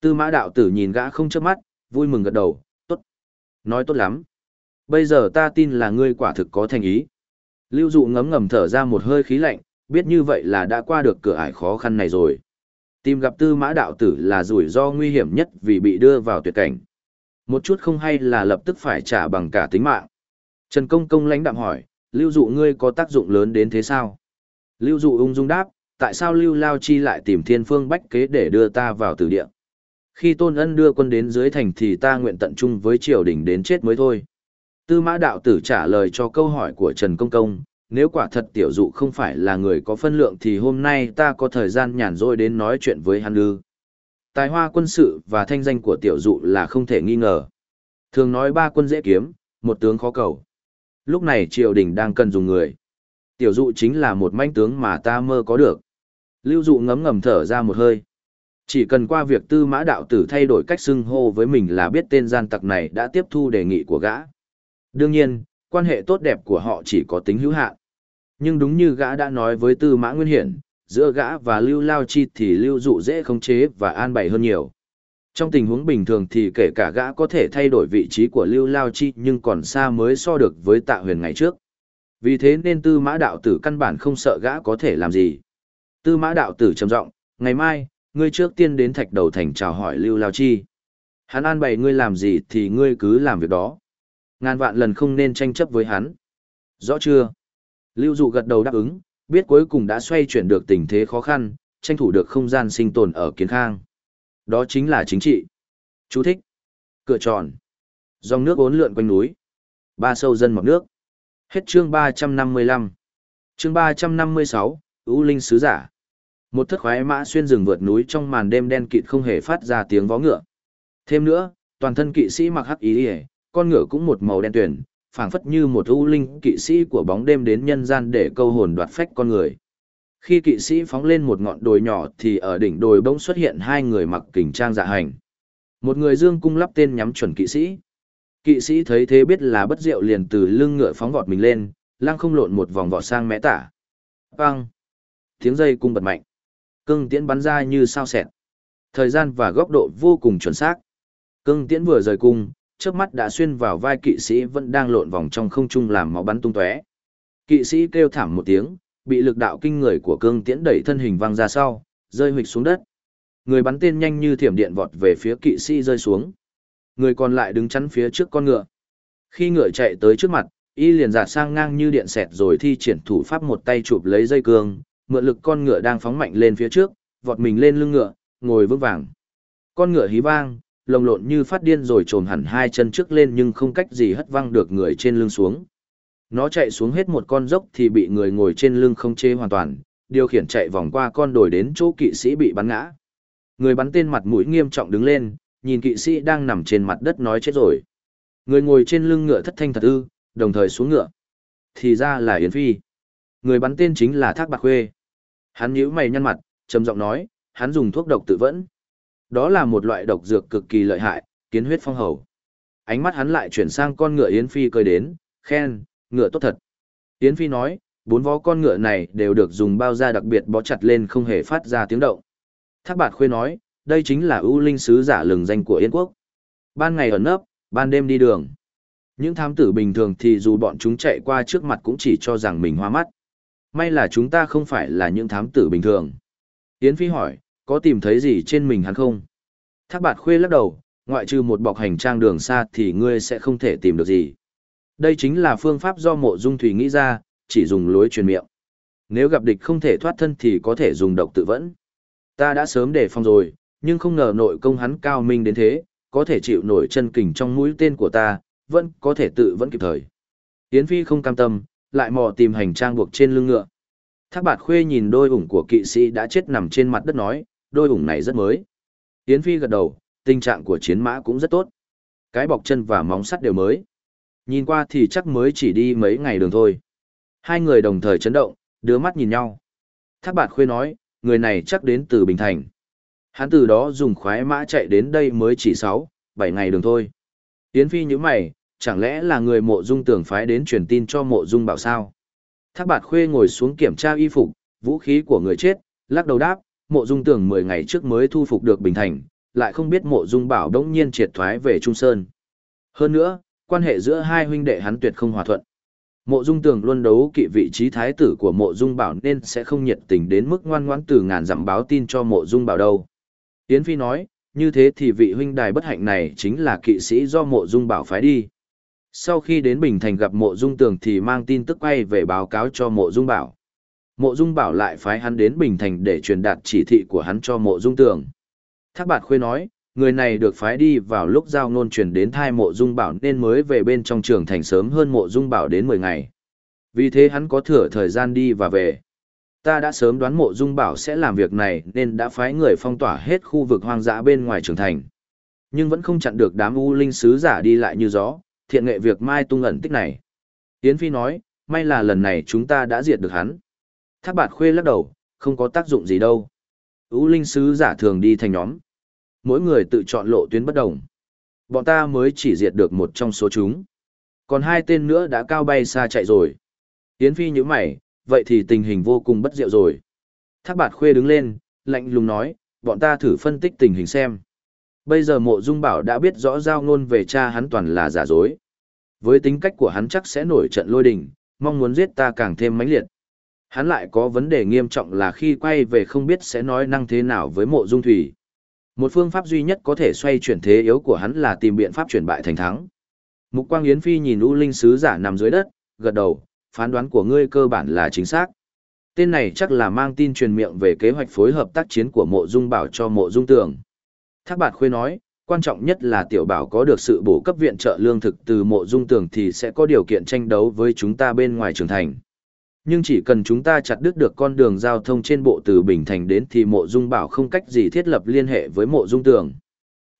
Tư mã đạo tử nhìn gã không chớp mắt, vui mừng gật đầu, tốt. Nói tốt lắm. Bây giờ ta tin là ngươi quả thực có thành ý. Lưu dụ ngấm ngầm thở ra một hơi khí lạnh, biết như vậy là đã qua được cửa ải khó khăn này rồi. Tìm gặp tư mã đạo tử là rủi ro nguy hiểm nhất vì bị đưa vào tuyệt cảnh. Một chút không hay là lập tức phải trả bằng cả tính mạng. Trần Công Công lãnh đạm hỏi, lưu dụ ngươi có tác dụng lớn đến thế sao? Lưu dụ ung dung đáp, tại sao lưu lao chi lại tìm thiên phương bách kế để đưa ta vào tử địa? Khi tôn ân đưa quân đến dưới thành thì ta nguyện tận trung với triều đình đến chết mới thôi. Tư mã đạo tử trả lời cho câu hỏi của Trần Công Công, nếu quả thật tiểu dụ không phải là người có phân lượng thì hôm nay ta có thời gian nhàn rỗi đến nói chuyện với hắn ư. Tài hoa quân sự và thanh danh của tiểu dụ là không thể nghi ngờ. Thường nói ba quân dễ kiếm, một tướng khó cầu. Lúc này triều đình đang cần dùng người. Tiểu dụ chính là một manh tướng mà ta mơ có được. Lưu dụ ngấm ngầm thở ra một hơi. Chỉ cần qua việc tư mã đạo tử thay đổi cách xưng hô với mình là biết tên gian tặc này đã tiếp thu đề nghị của gã. Đương nhiên, quan hệ tốt đẹp của họ chỉ có tính hữu hạn. Nhưng đúng như gã đã nói với tư mã nguyên hiển, giữa gã và lưu lao chi thì lưu dụ dễ khống chế và an bày hơn nhiều. Trong tình huống bình thường thì kể cả gã có thể thay đổi vị trí của lưu lao chi nhưng còn xa mới so được với tạ huyền ngày trước. Vì thế nên tư mã đạo tử căn bản không sợ gã có thể làm gì. Tư mã đạo tử trầm giọng ngày mai, ngươi trước tiên đến thạch đầu thành chào hỏi lưu lao chi. Hắn an bày ngươi làm gì thì ngươi cứ làm việc đó. Ngàn vạn lần không nên tranh chấp với hắn. Rõ chưa? Lưu dụ gật đầu đáp ứng, biết cuối cùng đã xoay chuyển được tình thế khó khăn, tranh thủ được không gian sinh tồn ở kiến khang. Đó chính là chính trị. Chú thích. Cửa tròn. Dòng nước ốn lượn quanh núi. Ba sâu dân mọc nước. Hết chương 355. Chương 356, ưu linh sứ giả. Một thất khoái mã xuyên rừng vượt núi trong màn đêm đen kịt không hề phát ra tiếng vó ngựa. Thêm nữa, toàn thân kỵ sĩ mặc hắc ý, ý con ngựa cũng một màu đen tuyển, phảng phất như một ưu linh kỵ sĩ của bóng đêm đến nhân gian để câu hồn đoạt phách con người. Khi kỵ sĩ phóng lên một ngọn đồi nhỏ thì ở đỉnh đồi bỗng xuất hiện hai người mặc kình trang dạ hành. Một người dương cung lắp tên nhắm chuẩn kỵ sĩ. Kỵ sĩ thấy thế biết là bất diệu liền từ lưng ngựa phóng vọt mình lên, lăng không lộn một vòng vọt sang mẽ tả. Bang! Tiếng dây cung bật mạnh. Cưng tiễn bắn ra như sao xẹt. Thời gian và góc độ vô cùng chuẩn xác. Cưng tiễn vừa rời cung, trước mắt đã xuyên vào vai kỵ sĩ vẫn đang lộn vòng trong không trung làm máu bắn tung tóe. Kỵ sĩ kêu thảm một tiếng, bị lực đạo kinh người của cương tiễn đẩy thân hình văng ra sau, rơi hụt xuống đất. Người bắn tên nhanh như thiểm điện vọt về phía kỵ sĩ rơi xuống. Người còn lại đứng chắn phía trước con ngựa. Khi ngựa chạy tới trước mặt, y liền giả sang ngang như điện xẹt rồi thi triển thủ pháp một tay chụp lấy dây cương, mượn lực con ngựa đang phóng mạnh lên phía trước, vọt mình lên lưng ngựa, ngồi vững vàng. Con ngựa hí vang, lồng lộn như phát điên rồi trồm hẳn hai chân trước lên nhưng không cách gì hất văng được người trên lưng xuống. Nó chạy xuống hết một con dốc thì bị người ngồi trên lưng không chế hoàn toàn, điều khiển chạy vòng qua con đồi đến chỗ kỵ sĩ bị bắn ngã. Người bắn tên mặt mũi nghiêm trọng đứng lên, nhìn kỵ sĩ đang nằm trên mặt đất nói chết rồi. Người ngồi trên lưng ngựa thất thanh thật ư, đồng thời xuống ngựa. Thì ra là Yến Phi. Người bắn tên chính là Thác Bạc Khuê. Hắn nhíu mày nhăn mặt, trầm giọng nói, hắn dùng thuốc độc tự vẫn. Đó là một loại độc dược cực kỳ lợi hại, kiến huyết phong hầu. Ánh mắt hắn lại chuyển sang con ngựa Yến Phi cười đến, khen, ngựa tốt thật. Yến Phi nói, bốn vó con ngựa này đều được dùng bao da đặc biệt bó chặt lên không hề phát ra tiếng động. Thác bạt khuê nói, đây chính là ưu linh sứ giả lừng danh của Yên quốc. Ban ngày ở nấp, ban đêm đi đường. Những thám tử bình thường thì dù bọn chúng chạy qua trước mặt cũng chỉ cho rằng mình hoa mắt. May là chúng ta không phải là những thám tử bình thường. Yến Phi hỏi, có tìm thấy gì trên mình hắn không? Thác bạt khuê lắc đầu, ngoại trừ một bọc hành trang đường xa thì ngươi sẽ không thể tìm được gì. Đây chính là phương pháp do mộ dung thủy nghĩ ra, chỉ dùng lối truyền miệng. Nếu gặp địch không thể thoát thân thì có thể dùng độc tự vẫn. Ta đã sớm đề phòng rồi, nhưng không ngờ nội công hắn cao minh đến thế, có thể chịu nổi chân kình trong mũi tên của ta, vẫn có thể tự vẫn kịp thời. Yến Phi không cam tâm, lại mò tìm hành trang buộc trên lưng ngựa. Thác bạt khuê nhìn đôi ủng của kỵ sĩ đã chết nằm trên mặt đất nói, đôi ủng này rất mới. Yến Phi gật đầu, tình trạng của chiến mã cũng rất tốt. Cái bọc chân và móng sắt đều mới. Nhìn qua thì chắc mới chỉ đi mấy ngày đường thôi. Hai người đồng thời chấn động, đưa mắt nhìn nhau. Thác bạt khuê nói, người này chắc đến từ Bình Thành. Hắn từ đó dùng khoái mã chạy đến đây mới chỉ 6, 7 ngày đường thôi. Yến Phi như mày, chẳng lẽ là người mộ dung tưởng phái đến truyền tin cho mộ dung bảo sao? Thác bạt khuê ngồi xuống kiểm tra y phục, vũ khí của người chết, lắc đầu đáp, mộ dung tưởng 10 ngày trước mới thu phục được Bình Thành, lại không biết mộ dung bảo đống nhiên triệt thoái về Trung Sơn. Hơn nữa, quan hệ giữa hai huynh đệ hắn tuyệt không hòa thuận. Mộ Dung Tường luôn đấu kỵ vị trí thái tử của Mộ Dung Bảo nên sẽ không nhiệt tình đến mức ngoan ngoãn từ ngàn dặm báo tin cho Mộ Dung Bảo đâu. Yến Phi nói, như thế thì vị huynh đài bất hạnh này chính là kỵ sĩ do Mộ Dung Bảo phái đi. Sau khi đến Bình Thành gặp Mộ Dung Tường thì mang tin tức quay về báo cáo cho Mộ Dung Bảo. Mộ Dung Bảo lại phái hắn đến Bình Thành để truyền đạt chỉ thị của hắn cho Mộ Dung Tường. Thác Bạt Khuê nói, người này được phái đi vào lúc giao ngôn truyền đến thai mộ dung bảo nên mới về bên trong trường thành sớm hơn mộ dung bảo đến 10 ngày. Vì thế hắn có thừa thời gian đi và về. Ta đã sớm đoán mộ dung bảo sẽ làm việc này nên đã phái người phong tỏa hết khu vực hoang dã bên ngoài trường thành. Nhưng vẫn không chặn được đám u linh sứ giả đi lại như gió, thiện nghệ việc mai tung ẩn tích này. Yến Phi nói, may là lần này chúng ta đã diệt được hắn. Thác bạt khuê lắc đầu, không có tác dụng gì đâu. U linh sứ giả thường đi thành nhóm mỗi người tự chọn lộ tuyến bất đồng. Bọn ta mới chỉ diệt được một trong số chúng. Còn hai tên nữa đã cao bay xa chạy rồi. Yến Phi như mày, vậy thì tình hình vô cùng bất diệu rồi. Thác bạt khuê đứng lên, lạnh lùng nói, bọn ta thử phân tích tình hình xem. Bây giờ mộ dung bảo đã biết rõ giao ngôn về cha hắn toàn là giả dối. Với tính cách của hắn chắc sẽ nổi trận lôi đình, mong muốn giết ta càng thêm mãnh liệt. Hắn lại có vấn đề nghiêm trọng là khi quay về không biết sẽ nói năng thế nào với mộ dung thủy. Một phương pháp duy nhất có thể xoay chuyển thế yếu của hắn là tìm biện pháp chuyển bại thành thắng. Mục Quang Yến Phi nhìn U Linh sứ giả nằm dưới đất, gật đầu, phán đoán của ngươi cơ bản là chính xác. Tên này chắc là mang tin truyền miệng về kế hoạch phối hợp tác chiến của Mộ Dung Bảo cho Mộ Dung Tường. Thác Bạt Khuê nói, quan trọng nhất là Tiểu Bảo có được sự bổ cấp viện trợ lương thực từ Mộ Dung Tường thì sẽ có điều kiện tranh đấu với chúng ta bên ngoài trường thành. Nhưng chỉ cần chúng ta chặt đứt được con đường giao thông trên bộ từ Bình Thành đến thì mộ dung bảo không cách gì thiết lập liên hệ với mộ dung tường.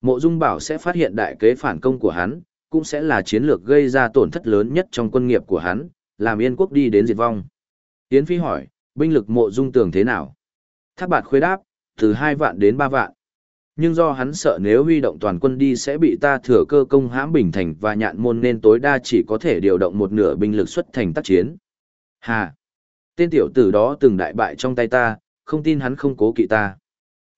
Mộ dung bảo sẽ phát hiện đại kế phản công của hắn, cũng sẽ là chiến lược gây ra tổn thất lớn nhất trong quân nghiệp của hắn, làm yên quốc đi đến diệt vong. Tiến Phi hỏi, binh lực mộ dung tường thế nào? Tháp bạt khuế đáp, từ 2 vạn đến 3 vạn. Nhưng do hắn sợ nếu huy động toàn quân đi sẽ bị ta thừa cơ công hãm Bình Thành và nhạn môn nên tối đa chỉ có thể điều động một nửa binh lực xuất thành tác chiến. Hà! Tên tiểu tử đó từng đại bại trong tay ta, không tin hắn không cố kỵ ta.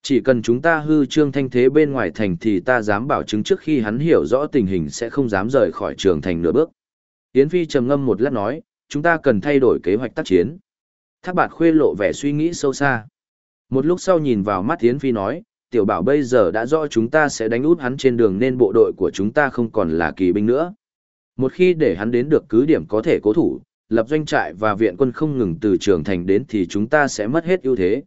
Chỉ cần chúng ta hư trương thanh thế bên ngoài thành thì ta dám bảo chứng trước khi hắn hiểu rõ tình hình sẽ không dám rời khỏi trường thành nửa bước. Yến Phi trầm ngâm một lát nói, chúng ta cần thay đổi kế hoạch tác chiến. Thác bạt khuê lộ vẻ suy nghĩ sâu xa. Một lúc sau nhìn vào mắt Yến Phi nói, tiểu bảo bây giờ đã rõ chúng ta sẽ đánh út hắn trên đường nên bộ đội của chúng ta không còn là kỳ binh nữa. Một khi để hắn đến được cứ điểm có thể cố thủ, lập doanh trại và viện quân không ngừng từ trường thành đến thì chúng ta sẽ mất hết ưu thế.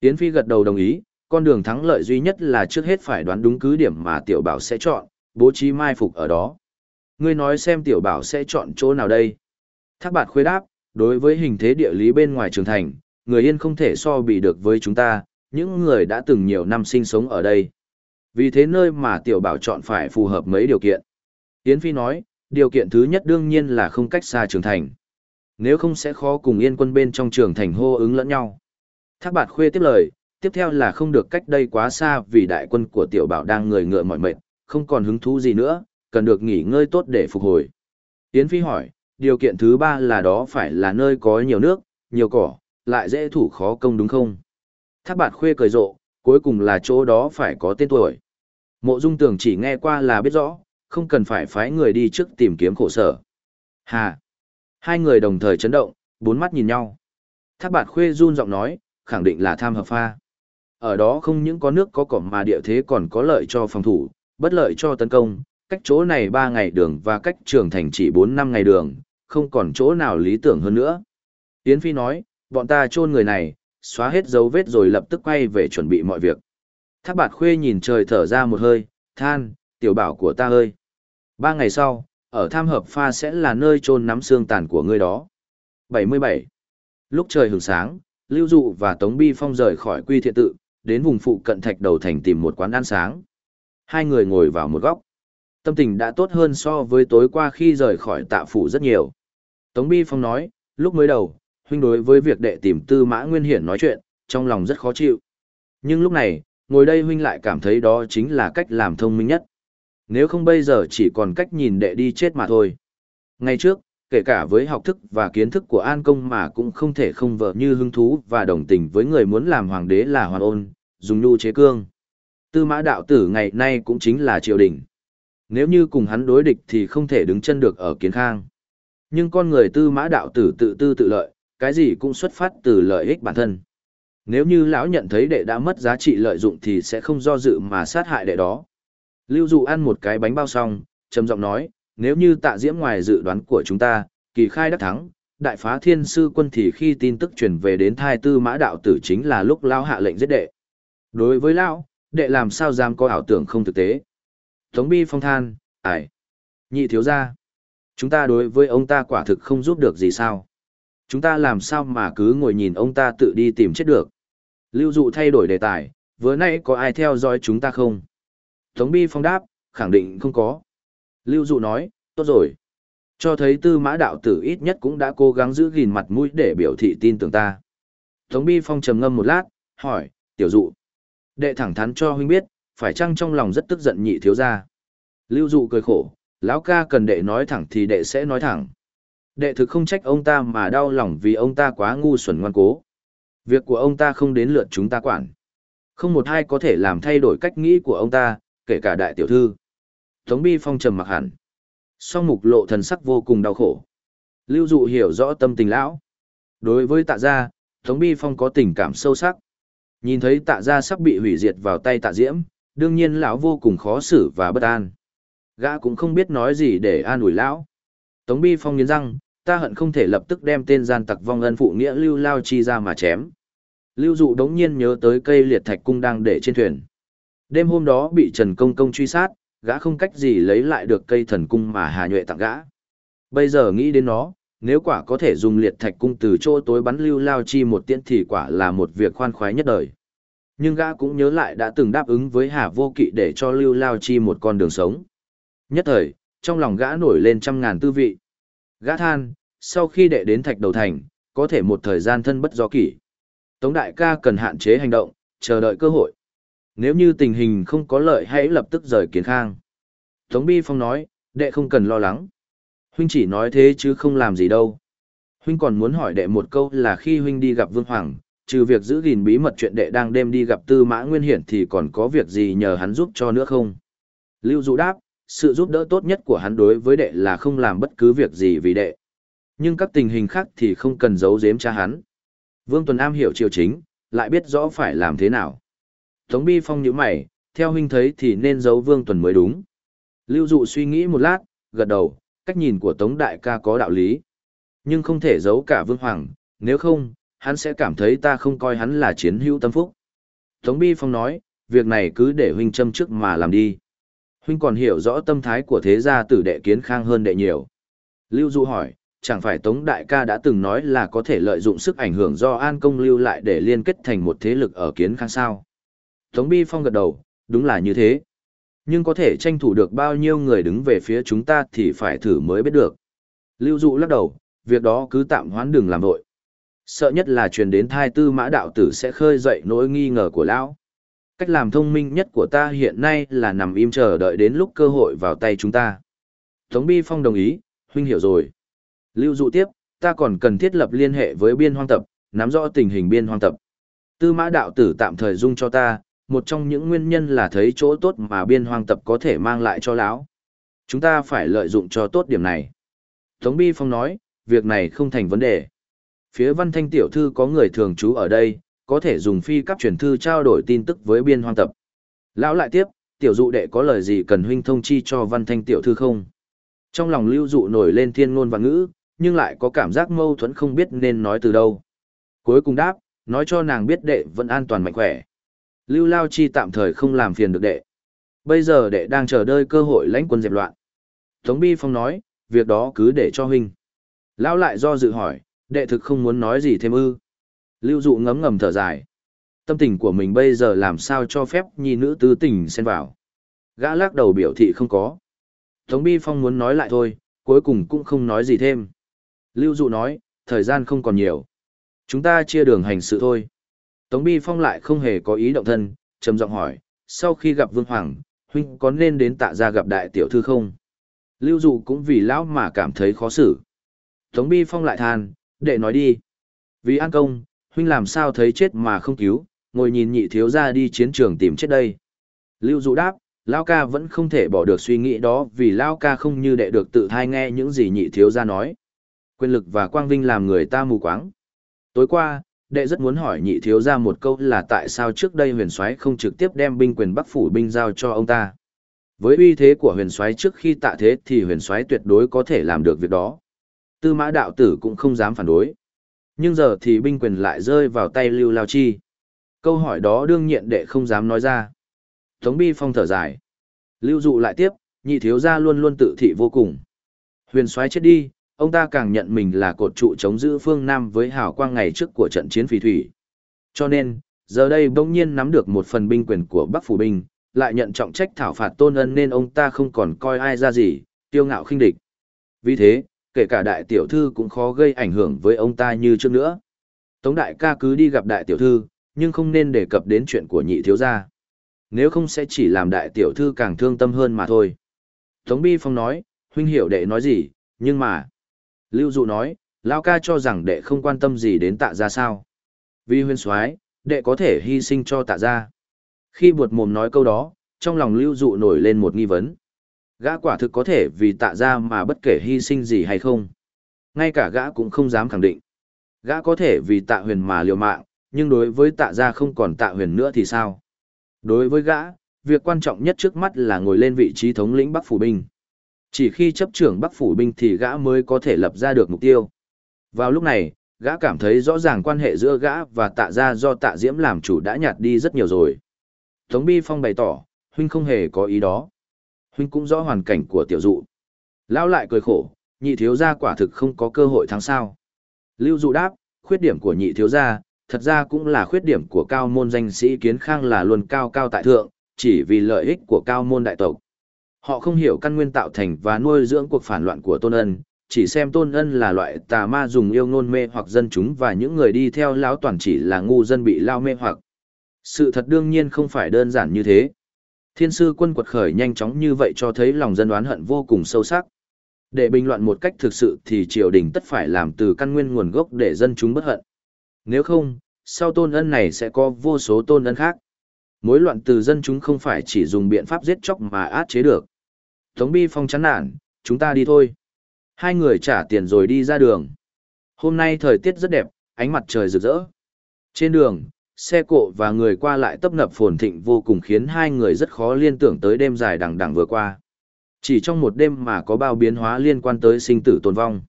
Yến Phi gật đầu đồng ý, con đường thắng lợi duy nhất là trước hết phải đoán đúng cứ điểm mà tiểu bảo sẽ chọn, bố trí mai phục ở đó. Ngươi nói xem tiểu bảo sẽ chọn chỗ nào đây? Thác bạt khuê đáp, đối với hình thế địa lý bên ngoài trường thành, người yên không thể so bị được với chúng ta, những người đã từng nhiều năm sinh sống ở đây. Vì thế nơi mà tiểu bảo chọn phải phù hợp mấy điều kiện. Yến Phi nói, điều kiện thứ nhất đương nhiên là không cách xa trường thành. Nếu không sẽ khó cùng yên quân bên trong trường thành hô ứng lẫn nhau. Thác bạt khuê tiếp lời, tiếp theo là không được cách đây quá xa vì đại quân của tiểu bảo đang người ngựa mỏi mệt, không còn hứng thú gì nữa, cần được nghỉ ngơi tốt để phục hồi. Yến Phi hỏi, điều kiện thứ ba là đó phải là nơi có nhiều nước, nhiều cỏ, lại dễ thủ khó công đúng không? Thác bạt khuê cười rộ, cuối cùng là chỗ đó phải có tên tuổi. Mộ dung tưởng chỉ nghe qua là biết rõ, không cần phải phái người đi trước tìm kiếm khổ sở. Hà! Hai người đồng thời chấn động, bốn mắt nhìn nhau. Thác bạt khuê run giọng nói, khẳng định là tham hợp pha. Ở đó không những có nước có cỏ mà địa thế còn có lợi cho phòng thủ, bất lợi cho tấn công, cách chỗ này 3 ngày đường và cách trường thành chỉ 4 năm ngày đường, không còn chỗ nào lý tưởng hơn nữa. Yến Phi nói, bọn ta chôn người này, xóa hết dấu vết rồi lập tức quay về chuẩn bị mọi việc. Thác bạt khuê nhìn trời thở ra một hơi, than, tiểu bảo của ta ơi. Ba ngày sau, ở tham hợp pha sẽ là nơi chôn nắm xương tàn của ngươi đó. 77. Lúc trời hừng sáng, Lưu Dụ và Tống Bi Phong rời khỏi quy thiện tự, đến vùng phụ cận thạch đầu thành tìm một quán ăn sáng. Hai người ngồi vào một góc. Tâm tình đã tốt hơn so với tối qua khi rời khỏi tạ phủ rất nhiều. Tống Bi Phong nói, lúc mới đầu, huynh đối với việc đệ tìm tư mã nguyên hiển nói chuyện, trong lòng rất khó chịu. Nhưng lúc này, ngồi đây huynh lại cảm thấy đó chính là cách làm thông minh nhất. Nếu không bây giờ chỉ còn cách nhìn đệ đi chết mà thôi. Ngày trước, kể cả với học thức và kiến thức của An Công mà cũng không thể không vợ như hứng thú và đồng tình với người muốn làm hoàng đế là hoàn ôn, dùng nhu chế cương. Tư mã đạo tử ngày nay cũng chính là triều đình. Nếu như cùng hắn đối địch thì không thể đứng chân được ở kiến khang. Nhưng con người tư mã đạo tử tự tư tự lợi, cái gì cũng xuất phát từ lợi ích bản thân. Nếu như lão nhận thấy đệ đã mất giá trị lợi dụng thì sẽ không do dự mà sát hại đệ đó. Lưu Dụ ăn một cái bánh bao xong, trầm giọng nói, nếu như tạ diễm ngoài dự đoán của chúng ta, kỳ khai đắc thắng, đại phá thiên sư quân thì khi tin tức truyền về đến thai tư mã đạo tử chính là lúc lão hạ lệnh giết đệ. Đối với lão, đệ làm sao dám có ảo tưởng không thực tế. Tống bi phong than, ải, nhị thiếu gia, chúng ta đối với ông ta quả thực không giúp được gì sao. Chúng ta làm sao mà cứ ngồi nhìn ông ta tự đi tìm chết được. Lưu dụ thay đổi đề tài, vừa nãy có ai theo dõi chúng ta không? Tống bi phong đáp, khẳng định không có. Lưu dụ nói, tốt rồi. Cho thấy tư mã đạo tử ít nhất cũng đã cố gắng giữ gìn mặt mũi để biểu thị tin tưởng ta. Tống bi phong trầm ngâm một lát, hỏi, tiểu dụ. Đệ thẳng thắn cho huynh biết, phải chăng trong lòng rất tức giận nhị thiếu gia. Lưu dụ cười khổ, lão ca cần đệ nói thẳng thì đệ sẽ nói thẳng. Đệ thực không trách ông ta mà đau lòng vì ông ta quá ngu xuẩn ngoan cố. Việc của ông ta không đến lượt chúng ta quản. Không một ai có thể làm thay đổi cách nghĩ của ông ta, kể cả đại tiểu thư. Tống Bi Phong trầm mặc hẳn. Song mục lộ thần sắc vô cùng đau khổ. Lưu Dụ hiểu rõ tâm tình lão. Đối với tạ gia, Tống Bi Phong có tình cảm sâu sắc. Nhìn thấy tạ gia sắp bị hủy diệt vào tay tạ diễm, đương nhiên lão vô cùng khó xử và bất an. Gã cũng không biết nói gì để an ủi lão. Tống Bi Phong nghiến răng, ta hận không thể lập tức đem tên gian tặc vong ân phụ nghĩa Lưu Lao Chi ra mà chém. Lưu Dụ đống nhiên nhớ tới cây liệt thạch cung đang để trên thuyền. Đêm hôm đó bị Trần Công Công truy sát, gã không cách gì lấy lại được cây thần cung mà Hà Nhuệ tặng gã. Bây giờ nghĩ đến nó, nếu quả có thể dùng liệt thạch cung từ chỗ tối bắn Lưu Lao Chi một tiễn thì quả là một việc khoan khoái nhất đời. Nhưng gã cũng nhớ lại đã từng đáp ứng với Hà Vô Kỵ để cho Lưu Lao Chi một con đường sống. Nhất thời, trong lòng gã nổi lên trăm ngàn tư vị. Gã than, sau khi đệ đến thạch đầu thành, có thể một thời gian thân bất do kỷ. Tống đại ca cần hạn chế hành động, chờ đợi cơ hội. Nếu như tình hình không có lợi hãy lập tức rời kiến khang. Tống Bi Phong nói, đệ không cần lo lắng. Huynh chỉ nói thế chứ không làm gì đâu. Huynh còn muốn hỏi đệ một câu là khi huynh đi gặp Vương Hoàng, trừ việc giữ gìn bí mật chuyện đệ đang đêm đi gặp Tư Mã Nguyên Hiển thì còn có việc gì nhờ hắn giúp cho nữa không? Lưu Dụ đáp, sự giúp đỡ tốt nhất của hắn đối với đệ là không làm bất cứ việc gì vì đệ. Nhưng các tình hình khác thì không cần giấu giếm cha hắn. Vương Tuần Am hiểu triều chính, lại biết rõ phải làm thế nào. Tống Bi Phong nhíu mày, theo huynh thấy thì nên giấu Vương Tuần mới đúng. Lưu Dụ suy nghĩ một lát, gật đầu, cách nhìn của Tống Đại ca có đạo lý. Nhưng không thể giấu cả Vương Hoàng, nếu không, hắn sẽ cảm thấy ta không coi hắn là chiến hữu tâm phúc. Tống Bi Phong nói, việc này cứ để huynh châm trước mà làm đi. Huynh còn hiểu rõ tâm thái của thế gia tử đệ kiến khang hơn đệ nhiều. Lưu Dụ hỏi, chẳng phải Tống Đại ca đã từng nói là có thể lợi dụng sức ảnh hưởng do An Công lưu lại để liên kết thành một thế lực ở kiến khang sao? Tống Bi Phong gật đầu, đúng là như thế. Nhưng có thể tranh thủ được bao nhiêu người đứng về phía chúng ta thì phải thử mới biết được. Lưu Dụ lắc đầu, việc đó cứ tạm hoãn đừng làm vội. Sợ nhất là truyền đến thai tư mã đạo tử sẽ khơi dậy nỗi nghi ngờ của lão. Cách làm thông minh nhất của ta hiện nay là nằm im chờ đợi đến lúc cơ hội vào tay chúng ta. Tống Bi Phong đồng ý, huynh hiểu rồi. Lưu dụ tiếp, ta còn cần thiết lập liên hệ với biên hoang tập, nắm rõ tình hình biên hoang tập. Tư mã đạo tử tạm thời dung cho ta, một trong những nguyên nhân là thấy chỗ tốt mà biên hoang tập có thể mang lại cho lão. Chúng ta phải lợi dụng cho tốt điểm này. Tống Bi Phong nói, việc này không thành vấn đề. Phía văn thanh tiểu thư có người thường trú ở đây, có thể dùng phi cấp truyền thư trao đổi tin tức với biên hoang tập. Lão lại tiếp, tiểu dụ đệ có lời gì cần huynh thông chi cho văn thanh tiểu thư không? Trong lòng lưu dụ nổi lên thiên ngôn và ngữ, nhưng lại có cảm giác mâu thuẫn không biết nên nói từ đâu. Cuối cùng đáp, nói cho nàng biết đệ vẫn an toàn mạnh khỏe. Lưu Lao Chi tạm thời không làm phiền được đệ. Bây giờ đệ đang chờ đợi cơ hội lãnh quân dẹp loạn. Tống Bi Phong nói, việc đó cứ để cho huynh. Lão lại do dự hỏi, đệ thực không muốn nói gì thêm ư. Lưu dụ ngấm ngầm thở dài. Tâm tình của mình bây giờ làm sao cho phép nhi nữ tứ tình xen vào. Gã lắc đầu biểu thị không có. Tống Bi Phong muốn nói lại thôi, cuối cùng cũng không nói gì thêm. Lưu dụ nói, thời gian không còn nhiều. Chúng ta chia đường hành sự thôi. Tống Bi Phong lại không hề có ý động thân, trầm giọng hỏi, sau khi gặp Vương Hoàng, huynh có nên đến tạ gia gặp đại tiểu thư không? Lưu dụ cũng vì lão mà cảm thấy khó xử. Tống Bi Phong lại than, đệ nói đi. Vì an công, huynh làm sao thấy chết mà không cứu, ngồi nhìn nhị thiếu ra đi chiến trường tìm chết đây. Lưu dụ đáp, Lao ca vẫn không thể bỏ được suy nghĩ đó vì Lao ca không như đệ được tự thai nghe những gì nhị thiếu ra nói. Quyền lực và quang vinh làm người ta mù quáng. Tối qua, đệ rất muốn hỏi nhị thiếu ra một câu là tại sao trước đây huyền soái không trực tiếp đem binh quyền bắc phủ binh giao cho ông ta. Với uy thế của huyền soái trước khi tạ thế thì huyền soái tuyệt đối có thể làm được việc đó. Tư mã đạo tử cũng không dám phản đối. Nhưng giờ thì binh quyền lại rơi vào tay Lưu Lao Chi. Câu hỏi đó đương nhiên đệ không dám nói ra. Tống Bi Phong thở dài. Lưu dụ lại tiếp, nhị thiếu gia luôn luôn tự thị vô cùng. Huyền soái chết đi, ông ta càng nhận mình là cột trụ chống giữ phương Nam với hào quang ngày trước của trận chiến phì thủy. Cho nên, giờ đây bỗng nhiên nắm được một phần binh quyền của Bắc Phủ Binh, lại nhận trọng trách thảo phạt tôn ân nên ông ta không còn coi ai ra gì, tiêu ngạo khinh địch. Vì thế, kể cả đại tiểu thư cũng khó gây ảnh hưởng với ông ta như trước nữa. Tống đại ca cứ đi gặp đại tiểu thư, nhưng không nên đề cập đến chuyện của nhị thiếu gia. Nếu không sẽ chỉ làm đại tiểu thư càng thương tâm hơn mà thôi. Tống Bi Phong nói, huynh hiểu đệ nói gì, nhưng mà... Lưu Dụ nói, Lao ca cho rằng đệ không quan tâm gì đến tạ gia sao. Vì huyên soái đệ có thể hy sinh cho tạ gia. Khi buột mồm nói câu đó, trong lòng Lưu Dụ nổi lên một nghi vấn. Gã quả thực có thể vì tạ ra mà bất kể hy sinh gì hay không. Ngay cả gã cũng không dám khẳng định. Gã có thể vì tạ huyền mà liều mạng, nhưng đối với tạ ra không còn tạ huyền nữa thì sao? Đối với gã, việc quan trọng nhất trước mắt là ngồi lên vị trí thống lĩnh Bắc Phủ Binh. Chỉ khi chấp trưởng Bắc Phủ Binh thì gã mới có thể lập ra được mục tiêu. Vào lúc này, gã cảm thấy rõ ràng quan hệ giữa gã và tạ gia do tạ diễm làm chủ đã nhạt đi rất nhiều rồi. Tống Bi Phong bày tỏ, huynh không hề có ý đó huynh cũng rõ hoàn cảnh của tiểu dụ. Lão lại cười khổ, nhị thiếu gia quả thực không có cơ hội thắng sao. Lưu dụ đáp, khuyết điểm của nhị thiếu gia, thật ra cũng là khuyết điểm của cao môn danh sĩ kiến khang là luôn cao cao tại thượng, chỉ vì lợi ích của cao môn đại tộc. Họ không hiểu căn nguyên tạo thành và nuôi dưỡng cuộc phản loạn của tôn ân, chỉ xem tôn ân là loại tà ma dùng yêu ngôn mê hoặc dân chúng và những người đi theo lão toàn chỉ là ngu dân bị lao mê hoặc. Sự thật đương nhiên không phải đơn giản như thế. Thiên sư quân quật khởi nhanh chóng như vậy cho thấy lòng dân oán hận vô cùng sâu sắc. Để bình luận một cách thực sự thì triều đình tất phải làm từ căn nguyên nguồn gốc để dân chúng bất hận. Nếu không, sau tôn ân này sẽ có vô số tôn ân khác. Mối loạn từ dân chúng không phải chỉ dùng biện pháp giết chóc mà át chế được. Tống Bi Phong chán nản, chúng ta đi thôi. Hai người trả tiền rồi đi ra đường. Hôm nay thời tiết rất đẹp, ánh mặt trời rực rỡ. Trên đường, xe cộ và người qua lại tấp nập phồn thịnh vô cùng khiến hai người rất khó liên tưởng tới đêm dài đằng đằng vừa qua. Chỉ trong một đêm mà có bao biến hóa liên quan tới sinh tử tồn vong.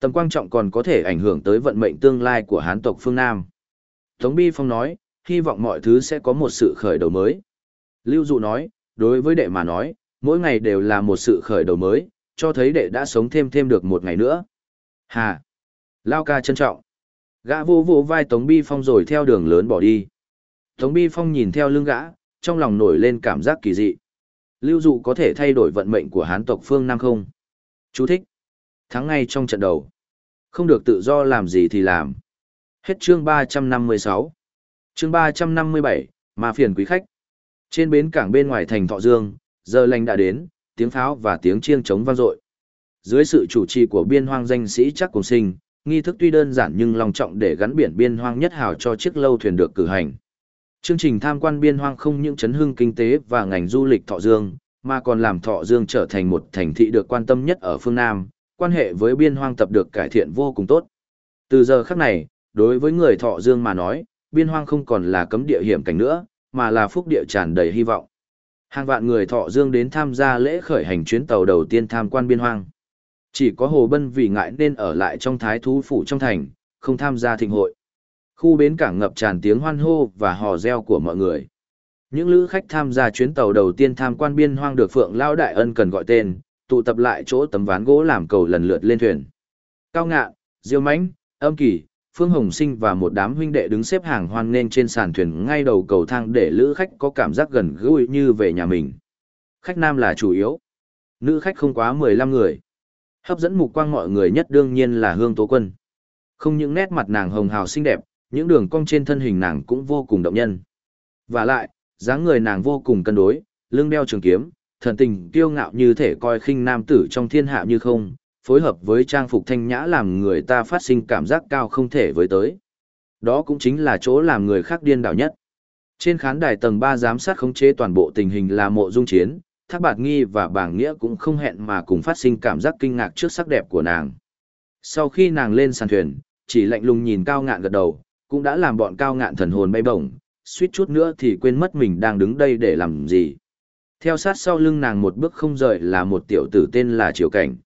Tầm quan trọng còn có thể ảnh hưởng tới vận mệnh tương lai của hán tộc phương Nam. Tống Bi Phong nói, hy vọng mọi thứ sẽ có một sự khởi đầu mới. Lưu Dụ nói, đối với đệ mà nói, mỗi ngày đều là một sự khởi đầu mới, cho thấy đệ đã sống thêm thêm được một ngày nữa. Hà! Lao ca trân trọng. Gã vô vô vai Tống Bi Phong rồi theo đường lớn bỏ đi. Tống Bi Phong nhìn theo lưng gã, trong lòng nổi lên cảm giác kỳ dị. Lưu dụ có thể thay đổi vận mệnh của hán tộc phương Nam không? Chú thích. Thắng ngay trong trận đầu. Không được tự do làm gì thì làm. Hết chương 356. Chương 357, mà phiền quý khách. Trên bến cảng bên ngoài thành Thọ Dương, giờ lành đã đến, tiếng pháo và tiếng chiêng trống vang dội. Dưới sự chủ trì của biên hoang danh sĩ chắc cùng sinh, nghi thức tuy đơn giản nhưng long trọng để gắn biển biên hoang nhất hào cho chiếc lâu thuyền được cử hành. Chương trình tham quan biên hoang không những chấn hưng kinh tế và ngành du lịch Thọ Dương, mà còn làm Thọ Dương trở thành một thành thị được quan tâm nhất ở phương Nam, quan hệ với biên hoang tập được cải thiện vô cùng tốt. Từ giờ khắc này, đối với người Thọ Dương mà nói, biên hoang không còn là cấm địa hiểm cảnh nữa, mà là phúc địa tràn đầy hy vọng. Hàng vạn người Thọ Dương đến tham gia lễ khởi hành chuyến tàu đầu tiên tham quan biên hoang. Chỉ có Hồ Bân vì ngại nên ở lại trong thái thú phủ trong thành, không tham gia thịnh hội. Khu bến cảng ngập tràn tiếng hoan hô và hò reo của mọi người. Những lữ khách tham gia chuyến tàu đầu tiên tham quan biên hoang được Phượng Lao Đại Ân cần gọi tên, tụ tập lại chỗ tấm ván gỗ làm cầu lần lượt lên thuyền. Cao ngạ, Diêu Mãnh, Âm Kỳ, Phương Hồng Sinh và một đám huynh đệ đứng xếp hàng hoan nghênh trên sàn thuyền ngay đầu cầu thang để lữ khách có cảm giác gần gũi như về nhà mình. Khách nam là chủ yếu. Nữ khách không quá 15 người. Hấp dẫn mục quang mọi người nhất đương nhiên là Hương Tố Quân. Không những nét mặt nàng hồng hào xinh đẹp, những đường cong trên thân hình nàng cũng vô cùng động nhân. Và lại, dáng người nàng vô cùng cân đối, lưng đeo trường kiếm, thần tình kiêu ngạo như thể coi khinh nam tử trong thiên hạ như không, phối hợp với trang phục thanh nhã làm người ta phát sinh cảm giác cao không thể với tới. Đó cũng chính là chỗ làm người khác điên đảo nhất. Trên khán đài tầng 3 giám sát khống chế toàn bộ tình hình là mộ dung chiến, Thác Bạt Nghi và Bảng Nghĩa cũng không hẹn mà cùng phát sinh cảm giác kinh ngạc trước sắc đẹp của nàng. Sau khi nàng lên sàn thuyền, chỉ lạnh lùng nhìn cao ngạn gật đầu, cũng đã làm bọn cao ngạn thần hồn bay bổng, suýt chút nữa thì quên mất mình đang đứng đây để làm gì. Theo sát sau lưng nàng một bước không rời là một tiểu tử tên là Triều Cảnh.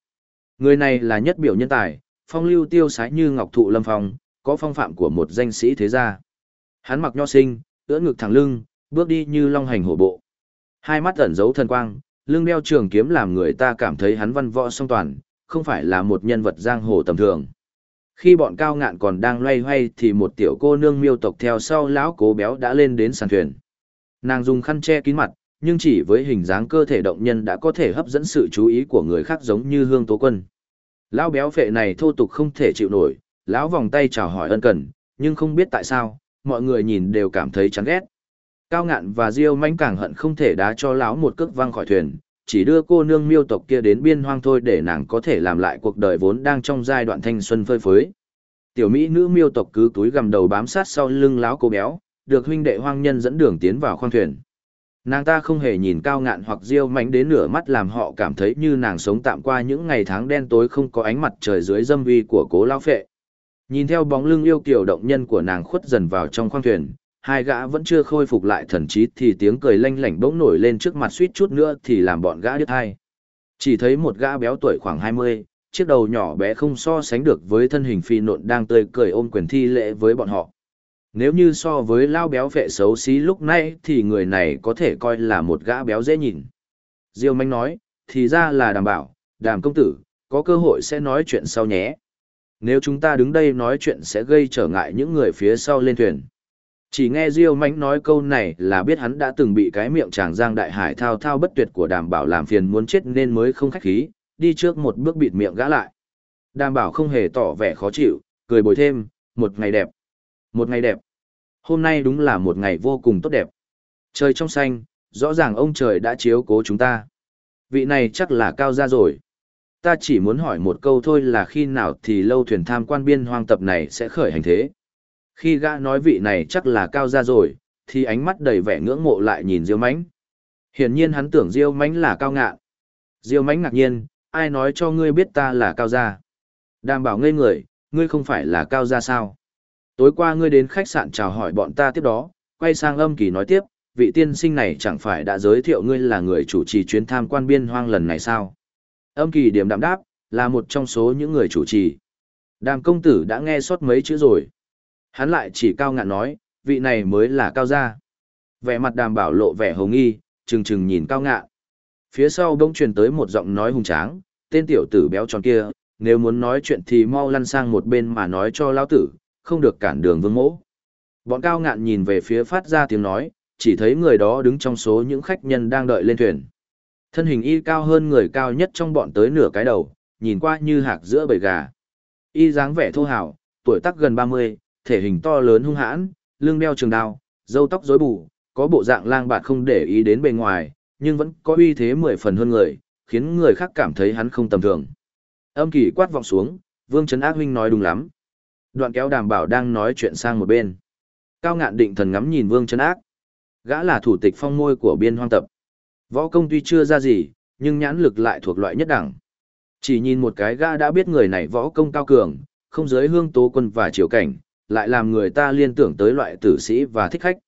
Người này là nhất biểu nhân tài, phong lưu tiêu sái như ngọc thụ lâm phong, có phong phạm của một danh sĩ thế gia. Hắn mặc nho sinh, ưỡn ngực thẳng lưng, bước đi như long hành hổ bộ. Hai mắt ẩn giấu thần quang, lưng đeo trường kiếm làm người ta cảm thấy hắn văn võ song toàn, không phải là một nhân vật giang hồ tầm thường. Khi bọn cao ngạn còn đang loay hoay thì một tiểu cô nương miêu tộc theo sau lão cố béo đã lên đến sàn thuyền. Nàng dùng khăn che kín mặt, nhưng chỉ với hình dáng cơ thể động nhân đã có thể hấp dẫn sự chú ý của người khác giống như hương tố quân. Lão béo phệ này thô tục không thể chịu nổi, lão vòng tay chào hỏi ân cần, nhưng không biết tại sao, mọi người nhìn đều cảm thấy chán ghét. Cao ngạn và Diêu manh càng hận không thể đá cho lão một cước văng khỏi thuyền, chỉ đưa cô nương miêu tộc kia đến biên hoang thôi để nàng có thể làm lại cuộc đời vốn đang trong giai đoạn thanh xuân phơi phới. Tiểu mỹ nữ miêu tộc cứ túi gầm đầu bám sát sau lưng lão cô béo, được huynh đệ hoang nhân dẫn đường tiến vào khoang thuyền. Nàng ta không hề nhìn cao ngạn hoặc diêu mánh đến nửa mắt làm họ cảm thấy như nàng sống tạm qua những ngày tháng đen tối không có ánh mặt trời dưới dâm uy của cố lão phệ. Nhìn theo bóng lưng yêu kiều động nhân của nàng khuất dần vào trong khoang thuyền, hai gã vẫn chưa khôi phục lại thần trí thì tiếng cười lanh lảnh bỗng nổi lên trước mặt suýt chút nữa thì làm bọn gã đứt hai. Chỉ thấy một gã béo tuổi khoảng 20, chiếc đầu nhỏ bé không so sánh được với thân hình phi nộn đang tươi cười ôm quyền thi lễ với bọn họ. Nếu như so với lao béo vệ xấu xí lúc nãy thì người này có thể coi là một gã béo dễ nhìn. Diêu Manh nói, thì ra là đảm bảo, đàm công tử, có cơ hội sẽ nói chuyện sau nhé. Nếu chúng ta đứng đây nói chuyện sẽ gây trở ngại những người phía sau lên thuyền. Chỉ nghe Diêu Mánh nói câu này là biết hắn đã từng bị cái miệng chàng giang đại hải thao thao bất tuyệt của đàm bảo làm phiền muốn chết nên mới không khách khí, đi trước một bước bịt miệng gã lại. Đàm bảo không hề tỏ vẻ khó chịu, cười bồi thêm, một ngày đẹp. Một ngày đẹp. Hôm nay đúng là một ngày vô cùng tốt đẹp. Trời trong xanh, rõ ràng ông trời đã chiếu cố chúng ta. Vị này chắc là cao ra rồi. Ta chỉ muốn hỏi một câu thôi là khi nào thì lâu thuyền tham quan biên hoang tập này sẽ khởi hành thế. Khi gã nói vị này chắc là cao gia rồi, thì ánh mắt đầy vẻ ngưỡng mộ lại nhìn Diêu Mánh. Hiển nhiên hắn tưởng Diêu Mánh là cao ngạn. Diêu Mánh ngạc nhiên, ai nói cho ngươi biết ta là cao gia? Đảm bảo ngây người, ngươi không phải là cao gia sao? Tối qua ngươi đến khách sạn chào hỏi bọn ta tiếp đó, quay sang âm kỳ nói tiếp, vị tiên sinh này chẳng phải đã giới thiệu ngươi là người chủ trì chuyến tham quan biên hoang lần này sao? Âm kỳ điểm đạm đáp, là một trong số những người chủ trì. Đàm công tử đã nghe sót mấy chữ rồi. Hắn lại chỉ cao ngạn nói, vị này mới là cao gia. Vẻ mặt đàm bảo lộ vẻ hồng nghi, trừng trừng nhìn cao ngạn. Phía sau bỗng truyền tới một giọng nói hùng tráng, tên tiểu tử béo tròn kia, nếu muốn nói chuyện thì mau lăn sang một bên mà nói cho lão tử, không được cản đường vương mỗ. Bọn cao ngạn nhìn về phía phát ra tiếng nói, chỉ thấy người đó đứng trong số những khách nhân đang đợi lên thuyền. Thân hình y cao hơn người cao nhất trong bọn tới nửa cái đầu, nhìn qua như hạc giữa bầy gà. Y dáng vẻ thô hào, tuổi tác gần 30, thể hình to lớn hung hãn, lưng đeo trường đao, râu tóc rối bù, có bộ dạng lang bạt không để ý đến bề ngoài, nhưng vẫn có uy thế mười phần hơn người, khiến người khác cảm thấy hắn không tầm thường. Âm kỳ quát vọng xuống, Vương Trấn Ác huynh nói đúng lắm. Đoạn kéo đảm bảo đang nói chuyện sang một bên. Cao ngạn định thần ngắm nhìn Vương Trấn Ác. Gã là thủ tịch phong môi của biên hoang tập. Võ công tuy chưa ra gì, nhưng nhãn lực lại thuộc loại nhất đẳng. Chỉ nhìn một cái gã đã biết người này võ công cao cường, không giới hương tố quân và triều cảnh, lại làm người ta liên tưởng tới loại tử sĩ và thích khách.